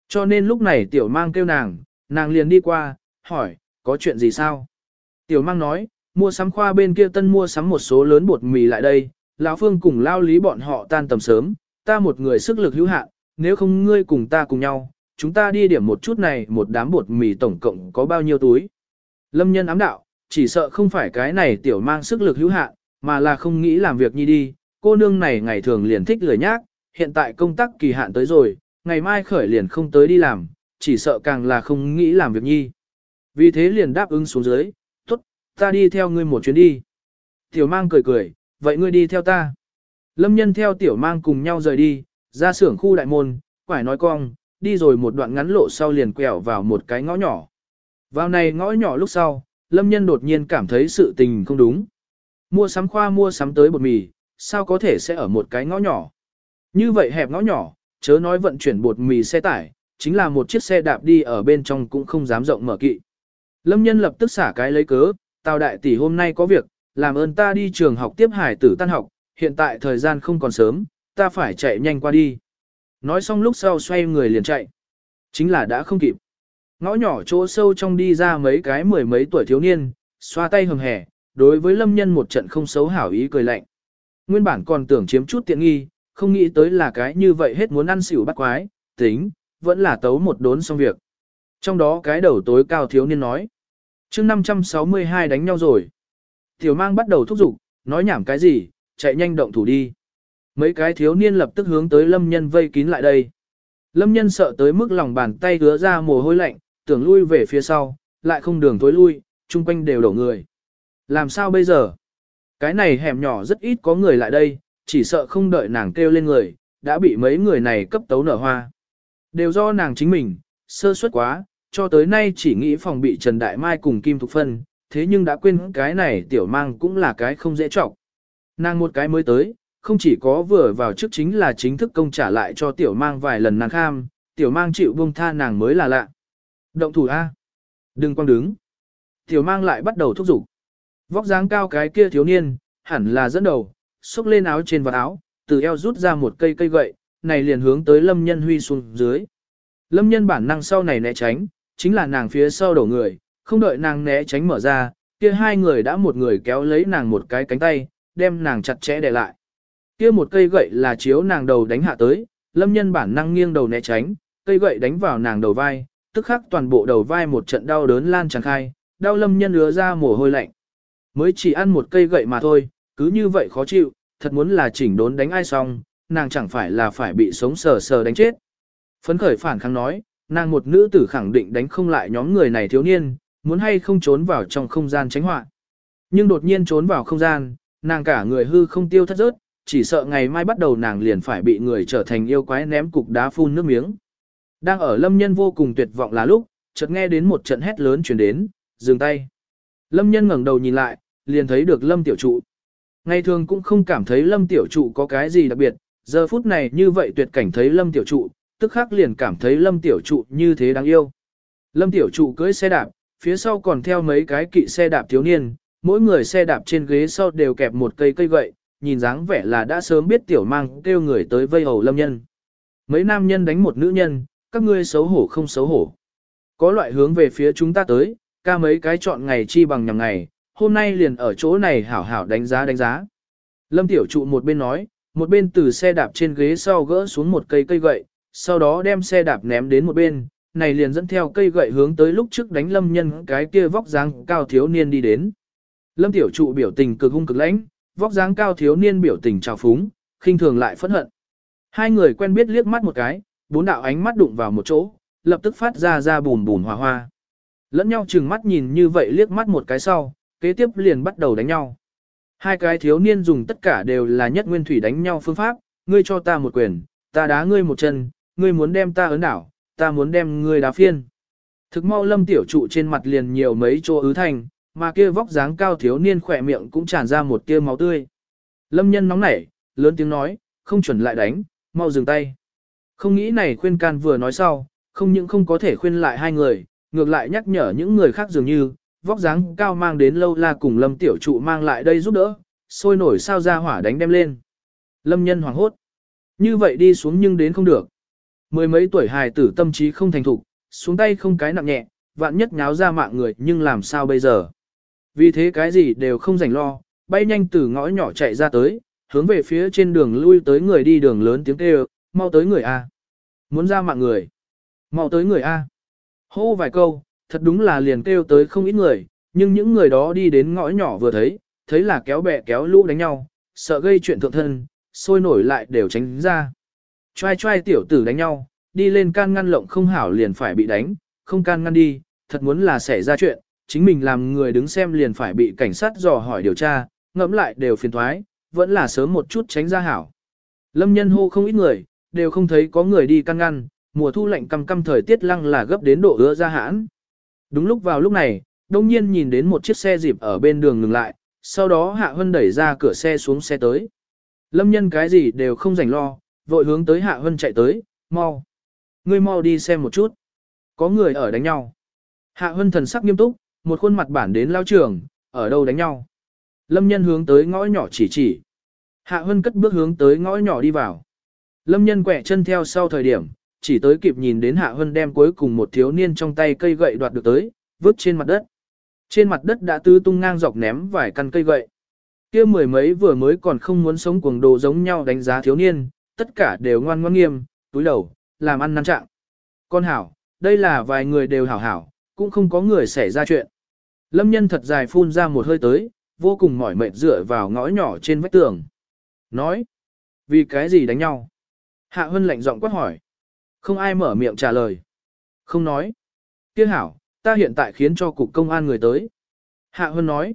Cho nên lúc này tiểu mang kêu nàng, nàng liền đi qua, hỏi, có chuyện gì sao? Tiểu mang nói, mua sắm khoa bên kia tân mua sắm một số lớn bột mì lại đây, lão phương cùng lao lý bọn họ tan tầm sớm, ta một người sức lực hữu hạn, nếu không ngươi cùng ta cùng nhau, chúng ta đi điểm một chút này một đám bột mì tổng cộng có bao nhiêu túi. Lâm nhân ám đạo, chỉ sợ không phải cái này tiểu mang sức lực hữu hạn, mà là không nghĩ làm việc nhi đi, cô nương này ngày thường liền thích lười nhác, hiện tại công tác kỳ hạn tới rồi, ngày mai khởi liền không tới đi làm, chỉ sợ càng là không nghĩ làm việc nhi. Vì thế liền đáp ứng xuống dưới, tốt, ta đi theo ngươi một chuyến đi. Tiểu mang cười cười, vậy ngươi đi theo ta. Lâm nhân theo tiểu mang cùng nhau rời đi, ra xưởng khu đại môn, quải nói cong, đi rồi một đoạn ngắn lộ sau liền quẹo vào một cái ngõ nhỏ. Vào này ngõ nhỏ lúc sau, lâm nhân đột nhiên cảm thấy sự tình không đúng. Mua sắm khoa mua sắm tới bột mì, sao có thể sẽ ở một cái ngõ nhỏ. Như vậy hẹp ngõ nhỏ, chớ nói vận chuyển bột mì xe tải, chính là một chiếc xe đạp đi ở bên trong cũng không dám rộng mở kỵ. Lâm nhân lập tức xả cái lấy cớ, tào đại tỷ hôm nay có việc, làm ơn ta đi trường học tiếp hải tử tan học, hiện tại thời gian không còn sớm, ta phải chạy nhanh qua đi. Nói xong lúc sau xoay người liền chạy. Chính là đã không kịp. Ngõ nhỏ chỗ sâu trong đi ra mấy cái mười mấy tuổi thiếu niên, xoa tay hừng hẻ, đối với lâm nhân một trận không xấu hảo ý cười lạnh. Nguyên bản còn tưởng chiếm chút tiện nghi, không nghĩ tới là cái như vậy hết muốn ăn xỉu bắt quái, tính, vẫn là tấu một đốn xong việc. Trong đó cái đầu tối cao thiếu niên nói. mươi 562 đánh nhau rồi. Tiểu mang bắt đầu thúc giục, nói nhảm cái gì, chạy nhanh động thủ đi. Mấy cái thiếu niên lập tức hướng tới lâm nhân vây kín lại đây. Lâm nhân sợ tới mức lòng bàn tay hứa ra mồ hôi lạnh, tưởng lui về phía sau, lại không đường tối lui, chung quanh đều đổ người. Làm sao bây giờ? Cái này hẻm nhỏ rất ít có người lại đây, chỉ sợ không đợi nàng kêu lên người, đã bị mấy người này cấp tấu nở hoa. Đều do nàng chính mình, sơ suất quá, cho tới nay chỉ nghĩ phòng bị Trần Đại Mai cùng Kim Thục Phân, thế nhưng đã quên cái này tiểu mang cũng là cái không dễ trọng. Nàng một cái mới tới, không chỉ có vừa vào trước chính là chính thức công trả lại cho tiểu mang vài lần nàng kham, tiểu mang chịu buông tha nàng mới là lạ. Động thủ A. Đừng quăng đứng. Tiểu mang lại bắt đầu thúc giục. Vóc dáng cao cái kia thiếu niên, hẳn là dẫn đầu, xúc lên áo trên vật áo, từ eo rút ra một cây cây gậy, này liền hướng tới Lâm Nhân Huy xuống dưới. Lâm Nhân bản năng sau này né tránh, chính là nàng phía sau đầu người, không đợi nàng né tránh mở ra, kia hai người đã một người kéo lấy nàng một cái cánh tay, đem nàng chặt chẽ để lại. Kia một cây gậy là chiếu nàng đầu đánh hạ tới, Lâm Nhân bản năng nghiêng đầu né tránh, cây gậy đánh vào nàng đầu vai, tức khắc toàn bộ đầu vai một trận đau đớn lan tràn khai, đau Lâm Nhân ứa ra mồ hôi lạnh. Mới chỉ ăn một cây gậy mà thôi, cứ như vậy khó chịu, thật muốn là chỉnh đốn đánh ai xong, nàng chẳng phải là phải bị sống sờ sờ đánh chết. Phấn khởi phản kháng nói, nàng một nữ tử khẳng định đánh không lại nhóm người này thiếu niên, muốn hay không trốn vào trong không gian tránh họa. Nhưng đột nhiên trốn vào không gian, nàng cả người hư không tiêu thất rớt, chỉ sợ ngày mai bắt đầu nàng liền phải bị người trở thành yêu quái ném cục đá phun nước miếng. Đang ở lâm nhân vô cùng tuyệt vọng là lúc, chợt nghe đến một trận hét lớn chuyển đến, dừng tay. Lâm nhân ngẩng đầu nhìn lại, liền thấy được lâm tiểu trụ. Ngày thường cũng không cảm thấy lâm tiểu trụ có cái gì đặc biệt, giờ phút này như vậy tuyệt cảnh thấy lâm tiểu trụ, tức khắc liền cảm thấy lâm tiểu trụ như thế đáng yêu. Lâm tiểu trụ cưỡi xe đạp, phía sau còn theo mấy cái kỵ xe đạp thiếu niên, mỗi người xe đạp trên ghế sau đều kẹp một cây cây gậy, nhìn dáng vẻ là đã sớm biết tiểu mang kêu người tới vây hầu lâm nhân. Mấy nam nhân đánh một nữ nhân, các ngươi xấu hổ không xấu hổ. Có loại hướng về phía chúng ta tới, ca mấy cái chọn ngày chi bằng nhằm ngày, hôm nay liền ở chỗ này hảo hảo đánh giá đánh giá. Lâm tiểu trụ một bên nói, một bên từ xe đạp trên ghế sau gỡ xuống một cây cây gậy, sau đó đem xe đạp ném đến một bên, này liền dẫn theo cây gậy hướng tới lúc trước đánh lâm nhân cái kia vóc dáng cao thiếu niên đi đến. Lâm tiểu trụ biểu tình cực hung cực lãnh, vóc dáng cao thiếu niên biểu tình trào phúng, khinh thường lại phẫn hận. Hai người quen biết liếc mắt một cái, bốn đạo ánh mắt đụng vào một chỗ, lập tức phát ra ra bùn bùn hòa hoa. Lẫn nhau chừng mắt nhìn như vậy liếc mắt một cái sau, kế tiếp liền bắt đầu đánh nhau. Hai cái thiếu niên dùng tất cả đều là nhất nguyên thủy đánh nhau phương pháp, ngươi cho ta một quyền, ta đá ngươi một chân, ngươi muốn đem ta ấn đảo, ta muốn đem ngươi đá phiên. Thực mau lâm tiểu trụ trên mặt liền nhiều mấy chỗ ứ thành, mà kia vóc dáng cao thiếu niên khỏe miệng cũng tràn ra một tia máu tươi. Lâm nhân nóng nảy, lớn tiếng nói, không chuẩn lại đánh, mau dừng tay. Không nghĩ này khuyên can vừa nói sau, không những không có thể khuyên lại hai người, ngược lại nhắc nhở những người khác dường như, vóc dáng cao mang đến lâu la cùng lâm tiểu trụ mang lại đây giúp đỡ, sôi nổi sao ra hỏa đánh đem lên. Lâm nhân hoảng hốt. Như vậy đi xuống nhưng đến không được. Mười mấy tuổi hài tử tâm trí không thành thục, xuống tay không cái nặng nhẹ, vạn nhất nháo ra mạng người nhưng làm sao bây giờ. Vì thế cái gì đều không rảnh lo, bay nhanh từ ngõ nhỏ chạy ra tới, hướng về phía trên đường lui tới người đi đường lớn tiếng kêu, mau tới người A. Muốn ra mạng người. Mau tới người A. Hô vài câu, thật đúng là liền kêu tới không ít người, nhưng những người đó đi đến ngõ nhỏ vừa thấy, thấy là kéo bè kéo lũ đánh nhau, sợ gây chuyện thượng thân, sôi nổi lại đều tránh ra. Choai choai tiểu tử đánh nhau, đi lên can ngăn lộng không hảo liền phải bị đánh, không can ngăn đi, thật muốn là xảy ra chuyện, chính mình làm người đứng xem liền phải bị cảnh sát dò hỏi điều tra, ngẫm lại đều phiền thoái, vẫn là sớm một chút tránh ra hảo. Lâm nhân hô không ít người, đều không thấy có người đi căn ngăn, mùa thu lạnh căm căm thời tiết lăng là gấp đến độ ứa ra hãn. Đúng lúc vào lúc này, đông nhiên nhìn đến một chiếc xe dịp ở bên đường ngừng lại, sau đó Hạ Hân đẩy ra cửa xe xuống xe tới. Lâm nhân cái gì đều không rảnh lo, vội hướng tới Hạ Hân chạy tới, mau. Ngươi mau đi xem một chút. Có người ở đánh nhau. Hạ Hân thần sắc nghiêm túc, một khuôn mặt bản đến lao trường, ở đâu đánh nhau. Lâm nhân hướng tới ngõ nhỏ chỉ chỉ. Hạ Hân cất bước hướng tới ngõ nhỏ đi vào. Lâm nhân quẹ chân theo sau thời điểm, chỉ tới kịp nhìn đến Hạ Hân đem cuối cùng một thiếu niên trong tay cây gậy đoạt được tới, vứt trên mặt đất. Trên mặt đất đã tứ tung ngang dọc ném vài căn cây gậy. kia mười mấy vừa mới còn không muốn sống cuồng đồ giống nhau đánh giá thiếu niên, tất cả đều ngoan ngoan nghiêm, túi đầu, làm ăn năn trạng. Con hảo, đây là vài người đều hảo hảo, cũng không có người xảy ra chuyện. Lâm nhân thật dài phun ra một hơi tới, vô cùng mỏi mệt dựa vào ngõ nhỏ trên vách tường. Nói, vì cái gì đánh nhau? Hạ Hân lạnh giọng quát hỏi. Không ai mở miệng trả lời. Không nói. Tiếc hảo, ta hiện tại khiến cho cục công an người tới. Hạ Hân nói.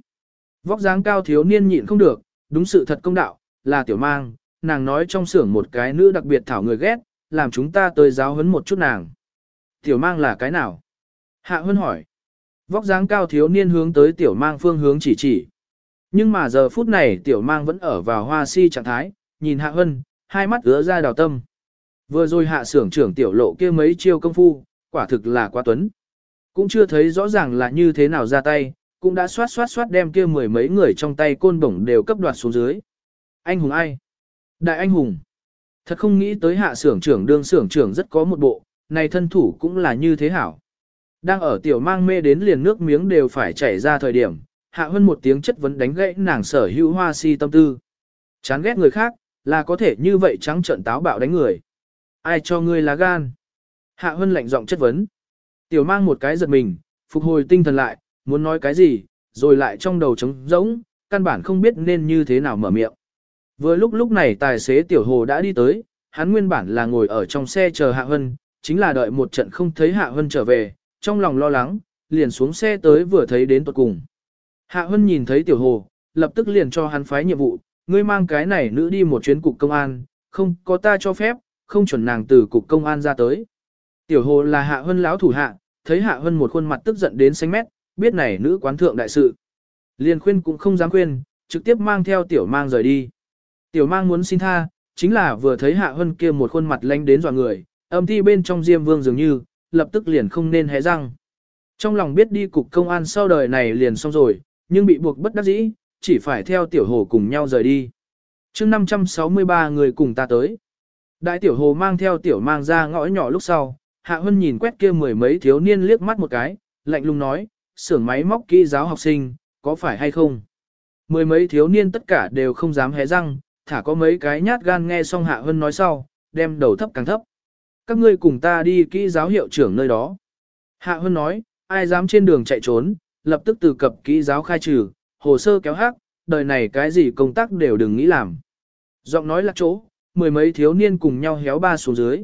Vóc dáng cao thiếu niên nhịn không được, đúng sự thật công đạo, là tiểu mang, nàng nói trong xưởng một cái nữ đặc biệt thảo người ghét, làm chúng ta tới giáo huấn một chút nàng. Tiểu mang là cái nào? Hạ Hân hỏi. Vóc dáng cao thiếu niên hướng tới tiểu mang phương hướng chỉ chỉ. Nhưng mà giờ phút này tiểu mang vẫn ở vào hoa si trạng thái, nhìn Hạ Hân, hai mắt ứa ra đào tâm. Vừa rồi hạ Sưởng trưởng tiểu lộ kia mấy chiêu công phu, quả thực là quá tuấn. Cũng chưa thấy rõ ràng là như thế nào ra tay, cũng đã xoát xoát xoát đem kia mười mấy người trong tay côn bổng đều cấp đoạt xuống dưới. Anh hùng ai? Đại anh hùng. Thật không nghĩ tới hạ Sưởng trưởng đương Sưởng trưởng rất có một bộ, này thân thủ cũng là như thế hảo. Đang ở tiểu mang mê đến liền nước miếng đều phải chảy ra thời điểm, hạ hơn một tiếng chất vấn đánh gãy nàng sở hữu hoa si tâm tư. Chán ghét người khác, là có thể như vậy trắng trận táo bạo đánh người. Ai cho ngươi lá gan? Hạ Hân lạnh giọng chất vấn. Tiểu mang một cái giật mình, phục hồi tinh thần lại, muốn nói cái gì, rồi lại trong đầu trống rỗng, căn bản không biết nên như thế nào mở miệng. Vừa lúc lúc này tài xế tiểu hồ đã đi tới, hắn nguyên bản là ngồi ở trong xe chờ Hạ Hân, chính là đợi một trận không thấy Hạ Hân trở về, trong lòng lo lắng, liền xuống xe tới vừa thấy đến tuột cùng. Hạ Hân nhìn thấy tiểu hồ, lập tức liền cho hắn phái nhiệm vụ, ngươi mang cái này nữ đi một chuyến cục công an, không có ta cho phép, không chuẩn nàng từ cục công an ra tới. Tiểu hồ là Hạ Hân lão thủ hạ, thấy Hạ Hân một khuôn mặt tức giận đến xanh mét, biết này nữ quán thượng đại sự. Liền khuyên cũng không dám khuyên, trực tiếp mang theo tiểu mang rời đi. Tiểu mang muốn xin tha, chính là vừa thấy Hạ Hân kia một khuôn mặt lanh đến dọa người, âm thi bên trong diêm vương dường như, lập tức liền không nên hé răng. Trong lòng biết đi cục công an sau đời này liền xong rồi, nhưng bị buộc bất đắc dĩ, chỉ phải theo tiểu hồ cùng nhau rời đi. chương 563 người cùng ta tới. Đại tiểu hồ mang theo tiểu mang ra ngõ nhỏ lúc sau, Hạ Hân nhìn quét kia mười mấy thiếu niên liếc mắt một cái, lạnh lùng nói, xưởng máy móc kỹ giáo học sinh, có phải hay không? Mười mấy thiếu niên tất cả đều không dám hé răng, thả có mấy cái nhát gan nghe xong Hạ Hân nói sau, đem đầu thấp càng thấp. Các ngươi cùng ta đi kỹ giáo hiệu trưởng nơi đó. Hạ Hân nói, ai dám trên đường chạy trốn, lập tức từ cập kỹ giáo khai trừ, hồ sơ kéo hát, đời này cái gì công tác đều đừng nghĩ làm. Giọng nói là chỗ, mười mấy thiếu niên cùng nhau héo ba xuống dưới.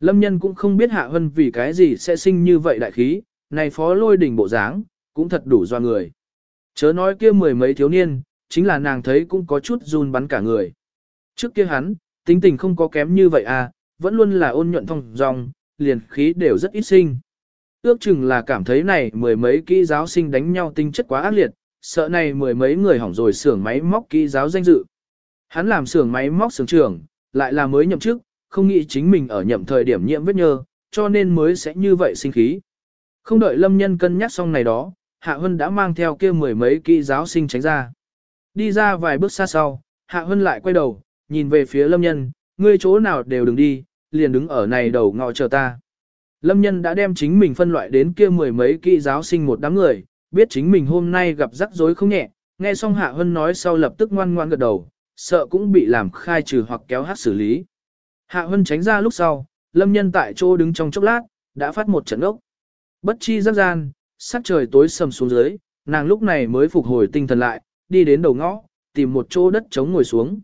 Lâm nhân cũng không biết Hạ Hân vì cái gì sẽ sinh như vậy đại khí, này phó lôi đỉnh bộ dáng, cũng thật đủ do người. Chớ nói kia mười mấy thiếu niên, chính là nàng thấy cũng có chút run bắn cả người. Trước kia hắn, tính tình không có kém như vậy à, vẫn luôn là ôn nhuận thông dong, liền khí đều rất ít sinh. Ước chừng là cảm thấy này mười mấy kỹ giáo sinh đánh nhau tinh chất quá ác liệt, sợ này mười mấy người hỏng rồi xưởng máy móc kỹ giáo danh dự. Hắn làm xưởng máy móc xưởng trưởng, lại là mới nhậm chức, không nghĩ chính mình ở nhậm thời điểm nhiễm vết nhơ, cho nên mới sẽ như vậy sinh khí. Không đợi lâm nhân cân nhắc xong này đó, Hạ Hân đã mang theo kia mười mấy kỹ giáo sinh tránh ra. Đi ra vài bước xa sau, Hạ Hân lại quay đầu, nhìn về phía lâm nhân, ngươi chỗ nào đều đừng đi, liền đứng ở này đầu ngọ chờ ta. Lâm nhân đã đem chính mình phân loại đến kia mười mấy kỹ giáo sinh một đám người, biết chính mình hôm nay gặp rắc rối không nhẹ, nghe xong Hạ Hân nói sau lập tức ngoan ngoan gật đầu, sợ cũng bị làm khai trừ hoặc kéo hát xử lý. Hạ Hân tránh ra lúc sau, Lâm nhân tại chỗ đứng trong chốc lát, đã phát một trận ốc. Bất chi rắc gian, sắc trời tối sầm xuống dưới, nàng lúc này mới phục hồi tinh thần lại, đi đến đầu ngõ, tìm một chỗ đất trống ngồi xuống.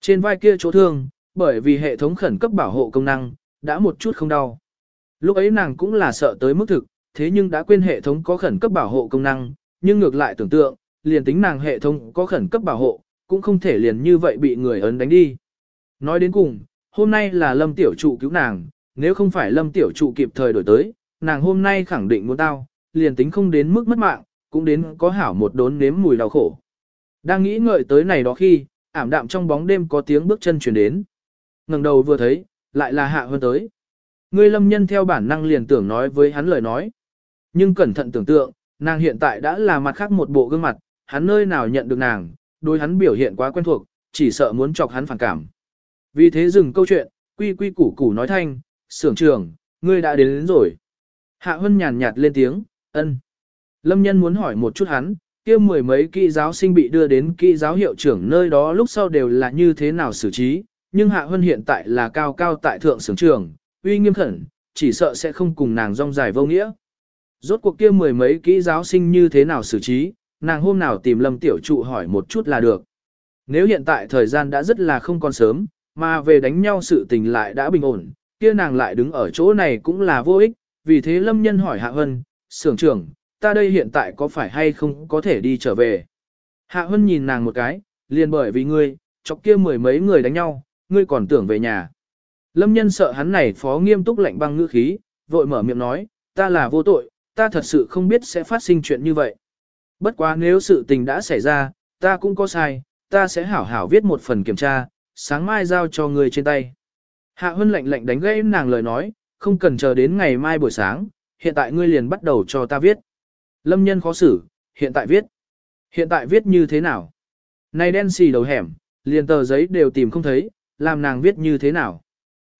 Trên vai kia chỗ thương, bởi vì hệ thống khẩn cấp bảo hộ công năng, đã một chút không đau. Lúc ấy nàng cũng là sợ tới mức thực, thế nhưng đã quên hệ thống có khẩn cấp bảo hộ công năng, nhưng ngược lại tưởng tượng, liền tính nàng hệ thống có khẩn cấp bảo hộ, cũng không thể liền như vậy bị người ấn đánh đi. Nói đến cùng, hôm nay là lâm tiểu trụ cứu nàng, nếu không phải lâm tiểu trụ kịp thời đổi tới, nàng hôm nay khẳng định muốn tao, liền tính không đến mức mất mạng, cũng đến có hảo một đốn nếm mùi đau khổ. Đang nghĩ ngợi tới này đó khi, ảm đạm trong bóng đêm có tiếng bước chân chuyển đến ngẩng đầu vừa thấy, lại là hạ hơn tới. Ngươi lâm nhân theo bản năng liền tưởng nói với hắn lời nói. Nhưng cẩn thận tưởng tượng, nàng hiện tại đã là mặt khác một bộ gương mặt, hắn nơi nào nhận được nàng, đối hắn biểu hiện quá quen thuộc, chỉ sợ muốn chọc hắn phản cảm. Vì thế dừng câu chuyện, quy quy củ củ nói thanh, sưởng trường, ngươi đã đến, đến rồi. Hạ Hân nhàn nhạt lên tiếng, ân. Lâm nhân muốn hỏi một chút hắn, kia mười mấy kỹ giáo sinh bị đưa đến kỹ giáo hiệu trưởng nơi đó lúc sau đều là như thế nào xử trí, nhưng Hạ Hân hiện tại là cao cao tại thượng sưởng trường, uy nghiêm khẩn, chỉ sợ sẽ không cùng nàng rong dài vô nghĩa. Rốt cuộc kia mười mấy kỹ giáo sinh như thế nào xử trí, nàng hôm nào tìm Lâm Tiểu Trụ hỏi một chút là được. Nếu hiện tại thời gian đã rất là không còn sớm, mà về đánh nhau sự tình lại đã bình ổn, kia nàng lại đứng ở chỗ này cũng là vô ích, vì thế Lâm Nhân hỏi Hạ Hân, sưởng trưởng, ta đây hiện tại có phải hay không có thể đi trở về. Hạ Hân nhìn nàng một cái, liền bởi vì ngươi, chọc kia mười mấy người đánh nhau, ngươi còn tưởng về nhà. Lâm nhân sợ hắn này phó nghiêm túc lạnh băng ngữ khí, vội mở miệng nói, ta là vô tội, ta thật sự không biết sẽ phát sinh chuyện như vậy. Bất quá nếu sự tình đã xảy ra, ta cũng có sai, ta sẽ hảo hảo viết một phần kiểm tra, sáng mai giao cho ngươi trên tay. Hạ Hân lạnh lạnh đánh gãy nàng lời nói, không cần chờ đến ngày mai buổi sáng, hiện tại ngươi liền bắt đầu cho ta viết. Lâm nhân khó xử, hiện tại viết. Hiện tại viết như thế nào? Này đen xì đầu hẻm, liền tờ giấy đều tìm không thấy, làm nàng viết như thế nào?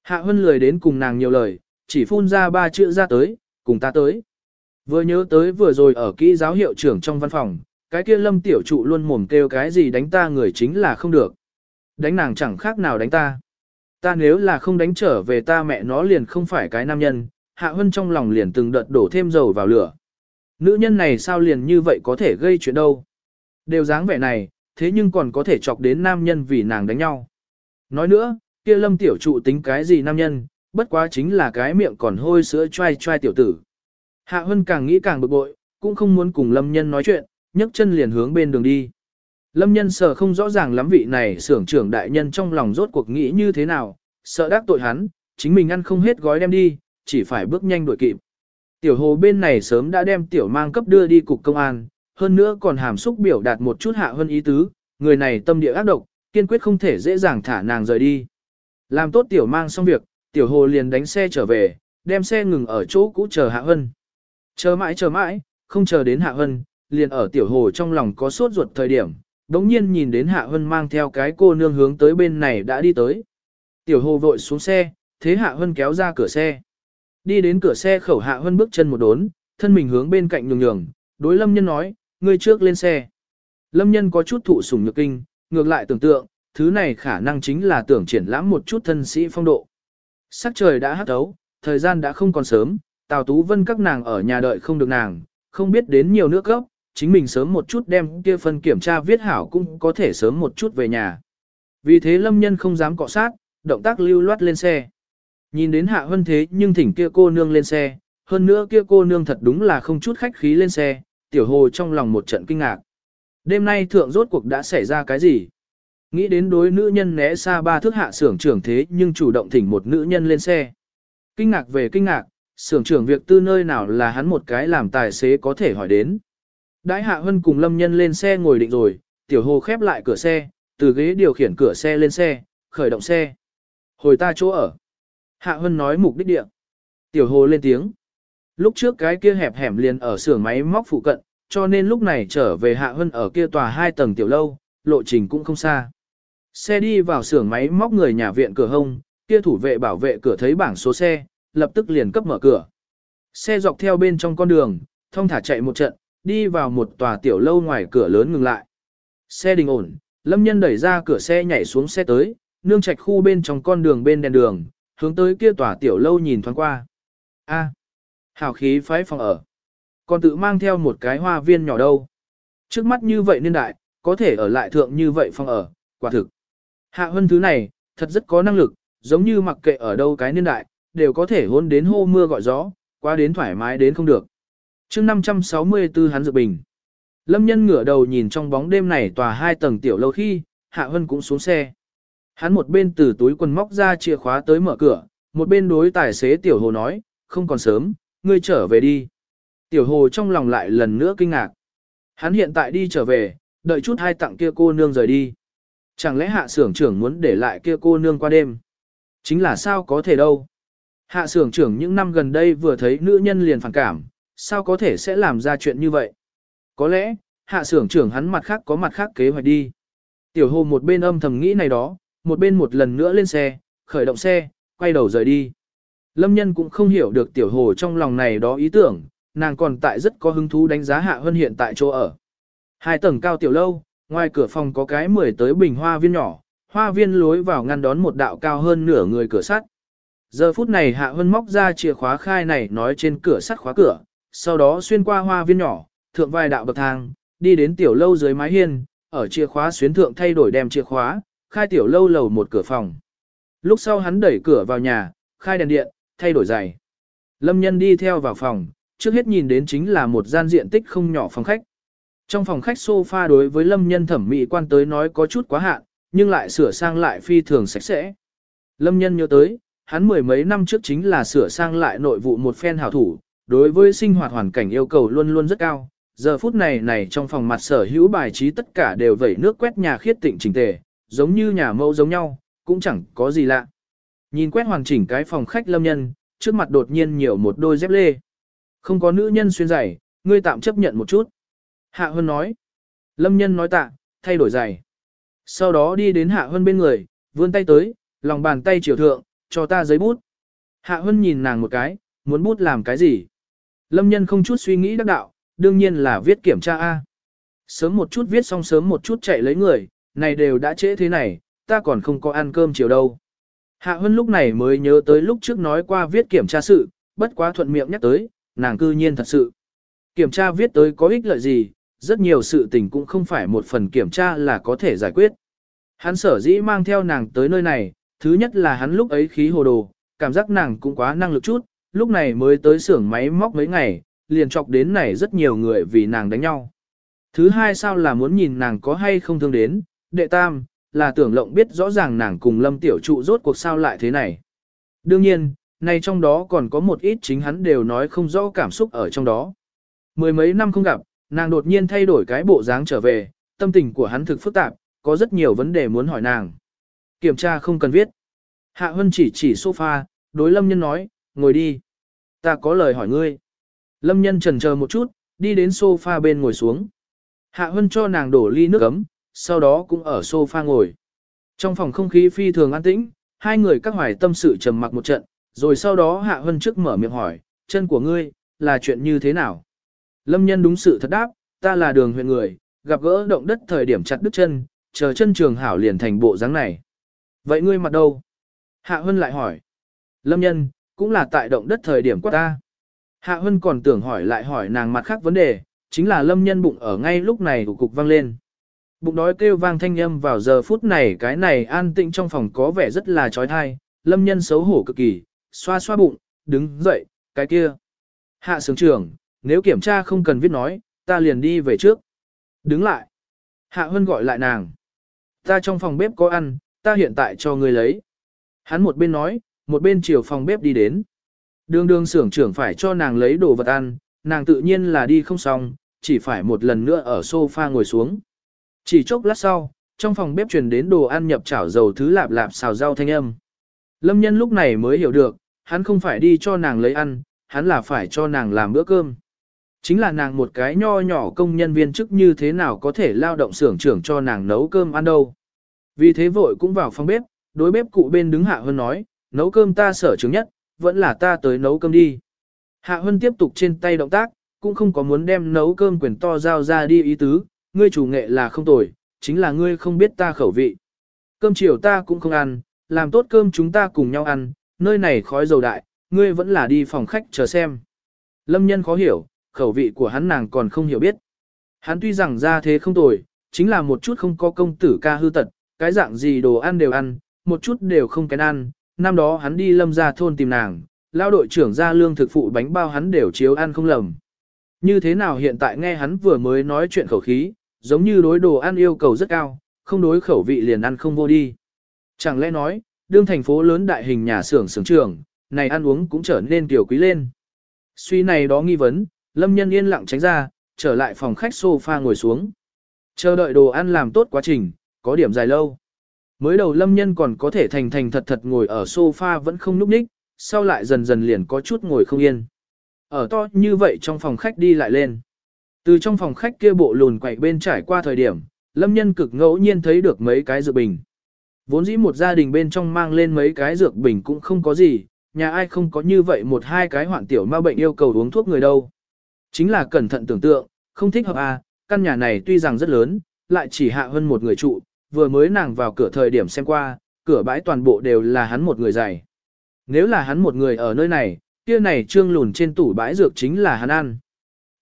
Hạ Hân lười đến cùng nàng nhiều lời, chỉ phun ra ba chữ ra tới, cùng ta tới. Vừa nhớ tới vừa rồi ở kỹ giáo hiệu trưởng trong văn phòng, cái kia lâm tiểu trụ luôn mồm kêu cái gì đánh ta người chính là không được. Đánh nàng chẳng khác nào đánh ta. Ta nếu là không đánh trở về ta mẹ nó liền không phải cái nam nhân, Hạ Hân trong lòng liền từng đợt đổ thêm dầu vào lửa. Nữ nhân này sao liền như vậy có thể gây chuyện đâu. Đều dáng vẻ này, thế nhưng còn có thể chọc đến nam nhân vì nàng đánh nhau. Nói nữa, kia lâm tiểu trụ tính cái gì nam nhân, bất quá chính là cái miệng còn hôi sữa trai trai tiểu tử. Hạ Hân càng nghĩ càng bực bội, cũng không muốn cùng Lâm Nhân nói chuyện, nhấc chân liền hướng bên đường đi. Lâm Nhân sợ không rõ ràng lắm vị này xưởng trưởng đại nhân trong lòng rốt cuộc nghĩ như thế nào, sợ đắc tội hắn, chính mình ăn không hết gói đem đi, chỉ phải bước nhanh đuổi kịp. Tiểu hồ bên này sớm đã đem tiểu mang cấp đưa đi cục công an, hơn nữa còn hàm xúc biểu đạt một chút hạ hơn ý tứ, người này tâm địa ác độc, kiên quyết không thể dễ dàng thả nàng rời đi. Làm tốt tiểu mang xong việc, tiểu hồ liền đánh xe trở về, đem xe ngừng ở chỗ cũ chờ hạ hân. Chờ mãi chờ mãi, không chờ đến hạ hân, liền ở tiểu hồ trong lòng có sốt ruột thời điểm, đống nhiên nhìn đến hạ hân mang theo cái cô nương hướng tới bên này đã đi tới. Tiểu hồ vội xuống xe, thế hạ hân kéo ra cửa xe. Đi đến cửa xe khẩu hạ hân bước chân một đốn, thân mình hướng bên cạnh nhường nhường, đối lâm nhân nói, ngươi trước lên xe. Lâm nhân có chút thụ sủng nhược kinh, ngược lại tưởng tượng, thứ này khả năng chính là tưởng triển lãm một chút thân sĩ phong độ. Sắc trời đã hắt thấu, thời gian đã không còn sớm, Tào Tú Vân các nàng ở nhà đợi không được nàng, không biết đến nhiều nước gốc, chính mình sớm một chút đem kia phần kiểm tra viết hảo cũng có thể sớm một chút về nhà. Vì thế lâm nhân không dám cọ sát, động tác lưu loát lên xe. Nhìn đến hạ hân thế nhưng thỉnh kia cô nương lên xe, hơn nữa kia cô nương thật đúng là không chút khách khí lên xe, tiểu hồ trong lòng một trận kinh ngạc. Đêm nay thượng rốt cuộc đã xảy ra cái gì? Nghĩ đến đối nữ nhân né xa ba thước hạ xưởng trưởng thế nhưng chủ động thỉnh một nữ nhân lên xe. Kinh ngạc về kinh ngạc, xưởng trưởng việc tư nơi nào là hắn một cái làm tài xế có thể hỏi đến. Đãi hạ hân cùng lâm nhân lên xe ngồi định rồi, tiểu hồ khép lại cửa xe, từ ghế điều khiển cửa xe lên xe, khởi động xe. Hồi ta chỗ ở. Hạ hân nói mục đích địa. Tiểu hồ lên tiếng. Lúc trước cái kia hẹp hẻm liền ở xưởng máy móc phụ cận, cho nên lúc này trở về Hạ Hân ở kia tòa hai tầng tiểu lâu, lộ trình cũng không xa. Xe đi vào xưởng máy móc người nhà viện cửa hông, kia thủ vệ bảo vệ cửa thấy bảng số xe, lập tức liền cấp mở cửa. Xe dọc theo bên trong con đường, thông thả chạy một trận, đi vào một tòa tiểu lâu ngoài cửa lớn ngừng lại. Xe đình ổn, lâm nhân đẩy ra cửa xe nhảy xuống xe tới, nương trạch khu bên trong con đường bên đèn đường, hướng tới kia tòa tiểu lâu nhìn thoáng qua. A, hào khí phái phòng ở. Còn tự mang theo một cái hoa viên nhỏ đâu. Trước mắt như vậy niên đại, có thể ở lại thượng như vậy phòng ở, quả thực. Hạ hơn thứ này, thật rất có năng lực, giống như mặc kệ ở đâu cái niên đại, đều có thể hôn đến hô mưa gọi gió, qua đến thoải mái đến không được. chương 564 hắn dự bình. Lâm nhân ngửa đầu nhìn trong bóng đêm này tòa hai tầng tiểu lâu khi, Hạ Hân cũng xuống xe. Hắn một bên từ túi quần móc ra chìa khóa tới mở cửa, một bên đối tài xế tiểu hồ nói, không còn sớm, ngươi trở về đi. Tiểu hồ trong lòng lại lần nữa kinh ngạc. Hắn hiện tại đi trở về, đợi chút hai tặng kia cô nương rời đi. Chẳng lẽ hạ Sưởng trưởng muốn để lại kia cô nương qua đêm? Chính là sao có thể đâu. Hạ Sưởng trưởng những năm gần đây vừa thấy nữ nhân liền phản cảm, sao có thể sẽ làm ra chuyện như vậy? Có lẽ, hạ Sưởng trưởng hắn mặt khác có mặt khác kế hoạch đi. Tiểu hồ một bên âm thầm nghĩ này đó, một bên một lần nữa lên xe, khởi động xe, quay đầu rời đi. Lâm nhân cũng không hiểu được tiểu hồ trong lòng này đó ý tưởng, nàng còn tại rất có hứng thú đánh giá hạ hơn hiện tại chỗ ở. Hai tầng cao tiểu lâu, ngoài cửa phòng có cái mười tới bình hoa viên nhỏ, hoa viên lối vào ngăn đón một đạo cao hơn nửa người cửa sắt. Giờ phút này hạ hơn móc ra chìa khóa khai này nói trên cửa sắt khóa cửa, sau đó xuyên qua hoa viên nhỏ, thượng vài đạo bậc thang, đi đến tiểu lâu dưới mái hiên, ở chìa khóa xuyến thượng thay đổi đem chìa khóa, khai tiểu lâu lầu một cửa phòng. Lúc sau hắn đẩy cửa vào nhà, khai đèn điện, thay đổi giày. Lâm nhân đi theo vào phòng, trước hết nhìn đến chính là một gian diện tích không nhỏ phòng khách. Trong phòng khách sofa đối với lâm nhân thẩm mỹ quan tới nói có chút quá hạn, nhưng lại sửa sang lại phi thường sạch sẽ. Lâm nhân nhớ tới, hắn mười mấy năm trước chính là sửa sang lại nội vụ một phen hảo thủ, đối với sinh hoạt hoàn cảnh yêu cầu luôn luôn rất cao. Giờ phút này này trong phòng mặt sở hữu bài trí tất cả đều vẩy nước quét nhà khiết tịnh chỉnh tề, giống như nhà mẫu giống nhau, cũng chẳng có gì lạ. Nhìn quét hoàn chỉnh cái phòng khách lâm nhân, trước mặt đột nhiên nhiều một đôi dép lê. Không có nữ nhân xuyên giày, ngươi tạm chấp nhận một chút. Hạ Hân nói. Lâm nhân nói tạ, thay đổi giày. Sau đó đi đến Hạ Hân bên người, vươn tay tới, lòng bàn tay chiều thượng, cho ta giấy bút. Hạ Hân nhìn nàng một cái, muốn bút làm cái gì? Lâm nhân không chút suy nghĩ đắc đạo, đương nhiên là viết kiểm tra A. Sớm một chút viết xong sớm một chút chạy lấy người, này đều đã trễ thế này, ta còn không có ăn cơm chiều đâu. Hạ Hân lúc này mới nhớ tới lúc trước nói qua viết kiểm tra sự, bất quá thuận miệng nhắc tới, nàng cư nhiên thật sự. Kiểm tra viết tới có ích lợi gì, rất nhiều sự tình cũng không phải một phần kiểm tra là có thể giải quyết. Hắn sở dĩ mang theo nàng tới nơi này, thứ nhất là hắn lúc ấy khí hồ đồ, cảm giác nàng cũng quá năng lực chút, lúc này mới tới xưởng máy móc mấy ngày, liền chọc đến này rất nhiều người vì nàng đánh nhau. Thứ hai sao là muốn nhìn nàng có hay không thương đến, đệ tam, là tưởng lộng biết rõ ràng nàng cùng lâm tiểu trụ rốt cuộc sao lại thế này. Đương nhiên, này trong đó còn có một ít chính hắn đều nói không rõ cảm xúc ở trong đó. Mười mấy năm không gặp, nàng đột nhiên thay đổi cái bộ dáng trở về, tâm tình của hắn thực phức tạp, có rất nhiều vấn đề muốn hỏi nàng. Kiểm tra không cần viết. Hạ Hân chỉ chỉ sofa, đối lâm nhân nói, ngồi đi. Ta có lời hỏi ngươi. Lâm nhân trần chờ một chút, đi đến sofa bên ngồi xuống. Hạ Hân cho nàng đổ ly nước ấm, sau đó cũng ở sofa ngồi. Trong phòng không khí phi thường an tĩnh, hai người các hoài tâm sự trầm mặc một trận, rồi sau đó Hạ Hân trước mở miệng hỏi, chân của ngươi, là chuyện như thế nào? Lâm nhân đúng sự thật đáp, ta là đường huyện người, gặp gỡ động đất thời điểm chặt đứt chân, chờ chân trường hảo liền thành bộ dáng này. Vậy ngươi mặt đâu? Hạ Hân lại hỏi. Lâm nhân, cũng là tại động đất thời điểm quát ta. Hạ Hân còn tưởng hỏi lại hỏi nàng mặt khác vấn đề, chính là lâm nhân bụng ở ngay lúc này của cục vang lên. Bụng đói kêu vang thanh âm vào giờ phút này cái này an tĩnh trong phòng có vẻ rất là trói thai, lâm nhân xấu hổ cực kỳ, xoa xoa bụng, đứng dậy, cái kia. Hạ sướng trưởng, nếu kiểm tra không cần viết nói, ta liền đi về trước. Đứng lại. Hạ Hân gọi lại nàng. Ta trong phòng bếp có ăn, ta hiện tại cho ngươi lấy. Hắn một bên nói, một bên chiều phòng bếp đi đến. Đường đường sưởng trưởng phải cho nàng lấy đồ vật ăn, nàng tự nhiên là đi không xong, chỉ phải một lần nữa ở sofa ngồi xuống. Chỉ chốc lát sau, trong phòng bếp truyền đến đồ ăn nhập chảo dầu thứ lạp lạp xào rau thanh âm. Lâm nhân lúc này mới hiểu được, hắn không phải đi cho nàng lấy ăn, hắn là phải cho nàng làm bữa cơm. Chính là nàng một cái nho nhỏ công nhân viên chức như thế nào có thể lao động xưởng trưởng cho nàng nấu cơm ăn đâu. Vì thế vội cũng vào phòng bếp, đối bếp cụ bên đứng Hạ Hân nói, nấu cơm ta sở chứng nhất, vẫn là ta tới nấu cơm đi. Hạ Hân tiếp tục trên tay động tác, cũng không có muốn đem nấu cơm quyền to giao ra đi ý tứ, ngươi chủ nghệ là không tồi, chính là ngươi không biết ta khẩu vị. Cơm chiều ta cũng không ăn, làm tốt cơm chúng ta cùng nhau ăn, nơi này khói dầu đại, ngươi vẫn là đi phòng khách chờ xem. Lâm nhân khó hiểu, khẩu vị của hắn nàng còn không hiểu biết. Hắn tuy rằng ra thế không tồi, chính là một chút không có công tử ca hư tật, cái dạng gì đồ ăn đều ăn, một chút đều không kén ăn. Năm đó hắn đi lâm ra thôn tìm nàng, lao đội trưởng ra lương thực phụ bánh bao hắn đều chiếu ăn không lầm. Như thế nào hiện tại nghe hắn vừa mới nói chuyện khẩu khí, giống như đối đồ ăn yêu cầu rất cao, không đối khẩu vị liền ăn không vô đi. Chẳng lẽ nói, đương thành phố lớn đại hình nhà xưởng xưởng trường, này ăn uống cũng trở nên tiểu quý lên. Suy này đó nghi vấn, Lâm Nhân yên lặng tránh ra, trở lại phòng khách sofa ngồi xuống. Chờ đợi đồ ăn làm tốt quá trình, có điểm dài lâu. Mới đầu Lâm Nhân còn có thể thành thành thật thật ngồi ở sofa vẫn không núp ních, sau lại dần dần liền có chút ngồi không yên. Ở to như vậy trong phòng khách đi lại lên. Từ trong phòng khách kia bộ lùn quậy bên trải qua thời điểm, Lâm Nhân cực ngẫu nhiên thấy được mấy cái dự bình. Vốn dĩ một gia đình bên trong mang lên mấy cái dược bình cũng không có gì, nhà ai không có như vậy một hai cái hoạn tiểu ma bệnh yêu cầu uống thuốc người đâu. Chính là cẩn thận tưởng tượng, không thích hợp à, căn nhà này tuy rằng rất lớn, lại chỉ hạ hơn một người trụ, vừa mới nàng vào cửa thời điểm xem qua, cửa bãi toàn bộ đều là hắn một người dày. Nếu là hắn một người ở nơi này, kia này trương lùn trên tủ bãi dược chính là hắn ăn.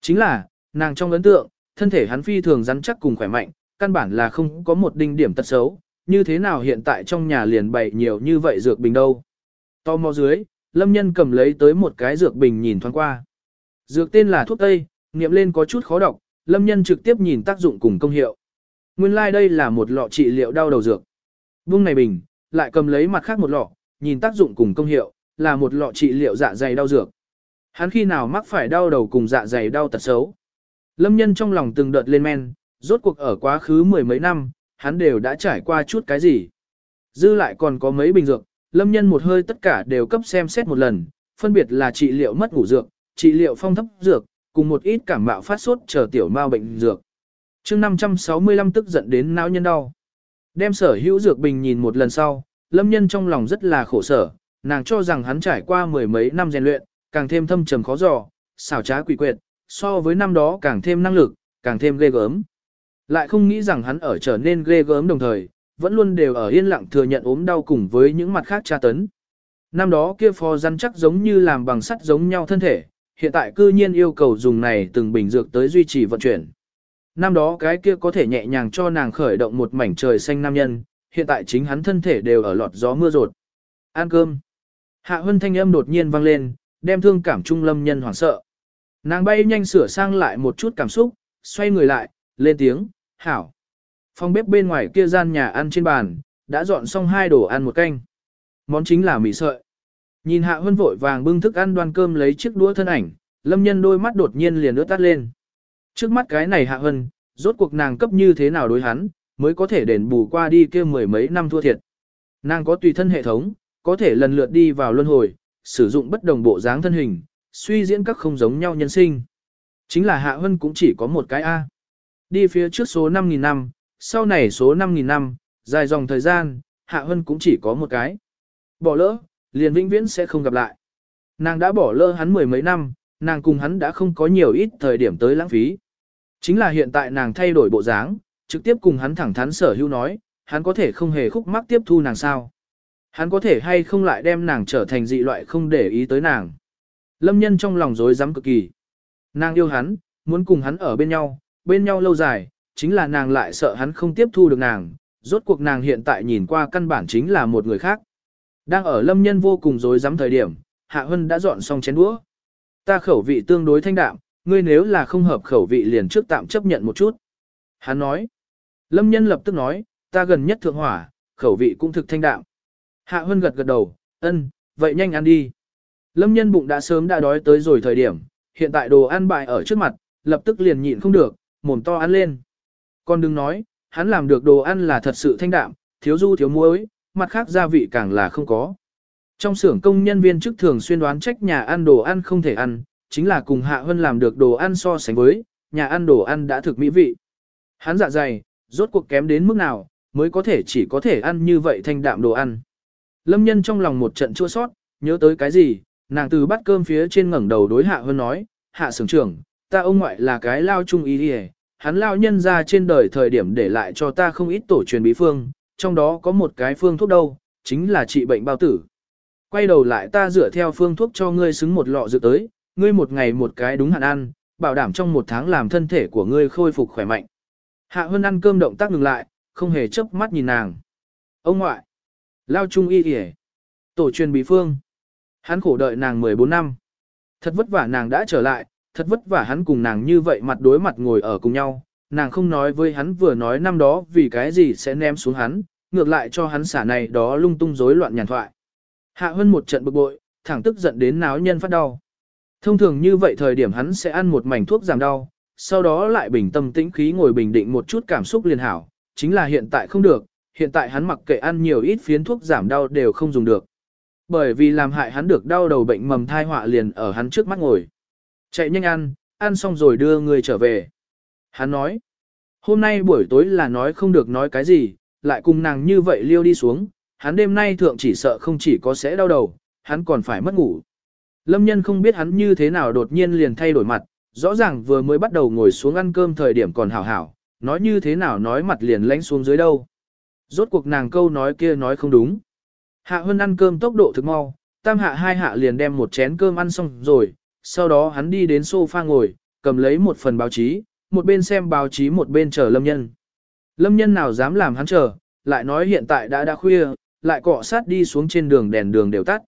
Chính là, nàng trong ấn tượng, thân thể hắn phi thường rắn chắc cùng khỏe mạnh, căn bản là không có một đinh điểm tật xấu, như thế nào hiện tại trong nhà liền bày nhiều như vậy dược bình đâu. To mò dưới, lâm nhân cầm lấy tới một cái dược bình nhìn thoáng qua. Dược tên là thuốc tây, niệm lên có chút khó đọc, lâm nhân trực tiếp nhìn tác dụng cùng công hiệu. Nguyên lai like đây là một lọ trị liệu đau đầu dược. Vung này bình, lại cầm lấy mặt khác một lọ, nhìn tác dụng cùng công hiệu, là một lọ trị liệu dạ dày đau dược. Hắn khi nào mắc phải đau đầu cùng dạ dày đau tật xấu. Lâm nhân trong lòng từng đợt lên men, rốt cuộc ở quá khứ mười mấy năm, hắn đều đã trải qua chút cái gì. Dư lại còn có mấy bình dược, lâm nhân một hơi tất cả đều cấp xem xét một lần, phân biệt là trị liệu mất ngủ dược, trị liệu phong thấp dược, cùng một ít cảm mạo phát sốt chờ tiểu mao bệnh dược. chương 565 tức giận đến não nhân đau. Đem sở hữu dược bình nhìn một lần sau, lâm nhân trong lòng rất là khổ sở, nàng cho rằng hắn trải qua mười mấy năm rèn luyện, càng thêm thâm trầm khó dò, xảo trá quỷ quyệt, so với năm đó càng thêm năng lực, càng thêm ghê gớm. Lại không nghĩ rằng hắn ở trở nên ghê gớm đồng thời, vẫn luôn đều ở yên lặng thừa nhận ốm đau cùng với những mặt khác tra tấn. Năm đó kia phò rắn chắc giống như làm bằng sắt giống nhau thân thể, hiện tại cư nhiên yêu cầu dùng này từng bình dược tới duy trì vận chuyển. Năm đó cái kia có thể nhẹ nhàng cho nàng khởi động một mảnh trời xanh nam nhân, hiện tại chính hắn thân thể đều ở lọt gió mưa rột. Ăn cơm. Hạ Hân thanh âm đột nhiên vang lên, đem thương cảm trung lâm nhân hoảng sợ. Nàng bay nhanh sửa sang lại một chút cảm xúc, xoay người lại, lên tiếng, hảo. Phòng bếp bên ngoài kia gian nhà ăn trên bàn, đã dọn xong hai đồ ăn một canh. Món chính là mì sợi. Nhìn Hạ Hân vội vàng bưng thức ăn đoan cơm lấy chiếc đũa thân ảnh, lâm nhân đôi mắt đột nhiên liền ướt tắt lên. Trước mắt cái này Hạ Hân, rốt cuộc nàng cấp như thế nào đối hắn, mới có thể đền bù qua đi kia mười mấy năm thua thiệt. Nàng có tùy thân hệ thống, có thể lần lượt đi vào luân hồi, sử dụng bất đồng bộ dáng thân hình, suy diễn các không giống nhau nhân sinh. Chính là Hạ Hân cũng chỉ có một cái A. Đi phía trước số 5.000 năm, sau này số 5.000 năm, dài dòng thời gian, Hạ Hân cũng chỉ có một cái. Bỏ lỡ, liền vĩnh viễn sẽ không gặp lại. Nàng đã bỏ lỡ hắn mười mấy năm, nàng cùng hắn đã không có nhiều ít thời điểm tới lãng phí. Chính là hiện tại nàng thay đổi bộ dáng, trực tiếp cùng hắn thẳng thắn sở hữu nói, hắn có thể không hề khúc mắc tiếp thu nàng sao. Hắn có thể hay không lại đem nàng trở thành dị loại không để ý tới nàng. Lâm nhân trong lòng rối rắm cực kỳ. Nàng yêu hắn, muốn cùng hắn ở bên nhau, bên nhau lâu dài, chính là nàng lại sợ hắn không tiếp thu được nàng, rốt cuộc nàng hiện tại nhìn qua căn bản chính là một người khác. Đang ở lâm nhân vô cùng rối rắm thời điểm, Hạ Hân đã dọn xong chén đũa. Ta khẩu vị tương đối thanh đạm, ngươi nếu là không hợp khẩu vị liền trước tạm chấp nhận một chút. Hắn nói. Lâm nhân lập tức nói, ta gần nhất thượng hỏa, khẩu vị cũng thực thanh đạm. Hạ Hân gật gật đầu, ân, vậy nhanh ăn đi. Lâm nhân bụng đã sớm đã đói tới rồi thời điểm, hiện tại đồ ăn bại ở trước mặt, lập tức liền nhịn không được, mồm to ăn lên. Con đừng nói, hắn làm được đồ ăn là thật sự thanh đạm, thiếu du thiếu muối, mặt khác gia vị càng là không có. Trong xưởng công nhân viên chức thường xuyên đoán trách nhà ăn đồ ăn không thể ăn, chính là cùng Hạ Hân làm được đồ ăn so sánh với, nhà ăn đồ ăn đã thực mỹ vị. Hắn dạ dày, rốt cuộc kém đến mức nào, mới có thể chỉ có thể ăn như vậy thanh đạm đồ ăn. Lâm nhân trong lòng một trận chua sót, nhớ tới cái gì, nàng từ bát cơm phía trên ngẩng đầu đối Hạ Hân nói, Hạ sưởng trưởng, ta ông ngoại là cái lao trung ý đi hắn lao nhân ra trên đời thời điểm để lại cho ta không ít tổ truyền bí phương, trong đó có một cái phương thuốc đâu, chính là trị bệnh bao tử. Quay đầu lại ta dựa theo phương thuốc cho ngươi xứng một lọ dự tới, ngươi một ngày một cái đúng hạn ăn, bảo đảm trong một tháng làm thân thể của ngươi khôi phục khỏe mạnh. Hạ Hân ăn cơm động tác ngừng lại, không hề chớp mắt nhìn nàng. Ông ngoại, lao trung y kìa, tổ truyền bí phương. Hắn khổ đợi nàng 14 năm. Thật vất vả nàng đã trở lại, thật vất vả hắn cùng nàng như vậy mặt đối mặt ngồi ở cùng nhau. Nàng không nói với hắn vừa nói năm đó vì cái gì sẽ ném xuống hắn, ngược lại cho hắn xả này đó lung tung rối loạn nhàn thoại. Hạ hơn một trận bực bội, thẳng tức giận đến náo nhân phát đau. Thông thường như vậy thời điểm hắn sẽ ăn một mảnh thuốc giảm đau, sau đó lại bình tâm tĩnh khí ngồi bình định một chút cảm xúc liền hảo, chính là hiện tại không được, hiện tại hắn mặc kệ ăn nhiều ít phiến thuốc giảm đau đều không dùng được. Bởi vì làm hại hắn được đau đầu bệnh mầm thai họa liền ở hắn trước mắt ngồi. Chạy nhanh ăn, ăn xong rồi đưa người trở về. Hắn nói, hôm nay buổi tối là nói không được nói cái gì, lại cùng nàng như vậy liêu đi xuống, hắn đêm nay thượng chỉ sợ không chỉ có sẽ đau đầu, hắn còn phải mất ngủ. Lâm nhân không biết hắn như thế nào đột nhiên liền thay đổi mặt, rõ ràng vừa mới bắt đầu ngồi xuống ăn cơm thời điểm còn hảo hảo, nói như thế nào nói mặt liền lánh xuống dưới đâu. Rốt cuộc nàng câu nói kia nói không đúng. Hạ Hân ăn cơm tốc độ thực mau, tam hạ hai hạ liền đem một chén cơm ăn xong rồi, sau đó hắn đi đến sofa ngồi, cầm lấy một phần báo chí, một bên xem báo chí một bên chờ lâm nhân. Lâm nhân nào dám làm hắn chờ, lại nói hiện tại đã đã khuya, lại cọ sát đi xuống trên đường đèn đường đều tắt.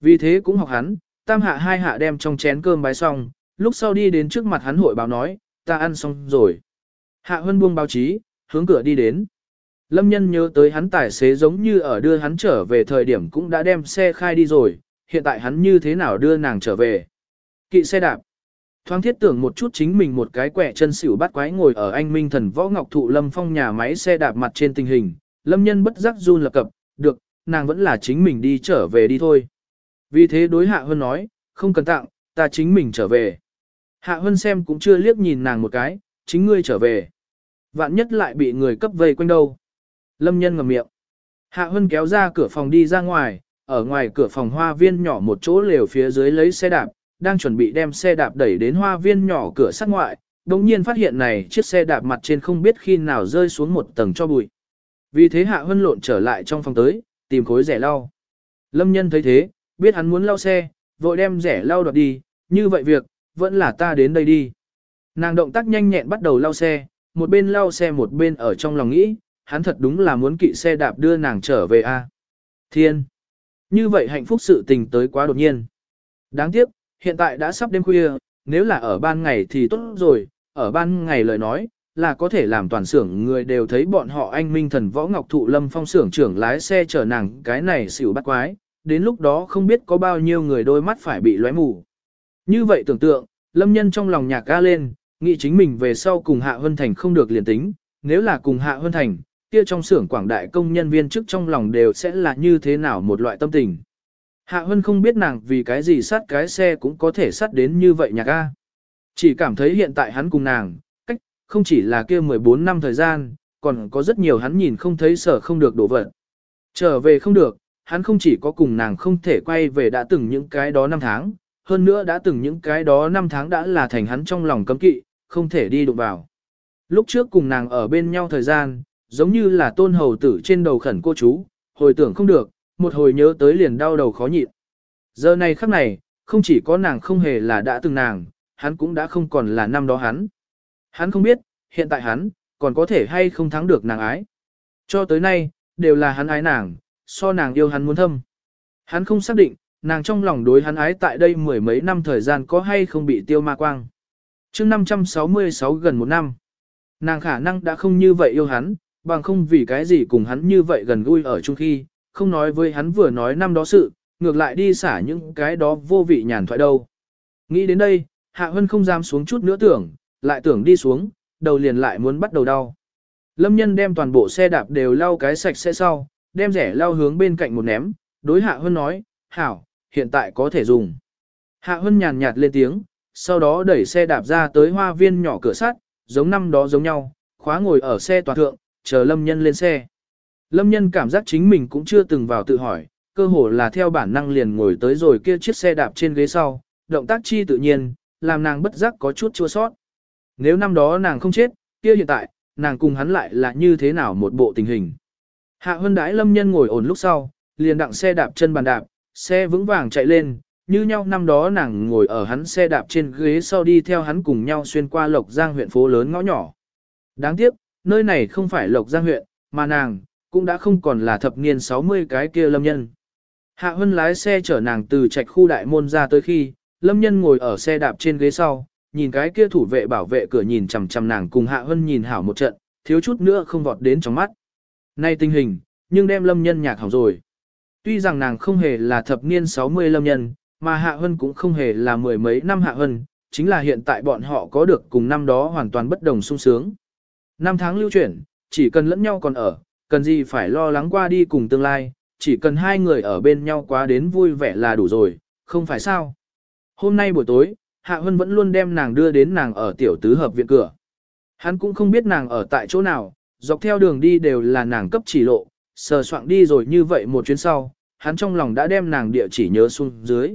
Vì thế cũng học hắn, tam hạ hai hạ đem trong chén cơm bái xong, lúc sau đi đến trước mặt hắn hội báo nói, ta ăn xong rồi. Hạ Hân buông báo chí, hướng cửa đi đến. Lâm nhân nhớ tới hắn tài xế giống như ở đưa hắn trở về thời điểm cũng đã đem xe khai đi rồi, hiện tại hắn như thế nào đưa nàng trở về. Kỵ xe đạp. Thoáng thiết tưởng một chút chính mình một cái quẻ chân xỉu bắt quái ngồi ở anh Minh Thần Võ Ngọc Thụ Lâm Phong nhà máy xe đạp mặt trên tình hình, Lâm nhân bất giác run lập cập, được, nàng vẫn là chính mình đi trở về đi thôi. Vì thế đối Hạ hơn nói, không cần tặng, ta chính mình trở về. Hạ Hân xem cũng chưa liếc nhìn nàng một cái, chính ngươi trở về. Vạn nhất lại bị người cấp vây quanh đâu. Lâm nhân ngầm miệng. Hạ Hân kéo ra cửa phòng đi ra ngoài, ở ngoài cửa phòng hoa viên nhỏ một chỗ lều phía dưới lấy xe đạp, đang chuẩn bị đem xe đạp đẩy đến hoa viên nhỏ cửa sắt ngoại, đồng nhiên phát hiện này chiếc xe đạp mặt trên không biết khi nào rơi xuống một tầng cho bụi. Vì thế Hạ Hân lộn trở lại trong phòng tới, tìm khối rẻ lau. Lâm nhân thấy thế, biết hắn muốn lau xe, vội đem rẻ lau đoạt đi, như vậy việc, vẫn là ta đến đây đi. Nàng động tác nhanh nhẹn bắt đầu lau xe, một bên lau xe một bên ở trong lòng nghĩ, hắn thật đúng là muốn kỵ xe đạp đưa nàng trở về a. Thiên! Như vậy hạnh phúc sự tình tới quá đột nhiên. Đáng tiếc, hiện tại đã sắp đêm khuya, nếu là ở ban ngày thì tốt rồi, ở ban ngày lời nói, là có thể làm toàn xưởng người đều thấy bọn họ anh minh thần võ ngọc thụ lâm phong xưởng trưởng lái xe chở nàng cái này xỉu bắt quái, đến lúc đó không biết có bao nhiêu người đôi mắt phải bị lóe mù. Như vậy tưởng tượng, lâm nhân trong lòng nhạc ca lên, nghĩ chính mình về sau cùng Hạ Hân Thành không được liền tính, nếu là cùng Hạ Hân Thành, kia trong xưởng quảng đại công nhân viên chức trong lòng đều sẽ là như thế nào một loại tâm tình. Hạ Hân không biết nàng vì cái gì sát cái xe cũng có thể sát đến như vậy nhạc ga. Chỉ cảm thấy hiện tại hắn cùng nàng, cách, không chỉ là kia 14 năm thời gian, còn có rất nhiều hắn nhìn không thấy sở không được đổ vật. Trở về không được, hắn không chỉ có cùng nàng không thể quay về đã từng những cái đó năm tháng, hơn nữa đã từng những cái đó năm tháng đã là thành hắn trong lòng cấm kỵ, không thể đi đụng vào. Lúc trước cùng nàng ở bên nhau thời gian, giống như là tôn hầu tử trên đầu khẩn cô chú, hồi tưởng không được, một hồi nhớ tới liền đau đầu khó nhịn. Giờ này khắc này, không chỉ có nàng không hề là đã từng nàng, hắn cũng đã không còn là năm đó hắn. Hắn không biết, hiện tại hắn, còn có thể hay không thắng được nàng ái. Cho tới nay, đều là hắn ái nàng, so nàng yêu hắn muốn thâm. Hắn không xác định, nàng trong lòng đối hắn ái tại đây mười mấy năm thời gian có hay không bị tiêu ma quang. mươi 566 gần một năm, nàng khả năng đã không như vậy yêu hắn, bằng không vì cái gì cùng hắn như vậy gần gũi ở chung khi, không nói với hắn vừa nói năm đó sự, ngược lại đi xả những cái đó vô vị nhàn thoại đâu. Nghĩ đến đây, Hạ Hân không dám xuống chút nữa tưởng, lại tưởng đi xuống, đầu liền lại muốn bắt đầu đau. Lâm nhân đem toàn bộ xe đạp đều lau cái sạch sẽ sau, đem rẻ lau hướng bên cạnh một ném, đối Hạ Hân nói, hảo, hiện tại có thể dùng. Hạ Hân nhàn nhạt lên tiếng, sau đó đẩy xe đạp ra tới hoa viên nhỏ cửa sắt, giống năm đó giống nhau, khóa ngồi ở xe toàn thượng, chờ Lâm Nhân lên xe. Lâm Nhân cảm giác chính mình cũng chưa từng vào tự hỏi, cơ hồ là theo bản năng liền ngồi tới rồi kia chiếc xe đạp trên ghế sau, động tác chi tự nhiên, làm nàng bất giác có chút chua sót. Nếu năm đó nàng không chết, kia hiện tại, nàng cùng hắn lại là như thế nào một bộ tình hình. Hạ Hân đãi Lâm Nhân ngồi ổn lúc sau, liền đặng xe đạp chân bàn đạp, xe vững vàng chạy lên, như nhau năm đó nàng ngồi ở hắn xe đạp trên ghế sau đi theo hắn cùng nhau xuyên qua Lộc Giang huyện phố lớn ngõ nhỏ. Đáng tiếc, nơi này không phải Lộc Giang huyện, mà nàng, cũng đã không còn là thập niên 60 cái kia lâm nhân. Hạ Hân lái xe chở nàng từ trạch khu đại môn ra tới khi, lâm nhân ngồi ở xe đạp trên ghế sau, nhìn cái kia thủ vệ bảo vệ cửa nhìn chằm chằm nàng cùng Hạ Hân nhìn hảo một trận, thiếu chút nữa không vọt đến trong mắt. Nay tình hình, nhưng đem lâm nhân nhạc hỏng rồi. Tuy rằng nàng không hề là thập niên 60 lâm nhân, mà Hạ Hân cũng không hề là mười mấy năm Hạ Hân, chính là hiện tại bọn họ có được cùng năm đó hoàn toàn bất đồng sung sướng. Năm tháng lưu chuyển, chỉ cần lẫn nhau còn ở, cần gì phải lo lắng qua đi cùng tương lai, chỉ cần hai người ở bên nhau quá đến vui vẻ là đủ rồi, không phải sao. Hôm nay buổi tối, Hạ Hân vẫn luôn đem nàng đưa đến nàng ở tiểu tứ hợp viện cửa. Hắn cũng không biết nàng ở tại chỗ nào, dọc theo đường đi đều là nàng cấp chỉ lộ, sờ soạn đi rồi như vậy một chuyến sau, hắn trong lòng đã đem nàng địa chỉ nhớ xuống dưới.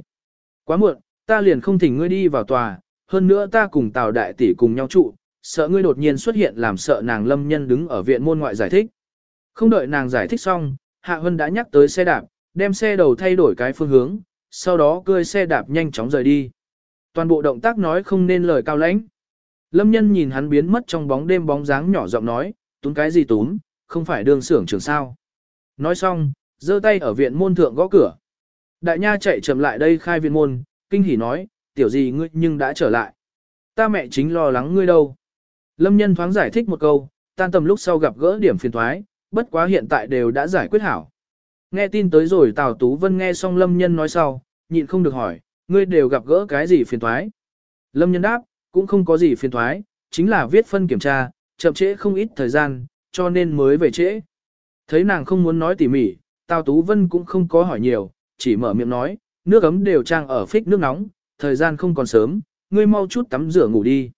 Quá muộn, ta liền không thỉnh ngươi đi vào tòa, hơn nữa ta cùng Tào đại tỷ cùng nhau trụ, sợ ngươi đột nhiên xuất hiện làm sợ nàng lâm nhân đứng ở viện môn ngoại giải thích. Không đợi nàng giải thích xong, Hạ Hân đã nhắc tới xe đạp, đem xe đầu thay đổi cái phương hướng, sau đó cơi xe đạp nhanh chóng rời đi. Toàn bộ động tác nói không nên lời cao lãnh. Lâm nhân nhìn hắn biến mất trong bóng đêm bóng dáng nhỏ giọng nói, tún cái gì tún, không phải đường xưởng trường sao. Nói xong, giơ tay ở viện môn thượng gõ cửa. Đại nha chạy chậm lại đây khai viện môn, kinh hỉ nói, tiểu gì ngươi nhưng đã trở lại. Ta mẹ chính lo lắng ngươi đâu. Lâm nhân thoáng giải thích một câu, tan tầm lúc sau gặp gỡ điểm phiền thoái, bất quá hiện tại đều đã giải quyết hảo. Nghe tin tới rồi Tào Tú Vân nghe xong Lâm nhân nói sau, nhịn không được hỏi, ngươi đều gặp gỡ cái gì phiền thoái. Lâm nhân đáp, cũng không có gì phiền thoái, chính là viết phân kiểm tra, chậm trễ không ít thời gian, cho nên mới về trễ. Thấy nàng không muốn nói tỉ mỉ, Tào Tú Vân cũng không có hỏi nhiều, chỉ mở miệng nói, nước ấm đều trang ở phích nước nóng, thời gian không còn sớm, ngươi mau chút tắm rửa ngủ đi.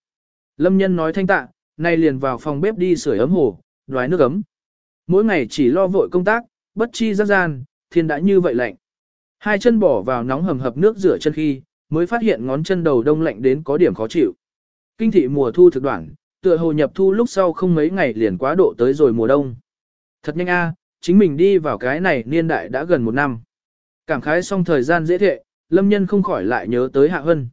Lâm nhân nói thanh tạ, nay liền vào phòng bếp đi sưởi ấm hồ, đoái nước ấm. Mỗi ngày chỉ lo vội công tác, bất chi giác gian, thiên đã như vậy lạnh. Hai chân bỏ vào nóng hầm hập nước rửa chân khi, mới phát hiện ngón chân đầu đông lạnh đến có điểm khó chịu. Kinh thị mùa thu thực đoạn, tựa hồ nhập thu lúc sau không mấy ngày liền quá độ tới rồi mùa đông. Thật nhanh a, chính mình đi vào cái này niên đại đã gần một năm. Cảm khái xong thời gian dễ thệ, lâm nhân không khỏi lại nhớ tới Hạ Hân.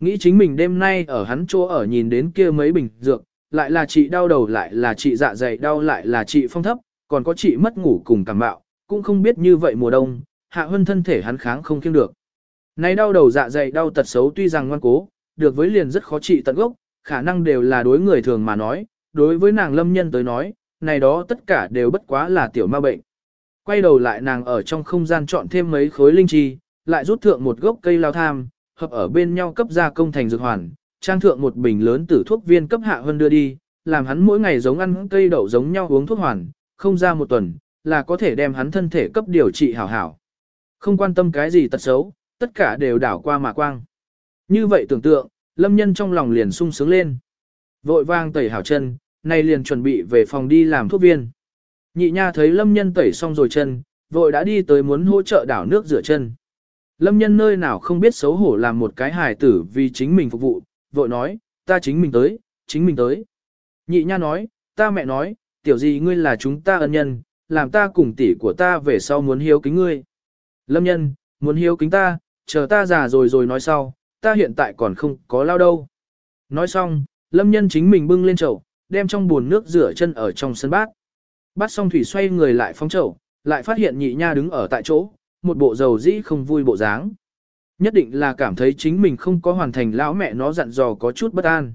Nghĩ chính mình đêm nay ở hắn chỗ ở nhìn đến kia mấy bình dược, lại là chị đau đầu lại là chị dạ dày đau lại là chị phong thấp, còn có chị mất ngủ cùng cảm bạo, cũng không biết như vậy mùa đông, hạ huân thân thể hắn kháng không kiêng được. Này đau đầu dạ dày đau tật xấu tuy rằng ngoan cố, được với liền rất khó trị tận gốc, khả năng đều là đối người thường mà nói, đối với nàng lâm nhân tới nói, này đó tất cả đều bất quá là tiểu ma bệnh. Quay đầu lại nàng ở trong không gian chọn thêm mấy khối linh chi, lại rút thượng một gốc cây lao tham, hợp ở bên nhau cấp ra công thành dược hoàn, trang thượng một bình lớn tử thuốc viên cấp hạ hơn đưa đi, làm hắn mỗi ngày giống ăn cây đậu giống nhau uống thuốc hoàn, không ra một tuần, là có thể đem hắn thân thể cấp điều trị hảo hảo. Không quan tâm cái gì tật xấu, tất cả đều đảo qua mà quang. Như vậy tưởng tượng, lâm nhân trong lòng liền sung sướng lên. Vội vang tẩy hảo chân, nay liền chuẩn bị về phòng đi làm thuốc viên. Nhị nha thấy lâm nhân tẩy xong rồi chân, vội đã đi tới muốn hỗ trợ đảo nước rửa chân. Lâm nhân nơi nào không biết xấu hổ làm một cái hài tử vì chính mình phục vụ, vội nói, ta chính mình tới, chính mình tới. Nhị nha nói, ta mẹ nói, tiểu gì ngươi là chúng ta ân nhân, làm ta cùng tỷ của ta về sau muốn hiếu kính ngươi. Lâm nhân, muốn hiếu kính ta, chờ ta già rồi rồi nói sau, ta hiện tại còn không có lao đâu. Nói xong, lâm nhân chính mình bưng lên chậu, đem trong buồn nước rửa chân ở trong sân bát. Bát xong thủy xoay người lại phóng chậu, lại phát hiện nhị nha đứng ở tại chỗ, một bộ dầu dĩ không vui bộ dáng. Nhất định là cảm thấy chính mình không có hoàn thành lão mẹ nó dặn dò có chút bất an.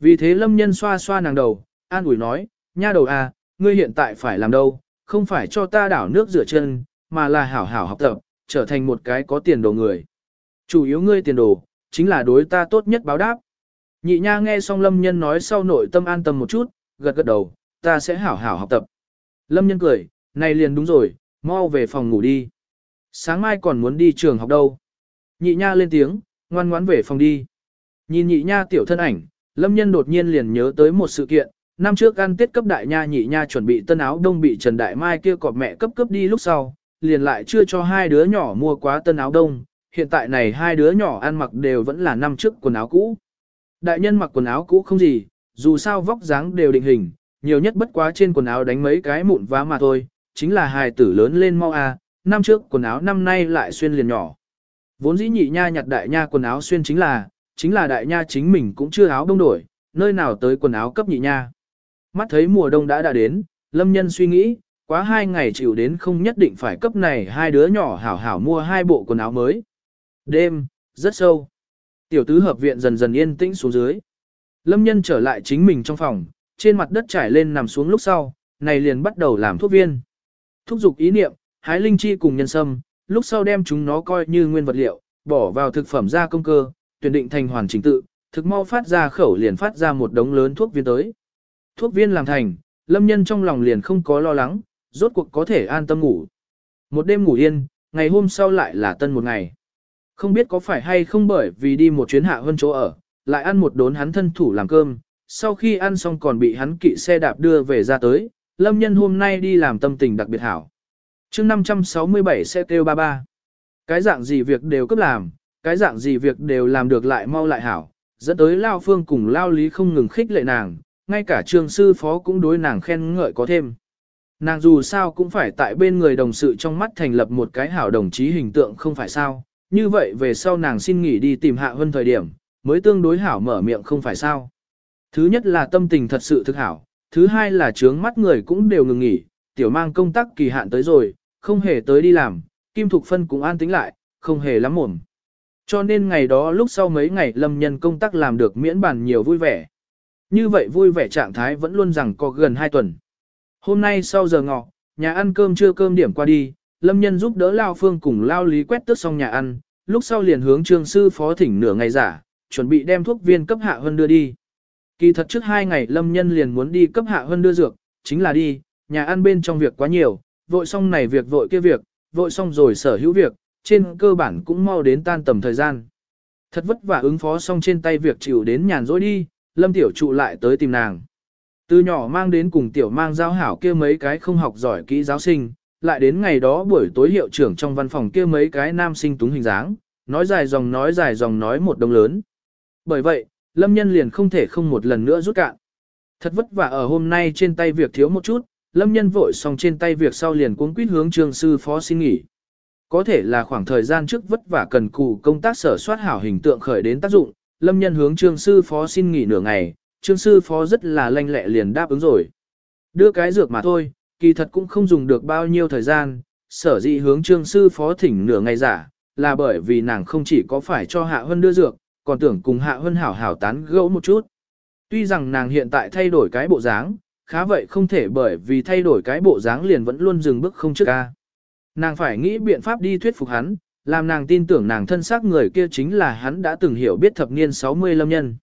Vì thế lâm nhân xoa xoa nàng đầu, an ủi nói, nha đầu à, ngươi hiện tại phải làm đâu, không phải cho ta đảo nước rửa chân, mà là hảo hảo học tập, trở thành một cái có tiền đồ người. Chủ yếu ngươi tiền đồ, chính là đối ta tốt nhất báo đáp. Nhị nha nghe xong lâm nhân nói sau nội tâm an tâm một chút, gật gật đầu, ta sẽ hảo hảo học tập. Lâm nhân cười, này liền đúng rồi, mau về phòng ngủ đi. Sáng mai còn muốn đi trường học đâu. Nhị nha lên tiếng, ngoan ngoãn về phòng đi. Nhìn nhị nha tiểu thân ảnh, lâm nhân đột nhiên liền nhớ tới một sự kiện. Năm trước ăn tết cấp đại nha nhị nha chuẩn bị tân áo đông bị Trần Đại Mai kia cọp mẹ cấp cấp đi lúc sau, liền lại chưa cho hai đứa nhỏ mua quá tân áo đông. Hiện tại này hai đứa nhỏ ăn mặc đều vẫn là năm trước quần áo cũ. Đại nhân mặc quần áo cũ không gì, dù sao vóc dáng đều định hình, nhiều nhất bất quá trên quần áo đánh mấy cái mụn vá mà thôi, chính là hài tử lớn lên mau à, năm trước quần áo năm nay lại xuyên liền nhỏ. Vốn dĩ nhị nha nhặt đại nha quần áo xuyên chính là, chính là đại nha chính mình cũng chưa áo đông đổi, nơi nào tới quần áo cấp nhị nha. Mắt thấy mùa đông đã đã đến, lâm nhân suy nghĩ, quá hai ngày chịu đến không nhất định phải cấp này hai đứa nhỏ hảo hảo mua hai bộ quần áo mới. Đêm, rất sâu. Tiểu tứ hợp viện dần dần yên tĩnh xuống dưới. Lâm nhân trở lại chính mình trong phòng, trên mặt đất trải lên nằm xuống lúc sau, này liền bắt đầu làm thuốc viên. Thúc dục ý niệm, hái linh chi cùng nhân sâm, lúc sau đem chúng nó coi như nguyên vật liệu, bỏ vào thực phẩm ra công cơ, tuyển định thành hoàn chỉnh tự, thực mau phát ra khẩu liền phát ra một đống lớn thuốc viên tới. Thuốc viên làm thành, lâm nhân trong lòng liền không có lo lắng, rốt cuộc có thể an tâm ngủ. Một đêm ngủ yên, ngày hôm sau lại là tân một ngày. Không biết có phải hay không bởi vì đi một chuyến hạ hơn chỗ ở, lại ăn một đốn hắn thân thủ làm cơm, sau khi ăn xong còn bị hắn kỵ xe đạp đưa về ra tới, lâm nhân hôm nay đi làm tâm tình đặc biệt hảo chương 567 sẽ kêu ba ba. Cái dạng gì việc đều cấp làm, cái dạng gì việc đều làm được lại mau lại hảo, dẫn tới Lao Phương cùng Lao Lý không ngừng khích lệ nàng, ngay cả trường sư phó cũng đối nàng khen ngợi có thêm. Nàng dù sao cũng phải tại bên người đồng sự trong mắt thành lập một cái hảo đồng chí hình tượng không phải sao, như vậy về sau nàng xin nghỉ đi tìm hạ hơn thời điểm, mới tương đối hảo mở miệng không phải sao. Thứ nhất là tâm tình thật sự thực hảo, thứ hai là trướng mắt người cũng đều ngừng nghỉ, tiểu mang công tác kỳ hạn tới rồi, không hề tới đi làm, Kim Thục Phân cũng an tính lại, không hề lắm mồm. Cho nên ngày đó lúc sau mấy ngày lâm nhân công tác làm được miễn bàn nhiều vui vẻ. Như vậy vui vẻ trạng thái vẫn luôn rằng có gần 2 tuần. Hôm nay sau giờ ngọ, nhà ăn cơm trưa cơm điểm qua đi, lâm nhân giúp đỡ Lao Phương cùng Lao Lý quét tước xong nhà ăn, lúc sau liền hướng trương sư phó thỉnh nửa ngày giả, chuẩn bị đem thuốc viên cấp hạ hơn đưa đi. Kỳ thật trước hai ngày lâm nhân liền muốn đi cấp hạ hơn đưa dược, chính là đi, nhà ăn bên trong việc quá nhiều, vội xong này việc vội kia việc, vội xong rồi sở hữu việc, trên cơ bản cũng mau đến tan tầm thời gian. Thật vất vả ứng phó xong trên tay việc chịu đến nhàn rỗi đi, lâm tiểu trụ lại tới tìm nàng. Từ nhỏ mang đến cùng tiểu mang giao hảo kia mấy cái không học giỏi kỹ giáo sinh, lại đến ngày đó buổi tối hiệu trưởng trong văn phòng kia mấy cái nam sinh túng hình dáng, nói dài dòng nói dài dòng nói một đồng lớn. Bởi vậy, lâm nhân liền không thể không một lần nữa rút cạn. Thật vất vả ở hôm nay trên tay việc thiếu một chút, lâm nhân vội xong trên tay việc sau liền cuống quýt hướng trường sư phó xin nghỉ. Có thể là khoảng thời gian trước vất vả cần cù công tác sở soát hảo hình tượng khởi đến tác dụng, lâm nhân hướng trương sư phó xin nghỉ nửa ngày, trương sư phó rất là lanh lẹ liền đáp ứng rồi. Đưa cái dược mà thôi, kỳ thật cũng không dùng được bao nhiêu thời gian, sở dĩ hướng trương sư phó thỉnh nửa ngày giả, là bởi vì nàng không chỉ có phải cho Hạ Hân đưa dược, còn tưởng cùng Hạ Hân hảo hảo tán gẫu một chút. Tuy rằng nàng hiện tại thay đổi cái bộ dáng, khá vậy không thể bởi vì thay đổi cái bộ dáng liền vẫn luôn dừng bước không trước ca. Nàng phải nghĩ biện pháp đi thuyết phục hắn, làm nàng tin tưởng nàng thân xác người kia chính là hắn đã từng hiểu biết thập niên 60 lâm nhân.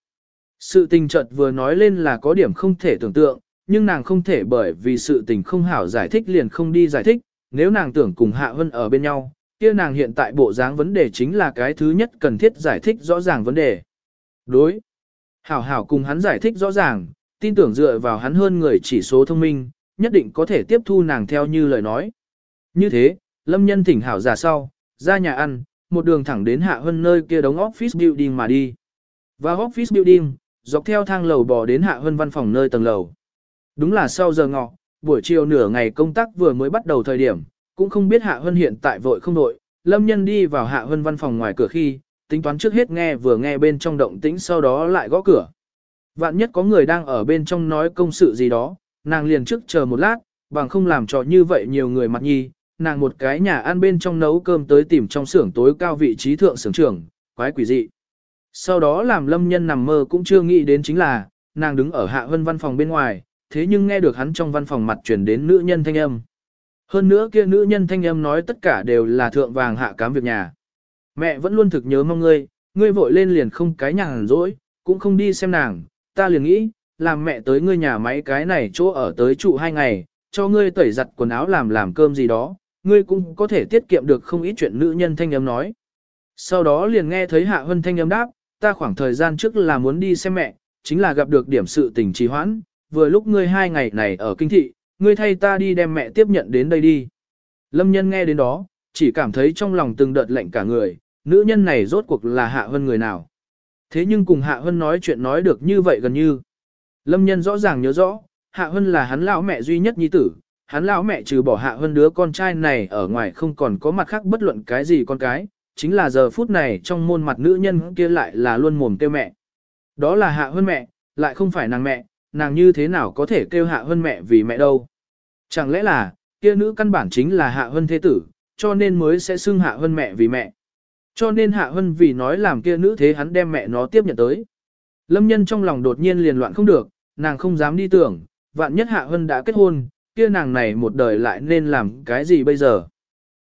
Sự tình chợt vừa nói lên là có điểm không thể tưởng tượng, nhưng nàng không thể bởi vì sự tình không hảo giải thích liền không đi giải thích, nếu nàng tưởng cùng Hạ Hân ở bên nhau, kia nàng hiện tại bộ dáng vấn đề chính là cái thứ nhất cần thiết giải thích rõ ràng vấn đề. Đối. Hảo hảo cùng hắn giải thích rõ ràng, tin tưởng dựa vào hắn hơn người chỉ số thông minh, nhất định có thể tiếp thu nàng theo như lời nói. Như thế, lâm nhân thỉnh hảo giả sau, ra nhà ăn, một đường thẳng đến hạ hơn nơi kia đóng office building mà đi. Và office building, dọc theo thang lầu bò đến hạ hơn văn phòng nơi tầng lầu. Đúng là sau giờ ngọ, buổi chiều nửa ngày công tác vừa mới bắt đầu thời điểm, cũng không biết hạ hơn hiện tại vội không đội. Lâm nhân đi vào hạ hơn văn phòng ngoài cửa khi, tính toán trước hết nghe vừa nghe bên trong động tĩnh sau đó lại gõ cửa. Vạn nhất có người đang ở bên trong nói công sự gì đó, nàng liền trước chờ một lát, bằng không làm trò như vậy nhiều người mặt nhi, nàng một cái nhà ăn bên trong nấu cơm tới tìm trong xưởng tối cao vị trí thượng xưởng trưởng, quái quỷ dị. Sau đó làm lâm nhân nằm mơ cũng chưa nghĩ đến chính là, nàng đứng ở hạ vân văn phòng bên ngoài, thế nhưng nghe được hắn trong văn phòng mặt chuyển đến nữ nhân thanh âm. Hơn nữa kia nữ nhân thanh âm nói tất cả đều là thượng vàng hạ cám việc nhà. Mẹ vẫn luôn thực nhớ mong ngươi, ngươi vội lên liền không cái nhàn rỗi, cũng không đi xem nàng, ta liền nghĩ, làm mẹ tới ngươi nhà máy cái này chỗ ở tới trụ hai ngày, cho ngươi tẩy giặt quần áo làm làm cơm gì đó, ngươi cũng có thể tiết kiệm được không ít chuyện nữ nhân thanh âm nói. Sau đó liền nghe thấy Hạ Hân thanh âm đáp, ta khoảng thời gian trước là muốn đi xem mẹ, chính là gặp được điểm sự tình trì hoãn, vừa lúc ngươi hai ngày này ở kinh thị, ngươi thay ta đi đem mẹ tiếp nhận đến đây đi. Lâm nhân nghe đến đó, chỉ cảm thấy trong lòng từng đợt lạnh cả người, nữ nhân này rốt cuộc là Hạ Hân người nào. Thế nhưng cùng Hạ Hân nói chuyện nói được như vậy gần như. Lâm nhân rõ ràng nhớ rõ, Hạ Hân là hắn lão mẹ duy nhất nhi tử, hắn lão mẹ trừ bỏ Hạ Hân đứa con trai này ở ngoài không còn có mặt khác bất luận cái gì con cái, chính là giờ phút này trong môn mặt nữ nhân kia lại là luôn mồm kêu mẹ. Đó là Hạ Hân mẹ, lại không phải nàng mẹ, nàng như thế nào có thể kêu Hạ Hân mẹ vì mẹ đâu. Chẳng lẽ là, kia nữ căn bản chính là Hạ Hân thế tử, cho nên mới sẽ xưng Hạ Hân mẹ vì mẹ. Cho nên Hạ Hân vì nói làm kia nữ thế hắn đem mẹ nó tiếp nhận tới. Lâm nhân trong lòng đột nhiên liền loạn không được, nàng không dám đi tưởng, vạn nhất Hạ Hân đã kết hôn, kia nàng này một đời lại nên làm cái gì bây giờ.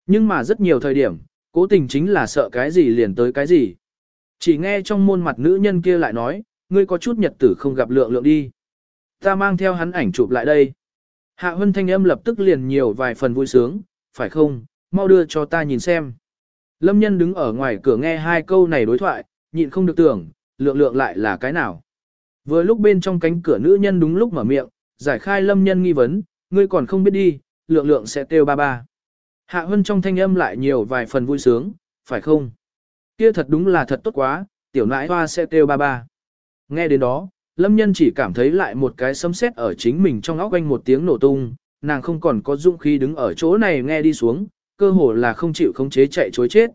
Nhưng mà rất nhiều thời điểm, cố tình chính là sợ cái gì liền tới cái gì. Chỉ nghe trong môn mặt nữ nhân kia lại nói, ngươi có chút nhật tử không gặp lượng lượng đi. Ta mang theo hắn ảnh chụp lại đây. Hạ Hân thanh âm lập tức liền nhiều vài phần vui sướng, phải không, mau đưa cho ta nhìn xem. Lâm nhân đứng ở ngoài cửa nghe hai câu này đối thoại, nhịn không được tưởng, lượng lượng lại là cái nào. Vừa lúc bên trong cánh cửa nữ nhân đúng lúc mở miệng, giải khai lâm nhân nghi vấn, ngươi còn không biết đi, lượng lượng sẽ kêu ba ba. Hạ Hân trong thanh âm lại nhiều vài phần vui sướng, phải không? Kia thật đúng là thật tốt quá, tiểu nãi hoa sẽ kêu ba ba. Nghe đến đó, lâm nhân chỉ cảm thấy lại một cái sấm sét ở chính mình trong óc quanh một tiếng nổ tung, nàng không còn có dũng khí đứng ở chỗ này nghe đi xuống, cơ hồ là không chịu khống chế chạy chối chết.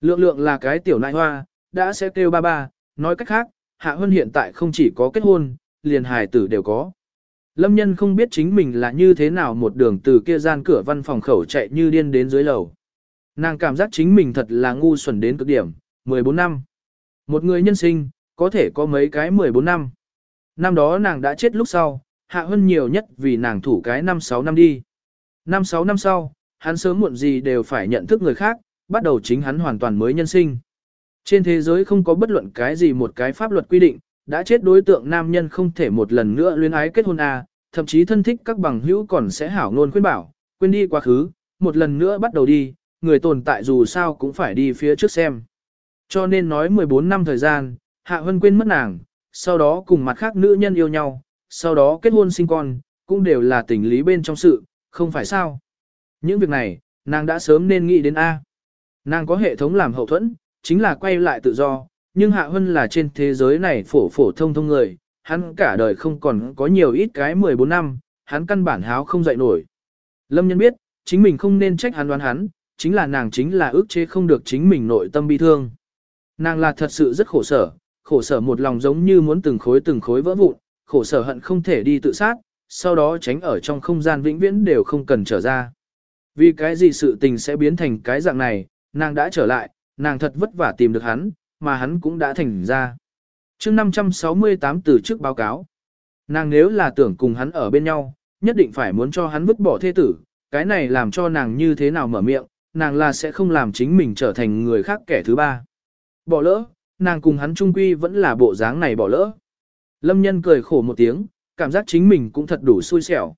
Lượng lượng là cái tiểu nại hoa, đã sẽ kêu ba ba, nói cách khác, Hạ Hân hiện tại không chỉ có kết hôn, liền hài tử đều có. Lâm nhân không biết chính mình là như thế nào một đường từ kia gian cửa văn phòng khẩu chạy như điên đến dưới lầu. Nàng cảm giác chính mình thật là ngu xuẩn đến cực điểm, 14 năm. Một người nhân sinh, có thể có mấy cái 14 năm. Năm đó nàng đã chết lúc sau, Hạ Hân nhiều nhất vì nàng thủ cái 5-6 năm đi. 5-6 năm sau, hắn sớm muộn gì đều phải nhận thức người khác, bắt đầu chính hắn hoàn toàn mới nhân sinh. Trên thế giới không có bất luận cái gì một cái pháp luật quy định, đã chết đối tượng nam nhân không thể một lần nữa luyến ái kết hôn à, thậm chí thân thích các bằng hữu còn sẽ hảo ngôn khuyên bảo, quên đi quá khứ, một lần nữa bắt đầu đi, người tồn tại dù sao cũng phải đi phía trước xem. Cho nên nói 14 năm thời gian, Hạ Hân quên mất nàng, sau đó cùng mặt khác nữ nhân yêu nhau, sau đó kết hôn sinh con, cũng đều là tình lý bên trong sự, không phải sao. Những việc này, nàng đã sớm nên nghĩ đến A. Nàng có hệ thống làm hậu thuẫn, chính là quay lại tự do, nhưng Hạ Hân là trên thế giới này phổ phổ thông thông người, hắn cả đời không còn có nhiều ít cái 14 năm, hắn căn bản háo không dậy nổi. Lâm nhân biết, chính mình không nên trách hắn đoán hắn, chính là nàng chính là ước chế không được chính mình nội tâm bi thương. Nàng là thật sự rất khổ sở, khổ sở một lòng giống như muốn từng khối từng khối vỡ vụn, khổ sở hận không thể đi tự sát, sau đó tránh ở trong không gian vĩnh viễn đều không cần trở ra. Vì cái gì sự tình sẽ biến thành cái dạng này, nàng đã trở lại, nàng thật vất vả tìm được hắn, mà hắn cũng đã thành ra. chương 568 từ trước báo cáo, nàng nếu là tưởng cùng hắn ở bên nhau, nhất định phải muốn cho hắn vứt bỏ thê tử, cái này làm cho nàng như thế nào mở miệng, nàng là sẽ không làm chính mình trở thành người khác kẻ thứ ba. Bỏ lỡ, nàng cùng hắn trung quy vẫn là bộ dáng này bỏ lỡ. Lâm nhân cười khổ một tiếng, cảm giác chính mình cũng thật đủ xui xẻo.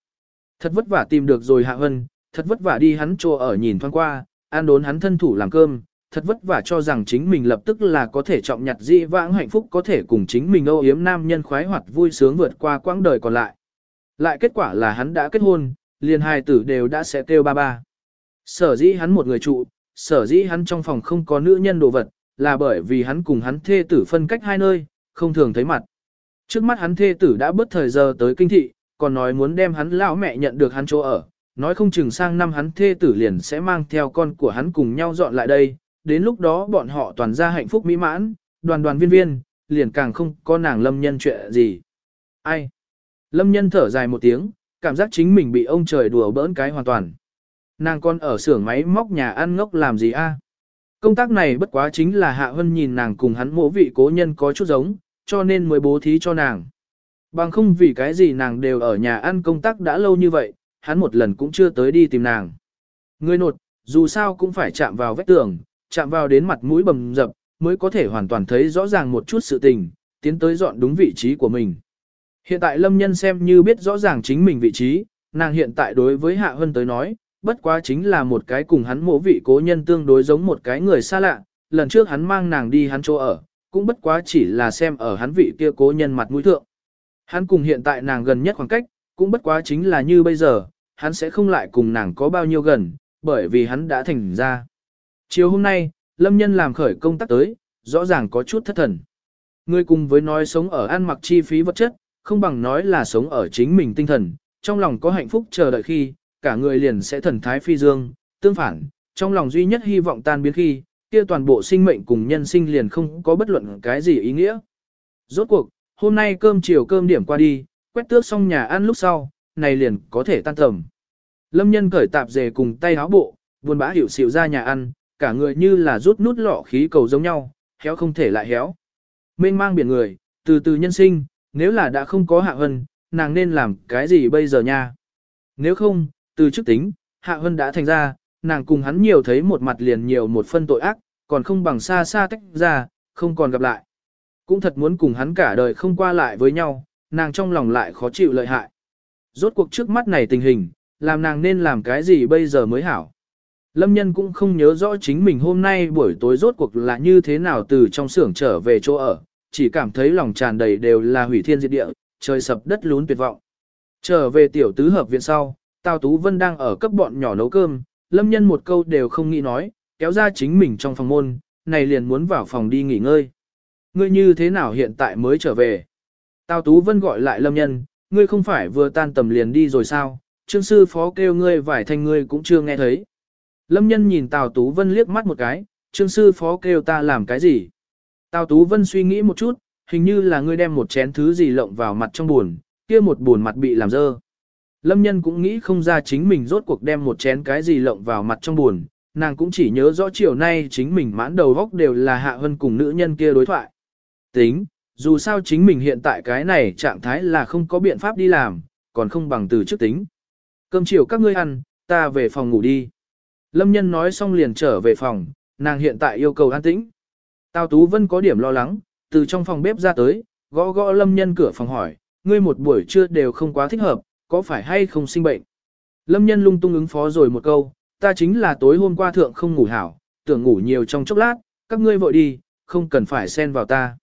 Thật vất vả tìm được rồi Hạ Hân, thật vất vả đi hắn chỗ ở nhìn thoáng qua, an đốn hắn thân thủ làm cơm, thật vất vả cho rằng chính mình lập tức là có thể trọng nhặt dị vãng hạnh phúc có thể cùng chính mình âu yếm nam nhân khoái hoạt vui sướng vượt qua quãng đời còn lại. Lại kết quả là hắn đã kết hôn, liền hai tử đều đã sẽ kêu ba ba. Sở dĩ hắn một người trụ, sở dĩ hắn trong phòng không có nữ nhân đồ vật, là bởi vì hắn cùng hắn thê tử phân cách hai nơi, không thường thấy mặt. Trước mắt hắn thê tử đã bớt thời giờ tới kinh thị, còn nói muốn đem hắn lão mẹ nhận được hắn chỗ ở, nói không chừng sang năm hắn thê tử liền sẽ mang theo con của hắn cùng nhau dọn lại đây, đến lúc đó bọn họ toàn ra hạnh phúc mỹ mãn, đoàn đoàn viên viên, liền càng không có nàng lâm nhân chuyện gì. Ai? Lâm nhân thở dài một tiếng, cảm giác chính mình bị ông trời đùa bỡn cái hoàn toàn. Nàng con ở xưởng máy móc nhà ăn ngốc làm gì a? Công tác này bất quá chính là Hạ Hân nhìn nàng cùng hắn mỗ vị cố nhân có chút giống, cho nên mới bố thí cho nàng. Bằng không vì cái gì nàng đều ở nhà ăn công tác đã lâu như vậy, hắn một lần cũng chưa tới đi tìm nàng. Người nột, dù sao cũng phải chạm vào vách tường, chạm vào đến mặt mũi bầm dập, mới có thể hoàn toàn thấy rõ ràng một chút sự tình, tiến tới dọn đúng vị trí của mình. Hiện tại lâm nhân xem như biết rõ ràng chính mình vị trí, nàng hiện tại đối với Hạ Hân tới nói, bất quá chính là một cái cùng hắn mộ vị cố nhân tương đối giống một cái người xa lạ, lần trước hắn mang nàng đi hắn chỗ ở, cũng bất quá chỉ là xem ở hắn vị kia cố nhân mặt mũi thượng. Hắn cùng hiện tại nàng gần nhất khoảng cách, cũng bất quá chính là như bây giờ, hắn sẽ không lại cùng nàng có bao nhiêu gần, bởi vì hắn đã thành ra. Chiều hôm nay, Lâm Nhân làm khởi công tác tới, rõ ràng có chút thất thần. Người cùng với nói sống ở ăn mặc chi phí vật chất, không bằng nói là sống ở chính mình tinh thần, trong lòng có hạnh phúc chờ đợi khi, cả người liền sẽ thần thái phi dương, tương phản, trong lòng duy nhất hy vọng tan biến khi, kia toàn bộ sinh mệnh cùng nhân sinh liền không có bất luận cái gì ý nghĩa. Rốt cuộc, hôm nay cơm chiều cơm điểm qua đi, quét tước xong nhà ăn lúc sau, này liền có thể tan tầm. Lâm nhân cởi tạp dề cùng tay áo bộ, buồn bã hiểu xịu ra nhà ăn, cả người như là rút nút lọ khí cầu giống nhau, héo không thể lại héo. Mênh mang biển người, từ từ nhân sinh, nếu là đã không có hạ hân, nàng nên làm cái gì bây giờ nha? Nếu không, từ trước tính, hạ hân đã thành ra, nàng cùng hắn nhiều thấy một mặt liền nhiều một phân tội ác, còn không bằng xa xa tách ra, không còn gặp lại. Cũng thật muốn cùng hắn cả đời không qua lại với nhau, nàng trong lòng lại khó chịu lợi hại. Rốt cuộc trước mắt này tình hình, làm nàng nên làm cái gì bây giờ mới hảo. Lâm nhân cũng không nhớ rõ chính mình hôm nay buổi tối rốt cuộc là như thế nào từ trong xưởng trở về chỗ ở, chỉ cảm thấy lòng tràn đầy đều là hủy thiên diệt địa, trời sập đất lún tuyệt vọng. Trở về tiểu tứ hợp viện sau, Tào Tú Vân đang ở cấp bọn nhỏ nấu cơm, lâm nhân một câu đều không nghĩ nói, kéo ra chính mình trong phòng môn, này liền muốn vào phòng đi nghỉ ngơi. Ngươi như thế nào hiện tại mới trở về? Tào Tú Vân gọi lại lâm nhân, ngươi không phải vừa tan tầm liền đi rồi sao? Trương sư phó kêu ngươi vải thành ngươi cũng chưa nghe thấy. Lâm nhân nhìn Tào Tú Vân liếc mắt một cái, trương sư phó kêu ta làm cái gì? Tào Tú Vân suy nghĩ một chút, hình như là ngươi đem một chén thứ gì lộng vào mặt trong buồn, kia một buồn mặt bị làm dơ. Lâm nhân cũng nghĩ không ra chính mình rốt cuộc đem một chén cái gì lộng vào mặt trong buồn, nàng cũng chỉ nhớ rõ chiều nay chính mình mãn đầu góc đều là hạ hân cùng nữ nhân kia đối thoại. Tính, dù sao chính mình hiện tại cái này trạng thái là không có biện pháp đi làm, còn không bằng từ trước tính. Cơm chiều các ngươi ăn, ta về phòng ngủ đi. Lâm nhân nói xong liền trở về phòng, nàng hiện tại yêu cầu an tĩnh. Tào Tú Vân có điểm lo lắng, từ trong phòng bếp ra tới, gõ gõ lâm nhân cửa phòng hỏi, ngươi một buổi trưa đều không quá thích hợp, có phải hay không sinh bệnh? Lâm nhân lung tung ứng phó rồi một câu, ta chính là tối hôm qua thượng không ngủ hảo, tưởng ngủ nhiều trong chốc lát, các ngươi vội đi, không cần phải xen vào ta.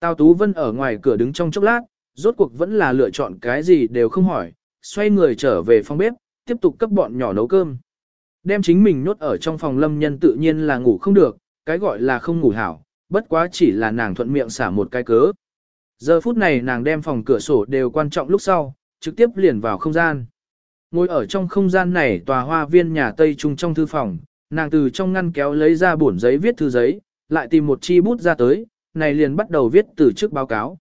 Tào Tú Vân ở ngoài cửa đứng trong chốc lát, rốt cuộc vẫn là lựa chọn cái gì đều không hỏi, xoay người trở về phòng bếp, tiếp tục cấp bọn nhỏ nấu cơm. Đem chính mình nhốt ở trong phòng lâm nhân tự nhiên là ngủ không được, cái gọi là không ngủ hảo, bất quá chỉ là nàng thuận miệng xả một cái cớ. Giờ phút này nàng đem phòng cửa sổ đều quan trọng lúc sau, trực tiếp liền vào không gian. Ngồi ở trong không gian này tòa hoa viên nhà Tây Trung trong thư phòng, nàng từ trong ngăn kéo lấy ra bổn giấy viết thư giấy, lại tìm một chi bút ra tới, này liền bắt đầu viết từ trước báo cáo.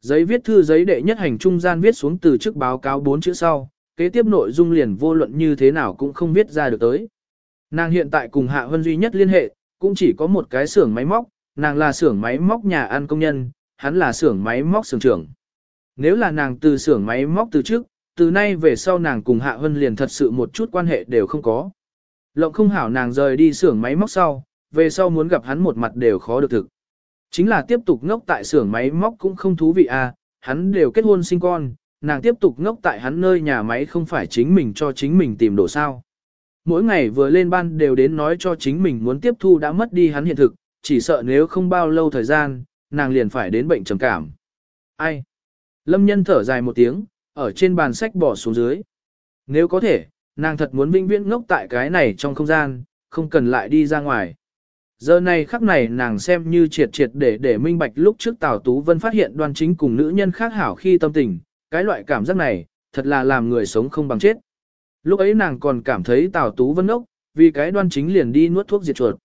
Giấy viết thư giấy đệ nhất hành trung gian viết xuống từ trước báo cáo bốn chữ sau, kế tiếp nội dung liền vô luận như thế nào cũng không viết ra được tới. Nàng hiện tại cùng Hạ Hân duy nhất liên hệ, cũng chỉ có một cái xưởng máy móc, nàng là xưởng máy móc nhà ăn công nhân, hắn là xưởng máy móc xưởng trưởng. Nếu là nàng từ xưởng máy móc từ trước, từ nay về sau nàng cùng Hạ Hân liền thật sự một chút quan hệ đều không có. Lộng không hảo nàng rời đi xưởng máy móc sau, về sau muốn gặp hắn một mặt đều khó được thực. Chính là tiếp tục ngốc tại xưởng máy móc cũng không thú vị à, hắn đều kết hôn sinh con, nàng tiếp tục ngốc tại hắn nơi nhà máy không phải chính mình cho chính mình tìm đồ sao. Mỗi ngày vừa lên ban đều đến nói cho chính mình muốn tiếp thu đã mất đi hắn hiện thực, chỉ sợ nếu không bao lâu thời gian, nàng liền phải đến bệnh trầm cảm. Ai? Lâm nhân thở dài một tiếng, ở trên bàn sách bỏ xuống dưới. Nếu có thể, nàng thật muốn vĩnh viễn ngốc tại cái này trong không gian, không cần lại đi ra ngoài. Giờ này khắc này nàng xem như triệt triệt để để minh bạch lúc trước Tào Tú Vân phát hiện đoan chính cùng nữ nhân khác hảo khi tâm tình, cái loại cảm giác này, thật là làm người sống không bằng chết. Lúc ấy nàng còn cảm thấy Tào Tú Vân ốc, vì cái đoan chính liền đi nuốt thuốc diệt chuột.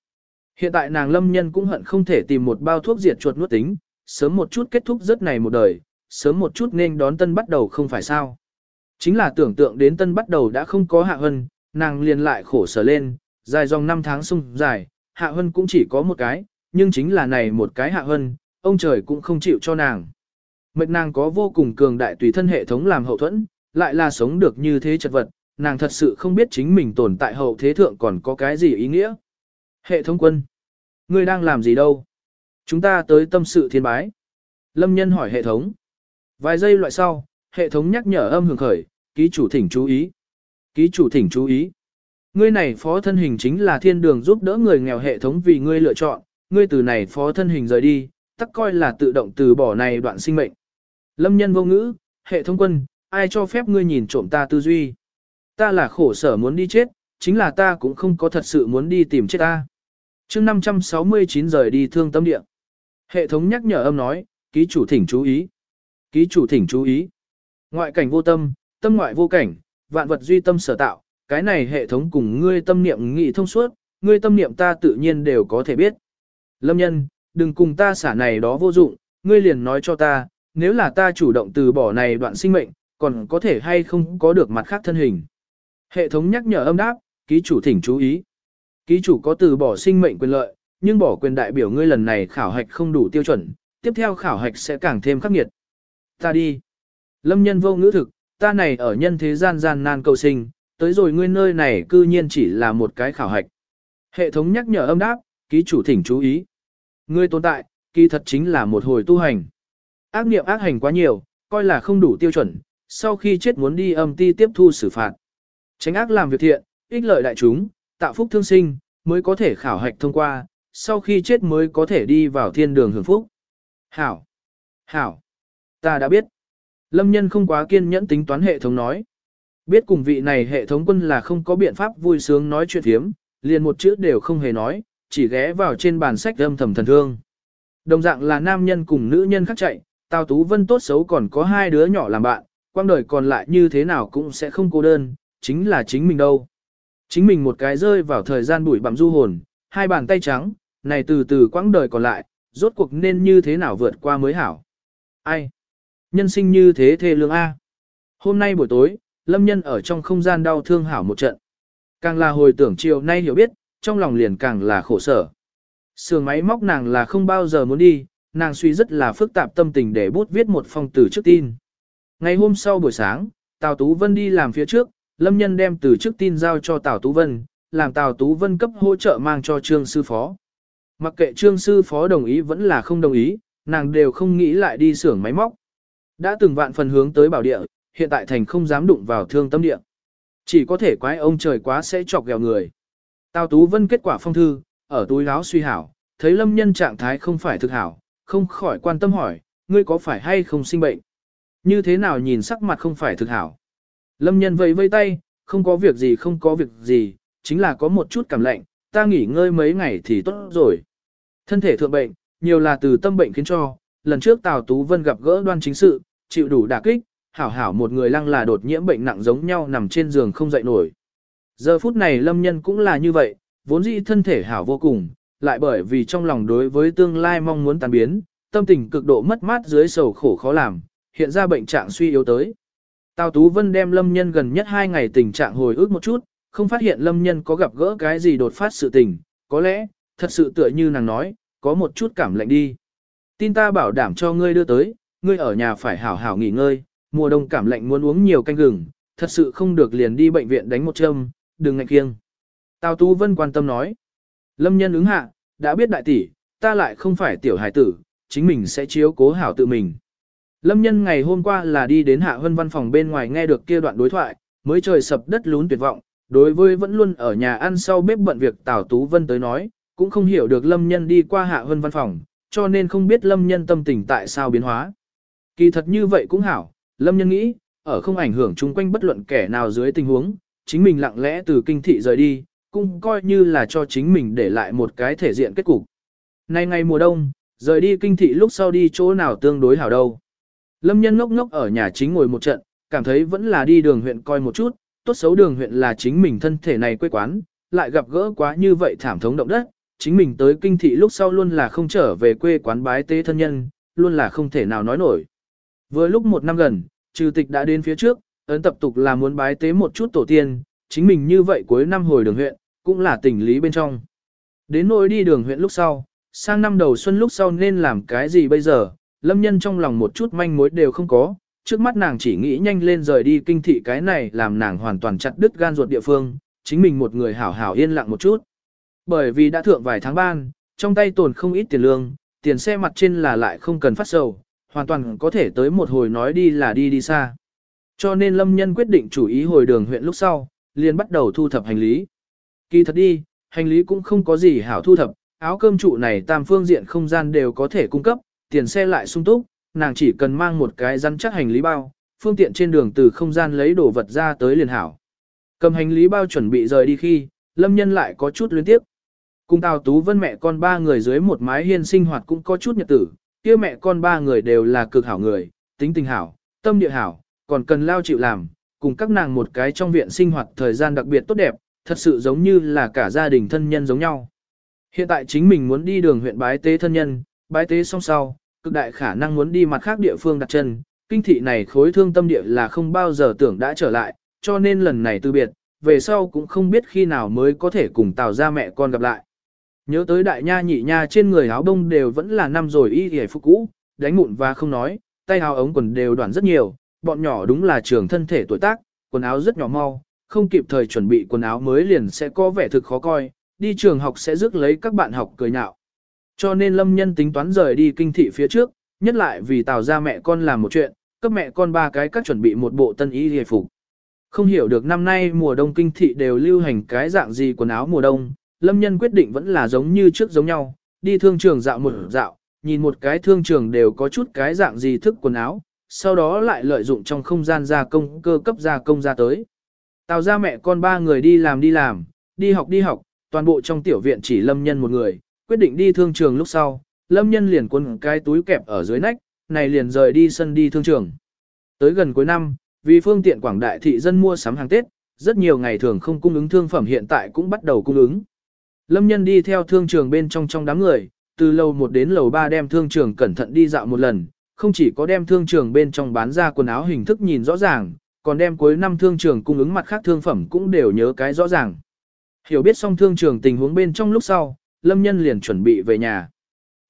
Hiện tại nàng lâm nhân cũng hận không thể tìm một bao thuốc diệt chuột nuốt tính, sớm một chút kết thúc rất này một đời, sớm một chút nên đón tân bắt đầu không phải sao. Chính là tưởng tượng đến tân bắt đầu đã không có hạ hân, nàng liền lại khổ sở lên, dài dòng năm tháng sung dài, hạ hân cũng chỉ có một cái, nhưng chính là này một cái hạ hân, ông trời cũng không chịu cho nàng. Mệnh nàng có vô cùng cường đại tùy thân hệ thống làm hậu thuẫn, lại là sống được như thế chật vật, nàng thật sự không biết chính mình tồn tại hậu thế thượng còn có cái gì ý nghĩa. Hệ thống quân, ngươi đang làm gì đâu? Chúng ta tới tâm sự thiên bái. Lâm nhân hỏi hệ thống. Vài giây loại sau, hệ thống nhắc nhở âm hưởng khởi, ký chủ thỉnh chú ý. Ký chủ thỉnh chú ý. Ngươi này phó thân hình chính là thiên đường giúp đỡ người nghèo hệ thống vì ngươi lựa chọn, ngươi từ này phó thân hình rời đi, tắc coi là tự động từ bỏ này đoạn sinh mệnh. Lâm nhân vô ngữ, hệ thống quân, ai cho phép ngươi nhìn trộm ta tư duy. Ta là khổ sở muốn đi chết, chính là ta cũng không có thật sự muốn đi tìm chết ta. mươi 569 rời đi thương tâm địa. Hệ thống nhắc nhở âm nói, ký chủ thỉnh chú ý. Ký chủ thỉnh chú ý. Ngoại cảnh vô tâm, tâm ngoại vô cảnh, vạn vật duy tâm sở tạo, cái này hệ thống cùng ngươi tâm niệm nghị thông suốt, ngươi tâm niệm ta tự nhiên đều có thể biết. Lâm nhân, đừng cùng ta xả này đó vô dụng, ngươi liền nói cho ta, nếu là ta chủ động từ bỏ này đoạn sinh mệnh, còn có thể hay không có được mặt khác thân hình. Hệ thống nhắc nhở âm đáp, ký chủ thỉnh chú ý. Ký chủ có từ bỏ sinh mệnh quyền lợi, nhưng bỏ quyền đại biểu ngươi lần này khảo hạch không đủ tiêu chuẩn, tiếp theo khảo hạch sẽ càng thêm khắc nghiệt. Ta đi. Lâm nhân vô ngữ thực, ta này ở nhân thế gian gian nan cầu sinh, tới rồi ngươi nơi này cư nhiên chỉ là một cái khảo hạch. Hệ thống nhắc nhở âm đáp, ký chủ thỉnh chú ý. Ngươi tồn tại, kỳ thật chính là một hồi tu hành. Ác niệm ác hành quá nhiều, coi là không đủ tiêu chuẩn, sau khi chết muốn đi âm ti tiếp thu xử phạt. Tránh ác làm việc thiện, ích lợi đại chúng, tạo phúc thương sinh, mới có thể khảo hạch thông qua, sau khi chết mới có thể đi vào thiên đường hưởng phúc. Hảo! Hảo! Ta đã biết. Lâm nhân không quá kiên nhẫn tính toán hệ thống nói. Biết cùng vị này hệ thống quân là không có biện pháp vui sướng nói chuyện thiếm, liền một chữ đều không hề nói, chỉ ghé vào trên bàn sách âm thầm thần thương. Đồng dạng là nam nhân cùng nữ nhân khác chạy, Tào Tú Vân tốt xấu còn có hai đứa nhỏ làm bạn, quang đời còn lại như thế nào cũng sẽ không cô đơn, chính là chính mình đâu. Chính mình một cái rơi vào thời gian bụi bặm du hồn, hai bàn tay trắng, này từ từ quãng đời còn lại, rốt cuộc nên như thế nào vượt qua mới hảo. Ai? Nhân sinh như thế thê lương A. Hôm nay buổi tối, Lâm Nhân ở trong không gian đau thương hảo một trận. Càng là hồi tưởng chiều nay hiểu biết, trong lòng liền càng là khổ sở. Sườn máy móc nàng là không bao giờ muốn đi, nàng suy rất là phức tạp tâm tình để bút viết một phong từ trước tin. Ngày hôm sau buổi sáng, Tào Tú Vân đi làm phía trước, Lâm Nhân đem từ trước tin giao cho Tào Tú Vân, làm Tào Tú Vân cấp hỗ trợ mang cho Trương Sư Phó. Mặc kệ Trương Sư Phó đồng ý vẫn là không đồng ý, nàng đều không nghĩ lại đi xưởng máy móc. Đã từng vạn phần hướng tới bảo địa, hiện tại thành không dám đụng vào thương tâm địa. Chỉ có thể quái ông trời quá sẽ chọc ghẹo người. Tào Tú Vân kết quả phong thư, ở túi láo suy hảo, thấy lâm nhân trạng thái không phải thực hảo, không khỏi quan tâm hỏi, ngươi có phải hay không sinh bệnh? Như thế nào nhìn sắc mặt không phải thực hảo? Lâm nhân vẫy vây tay, không có việc gì không có việc gì, chính là có một chút cảm lạnh, ta nghỉ ngơi mấy ngày thì tốt rồi. Thân thể thượng bệnh, nhiều là từ tâm bệnh khiến cho, lần trước Tào Tú Vân gặp gỡ đoan chính sự, chịu đủ đả kích, hảo hảo một người lăng là đột nhiễm bệnh nặng giống nhau nằm trên giường không dậy nổi. Giờ phút này lâm nhân cũng là như vậy, vốn dĩ thân thể hảo vô cùng, lại bởi vì trong lòng đối với tương lai mong muốn tan biến, tâm tình cực độ mất mát dưới sầu khổ khó làm, hiện ra bệnh trạng suy yếu tới. Tào Tú Vân đem Lâm Nhân gần nhất hai ngày tình trạng hồi ức một chút, không phát hiện Lâm Nhân có gặp gỡ cái gì đột phát sự tình, có lẽ, thật sự tựa như nàng nói, có một chút cảm lạnh đi. Tin ta bảo đảm cho ngươi đưa tới, ngươi ở nhà phải hảo hảo nghỉ ngơi, mùa đông cảm lạnh muốn uống nhiều canh gừng, thật sự không được liền đi bệnh viện đánh một châm, đừng ngại kiêng. Tào Tú Vân quan tâm nói. Lâm Nhân ứng hạ, đã biết đại tỷ, ta lại không phải tiểu hải tử, chính mình sẽ chiếu cố hảo tự mình. Lâm nhân ngày hôm qua là đi đến hạ hân văn phòng bên ngoài nghe được kia đoạn đối thoại, mới trời sập đất lún tuyệt vọng, đối với vẫn luôn ở nhà ăn sau bếp bận việc Tào Tú Vân tới nói, cũng không hiểu được lâm nhân đi qua hạ hân văn phòng, cho nên không biết lâm nhân tâm tình tại sao biến hóa. Kỳ thật như vậy cũng hảo, lâm nhân nghĩ, ở không ảnh hưởng chung quanh bất luận kẻ nào dưới tình huống, chính mình lặng lẽ từ kinh thị rời đi, cũng coi như là cho chính mình để lại một cái thể diện kết cục. Nay ngày mùa đông, rời đi kinh thị lúc sau đi chỗ nào tương đối hảo đâu. Lâm nhân ngốc ngốc ở nhà chính ngồi một trận, cảm thấy vẫn là đi đường huyện coi một chút, tốt xấu đường huyện là chính mình thân thể này quê quán, lại gặp gỡ quá như vậy thảm thống động đất, chính mình tới kinh thị lúc sau luôn là không trở về quê quán bái tế thân nhân, luôn là không thể nào nói nổi. Vừa lúc một năm gần, trừ tịch đã đến phía trước, ấn tập tục là muốn bái tế một chút tổ tiên, chính mình như vậy cuối năm hồi đường huyện, cũng là tình lý bên trong. Đến nỗi đi đường huyện lúc sau, sang năm đầu xuân lúc sau nên làm cái gì bây giờ, lâm nhân trong lòng một chút manh mối đều không có, trước mắt nàng chỉ nghĩ nhanh lên rời đi kinh thị cái này làm nàng hoàn toàn chặt đứt gan ruột địa phương, chính mình một người hảo hảo yên lặng một chút. Bởi vì đã thượng vài tháng ban, trong tay tồn không ít tiền lương, tiền xe mặt trên là lại không cần phát sầu, hoàn toàn có thể tới một hồi nói đi là đi đi xa. Cho nên lâm nhân quyết định chủ ý hồi đường huyện lúc sau, liền bắt đầu thu thập hành lý. Kỳ thật đi, hành lý cũng không có gì hảo thu thập, áo cơm trụ này tam phương diện không gian đều có thể cung cấp, tiền xe lại sung túc, nàng chỉ cần mang một cái rắn chắc hành lý bao, phương tiện trên đường từ không gian lấy đồ vật ra tới liền hảo. Cầm hành lý bao chuẩn bị rời đi khi, lâm nhân lại có chút luyến tiếp. Cùng Tào Tú Vân mẹ con ba người dưới một mái hiên sinh hoạt cũng có chút nhật tử, kia mẹ con ba người đều là cực hảo người, tính tình hảo, tâm địa hảo, còn cần lao chịu làm, cùng các nàng một cái trong viện sinh hoạt thời gian đặc biệt tốt đẹp, thật sự giống như là cả gia đình thân nhân giống nhau. Hiện tại chính mình muốn đi đường huyện bái tế thân nhân, bái tế xong sau, cực đại khả năng muốn đi mặt khác địa phương đặt chân, kinh thị này khối thương tâm địa là không bao giờ tưởng đã trở lại, cho nên lần này từ biệt, về sau cũng không biết khi nào mới có thể cùng tào ra mẹ con gặp lại. Nhớ tới đại nha nhị nha trên người áo đông đều vẫn là năm rồi y hề phục cũ, đánh mụn và không nói, tay áo ống quần đều đoạn rất nhiều, bọn nhỏ đúng là trường thân thể tuổi tác, quần áo rất nhỏ mau, không kịp thời chuẩn bị quần áo mới liền sẽ có vẻ thực khó coi, đi trường học sẽ rước lấy các bạn học cười nhạo. Cho nên lâm nhân tính toán rời đi kinh thị phía trước, nhất lại vì tào ra mẹ con làm một chuyện, cấp mẹ con ba cái các chuẩn bị một bộ tân y hề phục. Không hiểu được năm nay mùa đông kinh thị đều lưu hành cái dạng gì quần áo mùa đông, lâm nhân quyết định vẫn là giống như trước giống nhau, đi thương trường dạo một dạo, nhìn một cái thương trường đều có chút cái dạng gì thức quần áo, sau đó lại lợi dụng trong không gian gia công cơ cấp gia công ra tới. Tào ra mẹ con ba người đi làm đi làm, đi học đi học, toàn bộ trong tiểu viện chỉ lâm nhân một người, quyết định đi thương trường lúc sau, lâm nhân liền quân cái túi kẹp ở dưới nách, này liền rời đi sân đi thương trường. Tới gần cuối năm, vì phương tiện quảng đại thị dân mua sắm hàng Tết, rất nhiều ngày thường không cung ứng thương phẩm hiện tại cũng bắt đầu cung ứng. Lâm nhân đi theo thương trường bên trong trong đám người, từ lầu 1 đến lầu 3 đem thương trường cẩn thận đi dạo một lần, không chỉ có đem thương trường bên trong bán ra quần áo hình thức nhìn rõ ràng, còn đem cuối năm thương trường cung ứng mặt khác thương phẩm cũng đều nhớ cái rõ ràng. Hiểu biết xong thương trường tình huống bên trong lúc sau, Lâm Nhân liền chuẩn bị về nhà.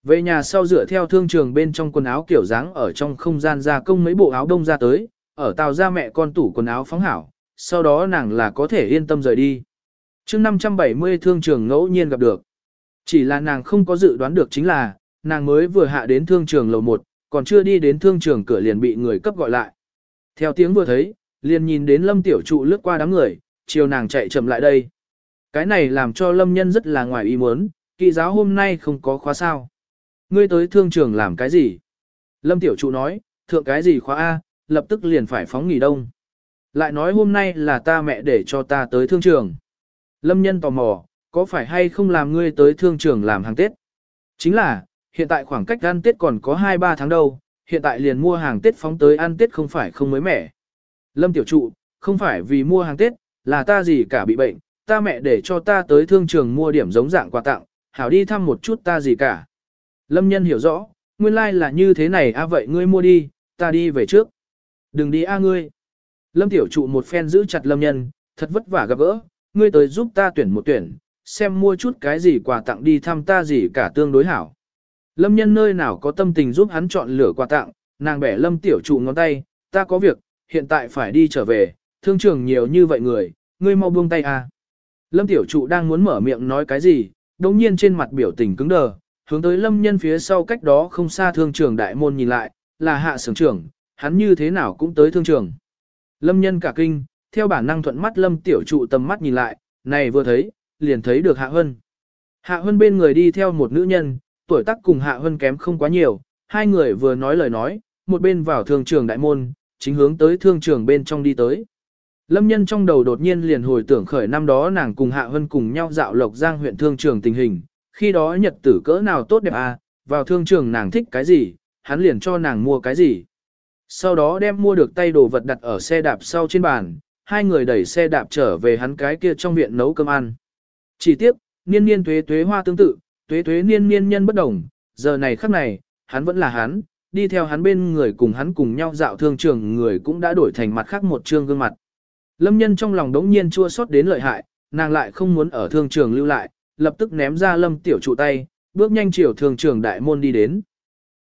Về nhà sau dựa theo thương trường bên trong quần áo kiểu dáng ở trong không gian gia công mấy bộ áo đông ra tới, ở tàu ra mẹ con tủ quần áo phóng hảo, sau đó nàng là có thể yên tâm rời đi chương 570 thương trường ngẫu nhiên gặp được. Chỉ là nàng không có dự đoán được chính là, nàng mới vừa hạ đến thương trường lầu 1, còn chưa đi đến thương trường cửa liền bị người cấp gọi lại. Theo tiếng vừa thấy, liền nhìn đến lâm tiểu trụ lướt qua đám người, chiều nàng chạy chậm lại đây. Cái này làm cho lâm nhân rất là ngoài ý muốn, kỵ giáo hôm nay không có khóa sao. Ngươi tới thương trường làm cái gì? Lâm tiểu trụ nói, thượng cái gì khóa A, lập tức liền phải phóng nghỉ đông. Lại nói hôm nay là ta mẹ để cho ta tới thương trường. Lâm nhân tò mò, có phải hay không làm ngươi tới thương trường làm hàng Tết? Chính là, hiện tại khoảng cách ăn Tết còn có 2-3 tháng đâu, hiện tại liền mua hàng Tết phóng tới ăn Tết không phải không mới mẻ. Lâm tiểu trụ, không phải vì mua hàng Tết, là ta gì cả bị bệnh, ta mẹ để cho ta tới thương trường mua điểm giống dạng quà tặng, hảo đi thăm một chút ta gì cả. Lâm nhân hiểu rõ, nguyên lai like là như thế này a vậy ngươi mua đi, ta đi về trước. Đừng đi a ngươi. Lâm tiểu trụ một phen giữ chặt lâm nhân, thật vất vả gặp gỡ, ngươi tới giúp ta tuyển một tuyển, xem mua chút cái gì quà tặng đi thăm ta gì cả tương đối hảo. Lâm nhân nơi nào có tâm tình giúp hắn chọn lựa quà tặng, nàng bẻ lâm tiểu trụ ngón tay, ta có việc, hiện tại phải đi trở về, thương trường nhiều như vậy người, ngươi mau buông tay à. Lâm tiểu trụ đang muốn mở miệng nói cái gì, đồng nhiên trên mặt biểu tình cứng đờ, hướng tới lâm nhân phía sau cách đó không xa thương trường đại môn nhìn lại, là hạ sưởng trưởng, hắn như thế nào cũng tới thương trường. Lâm nhân cả kinh, theo bản năng thuận mắt lâm tiểu trụ tầm mắt nhìn lại, này vừa thấy, liền thấy được hạ hân. Hạ hân bên người đi theo một nữ nhân, tuổi tác cùng hạ hân kém không quá nhiều, hai người vừa nói lời nói, một bên vào thương trường đại môn, chính hướng tới thương trường bên trong đi tới. Lâm nhân trong đầu đột nhiên liền hồi tưởng khởi năm đó nàng cùng Hạ Hân cùng nhau dạo Lộc Giang huyện thương trường tình hình, khi đó nhật tử cỡ nào tốt đẹp à, vào thương trường nàng thích cái gì, hắn liền cho nàng mua cái gì. Sau đó đem mua được tay đồ vật đặt ở xe đạp sau trên bàn, hai người đẩy xe đạp trở về hắn cái kia trong viện nấu cơm ăn. Chỉ tiếc niên niên tuế tuế hoa tương tự, tuế tuế niên niên nhân bất đồng, giờ này khắc này, hắn vẫn là hắn, đi theo hắn bên người cùng hắn cùng nhau dạo thương trường người cũng đã đổi thành mặt khác một trương gương mặt. Lâm nhân trong lòng đống nhiên chua xót đến lợi hại, nàng lại không muốn ở thương trường lưu lại, lập tức ném ra lâm tiểu trụ tay, bước nhanh chiều thương trường đại môn đi đến.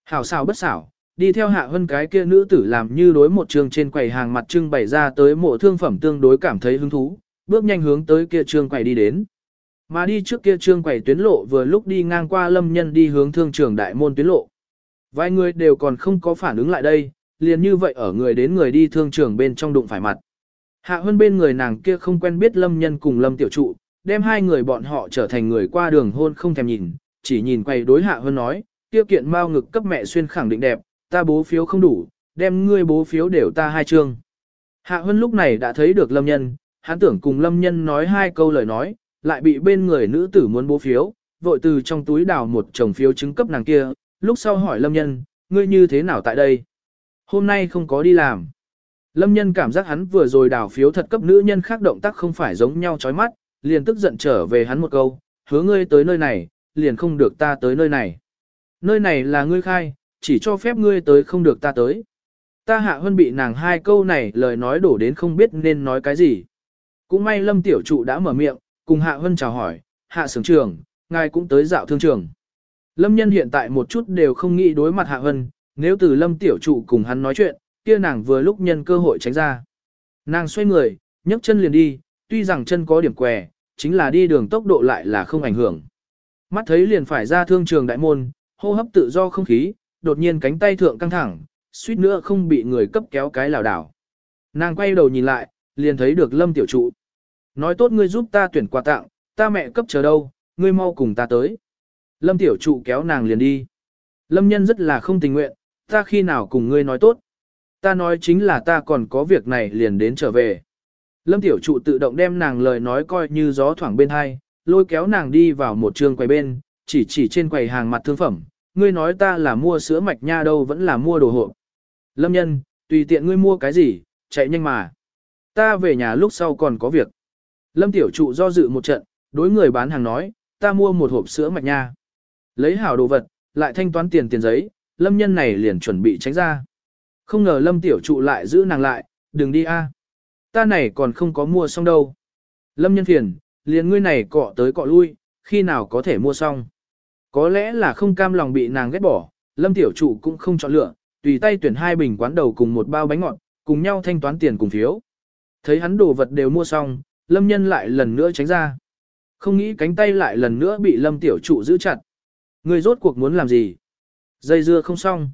Hảo xảo bất xảo, đi theo hạ hơn cái kia nữ tử làm như đối một trường trên quầy hàng mặt trưng bày ra tới mộ thương phẩm tương đối cảm thấy hứng thú, bước nhanh hướng tới kia trương quầy đi đến. Mà đi trước kia trương quầy tuyến lộ vừa lúc đi ngang qua lâm nhân đi hướng thương trường đại môn tuyến lộ. Vài người đều còn không có phản ứng lại đây, liền như vậy ở người đến người đi thương trường bên trong đụng phải mặt. Hạ hơn bên người nàng kia không quen biết lâm nhân cùng lâm tiểu trụ, đem hai người bọn họ trở thành người qua đường hôn không thèm nhìn, chỉ nhìn quay đối hạ hơn nói, tiêu kiện mao ngực cấp mẹ xuyên khẳng định đẹp, ta bố phiếu không đủ, đem ngươi bố phiếu đều ta hai chương. Hạ Hân lúc này đã thấy được lâm nhân, hắn tưởng cùng lâm nhân nói hai câu lời nói, lại bị bên người nữ tử muốn bố phiếu, vội từ trong túi đào một chồng phiếu chứng cấp nàng kia, lúc sau hỏi lâm nhân, ngươi như thế nào tại đây? Hôm nay không có đi làm. Lâm nhân cảm giác hắn vừa rồi đào phiếu thật cấp nữ nhân khác động tác không phải giống nhau chói mắt, liền tức giận trở về hắn một câu, hứa ngươi tới nơi này, liền không được ta tới nơi này. Nơi này là ngươi khai, chỉ cho phép ngươi tới không được ta tới. Ta hạ hơn bị nàng hai câu này lời nói đổ đến không biết nên nói cái gì. Cũng may lâm tiểu trụ đã mở miệng, cùng hạ hơn chào hỏi, hạ sướng trường, ngài cũng tới dạo thương trường. Lâm nhân hiện tại một chút đều không nghĩ đối mặt hạ hơn, nếu từ lâm tiểu trụ cùng hắn nói chuyện, kia nàng vừa lúc nhân cơ hội tránh ra. Nàng xoay người, nhấc chân liền đi, tuy rằng chân có điểm què, chính là đi đường tốc độ lại là không ảnh hưởng. Mắt thấy liền phải ra thương trường đại môn, hô hấp tự do không khí, đột nhiên cánh tay thượng căng thẳng, suýt nữa không bị người cấp kéo cái lảo đảo. Nàng quay đầu nhìn lại, liền thấy được lâm tiểu trụ. Nói tốt ngươi giúp ta tuyển quà tặng, ta mẹ cấp chờ đâu, ngươi mau cùng ta tới. Lâm tiểu trụ kéo nàng liền đi. Lâm nhân rất là không tình nguyện, ta khi nào cùng ngươi nói tốt. Ta nói chính là ta còn có việc này liền đến trở về. Lâm tiểu trụ tự động đem nàng lời nói coi như gió thoảng bên hai, lôi kéo nàng đi vào một trường quầy bên, chỉ chỉ trên quầy hàng mặt thương phẩm, ngươi nói ta là mua sữa mạch nha đâu vẫn là mua đồ hộp. Lâm nhân, tùy tiện ngươi mua cái gì, chạy nhanh mà. Ta về nhà lúc sau còn có việc. Lâm tiểu trụ do dự một trận, đối người bán hàng nói, ta mua một hộp sữa mạch nha. Lấy hảo đồ vật, lại thanh toán tiền tiền giấy, lâm nhân này liền chuẩn bị tránh ra. Không ngờ lâm tiểu trụ lại giữ nàng lại, đừng đi a. Ta này còn không có mua xong đâu. Lâm nhân phiền, liền ngươi này cọ tới cọ lui, khi nào có thể mua xong. Có lẽ là không cam lòng bị nàng ghét bỏ, lâm tiểu trụ cũng không chọn lựa, tùy tay tuyển hai bình quán đầu cùng một bao bánh ngọt, cùng nhau thanh toán tiền cùng phiếu. Thấy hắn đồ vật đều mua xong, lâm nhân lại lần nữa tránh ra. Không nghĩ cánh tay lại lần nữa bị lâm tiểu trụ giữ chặt. Người rốt cuộc muốn làm gì? Dây dưa không xong.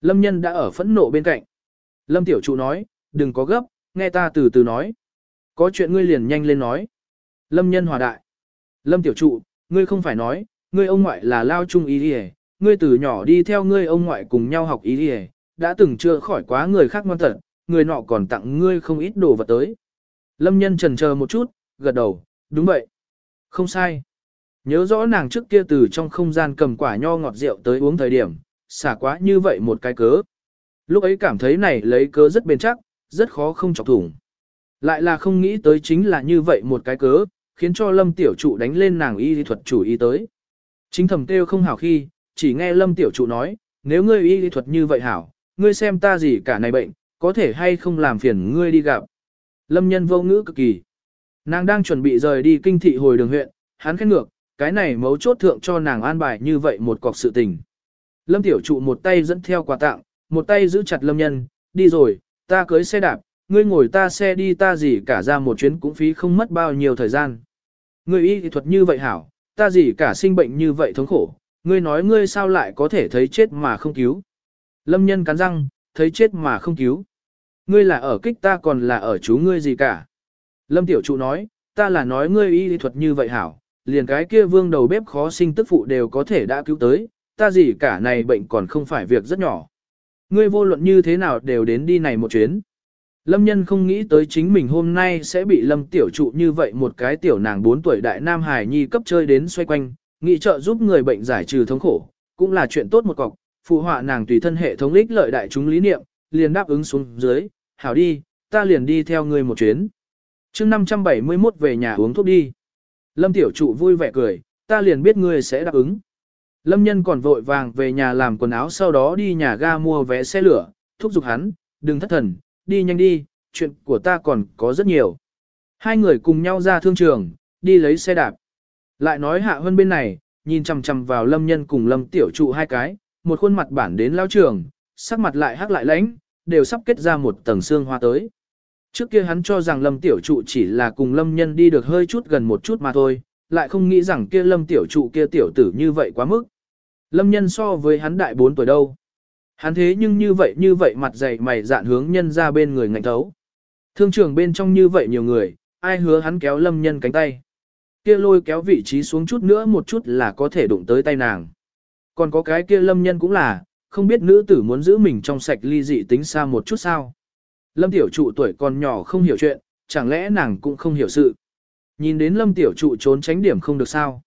Lâm nhân đã ở phẫn nộ bên cạnh. Lâm tiểu trụ nói, đừng có gấp, nghe ta từ từ nói. Có chuyện ngươi liền nhanh lên nói. Lâm nhân hòa đại. Lâm tiểu trụ, ngươi không phải nói, ngươi ông ngoại là lao trung ý đi ngươi từ nhỏ đi theo ngươi ông ngoại cùng nhau học ý đi đã từng chưa khỏi quá người khác ngoan tật, người nọ còn tặng ngươi không ít đồ vật tới. Lâm nhân trần chờ một chút, gật đầu, đúng vậy. Không sai. Nhớ rõ nàng trước kia từ trong không gian cầm quả nho ngọt rượu tới uống thời điểm, xả quá như vậy một cái cớ. Lúc ấy cảm thấy này lấy cớ rất bền chắc, rất khó không chọc thủng. Lại là không nghĩ tới chính là như vậy một cái cớ, khiến cho lâm tiểu trụ đánh lên nàng y thuật chủ Y tới. Chính thầm kêu không hảo khi, chỉ nghe lâm tiểu trụ nói, nếu ngươi y thuật như vậy hảo, ngươi xem ta gì cả này bệnh, có thể hay không làm phiền ngươi đi gặp. Lâm nhân vô ngữ cực kỳ. Nàng đang chuẩn bị rời đi kinh thị hồi đường huyện, hắn khét ngược, cái này mấu chốt thượng cho nàng an bài như vậy một cọc sự tình. Lâm tiểu trụ một tay dẫn theo quà tặng, một tay giữ chặt lâm nhân, đi rồi, ta cưới xe đạp, ngươi ngồi ta xe đi ta gì cả ra một chuyến cũng phí không mất bao nhiêu thời gian. Ngươi y thuật như vậy hảo, ta gì cả sinh bệnh như vậy thống khổ, ngươi nói ngươi sao lại có thể thấy chết mà không cứu. Lâm nhân cắn răng, thấy chết mà không cứu. Ngươi là ở kích ta còn là ở chú ngươi gì cả. Lâm tiểu trụ nói, ta là nói ngươi y lý thuật như vậy hảo, liền cái kia vương đầu bếp khó sinh tức phụ đều có thể đã cứu tới, ta gì cả này bệnh còn không phải việc rất nhỏ. Ngươi vô luận như thế nào đều đến đi này một chuyến. Lâm nhân không nghĩ tới chính mình hôm nay sẽ bị lâm tiểu trụ như vậy một cái tiểu nàng 4 tuổi đại nam hải nhi cấp chơi đến xoay quanh, nghĩ trợ giúp người bệnh giải trừ thống khổ, cũng là chuyện tốt một cọc, phụ họa nàng tùy thân hệ thống lích lợi đại chúng lý niệm, liền đáp ứng xuống dưới, hảo đi, ta liền đi theo ngươi một chuyến. chương 571 về nhà uống thuốc đi. Lâm tiểu trụ vui vẻ cười, ta liền biết ngươi sẽ đáp ứng. Lâm nhân còn vội vàng về nhà làm quần áo sau đó đi nhà ga mua vé xe lửa, thúc giục hắn, đừng thất thần, đi nhanh đi, chuyện của ta còn có rất nhiều. Hai người cùng nhau ra thương trường, đi lấy xe đạp. Lại nói hạ hơn bên này, nhìn chằm chằm vào lâm nhân cùng lâm tiểu trụ hai cái, một khuôn mặt bản đến lao trường, sắc mặt lại hắc lại lãnh, đều sắp kết ra một tầng xương hoa tới. Trước kia hắn cho rằng lâm tiểu trụ chỉ là cùng lâm nhân đi được hơi chút gần một chút mà thôi, lại không nghĩ rằng kia lâm tiểu trụ kia tiểu tử như vậy quá mức. Lâm nhân so với hắn đại 4 tuổi đâu. Hắn thế nhưng như vậy như vậy mặt dày mày dạn hướng nhân ra bên người ngạnh thấu. Thương trường bên trong như vậy nhiều người, ai hứa hắn kéo lâm nhân cánh tay. Kia lôi kéo vị trí xuống chút nữa một chút là có thể đụng tới tay nàng. Còn có cái kia lâm nhân cũng là, không biết nữ tử muốn giữ mình trong sạch ly dị tính xa một chút sao. Lâm tiểu trụ tuổi còn nhỏ không hiểu chuyện, chẳng lẽ nàng cũng không hiểu sự. Nhìn đến lâm tiểu trụ trốn tránh điểm không được sao.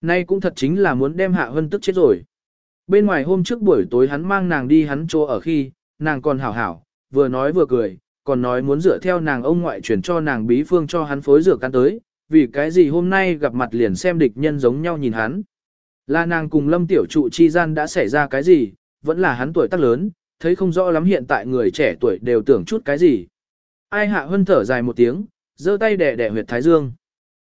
Nay cũng thật chính là muốn đem hạ hân tức chết rồi. Bên ngoài hôm trước buổi tối hắn mang nàng đi hắn chỗ ở khi, nàng còn hảo hảo, vừa nói vừa cười, còn nói muốn dựa theo nàng ông ngoại chuyển cho nàng bí phương cho hắn phối rửa căn tới, vì cái gì hôm nay gặp mặt liền xem địch nhân giống nhau nhìn hắn. Là nàng cùng lâm tiểu trụ chi gian đã xảy ra cái gì, vẫn là hắn tuổi tác lớn, thấy không rõ lắm hiện tại người trẻ tuổi đều tưởng chút cái gì. Ai hạ hân thở dài một tiếng, giơ tay đẻ đẻ huyệt thái dương.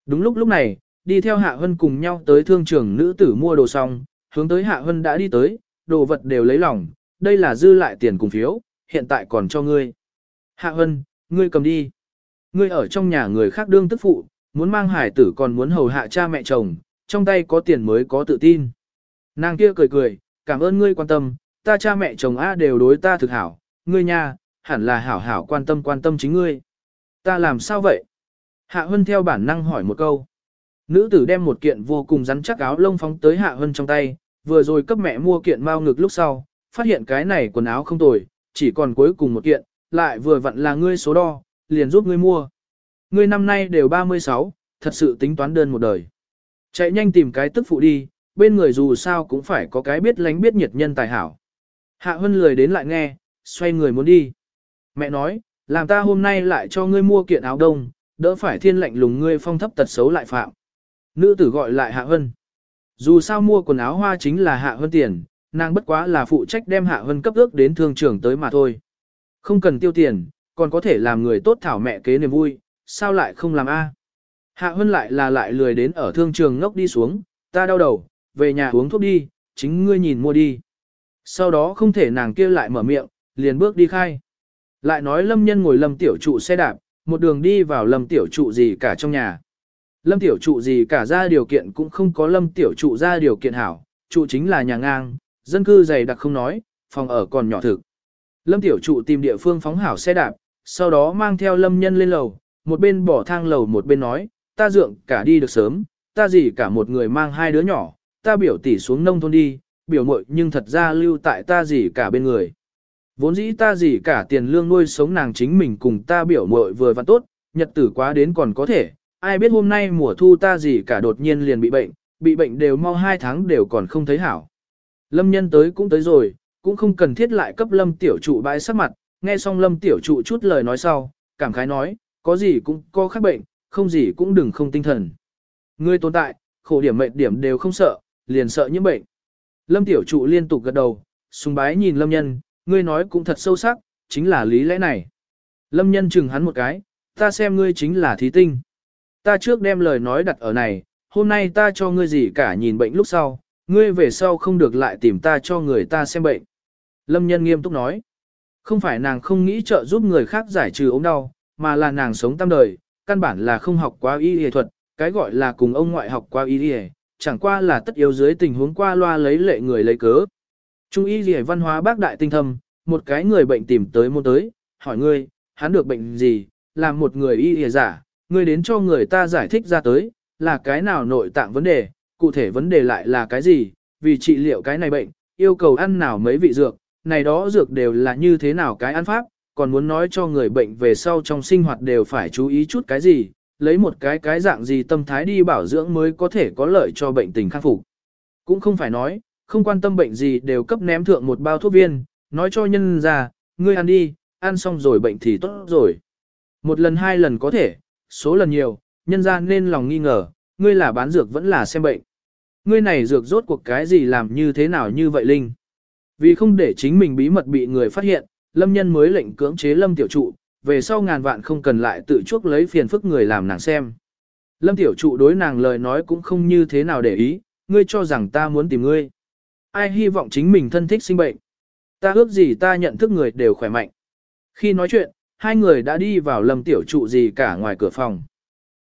Đúng lúc lúc này, đi theo hạ hân cùng nhau tới thương trường nữ tử mua đồ xong, hướng tới hạ hân đã đi tới, đồ vật đều lấy lòng, đây là dư lại tiền cùng phiếu, hiện tại còn cho ngươi. Hạ hân, ngươi cầm đi. Ngươi ở trong nhà người khác đương tức phụ, muốn mang hải tử còn muốn hầu hạ cha mẹ chồng, trong tay có tiền mới có tự tin. Nàng kia cười cười, cảm ơn ngươi quan tâm, ta cha mẹ chồng A đều đối ta thực hảo, ngươi nha, hẳn là hảo hảo quan tâm quan tâm chính ngươi. Ta làm sao vậy? Hạ Hân theo bản năng hỏi một câu. Nữ tử đem một kiện vô cùng rắn chắc áo lông phóng tới Hạ Hân trong tay, vừa rồi cấp mẹ mua kiện mau ngực lúc sau, phát hiện cái này quần áo không tồi, chỉ còn cuối cùng một kiện, lại vừa vặn là ngươi số đo, liền giúp ngươi mua. Ngươi năm nay đều 36, thật sự tính toán đơn một đời. Chạy nhanh tìm cái tức phụ đi, bên người dù sao cũng phải có cái biết lánh biết nhiệt nhân tài hảo. Hạ Hân lười đến lại nghe, xoay người muốn đi. Mẹ nói, làm ta hôm nay lại cho ngươi mua kiện áo đông, đỡ phải thiên lạnh lùng ngươi phong thấp tật xấu lại phạm. Nữ tử gọi lại Hạ Hân. Dù sao mua quần áo hoa chính là Hạ hơn tiền, nàng bất quá là phụ trách đem Hạ Hân cấp ước đến thương trường tới mà thôi. Không cần tiêu tiền, còn có thể làm người tốt thảo mẹ kế niềm vui, sao lại không làm a? Hạ Hân lại là lại lười đến ở thương trường ngốc đi xuống, ta đau đầu, về nhà uống thuốc đi, chính ngươi nhìn mua đi. Sau đó không thể nàng kia lại mở miệng, liền bước đi khai. Lại nói lâm nhân ngồi lâm tiểu trụ xe đạp, một đường đi vào lâm tiểu trụ gì cả trong nhà. Lâm tiểu trụ gì cả ra điều kiện cũng không có lâm tiểu trụ ra điều kiện hảo, trụ chính là nhà ngang, dân cư dày đặc không nói, phòng ở còn nhỏ thực. Lâm tiểu trụ tìm địa phương phóng hảo xe đạp, sau đó mang theo lâm nhân lên lầu, một bên bỏ thang lầu một bên nói, ta dượng cả đi được sớm, ta gì cả một người mang hai đứa nhỏ, ta biểu tỷ xuống nông thôn đi, biểu muội nhưng thật ra lưu tại ta gì cả bên người. Vốn dĩ ta gì cả tiền lương nuôi sống nàng chính mình cùng ta biểu muội vừa và tốt, nhật tử quá đến còn có thể, ai biết hôm nay mùa thu ta gì cả đột nhiên liền bị bệnh, bị bệnh đều mau hai tháng đều còn không thấy hảo. Lâm nhân tới cũng tới rồi, cũng không cần thiết lại cấp lâm tiểu trụ bãi sắc mặt, nghe xong lâm tiểu trụ chút lời nói sau, cảm khái nói, có gì cũng có khác bệnh, không gì cũng đừng không tinh thần. Ngươi tồn tại, khổ điểm mệnh điểm đều không sợ, liền sợ những bệnh. Lâm tiểu trụ liên tục gật đầu, sùng bái nhìn lâm nhân, ngươi nói cũng thật sâu sắc, chính là lý lẽ này. Lâm nhân chừng hắn một cái, ta xem ngươi chính là thí tinh. Ta trước đem lời nói đặt ở này, hôm nay ta cho ngươi gì cả nhìn bệnh lúc sau, ngươi về sau không được lại tìm ta cho người ta xem bệnh. Lâm nhân nghiêm túc nói, không phải nàng không nghĩ trợ giúp người khác giải trừ ốm đau, mà là nàng sống tam đời, căn bản là không học quá y y thuật, cái gọi là cùng ông ngoại học qua y y, chẳng qua là tất yếu dưới tình huống qua loa lấy lệ người lấy cớ. Trung y y văn hóa bác đại tinh thâm, một cái người bệnh tìm tới mua tới, hỏi ngươi, hắn được bệnh gì, làm một người y y giả, ngươi đến cho người ta giải thích ra tới, là cái nào nội tạng vấn đề, cụ thể vấn đề lại là cái gì, vì trị liệu cái này bệnh, yêu cầu ăn nào mấy vị dược, này đó dược đều là như thế nào cái ăn pháp, còn muốn nói cho người bệnh về sau trong sinh hoạt đều phải chú ý chút cái gì, lấy một cái cái dạng gì tâm thái đi bảo dưỡng mới có thể có lợi cho bệnh tình khắc phục. Cũng không phải nói, không quan tâm bệnh gì đều cấp ném thượng một bao thuốc viên, nói cho nhân ra, ngươi ăn đi, ăn xong rồi bệnh thì tốt rồi. Một lần hai lần có thể, số lần nhiều, nhân ra nên lòng nghi ngờ, ngươi là bán dược vẫn là xem bệnh. Ngươi này dược rốt cuộc cái gì làm như thế nào như vậy Linh. Vì không để chính mình bí mật bị người phát hiện, Lâm Nhân mới lệnh cưỡng chế Lâm Tiểu Trụ, về sau ngàn vạn không cần lại tự chuốc lấy phiền phức người làm nàng xem. Lâm Tiểu Trụ đối nàng lời nói cũng không như thế nào để ý, ngươi cho rằng ta muốn tìm ngươi. Ai hy vọng chính mình thân thích sinh bệnh. Ta ước gì ta nhận thức người đều khỏe mạnh. Khi nói chuyện, hai người đã đi vào Lâm Tiểu Trụ gì cả ngoài cửa phòng.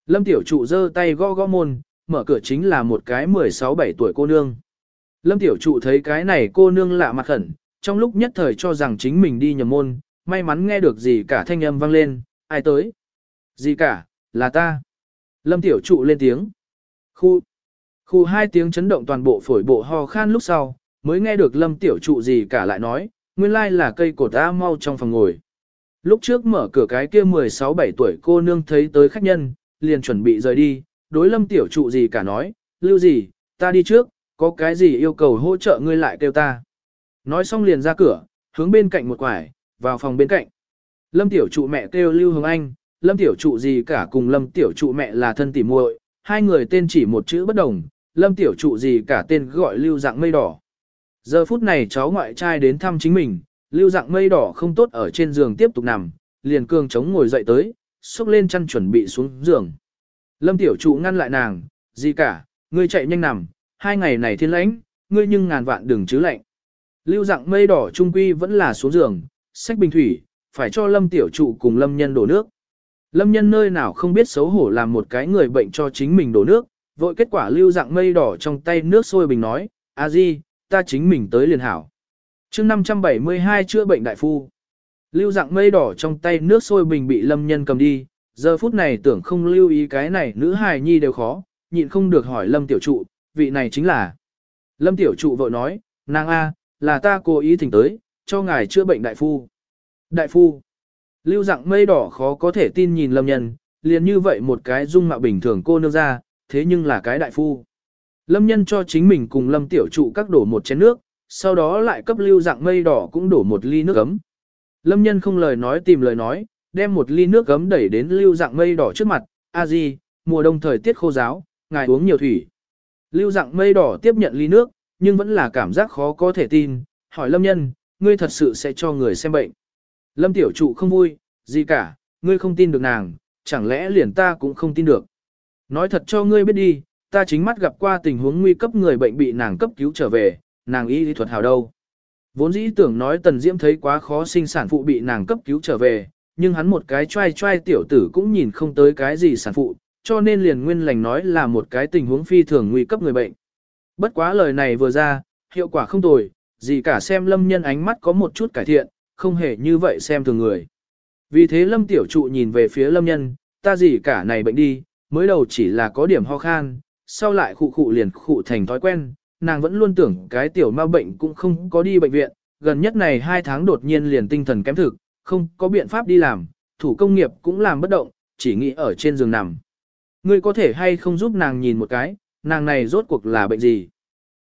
Lâm Tiểu Trụ giơ tay gõ gõ môn, mở cửa chính là một cái 16-17 tuổi cô nương. Lâm Tiểu Trụ thấy cái này cô nương lạ mặt khẩn, trong lúc nhất thời cho rằng chính mình đi nhầm môn, may mắn nghe được gì cả thanh âm vang lên, ai tới? Gì cả, là ta. Lâm Tiểu Trụ lên tiếng. Khu. Khu hai tiếng chấn động toàn bộ phổi bộ ho khan lúc sau, mới nghe được Lâm Tiểu Trụ gì cả lại nói, nguyên lai là cây cột A mau trong phòng ngồi. Lúc trước mở cửa cái kia 16-17 tuổi cô nương thấy tới khách nhân, liền chuẩn bị rời đi, đối Lâm Tiểu Trụ gì cả nói, lưu gì, ta đi trước, có cái gì yêu cầu hỗ trợ ngươi lại kêu ta. Nói xong liền ra cửa, hướng bên cạnh một quải, vào phòng bên cạnh. Lâm tiểu trụ mẹ kêu Lưu Hồng Anh, Lâm tiểu trụ gì cả cùng Lâm tiểu trụ mẹ là thân tỉ muội, hai người tên chỉ một chữ bất đồng, Lâm tiểu trụ gì cả tên gọi Lưu dạng mây đỏ. Giờ phút này cháu ngoại trai đến thăm chính mình, Lưu dạng mây đỏ không tốt ở trên giường tiếp tục nằm, liền cương chống ngồi dậy tới, xúc lên chăn chuẩn bị xuống giường. Lâm tiểu trụ ngăn lại nàng, gì cả, ngươi chạy nhanh nằm, hai ngày này thiên lãnh, ngươi nhưng ngàn vạn đừng chứ lạnh. Lưu dạng mây đỏ trung quy vẫn là xuống giường, sách bình thủy, phải cho lâm tiểu trụ cùng lâm nhân đổ nước. Lâm nhân nơi nào không biết xấu hổ làm một cái người bệnh cho chính mình đổ nước, vội kết quả lưu dạng mây đỏ trong tay nước sôi bình nói, a di, ta chính mình tới liền hảo chương 572 chữa bệnh đại phu. Lưu dạng mây đỏ trong tay nước sôi bình bị lâm nhân cầm đi, giờ phút này tưởng không lưu ý cái này nữ hài nhi đều khó, nhịn không được hỏi lâm tiểu trụ, vị này chính là. Lâm tiểu trụ vội nói, nàng A, là ta cố ý thỉnh tới, cho ngài chữa bệnh đại phu. Đại phu. Lưu dạng mây đỏ khó có thể tin nhìn lâm nhân, liền như vậy một cái dung mạo bình thường cô nương ra, thế nhưng là cái đại phu. Lâm nhân cho chính mình cùng lâm tiểu trụ các đổ một chén nước, sau đó lại cấp lưu dạng mây đỏ cũng đổ một ly nước ấm. Lâm nhân không lời nói tìm lời nói, đem một ly nước ấm đẩy đến lưu dạng mây đỏ trước mặt, a di, mùa đông thời tiết khô giáo, ngài uống nhiều thủy. Lưu dạng mây đỏ tiếp nhận ly nước, nhưng vẫn là cảm giác khó có thể tin, hỏi lâm nhân, ngươi thật sự sẽ cho người xem bệnh. Lâm tiểu trụ không vui, gì cả, ngươi không tin được nàng, chẳng lẽ liền ta cũng không tin được. Nói thật cho ngươi biết đi, ta chính mắt gặp qua tình huống nguy cấp người bệnh bị nàng cấp cứu trở về, nàng y lý thuật hào đâu. Vốn dĩ tưởng nói tần diễm thấy quá khó sinh sản phụ bị nàng cấp cứu trở về, nhưng hắn một cái trai trai tiểu tử cũng nhìn không tới cái gì sản phụ, cho nên liền nguyên lành nói là một cái tình huống phi thường nguy cấp người bệnh. Bất quá lời này vừa ra, hiệu quả không tồi, gì cả xem lâm nhân ánh mắt có một chút cải thiện, không hề như vậy xem thường người. Vì thế lâm tiểu trụ nhìn về phía lâm nhân, ta gì cả này bệnh đi, mới đầu chỉ là có điểm ho khan, sau lại khụ khụ liền khụ thành thói quen, nàng vẫn luôn tưởng cái tiểu ma bệnh cũng không có đi bệnh viện, gần nhất này hai tháng đột nhiên liền tinh thần kém thực, không có biện pháp đi làm, thủ công nghiệp cũng làm bất động, chỉ nghĩ ở trên giường nằm. Ngươi có thể hay không giúp nàng nhìn một cái, nàng này rốt cuộc là bệnh gì?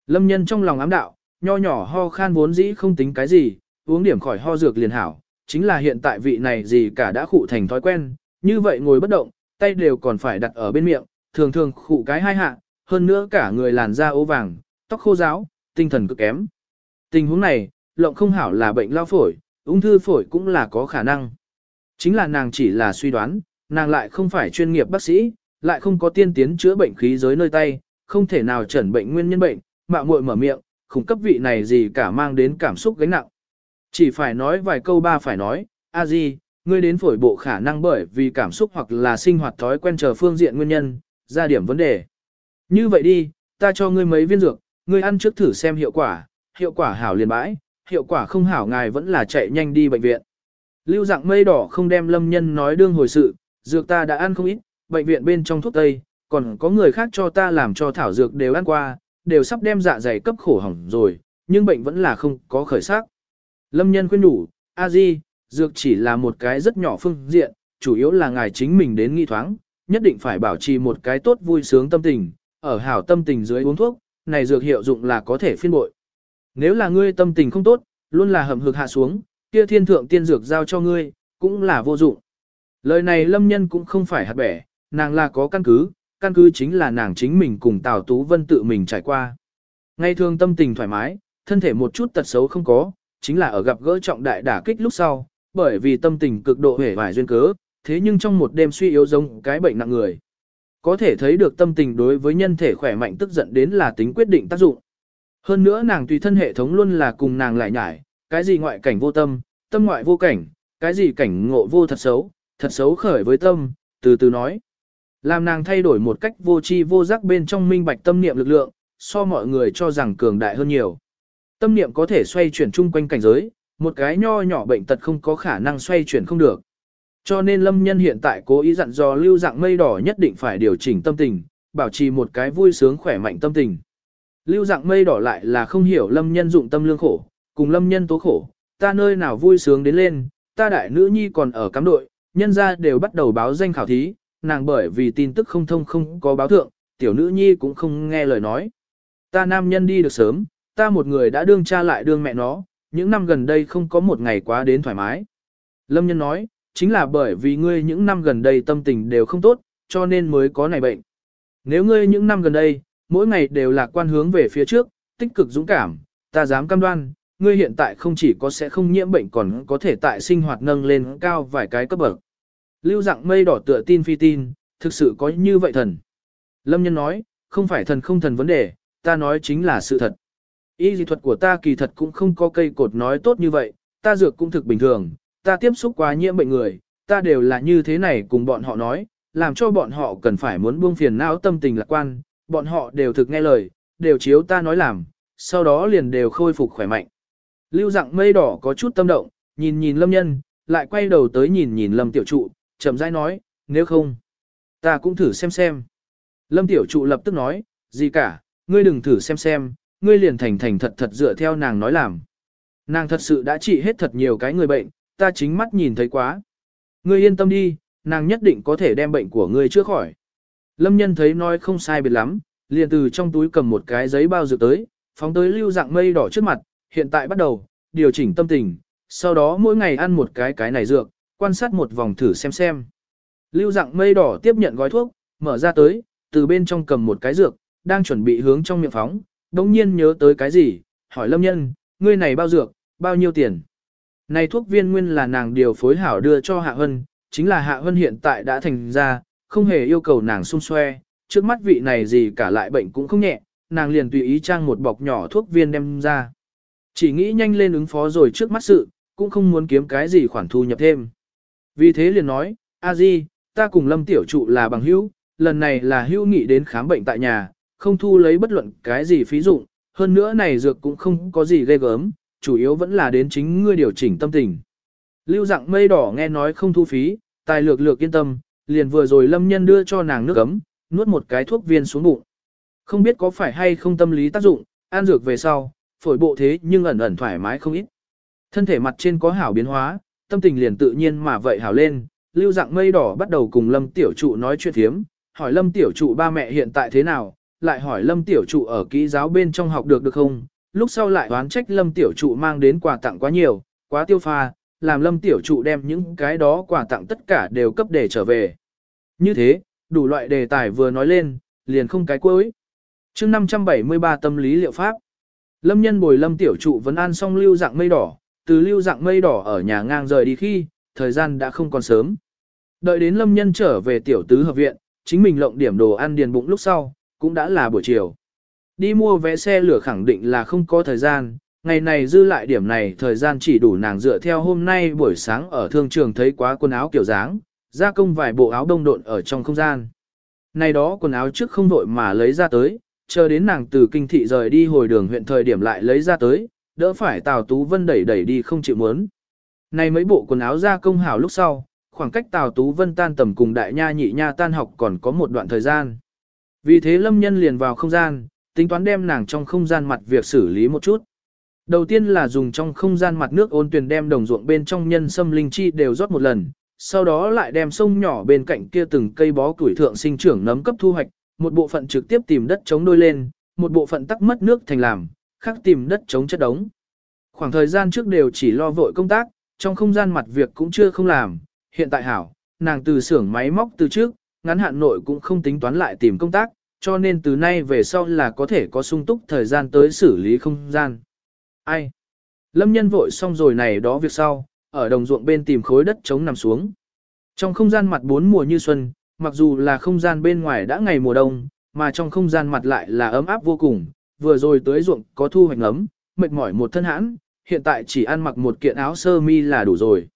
Lâm nhân trong lòng ám đạo, nho nhỏ ho khan vốn dĩ không tính cái gì, uống điểm khỏi ho dược liền hảo, chính là hiện tại vị này gì cả đã khụ thành thói quen, như vậy ngồi bất động, tay đều còn phải đặt ở bên miệng, thường thường khụ cái hai hạ, hơn nữa cả người làn da ố vàng, tóc khô ráo, tinh thần cực kém. Tình huống này, lộng không hảo là bệnh lao phổi, ung thư phổi cũng là có khả năng. Chính là nàng chỉ là suy đoán, nàng lại không phải chuyên nghiệp bác sĩ, lại không có tiên tiến chữa bệnh khí giới nơi tay, không thể nào chẩn bệnh nguyên nhân bệnh, mạo muội mở miệng, khủng cấp vị này gì cả mang đến cảm xúc gánh nặng. Chỉ phải nói vài câu ba phải nói, a di, ngươi đến phổi bộ khả năng bởi vì cảm xúc hoặc là sinh hoạt thói quen chờ phương diện nguyên nhân, ra điểm vấn đề. Như vậy đi, ta cho ngươi mấy viên dược, ngươi ăn trước thử xem hiệu quả, hiệu quả hảo liền bãi, hiệu quả không hảo ngài vẫn là chạy nhanh đi bệnh viện. Lưu dạng mây đỏ không đem lâm nhân nói đương hồi sự, dược ta đã ăn không ít, bệnh viện bên trong thuốc tây, còn có người khác cho ta làm cho thảo dược đều ăn qua, đều sắp đem dạ dày cấp khổ hỏng rồi, nhưng bệnh vẫn là không có khởi sắc. Lâm nhân khuyên đủ, a di, dược chỉ là một cái rất nhỏ phương diện, chủ yếu là ngài chính mình đến nghi thoáng, nhất định phải bảo trì một cái tốt vui sướng tâm tình, ở hảo tâm tình dưới uống thuốc, này dược hiệu dụng là có thể phiên bội. Nếu là ngươi tâm tình không tốt, luôn là hầm hực hạ xuống, kia thiên thượng tiên dược giao cho ngươi, cũng là vô dụng. Lời này lâm nhân cũng không phải hạt bẻ, nàng là có căn cứ, căn cứ chính là nàng chính mình cùng Tào Tú Vân tự mình trải qua. Ngày thường tâm tình thoải mái, thân thể một chút tật xấu không có, chính là ở gặp gỡ trọng đại đả kích lúc sau, bởi vì tâm tình cực độ hể vải duyên cớ, thế nhưng trong một đêm suy yếu giống cái bệnh nặng người. Có thể thấy được tâm tình đối với nhân thể khỏe mạnh tức giận đến là tính quyết định tác dụng. Hơn nữa nàng tùy thân hệ thống luôn là cùng nàng lại nhải, cái gì ngoại cảnh vô tâm, tâm ngoại vô cảnh, cái gì cảnh ngộ vô thật xấu, thật xấu khởi với tâm, từ từ nói. Làm nàng thay đổi một cách vô tri vô giác bên trong minh bạch tâm niệm lực lượng, so mọi người cho rằng cường đại hơn nhiều. Tâm niệm có thể xoay chuyển chung quanh cảnh giới, một cái nho nhỏ bệnh tật không có khả năng xoay chuyển không được. Cho nên lâm nhân hiện tại cố ý dặn dò lưu dạng mây đỏ nhất định phải điều chỉnh tâm tình, bảo trì một cái vui sướng khỏe mạnh tâm tình. Lưu dạng mây đỏ lại là không hiểu lâm nhân dụng tâm lương khổ, cùng lâm nhân tố khổ, ta nơi nào vui sướng đến lên, ta đại nữ nhi còn ở cắm đội, nhân ra đều bắt đầu báo danh khảo thí, nàng bởi vì tin tức không thông không có báo thượng, tiểu nữ nhi cũng không nghe lời nói. Ta nam nhân đi được sớm, ta một người đã đương cha lại đương mẹ nó, những năm gần đây không có một ngày quá đến thoải mái. Lâm nhân nói, chính là bởi vì ngươi những năm gần đây tâm tình đều không tốt, cho nên mới có này bệnh. Nếu ngươi những năm gần đây, mỗi ngày đều lạc quan hướng về phía trước, tích cực dũng cảm, ta dám cam đoan, ngươi hiện tại không chỉ có sẽ không nhiễm bệnh còn có thể tại sinh hoạt nâng lên cao vài cái cấp bậc. Lưu dạng mây đỏ tựa tin phi tin, thực sự có như vậy thần. Lâm nhân nói, không phải thần không thần vấn đề, ta nói chính là sự thật. Y dị thuật của ta kỳ thật cũng không có cây cột nói tốt như vậy, ta dược cũng thực bình thường, ta tiếp xúc quá nhiễm bệnh người, ta đều là như thế này cùng bọn họ nói, làm cho bọn họ cần phải muốn buông phiền não tâm tình lạc quan, bọn họ đều thực nghe lời, đều chiếu ta nói làm, sau đó liền đều khôi phục khỏe mạnh. Lưu dạng mây đỏ có chút tâm động, nhìn nhìn lâm nhân, lại quay đầu tới nhìn nhìn lâm tiểu trụ, chậm rãi nói, nếu không, ta cũng thử xem xem. Lâm tiểu trụ lập tức nói, gì cả, ngươi đừng thử xem xem, ngươi liền thành thành thật thật dựa theo nàng nói làm. Nàng thật sự đã trị hết thật nhiều cái người bệnh, ta chính mắt nhìn thấy quá. Ngươi yên tâm đi, nàng nhất định có thể đem bệnh của ngươi chữa khỏi. Lâm nhân thấy nói không sai biệt lắm, liền từ trong túi cầm một cái giấy bao dược tới, phóng tới lưu dạng mây đỏ trước mặt, hiện tại bắt đầu, điều chỉnh tâm tình, sau đó mỗi ngày ăn một cái cái này dược, quan sát một vòng thử xem xem. Lưu dạng mây đỏ tiếp nhận gói thuốc, mở ra tới, từ bên trong cầm một cái dược, đang chuẩn bị hướng trong miệng phóng, đồng nhiên nhớ tới cái gì, hỏi lâm nhân, ngươi này bao dược, bao nhiêu tiền? Này thuốc viên nguyên là nàng điều phối hảo đưa cho Hạ Hân, chính là Hạ Hân hiện tại đã thành ra, không hề yêu cầu nàng xung xoe, trước mắt vị này gì cả lại bệnh cũng không nhẹ, nàng liền tùy ý trang một bọc nhỏ thuốc viên đem ra. Chỉ nghĩ nhanh lên ứng phó rồi trước mắt sự, cũng không muốn kiếm cái gì khoản thu nhập thêm. Vì thế liền nói, a di, ta cùng lâm tiểu trụ là bằng hữu, lần này là hữu nghị đến khám bệnh tại nhà, không thu lấy bất luận cái gì phí dụng, hơn nữa này dược cũng không có gì ghê gớm, chủ yếu vẫn là đến chính ngươi điều chỉnh tâm tình. Lưu dạng mây đỏ nghe nói không thu phí, tài lược lược yên tâm, liền vừa rồi lâm nhân đưa cho nàng nước ấm, nuốt một cái thuốc viên xuống bụng. Không biết có phải hay không tâm lý tác dụng, ăn dược về sau, phổi bộ thế nhưng ẩn ẩn thoải mái không ít. Thân thể mặt trên có hảo biến hóa, tâm tình liền tự nhiên mà vậy hảo lên, lưu dạng mây đỏ bắt đầu cùng lâm tiểu trụ nói chuyện thiếm, hỏi lâm tiểu trụ ba mẹ hiện tại thế nào, lại hỏi lâm tiểu trụ ở kỹ giáo bên trong học được được không, lúc sau lại đoán trách lâm tiểu trụ mang đến quà tặng quá nhiều, quá tiêu pha, làm lâm tiểu trụ đem những cái đó quà tặng tất cả đều cấp để trở về. Như thế, đủ loại đề tài vừa nói lên, liền không cái cuối. chương 573 tâm lý liệu pháp. Lâm nhân bồi lâm tiểu trụ vẫn an xong lưu dạng mây đỏ, từ lưu dạng mây đỏ ở nhà ngang rời đi khi, thời gian đã không còn sớm. Đợi đến lâm nhân trở về tiểu tứ hợp viện, chính mình lộng điểm đồ ăn điền bụng lúc sau, cũng đã là buổi chiều. Đi mua vé xe lửa khẳng định là không có thời gian, ngày này dư lại điểm này thời gian chỉ đủ nàng dựa theo hôm nay buổi sáng ở thương trường thấy quá quần áo kiểu dáng, gia công vài bộ áo đông độn ở trong không gian. Này đó quần áo trước không vội mà lấy ra tới, chờ đến nàng từ kinh thị rời đi hồi đường huyện thời điểm lại lấy ra tới, đỡ phải Tào Tú Vân đẩy đẩy đi không chịu muốn. Này mấy bộ quần áo gia công hảo lúc sau, khoảng cách Tào Tú Vân tan tầm cùng đại nha nhị nha tan học còn có một đoạn thời gian. Vì thế lâm nhân liền vào không gian, tính toán đem nàng trong không gian mặt việc xử lý một chút. Đầu tiên là dùng trong không gian mặt nước ôn tuyền đem đồng ruộng bên trong nhân sâm linh chi đều rót một lần, sau đó lại đem sông nhỏ bên cạnh kia từng cây bó củi thượng sinh trưởng nấm cấp thu hoạch, một bộ phận trực tiếp tìm đất chống đôi lên, một bộ phận tắc mất nước thành làm, khác tìm đất chống chất đống. Khoảng thời gian trước đều chỉ lo vội công tác, trong không gian mặt việc cũng chưa không làm, hiện tại hảo, nàng từ xưởng máy móc từ trước, ngắn hạn nội cũng không tính toán lại tìm công tác, cho nên từ nay về sau là có thể có sung túc thời gian tới xử lý không gian. Ai? Lâm nhân vội xong rồi này đó việc sau, ở đồng ruộng bên tìm khối đất chống nằm xuống. Trong không gian mặt bốn mùa như xuân, mặc dù là không gian bên ngoài đã ngày mùa đông, mà trong không gian mặt lại là ấm áp vô cùng, vừa rồi tới ruộng có thu hoạch ấm, mệt mỏi một thân hãn, hiện tại chỉ ăn mặc một kiện áo sơ mi là đủ rồi.